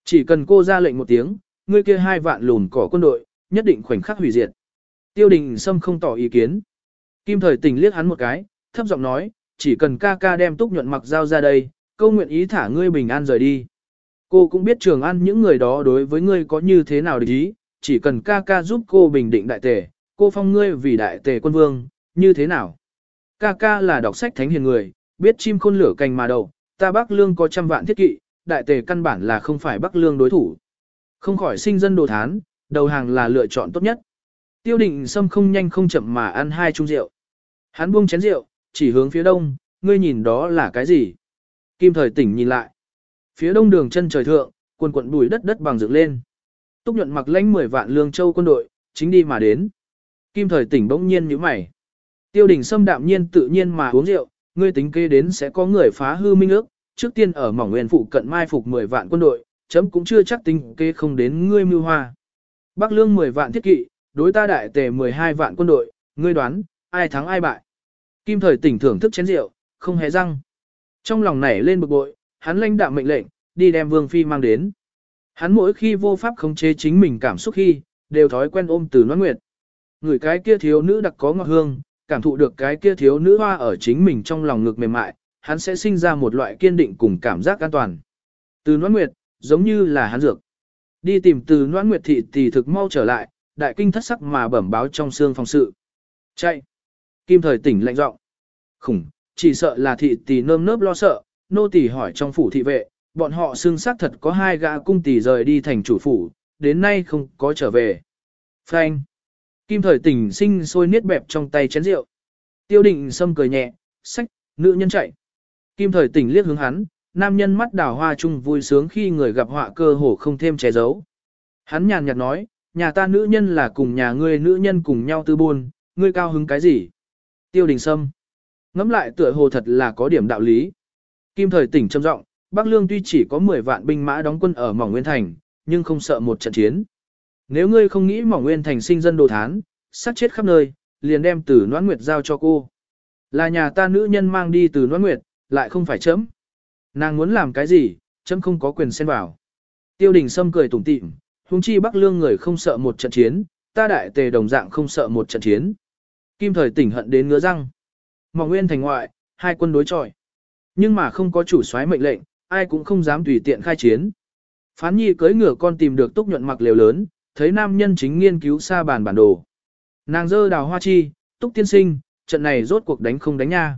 Chỉ cần cô ra lệnh một tiếng, ngươi kia hai vạn lùn cỏ quân đội, nhất định khoảnh khắc hủy diệt. Tiêu đình Sâm không tỏ ý kiến. Kim thời tỉnh liếc hắn một cái, thấp giọng nói, chỉ cần ca ca đem túc nhuận mặc giao ra đây, câu nguyện ý thả ngươi bình an rời đi. Cô cũng biết trường ăn những người đó đối với ngươi có như thế nào để ý, chỉ cần ca ca giúp cô bình định đại tề, cô phong ngươi vì đại tề quân vương, như thế nào? Ca ca là đọc sách thánh hiền người, biết chim khôn lửa cành mà đầu, ta Bắc Lương có trăm vạn thiết kỵ, đại tề căn bản là không phải Bắc Lương đối thủ. Không khỏi sinh dân đồ thán, đầu hàng là lựa chọn tốt nhất. Tiêu định Sâm không nhanh không chậm mà ăn hai chung rượu. Hắn buông chén rượu, chỉ hướng phía đông, ngươi nhìn đó là cái gì? Kim thời tỉnh nhìn lại. Phía đông đường chân trời thượng, quần quận bùi đất đất bằng dựng lên. Túc nhuận mặc lãnh 10 vạn lương châu quân đội, chính đi mà đến. Kim thời tỉnh bỗng nhiên nhíu mày. Tiêu đình Sâm đạm nhiên tự nhiên mà uống rượu, ngươi tính kê đến sẽ có người phá hư minh ước, trước tiên ở mỏng nguyên phụ cận mai phục 10 vạn quân đội, chấm cũng chưa chắc tính kê không đến ngươi mưu hoa. Bắc lương 10 vạn thiết kỵ, đối ta đại tề 12 vạn quân đội, ngươi đoán, ai thắng ai bại. Kim thời tỉnh thưởng thức chén rượu, không hề răng. Trong lòng nảy lên bực bội, hắn lãnh đạm mệnh lệnh, đi đem vương phi mang đến. Hắn mỗi khi vô pháp khống chế chính mình cảm xúc khi, đều thói quen ôm từ noan nguyệt. Người cái kia thiếu nữ đặc có ngọt hương, cảm thụ được cái kia thiếu nữ hoa ở chính mình trong lòng ngực mềm mại, hắn sẽ sinh ra một loại kiên định cùng cảm giác an toàn. Từ noan nguyệt, giống như là hắn dược. Đi tìm từ noan nguyệt thị thì thực mau trở lại, đại kinh thất sắc mà bẩm báo trong xương phòng sự. Chạy! Kim thời tỉnh lạnh giọng Khủng, chỉ sợ là thị tỷ nơm nớp lo sợ, nô tỷ hỏi trong phủ thị vệ, bọn họ xưng xác thật có hai gã cung tỷ rời đi thành chủ phủ, đến nay không có trở về. Phanh. Kim thời tỉnh sinh sôi niết bẹp trong tay chén rượu. Tiêu định sâm cười nhẹ, sách, nữ nhân chạy. Kim thời tỉnh liếc hướng hắn, nam nhân mắt đào hoa chung vui sướng khi người gặp họa cơ hồ không thêm che giấu. Hắn nhàn nhạt nói, nhà ta nữ nhân là cùng nhà ngươi nữ nhân cùng nhau tư buôn, ngươi cao hứng cái gì? Tiêu đình sâm. Ngắm lại tựa hồ thật là có điểm đạo lý. Kim thời tỉnh trầm giọng, Bắc Lương tuy chỉ có 10 vạn binh mã đóng quân ở Mỏng Nguyên Thành, nhưng không sợ một trận chiến. Nếu ngươi không nghĩ Mỏng Nguyên Thành sinh dân đồ thán, sát chết khắp nơi, liền đem Tử Noãn Nguyệt giao cho cô. Là nhà ta nữ nhân mang đi từ Noãn Nguyệt, lại không phải chấm. Nàng muốn làm cái gì, chấm không có quyền xen vào. Tiêu đình Sâm cười tủm tỉm, huống chi Bắc Lương người không sợ một trận chiến, ta đại tề đồng dạng không sợ một trận chiến. Kim thời tỉnh hận đến ngứa răng. Mỏng Nguyên Thành ngoại, hai quân đối chọi. Nhưng mà không có chủ soái mệnh lệnh, ai cũng không dám tùy tiện khai chiến. Phán nhi cưỡi ngựa con tìm được túc nhuận mặc lều lớn, thấy nam nhân chính nghiên cứu xa bàn bản đồ. Nàng dơ đào hoa chi, túc tiên sinh, trận này rốt cuộc đánh không đánh nha.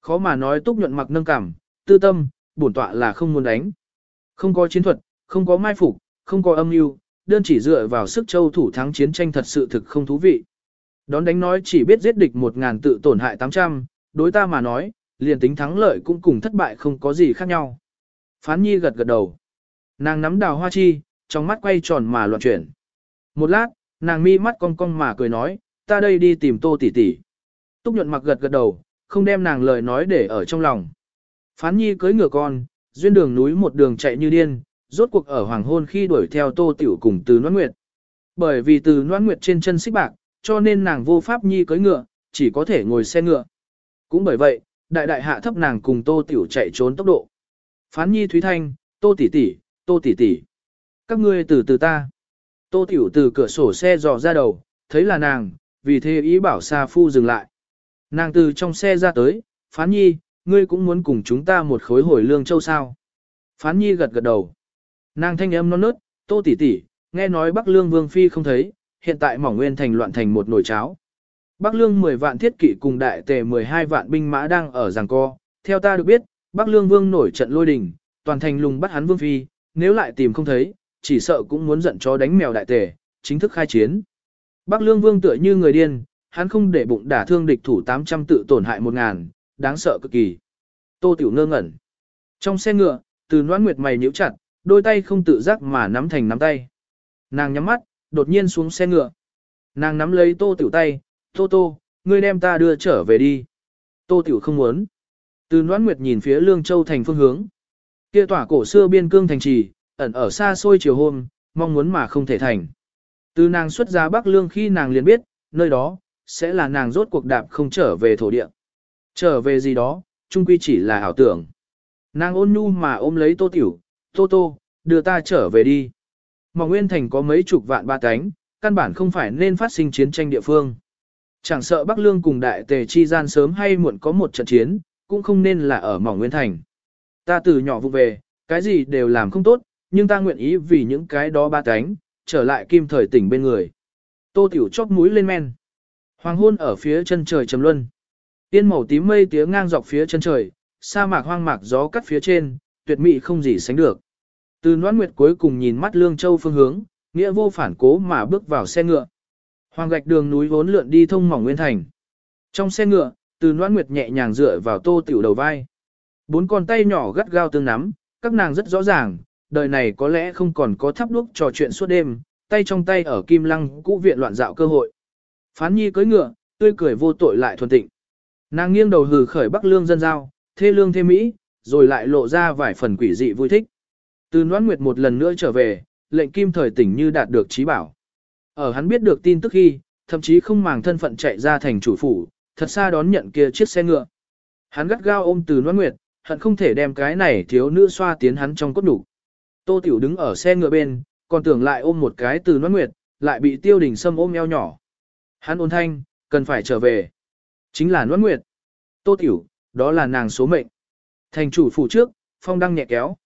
Khó mà nói túc nhuận mặc nâng cảm, tư tâm, bổn tọa là không muốn đánh. Không có chiến thuật, không có mai phục, không có âm mưu, đơn chỉ dựa vào sức châu thủ thắng chiến tranh thật sự thực không thú vị. Đón đánh nói chỉ biết giết địch một ngàn tự tổn hại 800, đối ta mà nói, liền tính thắng lợi cũng cùng thất bại không có gì khác nhau. Phán nhi gật gật đầu. Nàng nắm đào hoa chi, trong mắt quay tròn mà loạn chuyển. Một lát, nàng mi mắt cong cong mà cười nói, ta đây đi tìm tô tỷ tỷ. Túc nhuận mặc gật gật đầu, không đem nàng lời nói để ở trong lòng. Phán nhi cưới ngựa con, duyên đường núi một đường chạy như điên, rốt cuộc ở hoàng hôn khi đuổi theo tô tiểu cùng từ noan nguyệt. Bởi vì từ noan nguyệt trên chân xích bạc, cho nên nàng vô pháp nhi cưỡi ngựa, chỉ có thể ngồi xe ngựa. Cũng bởi vậy, đại đại hạ thấp nàng cùng tô tiểu chạy trốn tốc độ. Phán nhi Thúy Thanh, tô tỷ tỷ, tô tỷ tỷ. Các ngươi từ từ ta. Tô tiểu từ cửa sổ xe dò ra đầu, thấy là nàng, vì thế ý bảo Sa Phu dừng lại. Nàng từ trong xe ra tới, phán nhi, ngươi cũng muốn cùng chúng ta một khối hồi lương châu sao. Phán nhi gật gật đầu. Nàng thanh âm non nớt, tô tỷ tỷ, nghe nói Bắc Lương Vương Phi không thấy, hiện tại mỏng nguyên thành loạn thành một nồi cháo. Bắc Lương 10 vạn thiết kỵ cùng đại tề 12 vạn binh mã đang ở giằng co. Theo ta được biết, Bắc Lương Vương nổi trận lôi đình, toàn thành lùng bắt hắn Vương Phi, nếu lại tìm không thấy, chỉ sợ cũng muốn giận chó đánh mèo đại tề, chính thức khai chiến. Bắc Lương Vương tựa như người điên, hắn không để bụng đả thương địch thủ 800 tự tổn hại 1000, đáng sợ cực kỳ. Tô Tiểu ngơ ngẩn. Trong xe ngựa, từ Noãn nguyệt mày nhíu chặt, đôi tay không tự giác mà nắm thành nắm tay. Nàng nhắm mắt, đột nhiên xuống xe ngựa. Nàng nắm lấy Tô Tiểu tay, Tô Tô, ngươi đem ta đưa trở về đi. Tô Tiểu không muốn. Từ noãn nguyệt nhìn phía Lương Châu thành phương hướng. Kia tỏa cổ xưa biên cương thành trì, ẩn ở xa xôi chiều hôm, mong muốn mà không thể thành. Từ nàng xuất ra Bắc Lương khi nàng liền biết, nơi đó, sẽ là nàng rốt cuộc đạp không trở về thổ địa. Trở về gì đó, chung quy chỉ là ảo tưởng. Nàng ôn nhu mà ôm lấy tô tiểu, tô tô, đưa ta trở về đi. Mỏng Nguyên Thành có mấy chục vạn ba cánh, căn bản không phải nên phát sinh chiến tranh địa phương. Chẳng sợ Bắc Lương cùng Đại Tề chi gian sớm hay muộn có một trận chiến, cũng không nên là ở Mỏng Nguyên Thành. Ta từ nhỏ vụ về, cái gì đều làm không tốt, nhưng ta nguyện ý vì những cái đó ba cánh, trở lại kim thời tỉnh bên người. Tô Tiểu chóp mũi lên men. Hoàng hôn ở phía chân trời trầm luân. Tiên màu tím mây tía ngang dọc phía chân trời, sa mạc hoang mạc gió cắt phía trên, tuyệt mỹ không gì sánh được. Từ Noãn Nguyệt cuối cùng nhìn mắt Lương Châu phương hướng, nghĩa vô phản cố mà bước vào xe ngựa. Hoàng gạch đường núi vốn lượn đi thông mỏng nguyên thành. Trong xe ngựa, Từ Noãn Nguyệt nhẹ nhàng dựa vào Tô Tiểu đầu vai. Bốn con tay nhỏ gắt gao tương nắm, các nàng rất rõ ràng, đời này có lẽ không còn có thắp đuốc trò chuyện suốt đêm, tay trong tay ở kim lăng cũ viện loạn dạo cơ hội. Phán nhi cưỡi ngựa, tươi cười vô tội lại thuần tịnh. Nàng nghiêng đầu hừ khởi bắc lương dân giao, thê lương thê mỹ, rồi lại lộ ra vài phần quỷ dị vui thích. Từ Noãn Nguyệt một lần nữa trở về, lệnh kim thời tỉnh như đạt được trí bảo. Ở hắn biết được tin tức khi, thậm chí không màng thân phận chạy ra thành chủ phủ, thật xa đón nhận kia chiếc xe ngựa. Hắn gắt gao ôm từ Noãn Nguyệt, hận không thể đem cái này thiếu nữ xoa tiến hắn trong cốt đủ. Tô Tiểu đứng ở xe ngựa bên, còn tưởng lại ôm một cái từ Noãn Nguyệt, lại bị Tiêu Đình Sâm ôm eo nhỏ. Hắn ôn thanh, cần phải trở về. Chính là Noãn Nguyệt. Tô Tiểu, đó là nàng số mệnh. Thành chủ phủ trước, phong đăng nhẹ kéo.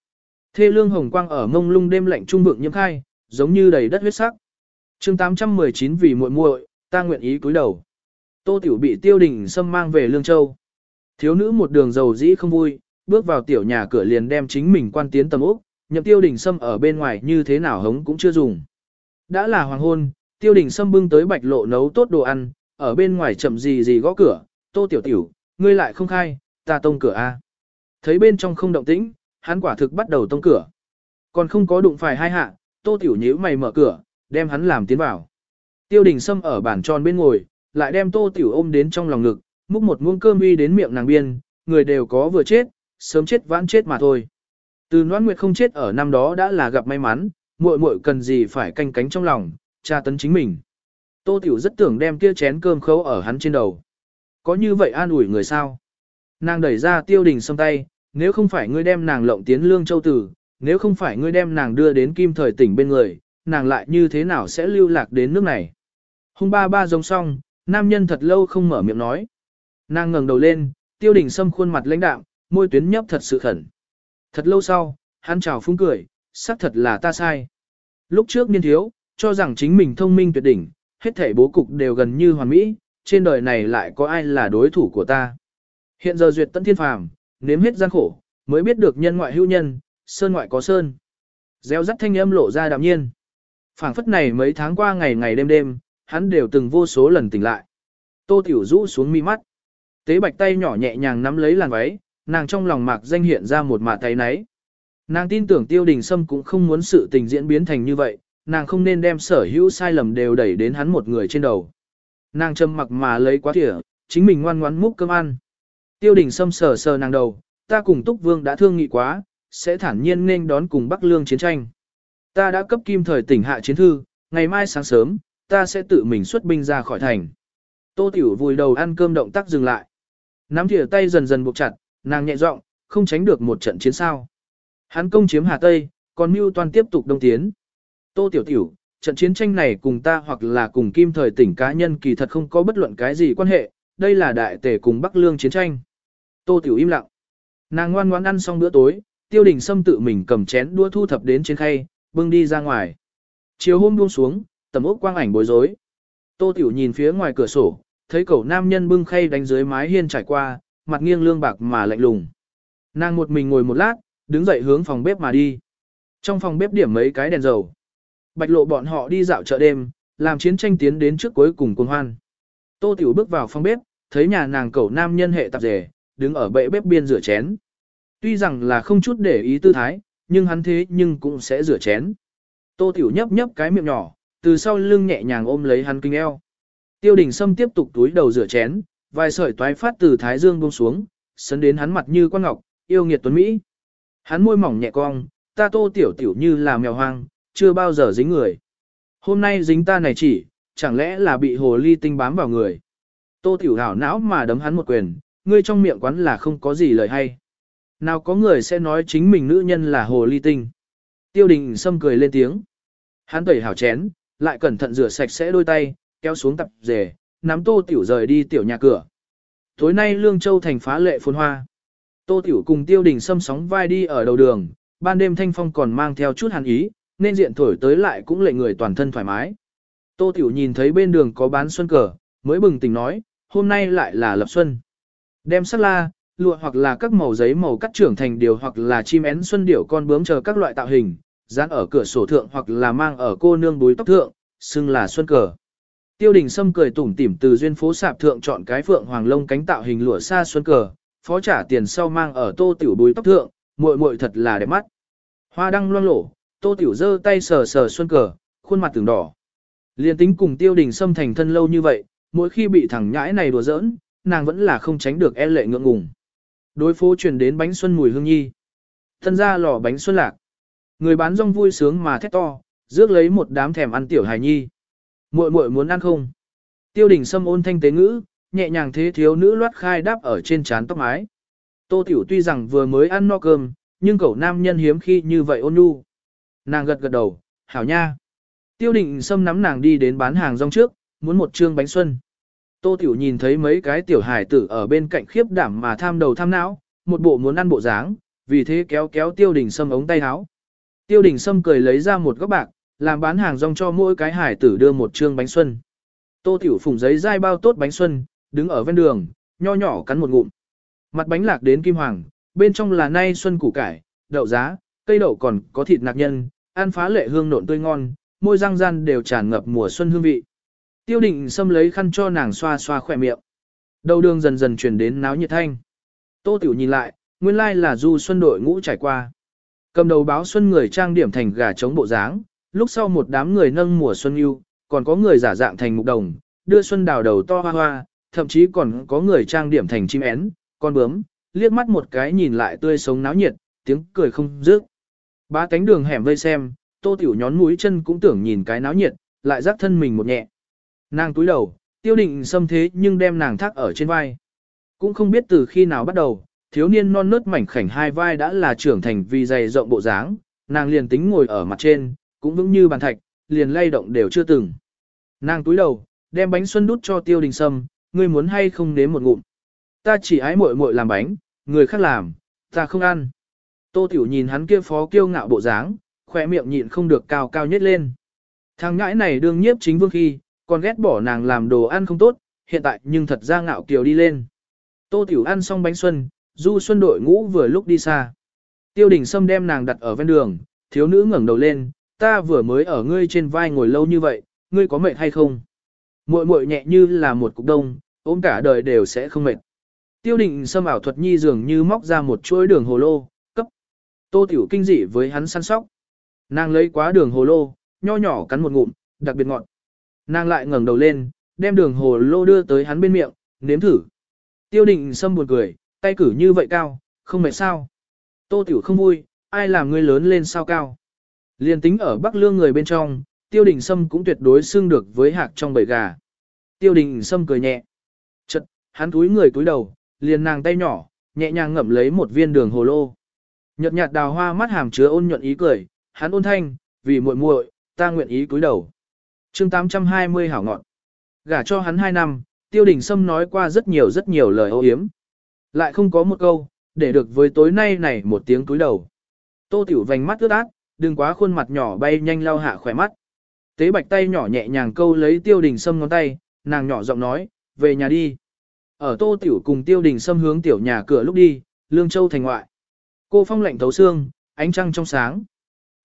Thê lương hồng quang ở mông lung đêm lạnh trung vượng nhiễm khai, giống như đầy đất huyết sắc. chương 819 vì muội muội, ta nguyện ý cúi đầu. Tô Tiểu bị tiêu đình xâm mang về Lương Châu. Thiếu nữ một đường giàu dĩ không vui, bước vào tiểu nhà cửa liền đem chính mình quan tiến tầm úc, nhậm tiêu đình xâm ở bên ngoài như thế nào hống cũng chưa dùng. Đã là hoàng hôn, tiêu đình xâm bưng tới bạch lộ nấu tốt đồ ăn, ở bên ngoài chậm gì gì gõ cửa, tô tiểu tiểu, ngươi lại không khai, ta tông cửa a. Thấy bên trong không động tĩnh, hắn quả thực bắt đầu tông cửa. Còn không có đụng phải hai hạ, tô tiểu nhíu mày mở cửa, đem hắn làm tiến vào. Tiêu đình Sâm ở bàn tròn bên ngồi, lại đem tô tiểu ôm đến trong lòng ngực, múc một muỗng cơm uy đến miệng nàng biên, người đều có vừa chết, sớm chết vãn chết mà thôi. Từ Noãn Nguyệt không chết ở năm đó đã là gặp may mắn, muội muội cần gì phải canh cánh trong lòng, tra tấn chính mình. Tô Tiểu rất tưởng đem kia chén cơm khấu ở hắn trên đầu. Có như vậy an ủi người sao? Nàng đẩy ra tiêu đình Sâm tay, nếu không phải ngươi đem nàng lộng tiến lương châu tử, nếu không phải ngươi đem nàng đưa đến kim thời tỉnh bên người, nàng lại như thế nào sẽ lưu lạc đến nước này? Hung ba ba giống xong, nam nhân thật lâu không mở miệng nói. Nàng ngẩng đầu lên, tiêu đình xâm khuôn mặt lãnh đạm, môi tuyến nhấp thật sự khẩn. Thật lâu sau, hắn chào phúng cười, xác thật là ta sai. Lúc trước niên thiếu, cho rằng chính mình thông minh tuyệt đỉnh, hết thể bố cục đều gần như hoàn mỹ, trên đời này lại có ai là đối thủ của ta. Hiện giờ duyệt tận thiên phàm, nếm hết gian khổ, mới biết được nhân ngoại hữu nhân, sơn ngoại có sơn. Gieo rắt thanh âm lộ ra đạm nhiên. phảng phất này mấy tháng qua ngày ngày đêm đêm, hắn đều từng vô số lần tỉnh lại. Tô Tiểu rũ xuống mi mắt. Tế bạch tay nhỏ nhẹ nhàng nắm lấy làn váy, nàng trong lòng mạc danh hiện ra một mạ tay náy. Nàng tin tưởng tiêu đình sâm cũng không muốn sự tình diễn biến thành như vậy, nàng không nên đem sở hữu sai lầm đều đẩy đến hắn một người trên đầu. Nàng châm mặc mà lấy quá thỉa, chính mình ngoan ngoãn múc cơm ăn. Tiêu đình xâm sờ sờ nàng đầu, ta cùng Túc Vương đã thương nghị quá, sẽ thản nhiên nên đón cùng Bắc Lương chiến tranh. Ta đã cấp kim thời tỉnh hạ chiến thư, ngày mai sáng sớm, ta sẽ tự mình xuất binh ra khỏi thành. Tô Tiểu vùi đầu ăn cơm động tác dừng lại. Nắm thìa tay dần dần buộc chặt, nàng nhẹ giọng, không tránh được một trận chiến sao. Hắn công chiếm Hà Tây, còn Mưu Toàn tiếp tục đông tiến. Tô Tiểu Tiểu, trận chiến tranh này cùng ta hoặc là cùng kim thời tỉnh cá nhân kỳ thật không có bất luận cái gì quan hệ, đây là đại tể cùng Bắc Lương chiến tranh. Tô Tiểu im lặng. Nàng ngoan ngoãn ăn xong bữa tối, tiêu đình sâm tự mình cầm chén đua thu thập đến trên khay, bưng đi ra ngoài. Chiều hôm buông xuống, tầm ốc quang ảnh bối rối. Tô Tiểu nhìn phía ngoài cửa sổ, thấy cậu nam nhân bưng khay đánh dưới mái hiên trải qua, mặt nghiêng lương bạc mà lạnh lùng. Nàng một mình ngồi một lát, đứng dậy hướng phòng bếp mà đi. Trong phòng bếp điểm mấy cái đèn dầu. Bạch lộ bọn họ đi dạo chợ đêm, làm chiến tranh tiến đến trước cuối cùng cuồng hoan. Tô Tiểu bước vào phòng bếp, thấy nhà nàng cậu nam nhân hệ tạp dề đứng ở bệ bếp biên rửa chén. Tuy rằng là không chút để ý tư thái, nhưng hắn thế nhưng cũng sẽ rửa chén. Tô Tiểu nhấp nhấp cái miệng nhỏ, từ sau lưng nhẹ nhàng ôm lấy hắn kinh eo. Tiêu đình Sâm tiếp tục túi đầu rửa chén, vài sợi toái phát từ thái dương buông xuống, sấn đến hắn mặt như quan ngọc, yêu nghiệt tuấn Mỹ. Hắn môi mỏng nhẹ cong, ta tô tiểu tiểu như là mèo hoang, chưa bao giờ dính người. Hôm nay dính ta này chỉ, chẳng lẽ là bị hồ ly tinh bám vào người. Tô tiểu hảo não mà đấm hắn một quyền, ngươi trong miệng quán là không có gì lời hay. Nào có người sẽ nói chính mình nữ nhân là hồ ly tinh. Tiêu đình Sâm cười lên tiếng. Hắn tẩy hảo chén, lại cẩn thận rửa sạch sẽ đôi tay, kéo xuống tập rể, nắm tô tiểu rời đi tiểu nhà cửa. Tối nay Lương Châu thành phá lệ phồn hoa. Tô tiểu cùng tiêu đình Sâm sóng vai đi ở đầu đường, ban đêm thanh phong còn mang theo chút hàn ý, nên diện thổi tới lại cũng lệ người toàn thân thoải mái. Tô tiểu nhìn thấy bên đường có bán xuân cờ, mới bừng tỉnh nói, hôm nay lại là lập xuân. Đem sắc la, lụa hoặc là các màu giấy màu cắt trưởng thành điều hoặc là chim én xuân điểu con bướm chờ các loại tạo hình, dán ở cửa sổ thượng hoặc là mang ở cô nương búi tóc thượng, xưng là xuân cờ. Tiêu đình Sâm cười tủm tỉm từ duyên phố sạp thượng chọn cái phượng hoàng lông cánh tạo hình lụa xa xuân cờ, phó trả tiền sau mang ở tô tiểu búi tóc thượng, muội muội thật là đẹp mắt. Hoa đăng loang lổ, tô tiểu giơ tay sờ sờ xuân cờ, khuôn mặt từng đỏ. Liên tính cùng tiêu đình Sâm thành thân lâu như vậy, mỗi khi bị thằng nhãi này đùa giỡn, nàng vẫn là không tránh được e lệ ngượng ngùng. Đối phố truyền đến bánh xuân mùi hương nhi. Thân ra lò bánh xuân lạc. Người bán rong vui sướng mà thét to, rước lấy một đám thèm ăn tiểu hài nhi. Muội muội muốn ăn không? Tiêu đình sâm ôn thanh tế ngữ, nhẹ nhàng thế thiếu nữ loát khai đáp ở trên trán tóc mái. Tô tiểu tuy rằng vừa mới ăn no cơm, nhưng cậu nam nhân hiếm khi như vậy ôn nhu. Nàng gật gật đầu, hảo nha. Tiêu đình sâm nắm nàng đi đến bán hàng rong trước, muốn một trương bánh xuân. Tô Tiểu nhìn thấy mấy cái tiểu hải tử ở bên cạnh khiếp đảm mà tham đầu tham não, một bộ muốn ăn bộ dáng, vì thế kéo kéo Tiêu Đình Sâm ống tay áo. Tiêu Đình Sâm cười lấy ra một góc bạc, làm bán hàng rong cho mỗi cái hải tử đưa một trương bánh xuân. Tô Tiểu phùng giấy dai bao tốt bánh xuân, đứng ở ven đường, nho nhỏ cắn một ngụm. Mặt bánh lạc đến kim hoàng, bên trong là nay xuân củ cải, đậu giá, cây đậu còn có thịt nạc nhân, ăn phá lệ hương nộn tươi ngon, môi răng răn đều tràn ngập mùa xuân hương vị. Tiêu định xâm lấy khăn cho nàng xoa xoa khỏe miệng. Đầu đường dần dần chuyển đến náo nhiệt thanh. Tô Tiểu nhìn lại, nguyên lai là du xuân đội ngũ trải qua. Cầm đầu báo xuân người trang điểm thành gà trống bộ dáng, lúc sau một đám người nâng mùa xuân yêu, còn có người giả dạng thành mục đồng, đưa xuân đào đầu to hoa hoa, thậm chí còn có người trang điểm thành chim én, con bướm, liếc mắt một cái nhìn lại tươi sống náo nhiệt, tiếng cười không dứt. Ba cánh đường hẻm vây xem, tô tiểu nhón mũi chân cũng tưởng nhìn cái náo nhiệt, lại rắc thân mình một nhẹ. Nàng túi đầu, tiêu định xâm thế nhưng đem nàng thác ở trên vai. Cũng không biết từ khi nào bắt đầu, thiếu niên non nớt mảnh khảnh hai vai đã là trưởng thành vì dày rộng bộ dáng, nàng liền tính ngồi ở mặt trên, cũng vững như bàn thạch, liền lay động đều chưa từng. Nàng túi đầu, đem bánh xuân đút cho tiêu đình sâm, ngươi muốn hay không nếm một ngụm. Ta chỉ ái muội muội làm bánh, người khác làm, ta không ăn. Tô tiểu nhìn hắn kia phó kiêu ngạo bộ dáng, khỏe miệng nhịn không được cao cao nhất lên. Thằng ngãi này đương nhiếp chính vương khi, còn ghét bỏ nàng làm đồ ăn không tốt, hiện tại nhưng thật ra ngạo kiều đi lên. Tô tiểu ăn xong bánh xuân, du xuân đội ngũ vừa lúc đi xa. Tiêu đình Sâm đem nàng đặt ở ven đường, thiếu nữ ngẩng đầu lên, ta vừa mới ở ngươi trên vai ngồi lâu như vậy, ngươi có mệt hay không? Muội muội nhẹ như là một cục đông, ôm cả đời đều sẽ không mệt. Tiêu Đình Sâm ảo thuật nhi dường như móc ra một chuỗi đường hồ lô, cấp. Tô tiểu kinh dị với hắn săn sóc. Nàng lấy quá đường hồ lô, nho nhỏ cắn một ngụm, đặc biệt ngọt. Nàng lại ngẩng đầu lên, đem đường hồ lô đưa tới hắn bên miệng, nếm thử. Tiêu định Sâm buồn cười, tay cử như vậy cao, không mệt sao. Tô Tiểu không vui, ai làm ngươi lớn lên sao cao. Liên tính ở Bắc Lương người bên trong, Tiêu Đình Sâm cũng tuyệt đối xưng được với hạc trong bầy gà. Tiêu Đình Sâm cười nhẹ. Chật, hắn túi người túi đầu, liền nàng tay nhỏ, nhẹ nhàng ngậm lấy một viên đường hồ lô. Nhật nhạt đào hoa mắt hàm chứa ôn nhuận ý cười, hắn ôn thanh, vì muội muội, ta nguyện ý cúi đầu chương 820 hảo ngọn. Gả cho hắn 2 năm, Tiêu Đình Sâm nói qua rất nhiều rất nhiều lời ô hiếm. Lại không có một câu, để được với tối nay này một tiếng túi đầu. Tô Tiểu vành mắt ướt át, đừng quá khuôn mặt nhỏ bay nhanh lao hạ khỏe mắt. Tế bạch tay nhỏ nhẹ nhàng câu lấy tiêu đình sâm ngón tay, nàng nhỏ giọng nói, về nhà đi. Ở Tô Tiểu cùng tiêu đình sâm hướng tiểu nhà cửa lúc đi, Lương Châu thành ngoại. Cô phong lạnh thấu xương, ánh trăng trong sáng.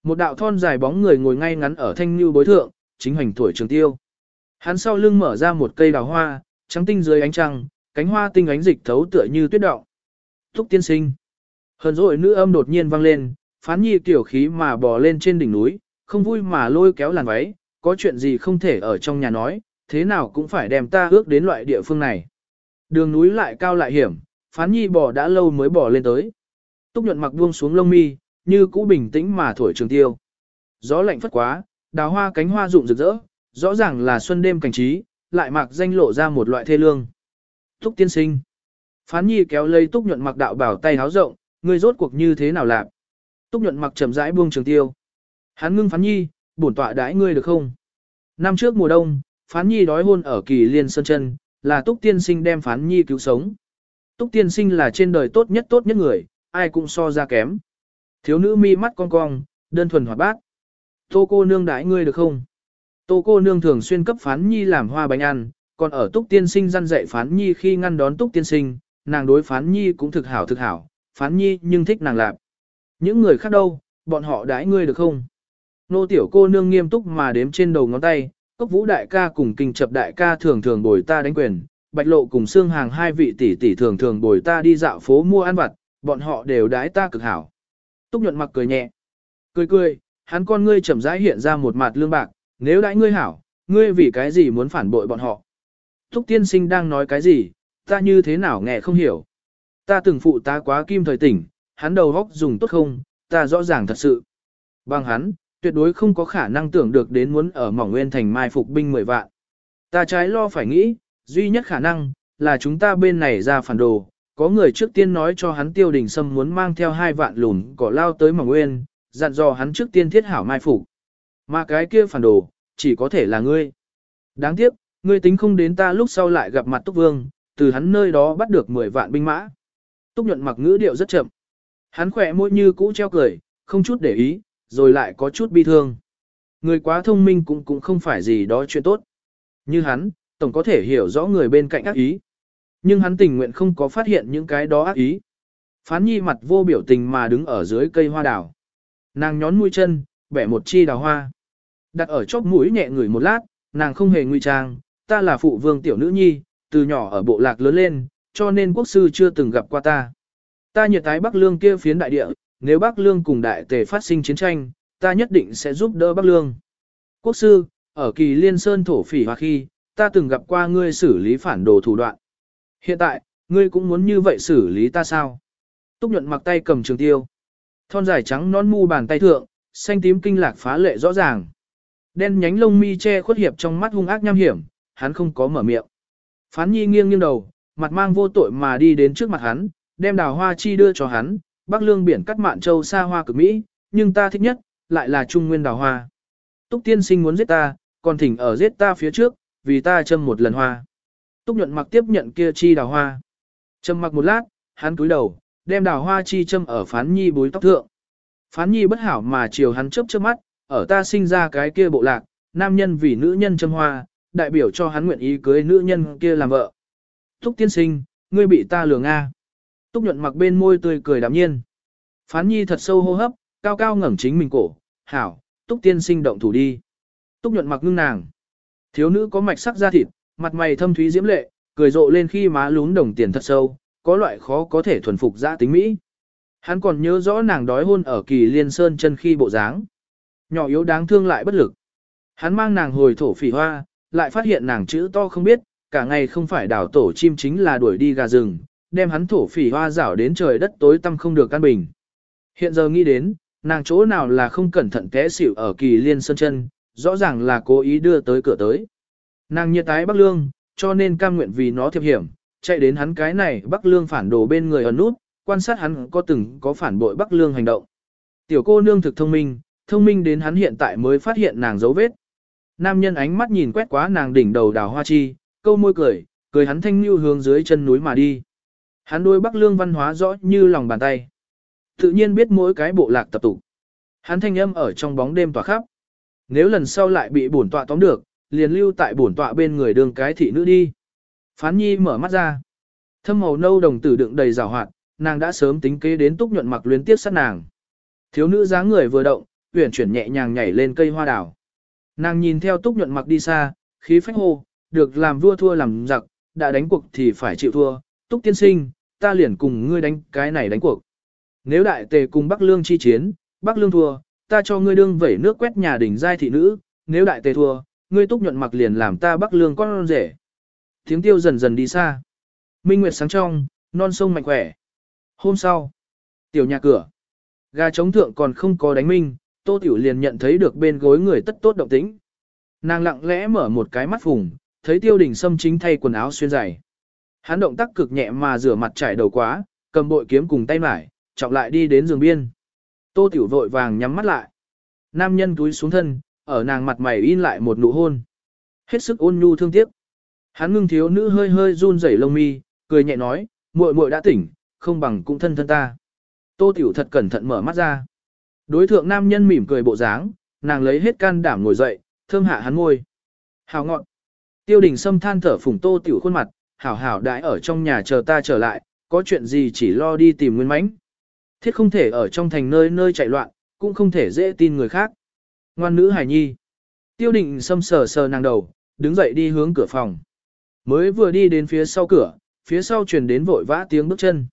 Một đạo thon dài bóng người ngồi ngay ngắn ở thanh như bối thượng, chính hoành tuổi trường tiêu. Hắn sau lưng mở ra một cây đào hoa, trắng tinh dưới ánh trăng, cánh hoa tinh ánh dịch thấu tựa như tuyết động. Thúc tiên sinh. Hờn rồi nữ âm đột nhiên vang lên, phán nhi tiểu khí mà bò lên trên đỉnh núi, không vui mà lôi kéo làn váy, có chuyện gì không thể ở trong nhà nói, thế nào cũng phải đem ta ước đến loại địa phương này. Đường núi lại cao lại hiểm, phán nhi bò đã lâu mới bò lên tới. Túc nhuận mặc buông xuống lông mi, như cũ bình tĩnh mà thổi trường tiêu. Gió lạnh phất quá, đào hoa cánh hoa rụng rực rỡ, rõ ràng là xuân đêm cảnh trí, lại mặc danh lộ ra một loại thê lương. Túc tiên sinh. Phán nhi kéo lấy túc nhuận mặc đạo bảo tay háo rộng, ngươi rốt cuộc như thế nào làm? Túc nhuận mặc chậm rãi buông trường tiêu. Hắn ngưng phán nhi, bổn tọa đãi ngươi được không? Năm trước mùa đông, phán nhi đói hôn ở kỳ liên sơn chân, là túc tiên sinh đem phán nhi cứu sống. Túc tiên sinh là trên đời tốt nhất tốt nhất người, ai cũng so ra kém. Thiếu nữ mi mắt cong cong, đơn thuần hoạt bát. Tô cô nương đãi ngươi được không? Tô cô nương thường xuyên cấp phán nhi làm hoa bánh ăn, còn ở túc tiên sinh răn dạy phán nhi khi ngăn đón túc tiên sinh, nàng đối phán nhi cũng thực hảo thực hảo, phán nhi nhưng thích nàng lạp. Những người khác đâu, bọn họ đãi ngươi được không? Nô tiểu cô nương nghiêm túc mà đếm trên đầu ngón tay, cốc vũ đại ca cùng kinh chập đại ca thường thường bồi ta đánh quyền, bạch lộ cùng xương hàng hai vị tỷ tỷ thường thường bồi ta đi dạo phố mua ăn vặt, bọn họ đều đãi ta cực hảo. Túc nhuận mặc cười nhẹ. Cười cười, hắn con ngươi chậm rãi hiện ra một mặt lương bạc, nếu đãi ngươi hảo, ngươi vì cái gì muốn phản bội bọn họ? Thúc tiên sinh đang nói cái gì, ta như thế nào nghe không hiểu. Ta từng phụ ta quá kim thời tỉnh, hắn đầu góc dùng tốt không, ta rõ ràng thật sự. Bằng hắn, tuyệt đối không có khả năng tưởng được đến muốn ở mỏng nguyên thành mai phục binh 10 vạn. Ta trái lo phải nghĩ, duy nhất khả năng, là chúng ta bên này ra phản đồ, có người trước tiên nói cho hắn tiêu đình sâm muốn mang theo hai vạn lùn cỏ lao tới mỏng nguyên, dặn dò hắn trước tiên thiết hảo mai phục. Mà cái kia phản đồ, chỉ có thể là ngươi. Đáng tiếc, ngươi tính không đến ta lúc sau lại gặp mặt Túc Vương, từ hắn nơi đó bắt được 10 vạn binh mã. Túc nhuận mặc ngữ điệu rất chậm. Hắn khỏe môi như cũ treo cười, không chút để ý, rồi lại có chút bi thương. Người quá thông minh cũng cũng không phải gì đó chuyện tốt. Như hắn, tổng có thể hiểu rõ người bên cạnh ác ý. Nhưng hắn tình nguyện không có phát hiện những cái đó ác ý. Phán nhi mặt vô biểu tình mà đứng ở dưới cây hoa đào. Nàng nhón mũi chân, bẻ một chi đào hoa. Đặt ở chóp mũi nhẹ ngửi một lát, nàng không hề nguy trang, ta là phụ vương tiểu nữ nhi, từ nhỏ ở bộ lạc lớn lên, cho nên quốc sư chưa từng gặp qua ta. Ta nhiệt tái Bắc Lương kia phiến đại địa, nếu Bắc Lương cùng đại tề phát sinh chiến tranh, ta nhất định sẽ giúp đỡ Bắc Lương. Quốc sư, ở kỳ liên sơn thổ phỉ hoa khi, ta từng gặp qua ngươi xử lý phản đồ thủ đoạn. Hiện tại, ngươi cũng muốn như vậy xử lý ta sao? Túc nhuận mặc tay cầm trường tiêu. Thon dài trắng non mu bàn tay thượng, xanh tím kinh lạc phá lệ rõ ràng. Đen nhánh lông mi che khuất hiệp trong mắt hung ác nham hiểm, hắn không có mở miệng. Phán nhi nghiêng nghiêng đầu, mặt mang vô tội mà đi đến trước mặt hắn, đem đào hoa chi đưa cho hắn, bắc lương biển cắt mạn châu xa hoa cực Mỹ, nhưng ta thích nhất, lại là trung nguyên đào hoa. Túc tiên sinh muốn giết ta, còn thỉnh ở giết ta phía trước, vì ta châm một lần hoa. Túc nhuận mặc tiếp nhận kia chi đào hoa. Châm mặc một lát, hắn cúi đầu, đem đào hoa chi châm ở phán nhi bối tóc thượng. Phán nhi bất hảo mà chiều hắn chớp chớp mắt, ở ta sinh ra cái kia bộ lạc, nam nhân vì nữ nhân châm hoa, đại biểu cho hắn nguyện ý cưới nữ nhân kia làm vợ. Túc tiên sinh, ngươi bị ta lừa Nga. Túc nhuận mặc bên môi tươi cười đạm nhiên. Phán nhi thật sâu hô hấp, cao cao ngẩng chính mình cổ, hảo, túc tiên sinh động thủ đi. Túc nhuận mặc ngưng nàng. Thiếu nữ có mạch sắc da thịt, mặt mày thâm thúy diễm lệ, cười rộ lên khi má lún đồng tiền thật sâu, có loại khó có thể thuần phục ra tính Mỹ. Hắn còn nhớ rõ nàng đói hôn ở kỳ liên sơn chân khi bộ dáng. Nhỏ yếu đáng thương lại bất lực. Hắn mang nàng hồi thổ phỉ hoa, lại phát hiện nàng chữ to không biết, cả ngày không phải đảo tổ chim chính là đuổi đi gà rừng, đem hắn thổ phỉ hoa rảo đến trời đất tối tăm không được căn bình. Hiện giờ nghĩ đến, nàng chỗ nào là không cẩn thận té xỉu ở kỳ liên sơn chân, rõ ràng là cố ý đưa tới cửa tới. Nàng nhiệt tái Bắc Lương, cho nên cam nguyện vì nó thiệp hiểm, chạy đến hắn cái này Bắc Lương phản đồ bên người ở nút, quan sát hắn có từng có phản bội Bắc Lương hành động. Tiểu cô nương thực thông minh, thông minh đến hắn hiện tại mới phát hiện nàng dấu vết. Nam nhân ánh mắt nhìn quét quá nàng đỉnh đầu đào hoa chi, câu môi cười, cười hắn thanh lưu hướng dưới chân núi mà đi. Hắn đôi Bắc Lương văn hóa rõ như lòng bàn tay. Tự nhiên biết mỗi cái bộ lạc tập tụ. Hắn thanh âm ở trong bóng đêm tỏa khắp. Nếu lần sau lại bị bổn tọa tóm được, liền lưu tại bổn tọa bên người đường cái thị nữ đi. Phán nhi mở mắt ra. Thâm màu nâu đồng tử đựng đầy rào hoạt, nàng đã sớm tính kế đến túc nhuận mặc luyến tiếp sát nàng. Thiếu nữ dáng người vừa động, uyển chuyển nhẹ nhàng nhảy lên cây hoa đào. Nàng nhìn theo túc nhuận mặc đi xa, khí phách hô, được làm vua thua làm giặc, đã đánh cuộc thì phải chịu thua. Túc tiên sinh, ta liền cùng ngươi đánh cái này đánh cuộc. Nếu đại tề cùng Bắc Lương chi chiến, Bắc Lương thua, ta cho ngươi đương vẩy nước quét nhà đỉnh giai thị nữ, nếu đại tề thua, ngươi túc nhuận mặc liền làm ta Bắc Lương con rể. Tiếng tiêu dần dần đi xa. Minh Nguyệt sáng trong, non sông mạnh khỏe. Hôm sau, tiểu nhà cửa. Gà trống thượng còn không có đánh minh, tô tiểu liền nhận thấy được bên gối người tất tốt động tĩnh. Nàng lặng lẽ mở một cái mắt phùng, thấy tiêu đình sâm chính thay quần áo xuyên dày. Hắn động tác cực nhẹ mà rửa mặt trải đầu quá, cầm bội kiếm cùng tay mải, trọng lại đi đến giường biên. Tô tiểu vội vàng nhắm mắt lại. Nam nhân túi xuống thân, ở nàng mặt mày in lại một nụ hôn. Hết sức ôn nhu thương tiếc. Hắn ngưng thiếu nữ hơi hơi run rẩy lông mi, cười nhẹ nói, muội muội đã tỉnh, không bằng cũng thân thân ta. Tô Tiểu thật cẩn thận mở mắt ra. Đối thượng nam nhân mỉm cười bộ dáng, nàng lấy hết can đảm ngồi dậy, thơm hạ hắn ngôi. Hào ngọn. Tiêu đình Sâm than thở phùng Tô Tiểu khuôn mặt, hảo hảo đãi ở trong nhà chờ ta trở lại, có chuyện gì chỉ lo đi tìm nguyên mãnh. Thiết không thể ở trong thành nơi nơi chạy loạn, cũng không thể dễ tin người khác. Ngoan nữ hải nhi. Tiêu định Sâm sờ sờ nàng đầu, đứng dậy đi hướng cửa phòng. Mới vừa đi đến phía sau cửa, phía sau truyền đến vội vã tiếng bước chân.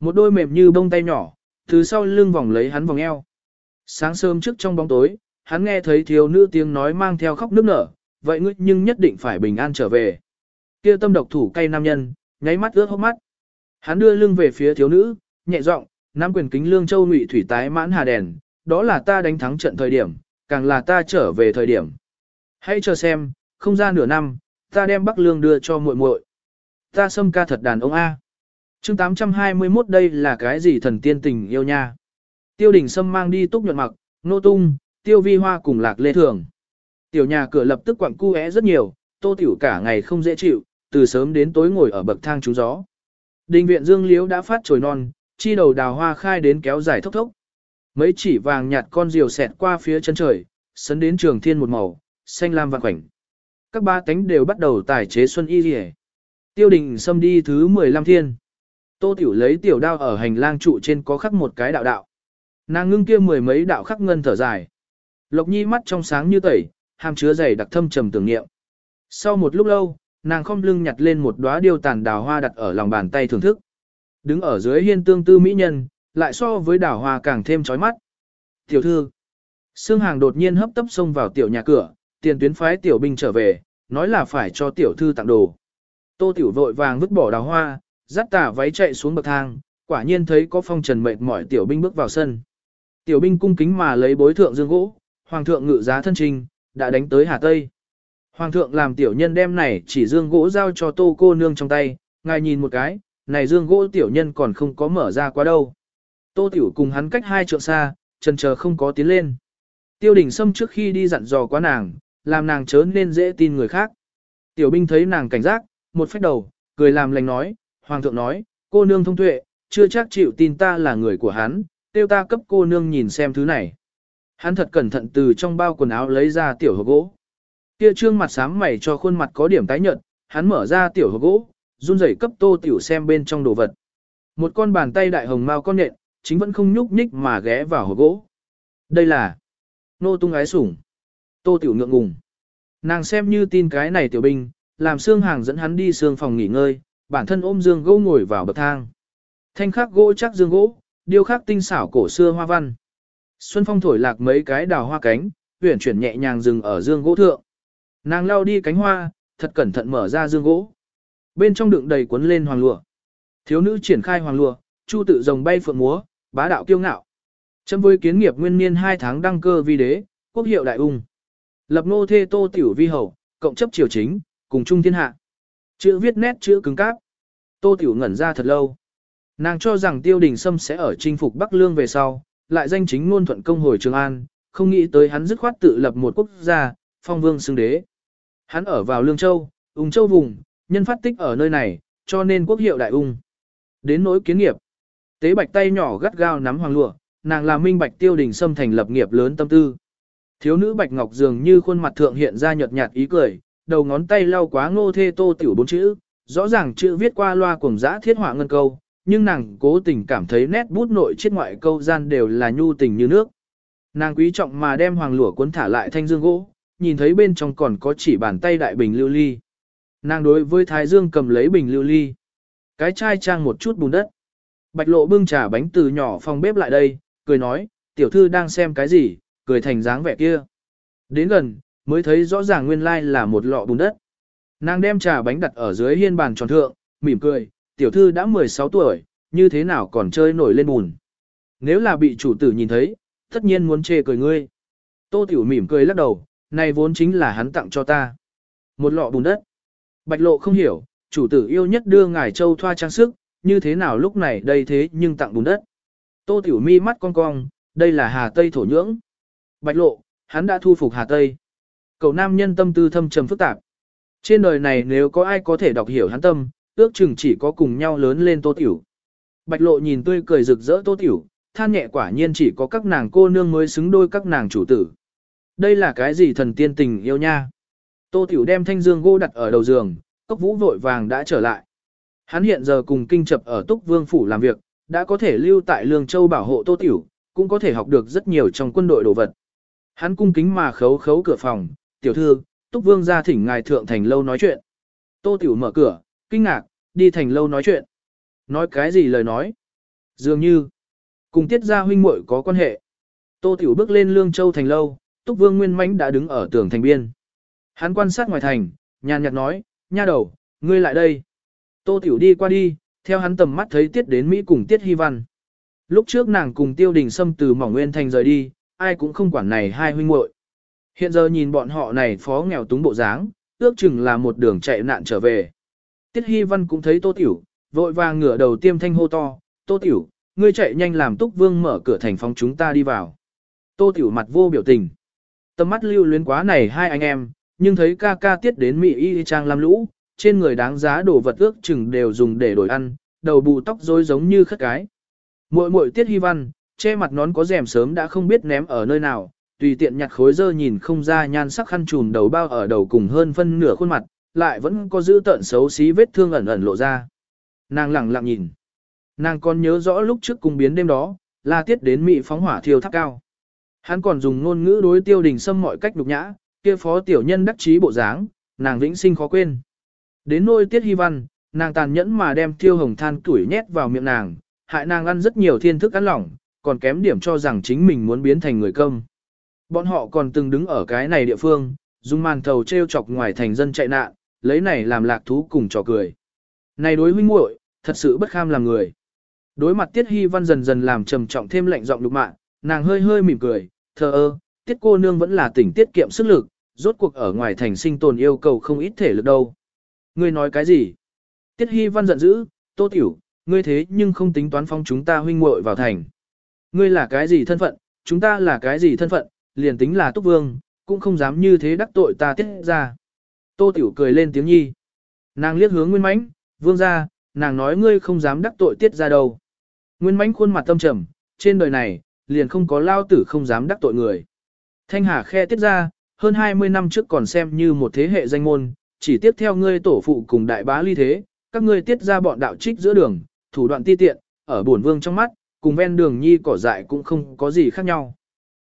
Một đôi mềm như bông tay nhỏ, từ sau lưng vòng lấy hắn vòng eo. Sáng sớm trước trong bóng tối, hắn nghe thấy thiếu nữ tiếng nói mang theo khóc nức nở, vậy ngươi nhưng nhất định phải bình an trở về. Kia tâm độc thủ cay nam nhân, nháy mắt ướt hốc mắt. Hắn đưa lưng về phía thiếu nữ, nhẹ giọng, nam quyền kính lương châu ngụy thủy tái mãn hà đèn, đó là ta đánh thắng trận thời điểm, càng là ta trở về thời điểm. Hãy chờ xem, không ra nửa năm, ta đem Bắc Lương đưa cho muội muội. Ta xâm ca thật đàn ông A. chương 821 đây là cái gì thần tiên tình yêu nha. Tiêu đình Sâm mang đi túc nhuận mặc, nô tung, tiêu vi hoa cùng lạc lê thường. Tiểu nhà cửa lập tức quặng cu é rất nhiều, tô tiểu cả ngày không dễ chịu, từ sớm đến tối ngồi ở bậc thang trú gió. Đình viện dương liễu đã phát trồi non, chi đầu đào hoa khai đến kéo dài thốc thốc. Mấy chỉ vàng nhạt con diều xẹt qua phía chân trời, sấn đến trường thiên một màu, xanh lam vàng khoảnh. Các ba tánh đều bắt đầu tài chế xuân y rỉa. Tiêu đình xâm đi thứ 15 thiên. Tô Tiểu lấy tiểu đao ở hành lang trụ trên có khắc một cái đạo đạo. Nàng ngưng kia mười mấy đạo khắc ngân thở dài. Lộc Nhi mắt trong sáng như tẩy, hàm chứa dày đặc thâm trầm tưởng niệm. Sau một lúc lâu, nàng không lưng nhặt lên một đóa điêu tàn đào hoa đặt ở lòng bàn tay thưởng thức. Đứng ở dưới hiên tương tư mỹ nhân, lại so với đào hoa càng thêm chói mắt. Tiểu thư, Sương Hàng đột nhiên hấp tấp xông vào tiểu nhà cửa, tiền tuyến phái tiểu binh trở về, nói là phải cho tiểu thư tặng đồ. Tô tiểu vội vàng vứt bỏ đào hoa, dắt tà váy chạy xuống bậc thang, quả nhiên thấy có phong trần mệt mỏi tiểu binh bước vào sân. Tiểu binh cung kính mà lấy bối thượng dương gỗ, hoàng thượng ngự giá thân trình, đã đánh tới Hà Tây. Hoàng thượng làm tiểu nhân đem này chỉ dương gỗ giao cho tô cô nương trong tay, ngài nhìn một cái, này dương gỗ tiểu nhân còn không có mở ra quá đâu. Tô tiểu cùng hắn cách hai trượng xa, chân chờ không có tiến lên. Tiêu đình Sâm trước khi đi dặn dò quá nàng, làm nàng chớ nên dễ tin người khác. Tiểu binh thấy nàng cảnh giác, một phép đầu, cười làm lành nói, Hoàng thượng nói, cô nương thông tuệ, chưa chắc chịu tin ta là người của hắn, tiêu ta cấp cô nương nhìn xem thứ này. Hắn thật cẩn thận từ trong bao quần áo lấy ra tiểu hộp gỗ. Kia trương mặt sám mày cho khuôn mặt có điểm tái nhợt, hắn mở ra tiểu hộp gỗ, run rẩy cấp tô tiểu xem bên trong đồ vật. Một con bàn tay đại hồng mao con nện, chính vẫn không nhúc nhích mà ghé vào hộp gỗ. Đây là nô tung ái sủng. Tô tiểu ngượng ngùng. Nàng xem như tin cái này tiểu binh, làm xương hàng dẫn hắn đi xương phòng nghỉ ngơi, bản thân ôm dương gỗ ngồi vào bậc thang. Thanh khắc gỗ chắc dương gỗ, điêu khắc tinh xảo cổ xưa hoa văn. Xuân phong thổi lạc mấy cái đào hoa cánh, huyển chuyển nhẹ nhàng dừng ở dương gỗ thượng. Nàng lao đi cánh hoa, thật cẩn thận mở ra dương gỗ. Bên trong đựng đầy cuốn lên hoàng lụa. Thiếu nữ triển khai hoàng lụa, chu tự rồng bay phượng múa, bá đạo kiêu ngạo. Châm với kiến nghiệp nguyên niên 2 tháng đăng cơ vi đế, quốc hiệu đại ung. Lập nô thê tô tiểu vi hậu, cộng chấp triều chính, cùng chung thiên hạ. Chữ viết nét chữ cứng cáp. Tô tiểu ngẩn ra thật lâu. Nàng cho rằng tiêu đình sâm sẽ ở chinh phục Bắc Lương về sau, lại danh chính ngôn thuận công hồi Trường An, không nghĩ tới hắn dứt khoát tự lập một quốc gia, phong vương xưng đế. Hắn ở vào Lương Châu, Ung Châu vùng, nhân phát tích ở nơi này, cho nên quốc hiệu đại ung. Đến nỗi kiến nghiệp, tế bạch tay nhỏ gắt gao nắm hoàng lụa, nàng là minh bạch tiêu đình sâm thành lập nghiệp lớn tâm tư. Thiếu nữ bạch ngọc dường như khuôn mặt thượng hiện ra nhợt nhạt ý cười, đầu ngón tay lau quá ngô thê tô tiểu bốn chữ, rõ ràng chữ viết qua loa cùng dã thiết họa ngân câu, nhưng nàng cố tình cảm thấy nét bút nội chiết ngoại câu gian đều là nhu tình như nước. Nàng quý trọng mà đem hoàng lụa cuốn thả lại thanh dương gỗ, nhìn thấy bên trong còn có chỉ bàn tay đại bình lưu ly. Nàng đối với Thái Dương cầm lấy bình lưu ly. Cái chai trang một chút bùn đất. Bạch lộ bưng trà bánh từ nhỏ phòng bếp lại đây, cười nói, tiểu thư đang xem cái gì, cười thành dáng vẻ kia. Đến gần, mới thấy rõ ràng nguyên lai là một lọ bùn đất. Nàng đem trà bánh đặt ở dưới hiên bàn tròn thượng, mỉm cười, tiểu thư đã 16 tuổi, như thế nào còn chơi nổi lên bùn. Nếu là bị chủ tử nhìn thấy, tất nhiên muốn chê cười ngươi. Tô tiểu mỉm cười lắc đầu, này vốn chính là hắn tặng cho ta. Một lọ bùn đất. Bạch lộ không hiểu, chủ tử yêu nhất đưa ngài châu thoa trang sức, như thế nào lúc này đây thế nhưng tặng bùn đất. Tô tiểu mi mắt cong cong, đây là Hà Tây thổ nhưỡng. Bạch lộ, hắn đã thu phục Hà Tây. Cậu nam nhân tâm tư thâm trầm phức tạp. Trên đời này nếu có ai có thể đọc hiểu hắn tâm, ước chừng chỉ có cùng nhau lớn lên tô tiểu. Bạch lộ nhìn tươi cười rực rỡ tô tiểu, than nhẹ quả nhiên chỉ có các nàng cô nương mới xứng đôi các nàng chủ tử. Đây là cái gì thần tiên tình yêu nha? Tô Tiểu đem thanh dương gỗ đặt ở đầu giường, cốc vũ vội vàng đã trở lại. Hắn hiện giờ cùng kinh chập ở Túc Vương Phủ làm việc, đã có thể lưu tại Lương Châu bảo hộ Tô Tiểu, cũng có thể học được rất nhiều trong quân đội đồ vật. Hắn cung kính mà khấu khấu cửa phòng, tiểu thư, Túc Vương ra thỉnh ngài thượng thành lâu nói chuyện. Tô Tiểu mở cửa, kinh ngạc, đi thành lâu nói chuyện. Nói cái gì lời nói? Dường như, cùng tiết gia huynh muội có quan hệ. Tô Tiểu bước lên Lương Châu thành lâu, Túc Vương Nguyên Mãnh đã đứng ở tường thành biên. Hắn quan sát ngoài thành, nhàn nhạt nói, nha đầu, ngươi lại đây. Tô Tiểu đi qua đi, theo hắn tầm mắt thấy Tiết đến Mỹ cùng Tiết Hy Văn. Lúc trước nàng cùng Tiêu Đình Sâm từ Mỏng Nguyên Thành rời đi, ai cũng không quản này hai huynh muội. Hiện giờ nhìn bọn họ này phó nghèo túng bộ dáng, ước chừng là một đường chạy nạn trở về. Tiết Hy Văn cũng thấy Tô Tiểu, vội vàng ngửa đầu tiêm thanh hô to, Tô Tiểu, ngươi chạy nhanh làm Túc Vương mở cửa thành phòng chúng ta đi vào. Tô Tiểu mặt vô biểu tình. Tâm mắt lưu luyến quá này hai anh em, nhưng thấy ca ca tiết đến mỹ y trang làm lũ, trên người đáng giá đồ vật ước chừng đều dùng để đổi ăn, đầu bù tóc rối giống như khất cái. Muội muội tiết hy văn, che mặt nón có rèm sớm đã không biết ném ở nơi nào, tùy tiện nhặt khối dơ nhìn không ra nhan sắc khăn trùn đầu bao ở đầu cùng hơn phân nửa khuôn mặt, lại vẫn có giữ tợn xấu xí vết thương ẩn ẩn lộ ra. Nàng lặng lặng nhìn. Nàng còn nhớ rõ lúc trước cung biến đêm đó, là tiết đến mị phóng hỏa thiêu tháp cao. Hắn còn dùng ngôn ngữ đối tiêu đình xâm mọi cách đục nhã, kia phó tiểu nhân đắc chí bộ dáng, nàng vĩnh sinh khó quên. Đến nôi tiết hy văn, nàng tàn nhẫn mà đem tiêu hồng than tuổi nhét vào miệng nàng, hại nàng ăn rất nhiều thiên thức ăn lỏng, còn kém điểm cho rằng chính mình muốn biến thành người công. Bọn họ còn từng đứng ở cái này địa phương, dùng màn thầu treo chọc ngoài thành dân chạy nạn, lấy này làm lạc thú cùng trò cười. Này đối huynh muội, thật sự bất kham làm người. Đối mặt Tiết Hy Văn dần dần làm trầm trọng thêm lạnh giọng lục mạng, nàng hơi hơi mỉm cười, thờ ơ, tiết cô nương vẫn là tỉnh tiết kiệm sức lực, rốt cuộc ở ngoài thành sinh tồn yêu cầu không ít thể lực đâu. Ngươi nói cái gì? Tiết Hy Văn giận dữ, tô tiểu, ngươi thế nhưng không tính toán phong chúng ta huynh muội vào thành. Ngươi là cái gì thân phận, chúng ta là cái gì thân phận, liền tính là túc vương, cũng không dám như thế đắc tội ta tiết ra. Tô tiểu cười lên tiếng nhi. Nàng liếc hướng Nguyên Mánh, vương ra, nàng nói ngươi không dám đắc tội tiết ra đâu. Nguyên Mánh khuôn mặt tâm trầm, trên đời này, liền không có lao tử không dám đắc tội người. Thanh Hà khe tiết ra, hơn 20 năm trước còn xem như một thế hệ danh môn, chỉ tiếp theo ngươi tổ phụ cùng đại bá ly thế, các ngươi tiết ra bọn đạo trích giữa đường, thủ đoạn ti tiện, ở bổn vương trong mắt, cùng ven đường nhi cỏ dại cũng không có gì khác nhau.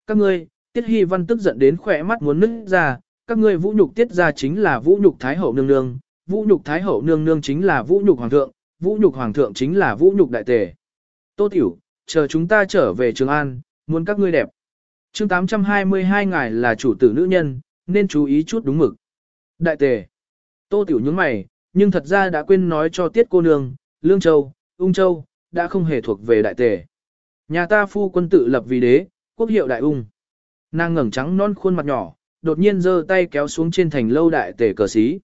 Các ngươi, tiết hy văn tức giận đến khỏe mắt muốn nứt ra, các ngươi vũ nhục tiết ra chính là vũ nhục thái hậu nương nương, vũ nhục thái hậu nương nương chính là vũ nhục hoàng thượng, vũ nhục hoàng thượng chính là vũ nhục đại tề. Tô tiểu, chờ chúng ta trở về Trường An, muốn các ngươi đẹp. chương 822 ngài là chủ tử nữ nhân, nên chú ý chút đúng mực. Đại tề. Tô tiểu nhướng mày, nhưng thật ra đã quên nói cho tiết cô nương, Lương Châu, Ung Châu, đã không hề thuộc về đại tề. Nhà ta phu quân tự lập vì đế, quốc hiệu đại ung. Nàng ngẩng trắng non khuôn mặt nhỏ, đột nhiên giơ tay kéo xuống trên thành lâu đại tề cờ xí.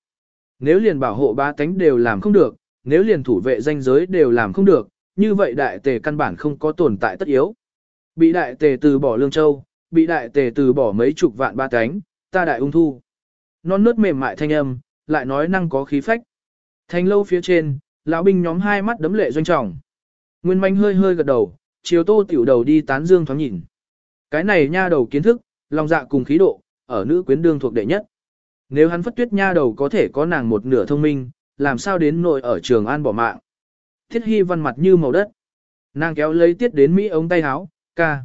Nếu liền bảo hộ ba tánh đều làm không được, nếu liền thủ vệ danh giới đều làm không được, như vậy đại tề căn bản không có tồn tại tất yếu. Bị đại tề từ bỏ lương châu, bị đại tề từ bỏ mấy chục vạn ba tánh, ta đại ung thu. Non nớt mềm mại thanh âm, lại nói năng có khí phách. Thành lâu phía trên, lão binh nhóm hai mắt đấm lệ doanh trọng. Nguyên manh hơi hơi gật đầu, chiều tô tiểu đầu đi tán dương thoáng nhìn. Cái này nha đầu kiến thức, lòng dạ cùng khí độ, ở nữ quyến đương thuộc đệ nhất. Nếu hắn phất tuyết nha đầu có thể có nàng một nửa thông minh, làm sao đến nội ở trường an bỏ mạng. Thiết hy văn mặt như màu đất. Nàng kéo lấy tiết đến Mỹ ống tay áo, ca.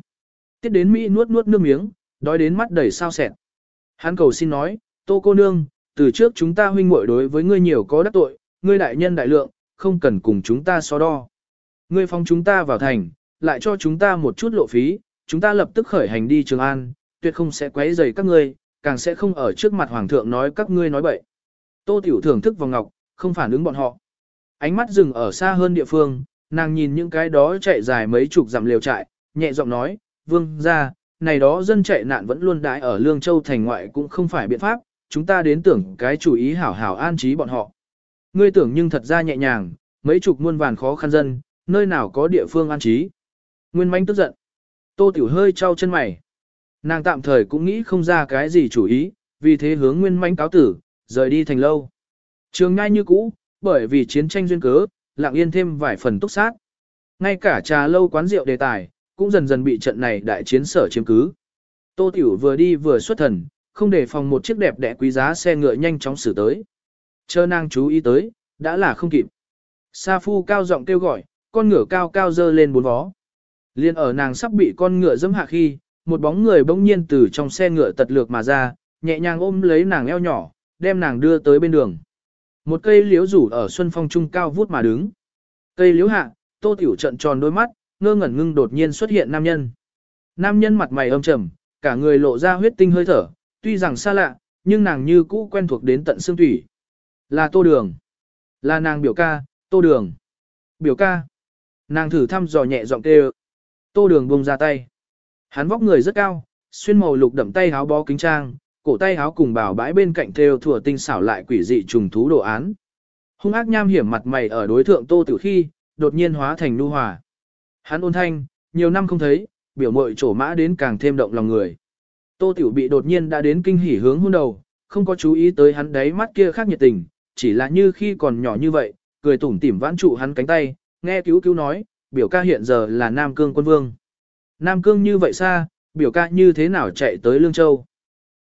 Tiết đến Mỹ nuốt nuốt nước miếng, đói đến mắt đầy sao sẹn. Hắn cầu xin nói, tô cô nương, từ trước chúng ta huynh muội đối với ngươi nhiều có đắc tội, ngươi đại nhân đại lượng, không cần cùng chúng ta so đo. Ngươi phong chúng ta vào thành, lại cho chúng ta một chút lộ phí, chúng ta lập tức khởi hành đi Trường An, tuyệt không sẽ quấy rầy các ngươi, càng sẽ không ở trước mặt hoàng thượng nói các ngươi nói bậy. Tô Tiểu thưởng thức vào ngọc, không phản ứng bọn họ. Ánh mắt dừng ở xa hơn địa phương, nàng nhìn những cái đó chạy dài mấy chục dặm liều trại, nhẹ giọng nói, vương ra, này đó dân chạy nạn vẫn luôn đãi ở Lương Châu thành ngoại cũng không phải biện pháp, chúng ta đến tưởng cái chủ ý hảo hảo an trí bọn họ. Ngươi tưởng nhưng thật ra nhẹ nhàng, mấy chục muôn vàn khó khăn dân, nơi nào có địa phương an trí. Nguyên manh tức giận. Tô Tiểu hơi trao chân mày. Nàng tạm thời cũng nghĩ không ra cái gì chủ ý, vì thế hướng Nguyên manh cáo tử, rời đi thành lâu. Trường ngay như cũ, bởi vì chiến tranh duyên cớ, lặng yên thêm vài phần túc sát. Ngay cả trà lâu quán rượu đề tài, cũng dần dần bị trận này đại chiến sở chiếm cứ. Tô Tiểu vừa đi vừa xuất thần, không để phòng một chiếc đẹp đẽ quý giá xe ngựa nhanh chóng xử tới. Chờ nàng chú ý tới, đã là không kịp. Sa phu cao giọng kêu gọi, con ngựa cao cao dơ lên bốn vó. Liên ở nàng sắp bị con ngựa dẫm hạ khi, một bóng người bỗng nhiên từ trong xe ngựa tật lược mà ra, nhẹ nhàng ôm lấy nàng eo nhỏ, đem nàng đưa tới bên đường. Một cây liễu rủ ở xuân phong trung cao vút mà đứng. Cây liễu hạ, tô tiểu trận tròn đôi mắt, ngơ ngẩn ngưng đột nhiên xuất hiện nam nhân. Nam nhân mặt mày âm trầm, cả người lộ ra huyết tinh hơi thở, tuy rằng xa lạ, nhưng nàng như cũ quen thuộc đến tận xương thủy. Là tô đường. Là nàng biểu ca, tô đường. Biểu ca. Nàng thử thăm dò nhẹ giọng kêu. Tô đường buông ra tay. Hắn vóc người rất cao, xuyên màu lục đậm tay háo bó kính trang, cổ tay háo cùng bảo bãi bên cạnh theo thừa tinh xảo lại quỷ dị trùng thú đồ án. Hung ác nham hiểm mặt mày ở đối thượng tô tử khi, đột nhiên hóa thành nu hòa. Hắn ôn thanh, nhiều năm không thấy, biểu mội trổ mã đến càng thêm động lòng người. Tô tiểu bị đột nhiên đã đến kinh hỉ hướng hôn đầu, không có chú ý tới hắn đáy mắt kia khác nhiệt tình, chỉ là như khi còn nhỏ như vậy, cười tủm tỉm vãn trụ hắn cánh tay, nghe cứu cứu nói, biểu ca hiện giờ là Nam Cương quân vương. Nam Cương như vậy xa, biểu ca như thế nào chạy tới Lương Châu.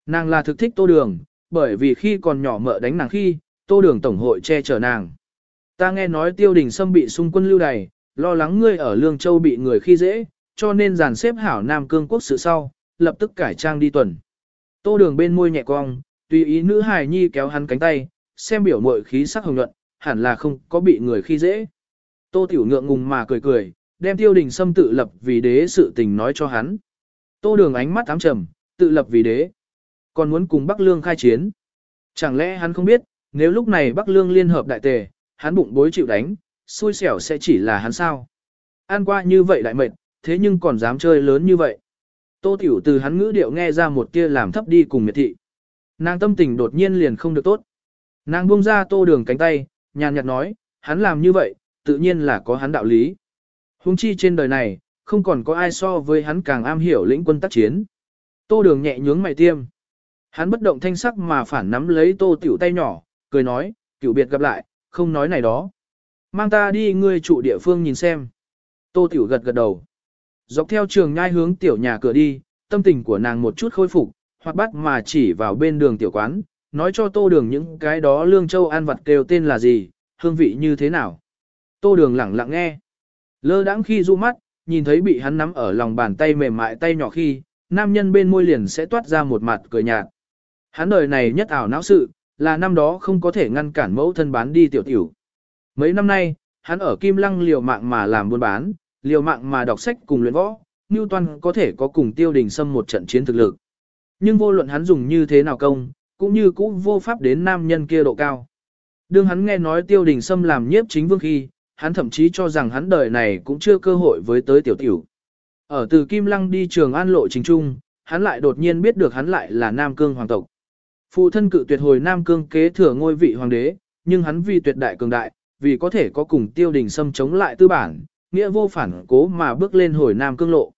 Nàng là thực thích tô đường, bởi vì khi còn nhỏ mợ đánh nàng khi, tô đường tổng hội che chở nàng. Ta nghe nói tiêu đình sâm bị xung quân lưu đày, lo lắng ngươi ở Lương Châu bị người khi dễ, cho nên dàn xếp hảo Nam Cương quốc sự sau, lập tức cải trang đi tuần. Tô đường bên môi nhẹ cong, tùy ý nữ hài nhi kéo hắn cánh tay, xem biểu mội khí sắc hồng nhuận, hẳn là không có bị người khi dễ. Tô Tiểu ngượng ngùng mà cười cười, đem tiêu đình xâm tự lập vì đế sự tình nói cho hắn. Tô đường ánh mắt ám trầm, tự lập vì đế. Còn muốn cùng Bắc Lương khai chiến. Chẳng lẽ hắn không biết, nếu lúc này Bắc Lương liên hợp đại tề, hắn bụng bối chịu đánh, xui xẻo sẽ chỉ là hắn sao. An qua như vậy đại mệt, thế nhưng còn dám chơi lớn như vậy. Tô Tiểu từ hắn ngữ điệu nghe ra một tia làm thấp đi cùng miệt thị. Nàng tâm tình đột nhiên liền không được tốt. Nàng buông ra tô đường cánh tay, nhàn nhạt nói, hắn làm như vậy, tự nhiên là có hắn đạo lý. Hùng chi trên đời này, không còn có ai so với hắn càng am hiểu lĩnh quân tác chiến. Tô đường nhẹ nhướng mày tiêm. Hắn bất động thanh sắc mà phản nắm lấy tô tiểu tay nhỏ, cười nói, cựu biệt gặp lại, không nói này đó. Mang ta đi ngươi trụ địa phương nhìn xem. Tô tiểu gật gật đầu. Dọc theo trường nhai hướng tiểu nhà cửa đi, tâm tình của nàng một chút khôi phục, hoặc bắt mà chỉ vào bên đường tiểu quán, nói cho tô đường những cái đó lương châu ăn vặt kêu tên là gì, hương vị như thế nào. Tô đường lẳng lặng nghe. Lơ đãng khi du mắt, nhìn thấy bị hắn nắm ở lòng bàn tay mềm mại tay nhỏ khi, nam nhân bên môi liền sẽ toát ra một mặt cười nhạt. Hắn đời này nhất ảo não sự, là năm đó không có thể ngăn cản mẫu thân bán đi tiểu tiểu. Mấy năm nay, hắn ở Kim Lăng liều mạng mà làm buôn bán, liều mạng mà đọc sách cùng luyện võ, Newton có thể có cùng tiêu đình xâm một trận chiến thực lực. Nhưng vô luận hắn dùng như thế nào công, cũng như cũ vô pháp đến nam nhân kia độ cao. Đương hắn nghe nói tiêu đình xâm làm nhiếp chính vương khi, hắn thậm chí cho rằng hắn đời này cũng chưa cơ hội với tới tiểu tiểu. Ở từ Kim Lăng đi trường an lộ chính trung, hắn lại đột nhiên biết được hắn lại là Nam Cương hoàng tộc. Phụ thân cự tuyệt hồi Nam Cương kế thừa ngôi vị hoàng đế, nhưng hắn vì tuyệt đại cường đại, vì có thể có cùng tiêu đình xâm chống lại tư bản, nghĩa vô phản cố mà bước lên hồi Nam Cương lộ.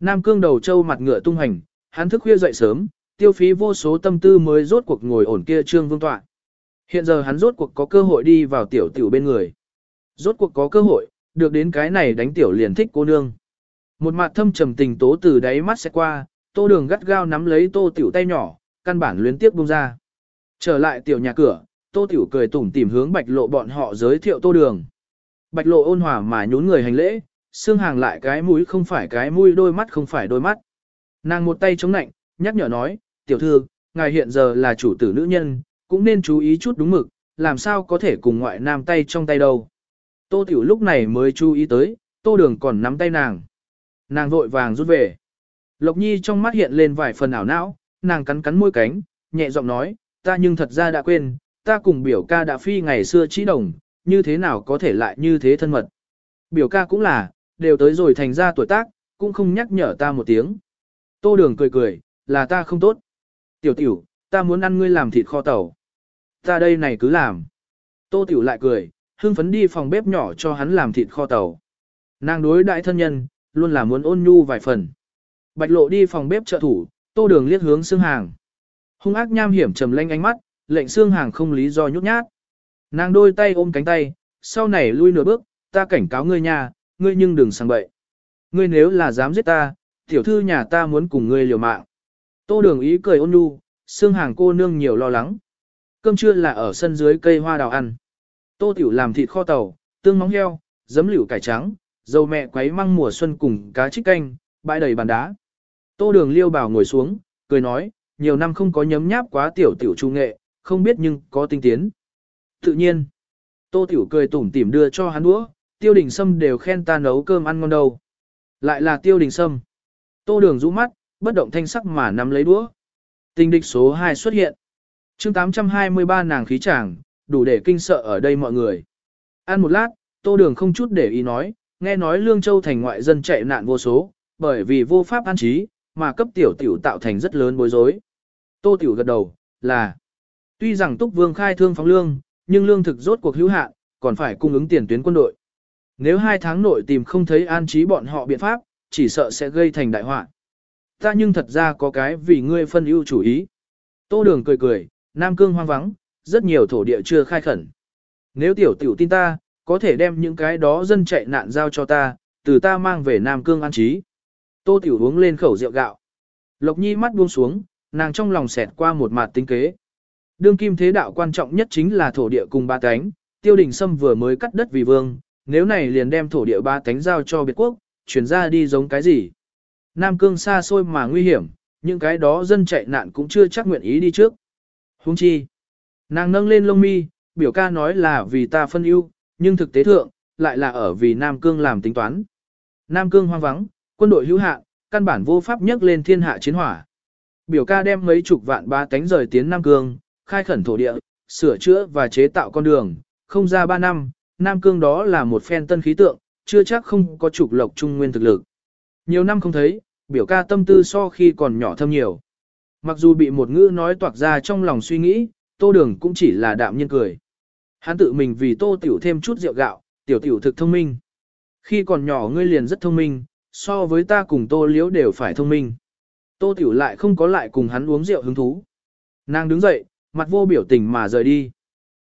Nam Cương đầu châu mặt ngựa tung hành, hắn thức khuya dậy sớm, tiêu phí vô số tâm tư mới rốt cuộc ngồi ổn kia trương vương tọa. Hiện giờ hắn rốt cuộc có cơ hội đi vào tiểu tiểu bên người. Rốt cuộc có cơ hội, được đến cái này đánh tiểu liền thích cô nương. Một mặt thâm trầm tình tố từ đáy mắt sẽ qua, tô đường gắt gao nắm lấy tô tiểu tay nhỏ, căn bản luyến tiếp buông ra. Trở lại tiểu nhà cửa, tô tiểu cười tủm tỉm hướng bạch lộ bọn họ giới thiệu tô đường. Bạch lộ ôn hòa mà nhún người hành lễ, xương hàng lại cái mũi không phải cái mũi đôi mắt không phải đôi mắt. Nàng một tay chống nạnh, nhắc nhở nói, tiểu thư, ngài hiện giờ là chủ tử nữ nhân, cũng nên chú ý chút đúng mực, làm sao có thể cùng ngoại nam tay trong tay đâu. Tô tiểu lúc này mới chú ý tới, tô đường còn nắm tay nàng. Nàng vội vàng rút về. Lộc nhi trong mắt hiện lên vài phần ảo não, nàng cắn cắn môi cánh, nhẹ giọng nói, ta nhưng thật ra đã quên, ta cùng biểu ca đã phi ngày xưa trí đồng, như thế nào có thể lại như thế thân mật. Biểu ca cũng là, đều tới rồi thành ra tuổi tác, cũng không nhắc nhở ta một tiếng. Tô đường cười cười, là ta không tốt. Tiểu tiểu, ta muốn ăn ngươi làm thịt kho tàu. Ta đây này cứ làm. Tô tiểu lại cười, hưng phấn đi phòng bếp nhỏ cho hắn làm thịt kho tàu. Nàng đối đại thân nhân, luôn là muốn ôn nhu vài phần. Bạch lộ đi phòng bếp trợ thủ, tô đường liếc hướng xương hàng. Hung ác nham hiểm trầm lanh ánh mắt, lệnh xương hàng không lý do nhút nhát. Nàng đôi tay ôm cánh tay, sau này lui nửa bước, ta cảnh cáo ngươi nha, ngươi nhưng đừng sang bậy. Ngươi nếu là dám giết ta, tiểu thư nhà ta muốn cùng ngươi liều mạng. Tô đường ý cười ôn nhu, xương hàng cô nương nhiều lo lắng. Cơm trưa là ở sân dưới cây hoa đào ăn. Tô tiểu làm thịt kho tàu, tương móng heo, giấm liễu cải trắng, dầu mẹ quấy măng mùa xuân cùng cá trích canh, bãi đầy bàn đá. Tô đường liêu bảo ngồi xuống, cười nói, nhiều năm không có nhấm nháp quá tiểu tiểu trung nghệ, không biết nhưng có tinh tiến. Tự nhiên, tô tiểu cười tủm tỉm đưa cho hắn đũa, tiêu đình sâm đều khen ta nấu cơm ăn ngon đâu. Lại là tiêu đình sâm. Tô đường rũ mắt, bất động thanh sắc mà nắm lấy đũa. Tình địch số 2 xuất hiện. chương 823 nàng khí chàng, đủ để kinh sợ ở đây mọi người. Ăn một lát, tô đường không chút để ý nói, nghe nói Lương Châu thành ngoại dân chạy nạn vô số, bởi vì vô pháp an trí, mà cấp tiểu tiểu tạo thành rất lớn bối rối. Tô tiểu gật đầu, là, tuy rằng Túc Vương khai thương phóng lương, nhưng lương thực rốt cuộc hữu hạn, còn phải cung ứng tiền tuyến quân đội. Nếu hai tháng nội tìm không thấy an trí bọn họ biện pháp, chỉ sợ sẽ gây thành đại họa. Ta nhưng thật ra có cái vì ngươi phân ưu chủ ý. Tô đường cười cười, Nam Cương hoang vắng, rất nhiều thổ địa chưa khai khẩn. Nếu tiểu tiểu tin ta, có thể đem những cái đó dân chạy nạn giao cho ta, từ ta mang về Nam Cương an trí. Tô tiểu uống lên khẩu rượu gạo. Lộc nhi mắt buông xuống, nàng trong lòng xẹt qua một mặt tính kế. Đương kim thế đạo quan trọng nhất chính là thổ địa cùng ba cánh, tiêu đình sâm vừa mới cắt đất vì vương, nếu này liền đem thổ địa ba cánh giao cho biệt quốc, chuyển ra đi giống cái gì. Nam cương xa xôi mà nguy hiểm, những cái đó dân chạy nạn cũng chưa chắc nguyện ý đi trước. Hung chi. Nàng nâng lên lông mi, biểu ca nói là vì ta phân ưu, nhưng thực tế thượng, lại là ở vì Nam cương làm tính toán. Nam cương hoang vắng, quân đội hữu hạn, căn bản vô pháp nhấc lên thiên hạ chiến hỏa. Biểu ca đem mấy chục vạn ba tánh rời tiến Nam cương, khai khẩn thổ địa, sửa chữa và chế tạo con đường, không ra ba năm, Nam cương đó là một phen tân khí tượng, chưa chắc không có trục lộc trung nguyên thực lực. Nhiều năm không thấy, biểu ca tâm tư so khi còn nhỏ thâm nhiều. Mặc dù bị một ngữ nói toạc ra trong lòng suy nghĩ, tô đường cũng chỉ là đạm nhiên cười. Hắn tự mình vì tô tiểu thêm chút rượu gạo, tiểu tiểu thực thông minh. Khi còn nhỏ ngươi liền rất thông minh, so với ta cùng tô liếu đều phải thông minh. Tô tiểu lại không có lại cùng hắn uống rượu hứng thú. Nàng đứng dậy, mặt vô biểu tình mà rời đi.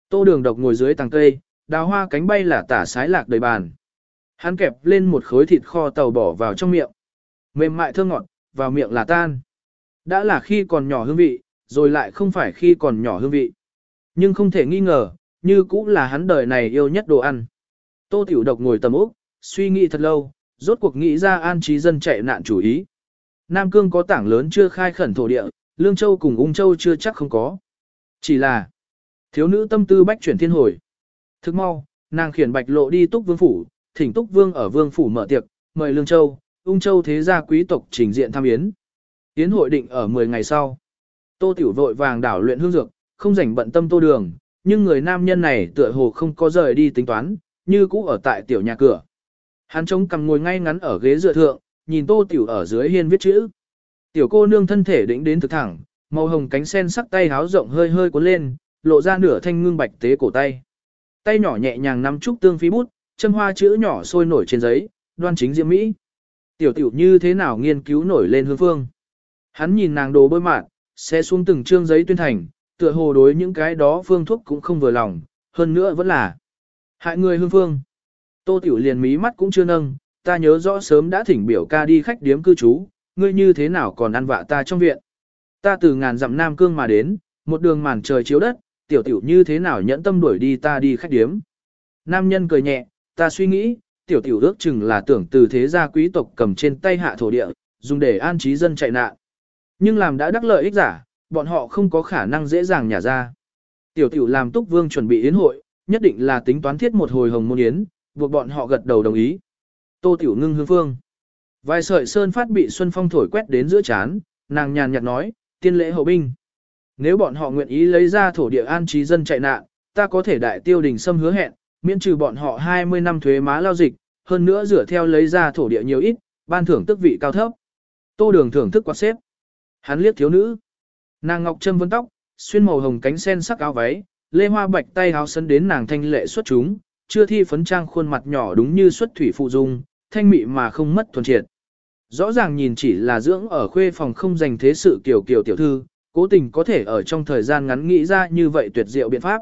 Tô đường độc ngồi dưới tàng cây, đào hoa cánh bay là tả sái lạc đầy bàn. Hắn kẹp lên một khối thịt kho tàu bỏ vào trong miệng. Mềm mại thơm ngọt, vào miệng là tan. Đã là khi còn nhỏ hương vị, rồi lại không phải khi còn nhỏ hương vị. Nhưng không thể nghi ngờ, như cũng là hắn đời này yêu nhất đồ ăn. Tô Tiểu Độc ngồi tầm úc, suy nghĩ thật lâu, rốt cuộc nghĩ ra an trí dân chạy nạn chủ ý. Nam Cương có tảng lớn chưa khai khẩn thổ địa, Lương Châu cùng Ung Châu chưa chắc không có. Chỉ là, thiếu nữ tâm tư bách chuyển thiên hồi. Thức mau, nàng khiển bạch lộ đi túc vương phủ, thỉnh túc vương ở vương phủ mở tiệc, mời Lương Châu, Ung Châu thế gia quý tộc trình diện tham yến. Yến hội định ở 10 ngày sau. Tô Tiểu vội vàng đảo luyện hương dược, không rảnh bận tâm tô đường, nhưng người nam nhân này tựa hồ không có rời đi tính toán, như cũ ở tại tiểu nhà cửa. Hắn chống cằm ngồi ngay ngắn ở ghế dựa thượng, nhìn tô tiểu ở dưới hiên viết chữ. Tiểu cô nương thân thể đĩnh đến thực thẳng, màu hồng cánh sen sắc tay háo rộng hơi hơi cuốn lên, lộ ra nửa thanh ngưng bạch tế cổ tay. Tay nhỏ nhẹ nhàng nắm trúc tương phí bút, châm hoa chữ nhỏ sôi nổi trên giấy, đoan chính diễm mỹ. Tiểu tiểu như thế nào nghiên cứu nổi lên hương phương. Hắn nhìn nàng đồ bôi mạn, sẽ xuống từng trương giấy tuyên thành, tựa hồ đối những cái đó phương thuốc cũng không vừa lòng, hơn nữa vẫn là hại người hương phương. Tô Tiểu liền mí mắt cũng chưa nâng, ta nhớ rõ sớm đã thỉnh biểu ca đi khách điếm cư trú, ngươi như thế nào còn ăn vạ ta trong viện. Ta từ ngàn dặm Nam Cương mà đến, một đường màn trời chiếu đất, tiểu tiểu như thế nào nhẫn tâm đuổi đi ta đi khách điếm. Nam nhân cười nhẹ, ta suy nghĩ, tiểu tiểu ước chừng là tưởng từ thế gia quý tộc cầm trên tay hạ thổ địa, dùng để an trí dân chạy nạn. Nhưng làm đã đắc lợi ích giả, bọn họ không có khả năng dễ dàng nhả ra. Tiểu tiểu làm túc vương chuẩn bị yến hội, nhất định là tính toán thiết một hồi hồng môn yến, buộc bọn họ gật đầu đồng ý. Tô tiểu ngưng hương phương. Vài sợi sơn phát bị xuân phong thổi quét đến giữa chán, nàng nhàn nhạt nói, tiên lễ hậu binh. Nếu bọn họ nguyện ý lấy ra thổ địa an trí dân chạy nạn, ta có thể đại tiêu đình xâm hứa hẹn, miễn trừ bọn họ 20 năm thuế má lao dịch, hơn nữa rửa theo lấy ra thổ địa nhiều ít, ban thưởng tức vị cao thấp. Tô đường thưởng thức quạt xếp. Hắn liếc thiếu nữ. Nàng ngọc châm vấn tóc, xuyên màu hồng cánh sen sắc áo váy, lê hoa bạch tay áo sấn đến nàng thanh lệ xuất chúng, chưa thi phấn trang khuôn mặt nhỏ đúng như xuất thủy phụ dung, thanh mị mà không mất thuần triệt. Rõ ràng nhìn chỉ là dưỡng ở khuê phòng không dành thế sự kiểu kiểu tiểu thư, cố tình có thể ở trong thời gian ngắn nghĩ ra như vậy tuyệt diệu biện pháp.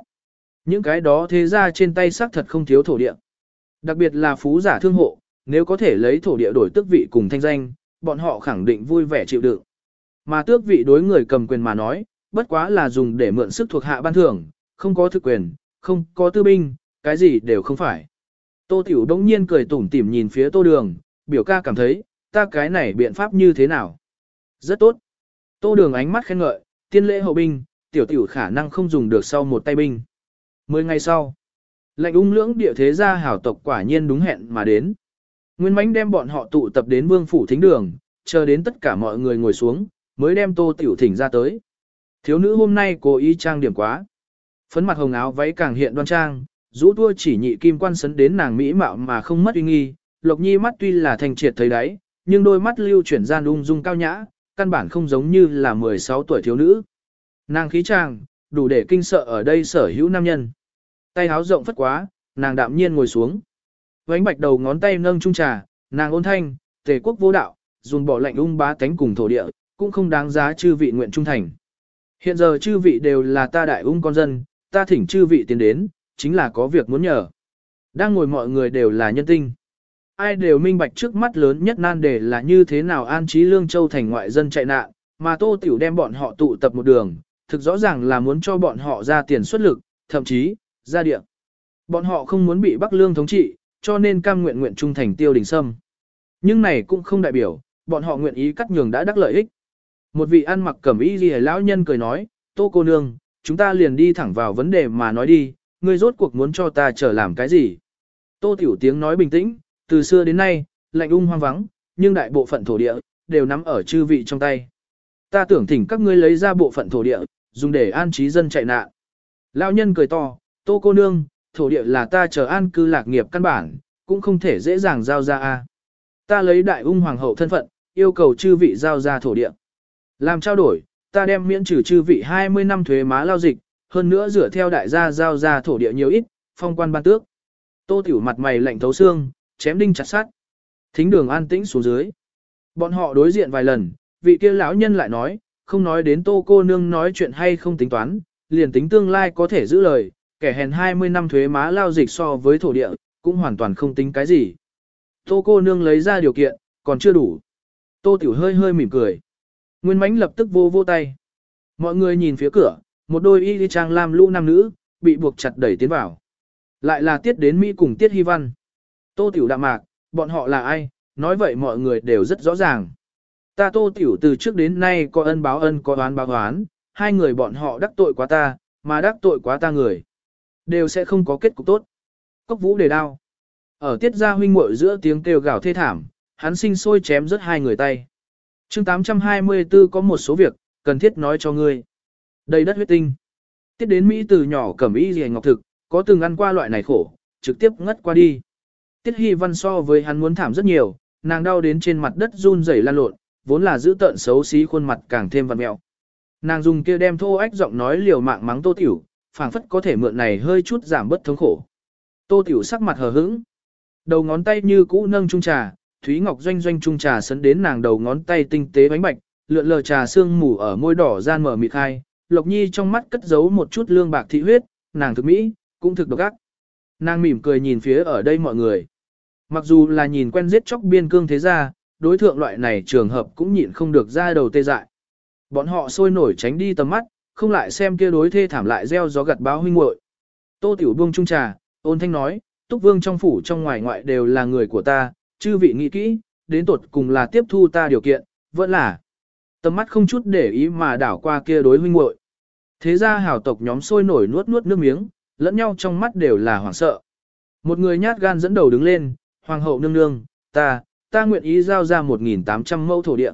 Những cái đó thế ra trên tay xác thật không thiếu thổ địa. Đặc biệt là phú giả thương hộ, nếu có thể lấy thổ địa đổi tước vị cùng thanh danh, bọn họ khẳng định vui vẻ chịu đựng. Mà tước vị đối người cầm quyền mà nói, bất quá là dùng để mượn sức thuộc hạ ban thưởng, không có thực quyền, không có tư binh, cái gì đều không phải. Tô Tiểu đông nhiên cười tủm tỉm nhìn phía tô đường, biểu ca cảm thấy, ta cái này biện pháp như thế nào? Rất tốt. Tô đường ánh mắt khen ngợi, tiên lễ hậu binh, tiểu tiểu khả năng không dùng được sau một tay binh. Mười ngày sau, lệnh ung lưỡng địa thế gia hảo tộc quả nhiên đúng hẹn mà đến. Nguyên mánh đem bọn họ tụ tập đến vương phủ thính đường, chờ đến tất cả mọi người ngồi xuống, mới đem tô tiểu thỉnh ra tới. Thiếu nữ hôm nay cố ý trang điểm quá. Phấn mặt hồng áo váy càng hiện đoan trang, rũ tua chỉ nhị kim quan sấn đến nàng mỹ mạo mà không mất uy nghi. Lộc nhi mắt tuy là thành triệt thấy đáy, nhưng đôi mắt lưu chuyển gian ung dung cao nhã, căn bản không giống như là 16 tuổi thiếu nữ. Nàng khí trang, đủ để kinh sợ ở đây sở hữu nam nhân. Tay háo rộng phất quá, nàng đạm nhiên ngồi xuống. Vánh bạch đầu ngón tay nâng chung trà, nàng ôn thanh, tề quốc vô đạo, dùng bỏ lạnh ung bá tánh cùng thổ địa, cũng không đáng giá chư vị nguyện trung thành. Hiện giờ chư vị đều là ta đại ung con dân, ta thỉnh chư vị tiến đến, chính là có việc muốn nhờ. Đang ngồi mọi người đều là nhân tinh. Ai đều minh bạch trước mắt lớn nhất nan đề là như thế nào an trí lương châu thành ngoại dân chạy nạn, mà tô tiểu đem bọn họ tụ tập một đường, thực rõ ràng là muốn cho bọn họ ra tiền xuất lực, thậm chí, ra địa. Bọn họ không muốn bị Bắc Lương thống trị, cho nên cam nguyện nguyện trung thành tiêu đình sâm. Nhưng này cũng không đại biểu, bọn họ nguyện ý cắt nhường đã đắc lợi ích. Một vị ăn mặc cẩm y gì lão nhân cười nói, tô cô nương, chúng ta liền đi thẳng vào vấn đề mà nói đi, ngươi rốt cuộc muốn cho ta trở làm cái gì. Tô tiểu tiếng nói bình tĩnh, từ xưa đến nay, lạnh ung hoang vắng, nhưng đại bộ phận thổ địa, đều nắm ở chư vị trong tay. Ta tưởng thỉnh các ngươi lấy ra bộ phận thổ địa, dùng để an trí dân chạy nạn. Lão nhân cười to, tô cô nương, thổ địa là ta chờ an cư lạc nghiệp căn bản, cũng không thể dễ dàng giao ra a. Ta lấy đại ung hoàng hậu thân phận, yêu cầu chư vị giao ra thổ địa. Làm trao đổi, ta đem miễn trừ chư vị 20 năm thuế má lao dịch, hơn nữa rửa theo đại gia giao ra thổ địa nhiều ít, phong quan ban tước. Tô Tiểu mặt mày lạnh thấu xương, chém đinh chặt sắt. Thính đường an tĩnh xuống dưới. Bọn họ đối diện vài lần, vị kia lão nhân lại nói, không nói đến tô cô nương nói chuyện hay không tính toán, liền tính tương lai có thể giữ lời, kẻ hèn 20 năm thuế má lao dịch so với thổ địa, cũng hoàn toàn không tính cái gì. Tô cô nương lấy ra điều kiện, còn chưa đủ. Tô tiểu hơi hơi mỉm cười. Nguyên mánh lập tức vô vô tay. Mọi người nhìn phía cửa, một đôi y đi trang lam lũ nam nữ, bị buộc chặt đẩy tiến vào. Lại là tiết đến Mỹ cùng tiết hy văn. Tô tiểu đạm mạc, bọn họ là ai, nói vậy mọi người đều rất rõ ràng. Ta tô tiểu từ trước đến nay có ân báo ân có oán báo oán, hai người bọn họ đắc tội quá ta, mà đắc tội quá ta người. Đều sẽ không có kết cục tốt. Cốc vũ đề đao. Ở tiết gia huynh muội giữa tiếng kêu gào thê thảm, hắn sinh sôi chém rớt hai người tay chương 824 có một số việc, cần thiết nói cho ngươi. Đầy đất huyết tinh. Tiết đến Mỹ từ nhỏ cẩm y gì ngọc thực, có từng ăn qua loại này khổ, trực tiếp ngất qua đi. Tiết Hy Văn so với hắn muốn thảm rất nhiều, nàng đau đến trên mặt đất run rẩy lan lộn, vốn là giữ tợn xấu xí khuôn mặt càng thêm vặn mẹo. Nàng dùng kia đem thô ách giọng nói liều mạng mắng Tô Tiểu, phảng phất có thể mượn này hơi chút giảm bớt thống khổ. Tô Tiểu sắc mặt hờ hững, đầu ngón tay như cũ nâng chung trà, Thúy Ngọc doanh doanh trung trà sấn đến nàng đầu ngón tay tinh tế bánh bạch, lượn lờ trà xương mù ở môi đỏ gian mở mịt khai, Lộc Nhi trong mắt cất giấu một chút lương bạc thị huyết, nàng thực mỹ, cũng thực độc ác. Nàng mỉm cười nhìn phía ở đây mọi người. Mặc dù là nhìn quen giết chóc biên cương thế gia, đối thượng loại này trường hợp cũng nhịn không được ra đầu tê dại. Bọn họ sôi nổi tránh đi tầm mắt, không lại xem kia đối thê thảm lại gieo gió gặt báo huynh muội. Tô Tiểu Buông trung trà, ôn thanh nói, Túc Vương trong phủ trong ngoài ngoại đều là người của ta, chư vị nghĩ kỹ, đến tột cùng là tiếp thu ta điều kiện, vẫn là. Tầm mắt không chút để ý mà đảo qua kia đối huynh muội. Thế ra hào tộc nhóm sôi nổi nuốt nuốt nước miếng, lẫn nhau trong mắt đều là hoảng sợ. Một người nhát gan dẫn đầu đứng lên, hoàng hậu nương nương, ta, ta nguyện ý giao ra 1.800 mẫu thổ địa.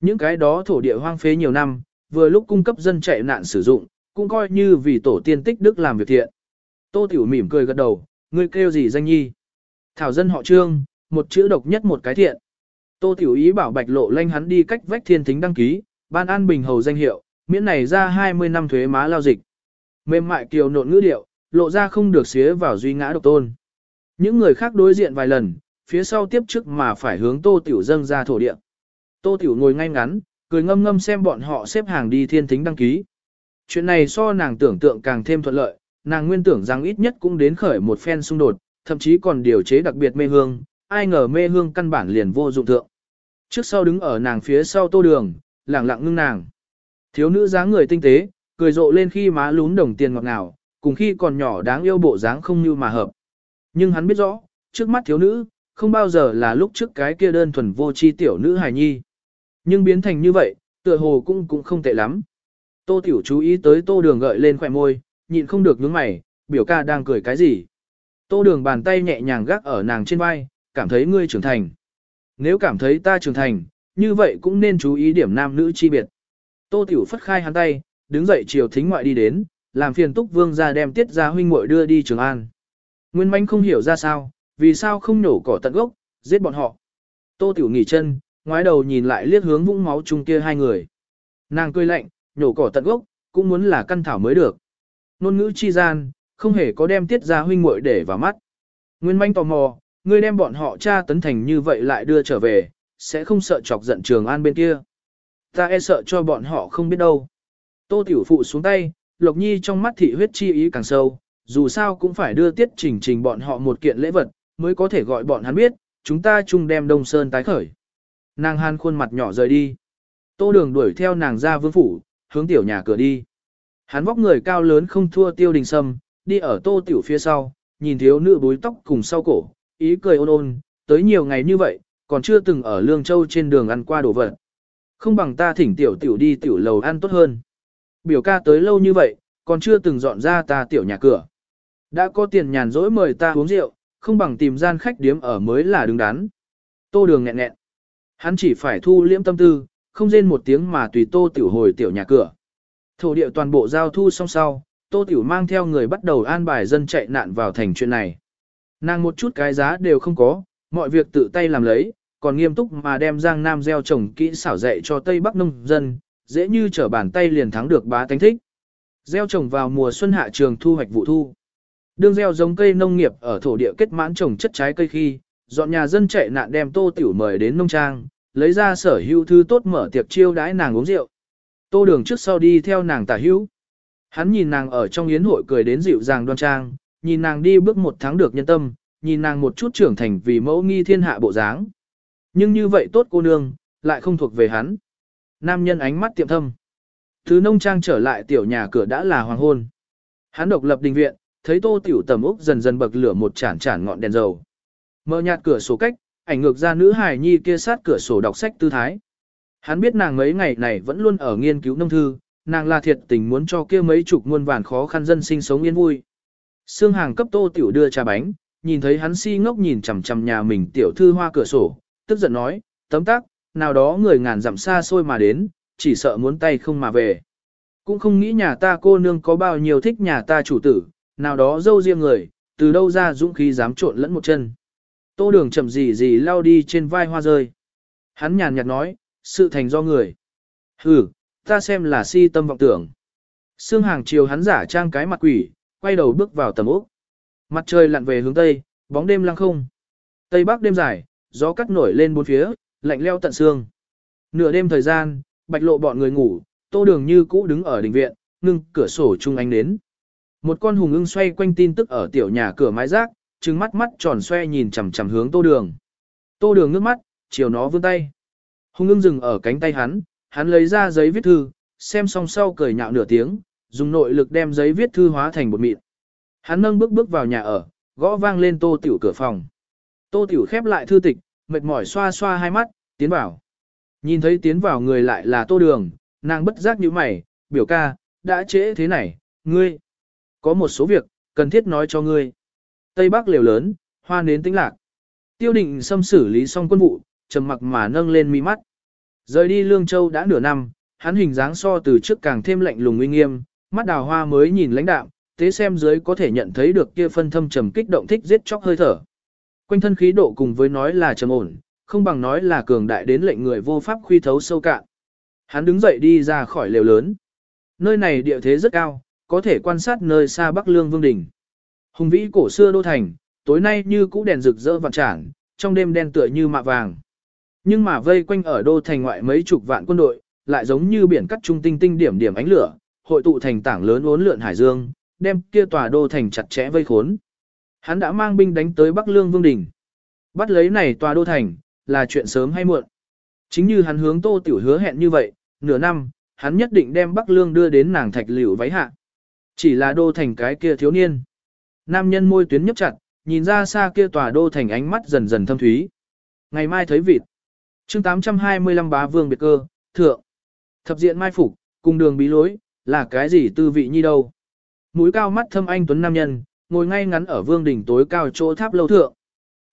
Những cái đó thổ địa hoang phế nhiều năm, vừa lúc cung cấp dân chạy nạn sử dụng, cũng coi như vì tổ tiên tích đức làm việc thiện. Tô Tiểu mỉm cười gật đầu, ngươi kêu gì danh nhi? Thảo dân họ trương, một chữ độc nhất một cái thiện. Tô Tiểu ý bảo bạch lộ lanh hắn đi cách vách thiên thính đăng ký, ban an bình hầu danh hiệu, miễn này ra 20 năm thuế má lao dịch. Mềm mại kiều nộn ngữ điệu, lộ ra không được xía vào duy ngã độc tôn. Những người khác đối diện vài lần, phía sau tiếp trước mà phải hướng Tô Tiểu dâng ra thổ địa. Tô Tiểu ngồi ngay ngắn, cười ngâm ngâm xem bọn họ xếp hàng đi thiên thính đăng ký. Chuyện này so nàng tưởng tượng càng thêm thuận lợi, nàng nguyên tưởng rằng ít nhất cũng đến khởi một phen xung đột, thậm chí còn điều chế đặc biệt mê hương, ai ngờ mê hương căn bản liền vô dụng thượng. Trước sau đứng ở nàng phía sau tô đường, lẳng lặng ngưng nàng. Thiếu nữ dáng người tinh tế, cười rộ lên khi má lún đồng tiền ngọt ngào, cùng khi còn nhỏ đáng yêu bộ dáng không như mà hợp. Nhưng hắn biết rõ, trước mắt thiếu nữ, không bao giờ là lúc trước cái kia đơn thuần vô chi tiểu nữ hài nhi. Nhưng biến thành như vậy, tựa hồ cũng cũng không tệ lắm. Tô tiểu chú ý tới tô đường gợi lên khỏe môi, nhịn không được nhướng mày, biểu ca đang cười cái gì. Tô đường bàn tay nhẹ nhàng gác ở nàng trên vai, cảm thấy ngươi trưởng thành. Nếu cảm thấy ta trưởng thành, như vậy cũng nên chú ý điểm nam nữ chi biệt. Tô tiểu phất khai hắn tay, đứng dậy chiều thính ngoại đi đến, làm phiền túc vương ra đem tiết ra huynh muội đưa đi trường an. Nguyên manh không hiểu ra sao, vì sao không nổ cỏ tận gốc, giết bọn họ. Tô tiểu nghỉ chân, ngoái đầu nhìn lại liếc hướng vũng máu chung kia hai người. Nàng cười lạnh, nổ cỏ tận gốc, cũng muốn là căn thảo mới được. Nôn ngữ chi gian, không hề có đem tiết ra huynh muội để vào mắt. Nguyên manh tò mò, ngươi đem bọn họ cha tấn thành như vậy lại đưa trở về, sẽ không sợ chọc giận trường an bên kia. Ta e sợ cho bọn họ không biết đâu. Tô tiểu phụ xuống tay, Lộc Nhi trong mắt thị huyết chi ý càng sâu, dù sao cũng phải đưa tiết trình trình bọn họ một kiện lễ vật, mới có thể gọi bọn hắn biết, chúng ta chung đem Đông Sơn tái khởi. Nàng hàn khuôn mặt nhỏ rời đi. Tô đường đuổi theo nàng ra vương phủ, hướng tiểu nhà cửa đi. Hắn vóc người cao lớn không thua tiêu đình sâm, đi ở tô tiểu phía sau, nhìn thiếu nữ búi tóc cùng sau cổ, ý cười ôn ôn, tới nhiều ngày như vậy, còn chưa từng ở Lương Châu trên đường ăn qua đồ vật. Không bằng ta thỉnh tiểu tiểu đi tiểu lầu ăn tốt hơn. Biểu ca tới lâu như vậy, còn chưa từng dọn ra ta tiểu nhà cửa. Đã có tiền nhàn rỗi mời ta uống rượu, không bằng tìm gian khách điếm ở mới là đứng đắn. Tô đường nghẹn nghẹn. Hắn chỉ phải thu liễm tâm tư, không rên một tiếng mà tùy tô tiểu hồi tiểu nhà cửa. Thổ địa toàn bộ giao thu xong sau, tô tiểu mang theo người bắt đầu an bài dân chạy nạn vào thành chuyện này. Nàng một chút cái giá đều không có, mọi việc tự tay làm lấy, còn nghiêm túc mà đem Giang Nam gieo trồng kỹ xảo dạy cho Tây Bắc nông dân, dễ như trở bàn tay liền thắng được bá tánh thích. Gieo trồng vào mùa xuân hạ trường thu hoạch vụ thu. Đương gieo giống cây nông nghiệp ở thổ địa kết mãn trồng chất trái cây khi, dọn nhà dân chạy nạn đem tô tiểu mời đến nông trang, lấy ra sở hữu thư tốt mở tiệc chiêu đãi nàng uống rượu. Tô đường trước sau đi theo nàng tả hữu. Hắn nhìn nàng ở trong yến hội cười đến dịu dàng đoan trang, nhìn nàng đi bước một tháng được nhân tâm, nhìn nàng một chút trưởng thành vì mẫu nghi thiên hạ bộ dáng. Nhưng như vậy tốt cô nương, lại không thuộc về hắn. Nam nhân ánh mắt tiệm thâm. Thứ nông trang trở lại tiểu nhà cửa đã là hoàng hôn. Hắn độc lập đình viện, thấy tô tiểu tầm úc dần dần bậc lửa một chản chản ngọn đèn dầu. Mở nhạt cửa sổ cách, ảnh ngược ra nữ hài nhi kia sát cửa sổ đọc sách tư thái. Hắn biết nàng mấy ngày này vẫn luôn ở nghiên cứu nông thư, nàng là thiệt tình muốn cho kia mấy chục muôn vàn khó khăn dân sinh sống yên vui. Sương hàng cấp tô tiểu đưa trà bánh, nhìn thấy hắn si ngốc nhìn chằm chằm nhà mình tiểu thư hoa cửa sổ, tức giận nói, tấm tắc, nào đó người ngàn dặm xa xôi mà đến, chỉ sợ muốn tay không mà về. Cũng không nghĩ nhà ta cô nương có bao nhiêu thích nhà ta chủ tử, nào đó dâu riêng người, từ đâu ra dũng khí dám trộn lẫn một chân. Tô đường chậm gì gì lao đi trên vai hoa rơi. Hắn nhàn nhạt nói, sự thành do người. Hừ, ta xem là si tâm vọng tưởng. Sương hàng chiều hắn giả trang cái mặt quỷ, quay đầu bước vào tầm ốc. Mặt trời lặn về hướng tây, bóng đêm lăng không. Tây bắc đêm dài, gió cắt nổi lên bốn phía, lạnh leo tận xương. Nửa đêm thời gian, bạch lộ bọn người ngủ, tô đường như cũ đứng ở đình viện, ngưng cửa sổ chung ánh đến. Một con hùng ưng xoay quanh tin tức ở tiểu nhà cửa mái rác, trừng mắt mắt tròn xoe nhìn chằm chằm hướng tô đường. Tô đường ngước mắt, chiều nó vươn tay. Hùng ưng dừng ở cánh tay hắn, hắn lấy ra giấy viết thư, xem xong sau cười nhạo nửa tiếng, dùng nội lực đem giấy viết thư hóa thành bột mịn. Hắn nâng bước bước vào nhà ở, gõ vang lên tô tiểu cửa phòng. Tô tiểu khép lại thư tịch, mệt mỏi xoa xoa hai mắt, tiến vào. Nhìn thấy tiến vào người lại là tô đường, nàng bất giác như mày, biểu ca, đã trễ thế này, ngươi. Có một số việc, cần thiết nói cho ngươi. Tây Bắc liều lớn, hoa nến tĩnh lạc. Tiêu định xâm xử lý xong quân vụ, trầm mặc mà nâng lên mi mắt. Rời đi Lương Châu đã nửa năm, hắn hình dáng so từ trước càng thêm lạnh lùng uy nghiêm, mắt đào hoa mới nhìn lãnh đạm, tế xem dưới có thể nhận thấy được kia phân thâm trầm kích động thích giết chóc hơi thở. Quanh thân khí độ cùng với nói là trầm ổn, không bằng nói là cường đại đến lệnh người vô pháp khuy thấu sâu cạn. Hắn đứng dậy đi ra khỏi lều lớn. Nơi này địa thế rất cao, có thể quan sát nơi xa Bắc Lương Vương Đình. Hùng vĩ cổ xưa đô thành, tối nay như cũ đèn rực rỡ vạn tràn, trong đêm đen tựa như mạ vàng. Nhưng mà vây quanh ở đô thành ngoại mấy chục vạn quân đội, lại giống như biển cắt trung tinh tinh điểm điểm ánh lửa, hội tụ thành tảng lớn uốn lượn hải dương, đem kia tòa đô thành chặt chẽ vây khốn. Hắn đã mang binh đánh tới Bắc Lương Vương Đình. Bắt lấy này tòa đô thành, là chuyện sớm hay muộn. Chính như hắn hướng Tô Tiểu hứa hẹn như vậy, nửa năm, hắn nhất định đem Bắc Lương đưa đến nàng thạch liễu váy hạ. Chỉ là đô thành cái kia thiếu niên. Nam nhân môi tuyến nhấp chặt, nhìn ra xa kia tòa đô thành ánh mắt dần dần thâm thúy. Ngày mai thấy vịt. chương 825 bá vương biệt cơ, thượng. Thập diện mai phục, cùng đường bí lối, là cái gì tư vị như đâu. Mũi cao mắt thâm anh tuấn nam nhân, ngồi ngay ngắn ở vương đỉnh tối cao chỗ tháp lâu thượng.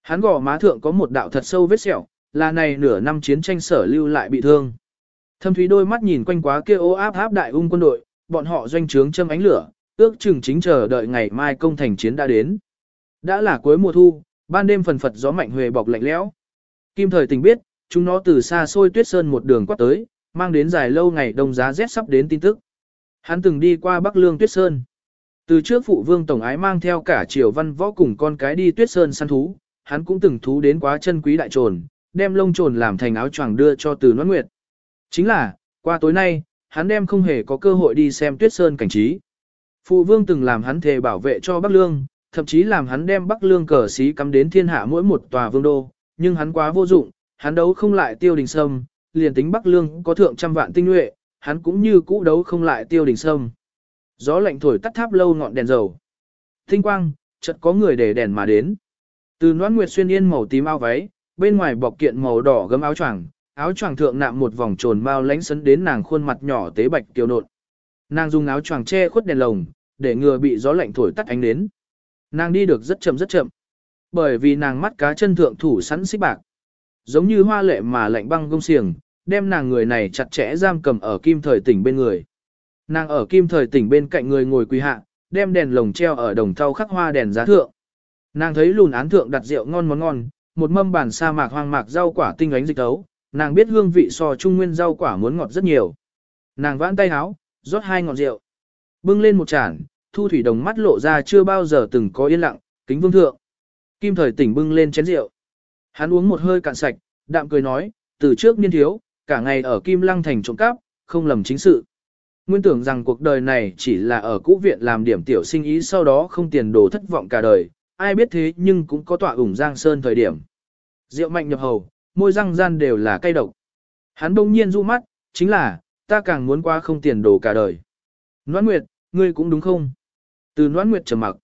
Hắn gò má thượng có một đạo thật sâu vết sẹo, là này nửa năm chiến tranh sở lưu lại bị thương. Thâm thúy đôi mắt nhìn quanh quá kia ô áp áp đại ung quân đội, bọn họ doanh trướng châm ánh lửa, ước chừng chính chờ đợi ngày mai công thành chiến đã đến. Đã là cuối mùa thu, ban đêm phần phật gió mạnh huề bọc lạnh lẽo. Kim thời tình biết, chúng nó từ xa xôi tuyết sơn một đường quát tới, mang đến dài lâu ngày đông giá rét sắp đến tin tức. Hắn từng đi qua Bắc Lương Tuyết Sơn. Từ trước phụ vương tổng ái mang theo cả triều văn võ cùng con cái đi Tuyết Sơn săn thú, hắn cũng từng thú đến quá chân quý đại trồn, đem lông trồn làm thành áo choàng đưa cho Từ Noãn Nguyệt. Chính là, qua tối nay, hắn đem không hề có cơ hội đi xem Tuyết Sơn cảnh trí. Phụ vương từng làm hắn thề bảo vệ cho Bắc Lương, thậm chí làm hắn đem Bắc Lương cờ xí cắm đến thiên hạ mỗi một tòa vương đô, nhưng hắn quá vô dụng, hắn đấu không lại tiêu đình sâm, liền tính Bắc Lương có thượng trăm vạn tinh nhuệ, hắn cũng như cũ đấu không lại tiêu đình sâm. Gió lạnh thổi tắt tháp lâu ngọn đèn dầu. Tinh quang, chợt có người để đèn mà đến. Từ Noãn Nguyệt xuyên yên màu tím áo váy, bên ngoài bọc kiện màu đỏ gấm áo choàng, áo choàng thượng nạm một vòng tròn bao lánh sấn đến nàng khuôn mặt nhỏ tế bạch kiều nộn. Nàng dùng áo choàng che khuất đèn lồng, để ngừa bị gió lạnh thổi tắt ánh đến. Nàng đi được rất chậm rất chậm. Bởi vì nàng mắt cá chân thượng thủ sẵn xích bạc. Giống như hoa lệ mà lạnh băng gông xiềng, đem nàng người này chặt chẽ giam cầm ở kim thời tỉnh bên người. Nàng ở kim thời tỉnh bên cạnh người ngồi quỳ hạ, đem đèn lồng treo ở đồng thau khắc hoa đèn giá thượng. Nàng thấy lùn án thượng đặt rượu ngon món ngon, một mâm bản sa mạc hoang mạc rau quả tinh ánh dịch tấu, nàng biết hương vị so trung nguyên rau quả muốn ngọt rất nhiều. Nàng vãn tay háo, rót hai ngọn rượu. Bưng lên một chản, thu thủy đồng mắt lộ ra chưa bao giờ từng có yên lặng, kính vương thượng. Kim thời tỉnh bưng lên chén rượu. Hắn uống một hơi cạn sạch, đạm cười nói, từ trước niên thiếu, cả ngày ở Kim Lăng thành trộm cắp, không lầm chính sự. Nguyên tưởng rằng cuộc đời này chỉ là ở cũ viện làm điểm tiểu sinh ý sau đó không tiền đồ thất vọng cả đời, ai biết thế nhưng cũng có tọa ủng giang sơn thời điểm. Rượu mạnh nhập hầu, môi răng gian đều là cay độc. Hắn bỗng nhiên du mắt, chính là, ta càng muốn qua không tiền đồ cả đời. Noãn Nguyệt, ngươi cũng đúng không? Từ Noãn Nguyệt trầm mặc.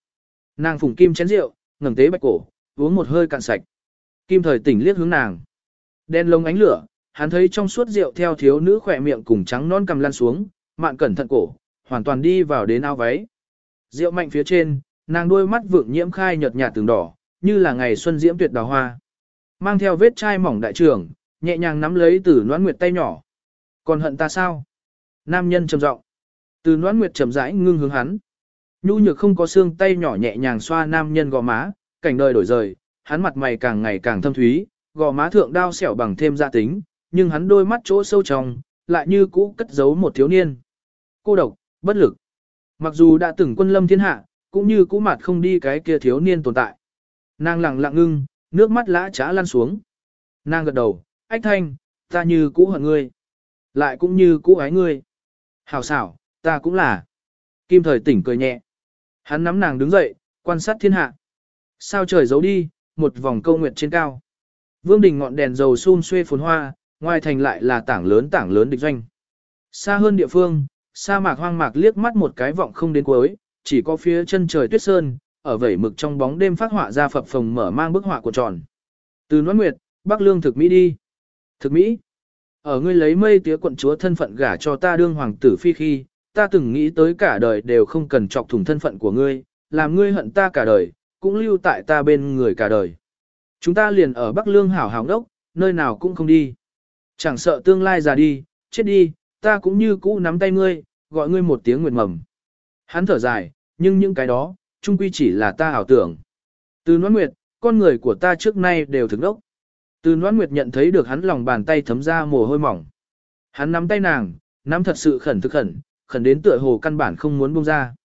Nàng phùng kim chén rượu, ngẩng tế bạch cổ, uống một hơi cạn sạch. Kim thời tỉnh liếc hướng nàng. Đen lông ánh lửa, hắn thấy trong suốt rượu theo thiếu nữ khỏe miệng cùng trắng non cầm lăn xuống, mạn cẩn thận cổ, hoàn toàn đi vào đến áo váy. Rượu mạnh phía trên, nàng đôi mắt vượng nhiễm khai nhợt nhạt từng đỏ, như là ngày xuân diễm tuyệt đào hoa. Mang theo vết chai mỏng đại trưởng, nhẹ nhàng nắm lấy từ noãn nguyệt tay nhỏ. Còn hận ta sao? Nam nhân trầm giọng. Từ noãn nguyệt trầm rãi ngưng hướng hắn. Nhu nhược không có xương tay nhỏ nhẹ nhàng xoa nam nhân gò má, cảnh đời đổi rời, hắn mặt mày càng ngày càng thâm thúy, gò má thượng đao xẻo bằng thêm gia tính, nhưng hắn đôi mắt chỗ sâu trong, lại như cũ cất giấu một thiếu niên. Cô độc, bất lực. Mặc dù đã từng quân lâm thiên hạ, cũng như cũ mặt không đi cái kia thiếu niên tồn tại. Nàng lặng lặng ngưng, nước mắt lã trá lăn xuống. Nàng gật đầu, ách thanh, ta như cũ hận ngươi. Lại cũng như cũ ái ngươi. Hảo xảo, ta cũng là. Kim thời tỉnh cười nhẹ. Hắn nắm nàng đứng dậy, quan sát thiên hạ. Sao trời giấu đi, một vòng câu nguyệt trên cao. Vương đình ngọn đèn dầu xun xuê phồn hoa, ngoài thành lại là tảng lớn tảng lớn địch doanh. Xa hơn địa phương, sa mạc hoang mạc liếc mắt một cái vọng không đến cuối, chỉ có phía chân trời tuyết sơn, ở vẩy mực trong bóng đêm phát họa ra phập phồng mở mang bức họa của tròn. Từ Noãn Nguyệt, Bắc Lương thực Mỹ đi. Thực Mỹ. Ở ngươi lấy mây tía quận chúa thân phận gả cho ta đương hoàng tử phi khi, ta từng nghĩ tới cả đời đều không cần chọc thủng thân phận của ngươi, làm ngươi hận ta cả đời, cũng lưu tại ta bên người cả đời. Chúng ta liền ở Bắc Lương hảo hảo đốc, nơi nào cũng không đi. Chẳng sợ tương lai già đi, chết đi, ta cũng như cũ nắm tay ngươi, gọi ngươi một tiếng nguyệt mầm. Hắn thở dài, nhưng những cái đó, chung quy chỉ là ta ảo tưởng. Từ noan nguyệt, con người của ta trước nay đều thực đốc. Từ noan nguyệt nhận thấy được hắn lòng bàn tay thấm ra mồ hôi mỏng. Hắn nắm tay nàng, nắm thật sự khẩn thực khẩn, khẩn đến tựa hồ căn bản không muốn buông ra.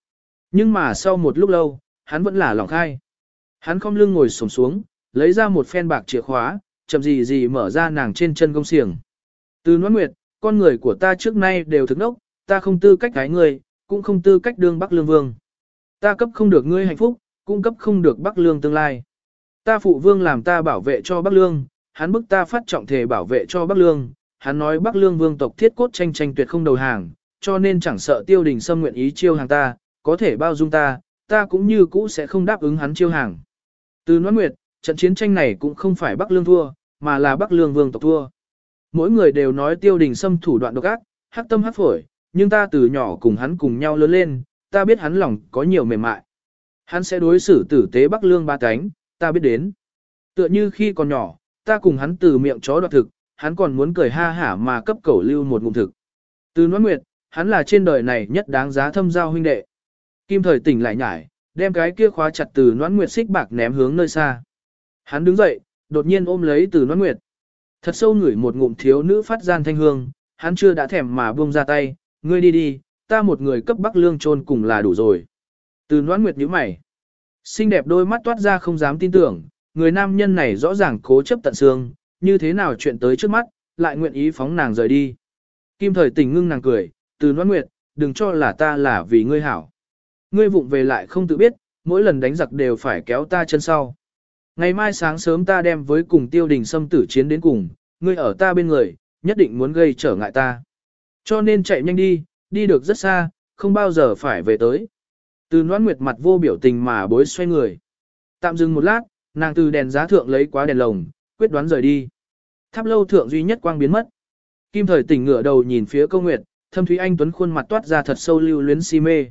Nhưng mà sau một lúc lâu, hắn vẫn là lòng khai. Hắn không lưng ngồi xổm xuống, lấy ra một phen bạc chìa khóa, chậm gì gì mở ra nàng trên chân công xiềng. Từ noãn nguyệt, con người của ta trước nay đều thực nốc, ta không tư cách cái người, cũng không tư cách đương Bắc Lương Vương. Ta cấp không được ngươi hạnh phúc, cũng cấp không được Bắc Lương tương lai. Ta phụ vương làm ta bảo vệ cho Bắc Lương, hắn bức ta phát trọng thể bảo vệ cho Bắc Lương, hắn nói Bắc Lương vương tộc thiết cốt tranh tranh tuyệt không đầu hàng, cho nên chẳng sợ tiêu đình xâm nguyện ý chiêu hàng ta, có thể bao dung ta, ta cũng như cũ sẽ không đáp ứng hắn chiêu hàng. Từ Noãn Nguyệt, trận chiến tranh này cũng không phải Bắc Lương thua, mà là Bắc Lương vương tộc thua. Mỗi người đều nói tiêu đình xâm thủ đoạn độc ác, hắc tâm hắc phổi, nhưng ta từ nhỏ cùng hắn cùng nhau lớn lên, ta biết hắn lòng có nhiều mềm mại. Hắn sẽ đối xử tử tế Bắc Lương ba cánh, ta biết đến. Tựa như khi còn nhỏ, ta cùng hắn từ miệng chó đoạt thực, hắn còn muốn cười ha hả mà cấp cẩu lưu một ngụm thực. Từ nói Nguyệt, hắn là trên đời này nhất đáng giá thâm giao huynh đệ. Kim thời tỉnh lại nhải, đem cái kia khóa chặt từ Noãn Nguyệt xích bạc ném hướng nơi xa. Hắn đứng dậy, đột nhiên ôm lấy từ Noãn Nguyệt. Thật sâu ngửi một ngụm thiếu nữ phát gian thanh hương, hắn chưa đã thèm mà buông ra tay, ngươi đi đi, ta một người cấp bắc lương trôn cùng là đủ rồi. Từ Noãn Nguyệt nhíu mày. Xinh đẹp đôi mắt toát ra không dám tin tưởng, người nam nhân này rõ ràng cố chấp tận xương, như thế nào chuyện tới trước mắt, lại nguyện ý phóng nàng rời đi. Kim thời tình ngưng nàng cười, từ Noãn Nguyệt, đừng cho là ta là vì ngươi hảo. Ngươi vụng về lại không tự biết, mỗi lần đánh giặc đều phải kéo ta chân sau. Ngày mai sáng sớm ta đem với cùng tiêu đình xâm tử chiến đến cùng, ngươi ở ta bên người, nhất định muốn gây trở ngại ta. Cho nên chạy nhanh đi, đi được rất xa, không bao giờ phải về tới. Từ noan nguyệt mặt vô biểu tình mà bối xoay người. Tạm dừng một lát, nàng từ đèn giá thượng lấy quá đèn lồng, quyết đoán rời đi. Tháp lâu thượng duy nhất quang biến mất. Kim thời tỉnh ngửa đầu nhìn phía câu nguyệt, thâm thúy anh tuấn khuôn mặt toát ra thật sâu lưu luyến si mê.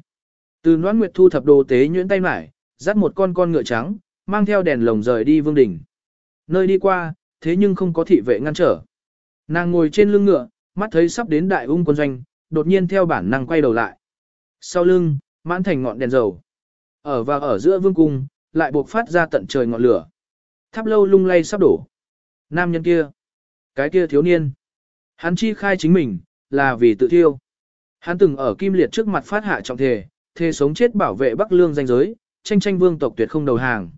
Từ noan nguyệt thu thập đồ tế nhuyễn tay mải, dắt một con con ngựa trắng, mang theo đèn lồng rời đi vương đỉnh. Nơi đi qua, thế nhưng không có thị vệ ngăn trở. Nàng ngồi trên lưng ngựa, mắt thấy sắp đến đại ung quân doanh, đột nhiên theo bản năng quay đầu lại. Sau lưng, mãn thành ngọn đèn dầu. Ở và ở giữa vương cung, lại buộc phát ra tận trời ngọn lửa. Tháp lâu lung lay sắp đổ. Nam nhân kia. Cái kia thiếu niên. Hắn chi khai chính mình, là vì tự thiêu. Hắn từng ở kim liệt trước mặt phát hạ trọng thể, thề sống chết bảo vệ Bắc Lương danh giới, tranh tranh vương tộc tuyệt không đầu hàng.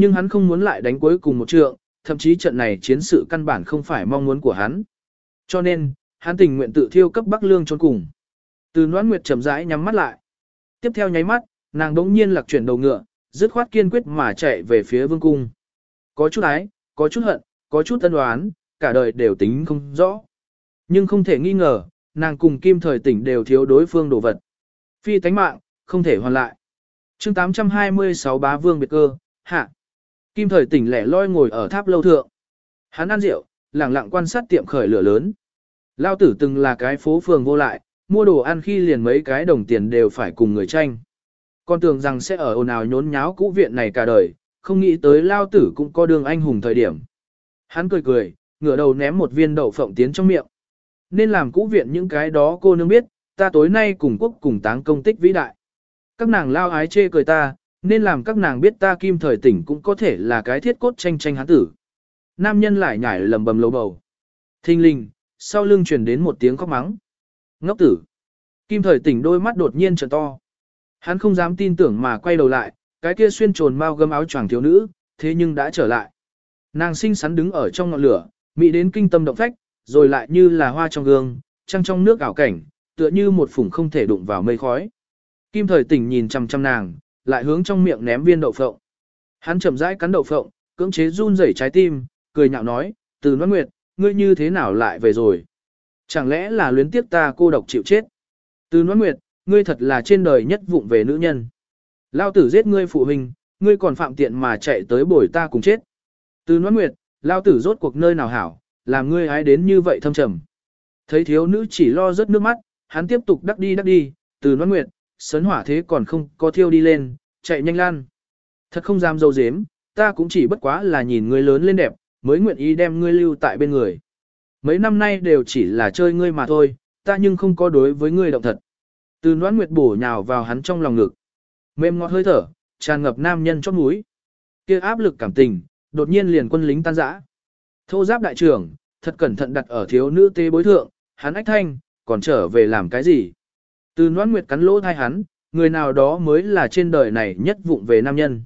Nhưng hắn không muốn lại đánh cuối cùng một trượng, thậm chí trận này chiến sự căn bản không phải mong muốn của hắn. Cho nên, hắn tình nguyện tự thiêu cấp Bắc Lương trốn cùng. Từ Noãn Nguyệt chậm rãi nhắm mắt lại. Tiếp theo nháy mắt, nàng đống nhiên lạc chuyển đầu ngựa, dứt khoát kiên quyết mà chạy về phía vương cung. Có chút ái, có chút hận, có chút tân đoán, cả đời đều tính không rõ. Nhưng không thể nghi ngờ, nàng cùng kim thời tỉnh đều thiếu đối phương đồ vật. Phi tánh mạng, không thể hoàn lại. chương 826 bá vương biệt cơ, hạ. Kim thời tỉnh lẻ loi ngồi ở tháp lâu thượng. Hắn ăn rượu, lặng lặng quan sát tiệm khởi lửa lớn. Lao tử từng là cái phố phường vô lại, mua đồ ăn khi liền mấy cái đồng tiền đều phải cùng người tranh. Con tưởng rằng sẽ ở ồn ào nhốn nháo cũ viện này cả đời, không nghĩ tới Lao tử cũng có đường anh hùng thời điểm. Hắn cười cười, ngửa đầu ném một viên đậu phộng tiến trong miệng. Nên làm cũ viện những cái đó cô nương biết, ta tối nay cùng quốc cùng táng công tích vĩ đại. Các nàng lao ái chê cười ta, nên làm các nàng biết ta kim thời tỉnh cũng có thể là cái thiết cốt tranh tranh hán tử. Nam nhân lại nhảy lầm bầm lầu bầu. Thinh linh, sau lưng truyền đến một tiếng khóc mắng. Ngốc tử. Kim thời tỉnh đôi mắt đột nhiên trợn to. Hắn không dám tin tưởng mà quay đầu lại, cái kia xuyên trồn mau gấm áo choàng thiếu nữ, thế nhưng đã trở lại. Nàng xinh xắn đứng ở trong ngọn lửa, mỹ đến kinh tâm động phách, rồi lại như là hoa trong gương, trăng trong nước ảo cảnh, tựa như một phủng không thể đụng vào mây khói. Kim thời tỉnh nhìn chăm chăm nàng, lại hướng trong miệng ném viên đậu phộng. Hắn chậm rãi cắn đậu phộng, cưỡng chế run rẩy trái tim, cười nhạo nói, từ Loan nguyệt, ngươi như thế nào lại về rồi? Chẳng lẽ là luyến tiếc ta cô độc chịu chết? Từ Loan nguyệt, ngươi thật là trên đời nhất vụng về nữ nhân. Lao tử giết ngươi phụ huynh, ngươi còn phạm tiện mà chạy tới bồi ta cùng chết. Từ Loan nguyệt, lao tử rốt cuộc nơi nào hảo, làm ngươi ái đến như vậy thâm trầm. Thấy thiếu nữ chỉ lo rớt nước mắt, hắn tiếp tục đắc đi đắc đi, từ Loan nguyệt, sấn hỏa thế còn không có thiêu đi lên, chạy nhanh lan. Thật không dám dâu dếm, ta cũng chỉ bất quá là nhìn ngươi lớn lên đẹp, mới nguyện ý đem ngươi lưu tại bên người. Mấy năm nay đều chỉ là chơi ngươi mà thôi, ta nhưng không có đối với ngươi động thật. Từ noãn nguyệt bổ nhào vào hắn trong lòng ngực. Mềm ngọt hơi thở, tràn ngập nam nhân chót mũi. kia áp lực cảm tình, đột nhiên liền quân lính tan rã. Thô giáp đại trưởng, thật cẩn thận đặt ở thiếu nữ tê bối thượng, hắn ách thanh, còn trở về làm cái gì? Từ noan nguyệt cắn lỗ thai hắn, người nào đó mới là trên đời này nhất vụng về nam nhân.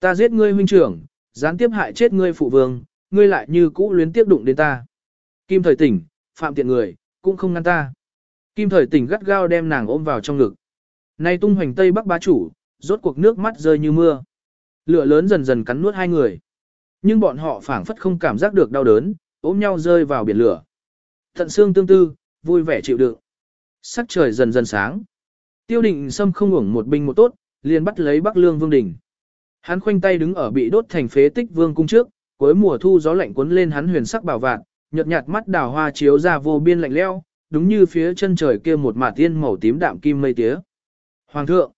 Ta giết ngươi huynh trưởng, gián tiếp hại chết ngươi phụ vương, ngươi lại như cũ luyến tiếp đụng đến ta. Kim thời tỉnh, phạm tiện người, cũng không ngăn ta. Kim thời tỉnh gắt gao đem nàng ôm vào trong ngực. Nay tung hoành tây bắc bá chủ, rốt cuộc nước mắt rơi như mưa. Lửa lớn dần dần cắn nuốt hai người. Nhưng bọn họ phảng phất không cảm giác được đau đớn, ôm nhau rơi vào biển lửa. Thận xương tương tư, vui vẻ chịu đựng. Sắc trời dần dần sáng. Tiêu định Sâm không ngủng một binh một tốt, liền bắt lấy Bắc Lương Vương Đình. Hắn khoanh tay đứng ở bị đốt thành phế tích vương cung trước, cuối mùa thu gió lạnh cuốn lên hắn huyền sắc bảo vạn, nhợt nhạt mắt đào hoa chiếu ra vô biên lạnh lẽo, đúng như phía chân trời kia một mả tiên màu tím đạm kim mây tía. Hoàng thượng,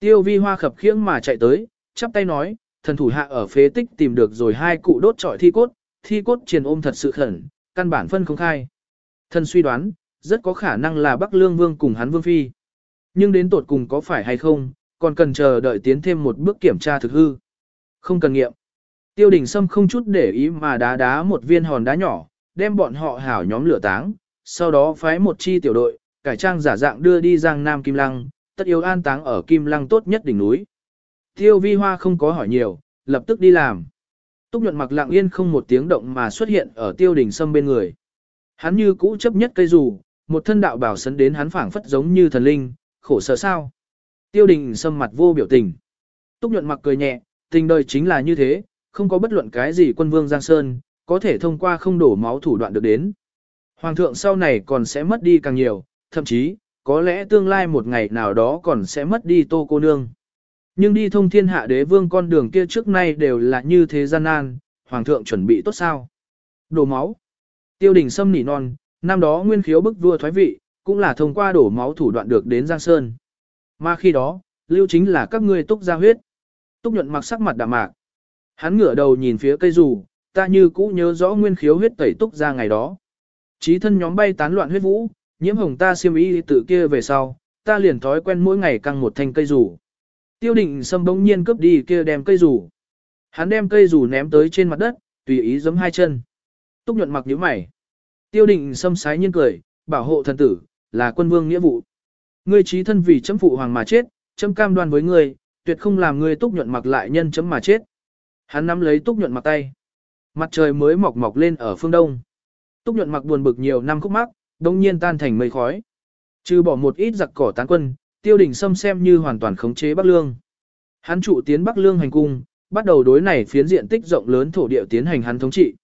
tiêu vi hoa khập khiễng mà chạy tới, chắp tay nói, thần thủ hạ ở phế tích tìm được rồi hai cụ đốt trọi thi cốt, thi cốt triền ôm thật sự khẩn, căn bản phân không khai. Thần suy đoán, rất có khả năng là Bắc Lương Vương cùng hắn Vương Phi. Nhưng đến tột cùng có phải hay không, còn cần chờ đợi tiến thêm một bước kiểm tra thực hư. Không cần nghiệm. Tiêu đình Sâm không chút để ý mà đá đá một viên hòn đá nhỏ, đem bọn họ hảo nhóm lửa táng, sau đó phái một chi tiểu đội, cải trang giả dạng đưa đi Giang Nam Kim Lăng, tất yếu an táng ở Kim Lăng tốt nhất đỉnh núi. Tiêu vi hoa không có hỏi nhiều, lập tức đi làm. Túc nhuận mặc lặng yên không một tiếng động mà xuất hiện ở tiêu đình Sâm bên người. Hắn như cũ chấp nhất cây dù, một thân đạo bảo sấn đến hắn phảng phất giống như thần linh, khổ sở sao. Tiêu đình Sâm mặt vô biểu tình. Túc nhuận mặc cười nhẹ, tình đời chính là như thế, không có bất luận cái gì quân vương Giang Sơn, có thể thông qua không đổ máu thủ đoạn được đến. Hoàng thượng sau này còn sẽ mất đi càng nhiều, thậm chí, có lẽ tương lai một ngày nào đó còn sẽ mất đi tô cô nương. Nhưng đi thông thiên hạ đế vương con đường kia trước nay đều là như thế gian nan, hoàng thượng chuẩn bị tốt sao. Đổ máu. Tiêu đình xâm nỉ non, năm đó nguyên khiếu bức vua thoái vị, cũng là thông qua đổ máu thủ đoạn được đến Giang Sơn. Mà khi đó, lưu chính là các ngươi túc ra huyết. Túc nhuận mặc sắc mặt đạm mạc. Hắn ngửa đầu nhìn phía cây dù, ta như cũ nhớ rõ nguyên khiếu huyết tẩy túc ra ngày đó. Chí thân nhóm bay tán loạn huyết vũ, nhiễm hồng ta xiêm ý tự kia về sau, ta liền thói quen mỗi ngày căng một thanh cây rủ. Tiêu định xâm bỗng nhiên cướp đi kia đem cây rủ. Hắn đem cây dù ném tới trên mặt đất, tùy ý giấm hai chân. Túc nhuận mặc nhíu mày. Tiêu định xâm sái nhiên cười, bảo hộ thần tử, là quân vương nghĩa vụ. Ngươi trí thân vì chấm phụ hoàng mà chết, chấm cam đoan với ngươi, tuyệt không làm ngươi túc nhuận mặc lại nhân chấm mà chết. Hắn nắm lấy túc nhuận mặc tay. Mặt trời mới mọc mọc lên ở phương đông. Túc nhuận mặc buồn bực nhiều năm khúc mắc, đông nhiên tan thành mây khói. Trừ bỏ một ít giặc cỏ tán quân, tiêu đình xâm xem như hoàn toàn khống chế Bắc Lương. Hắn trụ tiến Bắc Lương hành cung, bắt đầu đối này phiến diện tích rộng lớn thổ địa tiến hành hắn thống trị.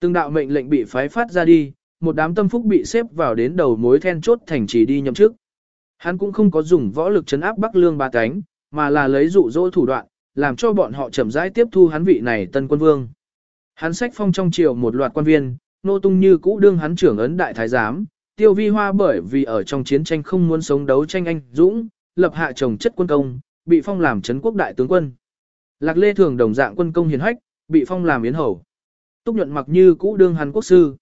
Từng đạo mệnh lệnh bị phái phát ra đi, một đám tâm phúc bị xếp vào đến đầu mối then chốt thành trì đi nhậm chức. Hắn cũng không có dùng võ lực chấn áp Bắc Lương ba cánh, mà là lấy dụ dỗ thủ đoạn, làm cho bọn họ chậm rãi tiếp thu hắn vị này tân quân vương. Hắn sách phong trong triều một loạt quan viên, nô tung như cũ đương hắn trưởng ấn đại thái giám, tiêu vi hoa bởi vì ở trong chiến tranh không muốn sống đấu tranh anh dũng, lập hạ chồng chất quân công, bị phong làm trấn quốc đại tướng quân. Lạc lê thường đồng dạng quân công hiền hách, bị phong làm yến hầu. Túc nhuận mặc như cũ đương hắn quốc sư.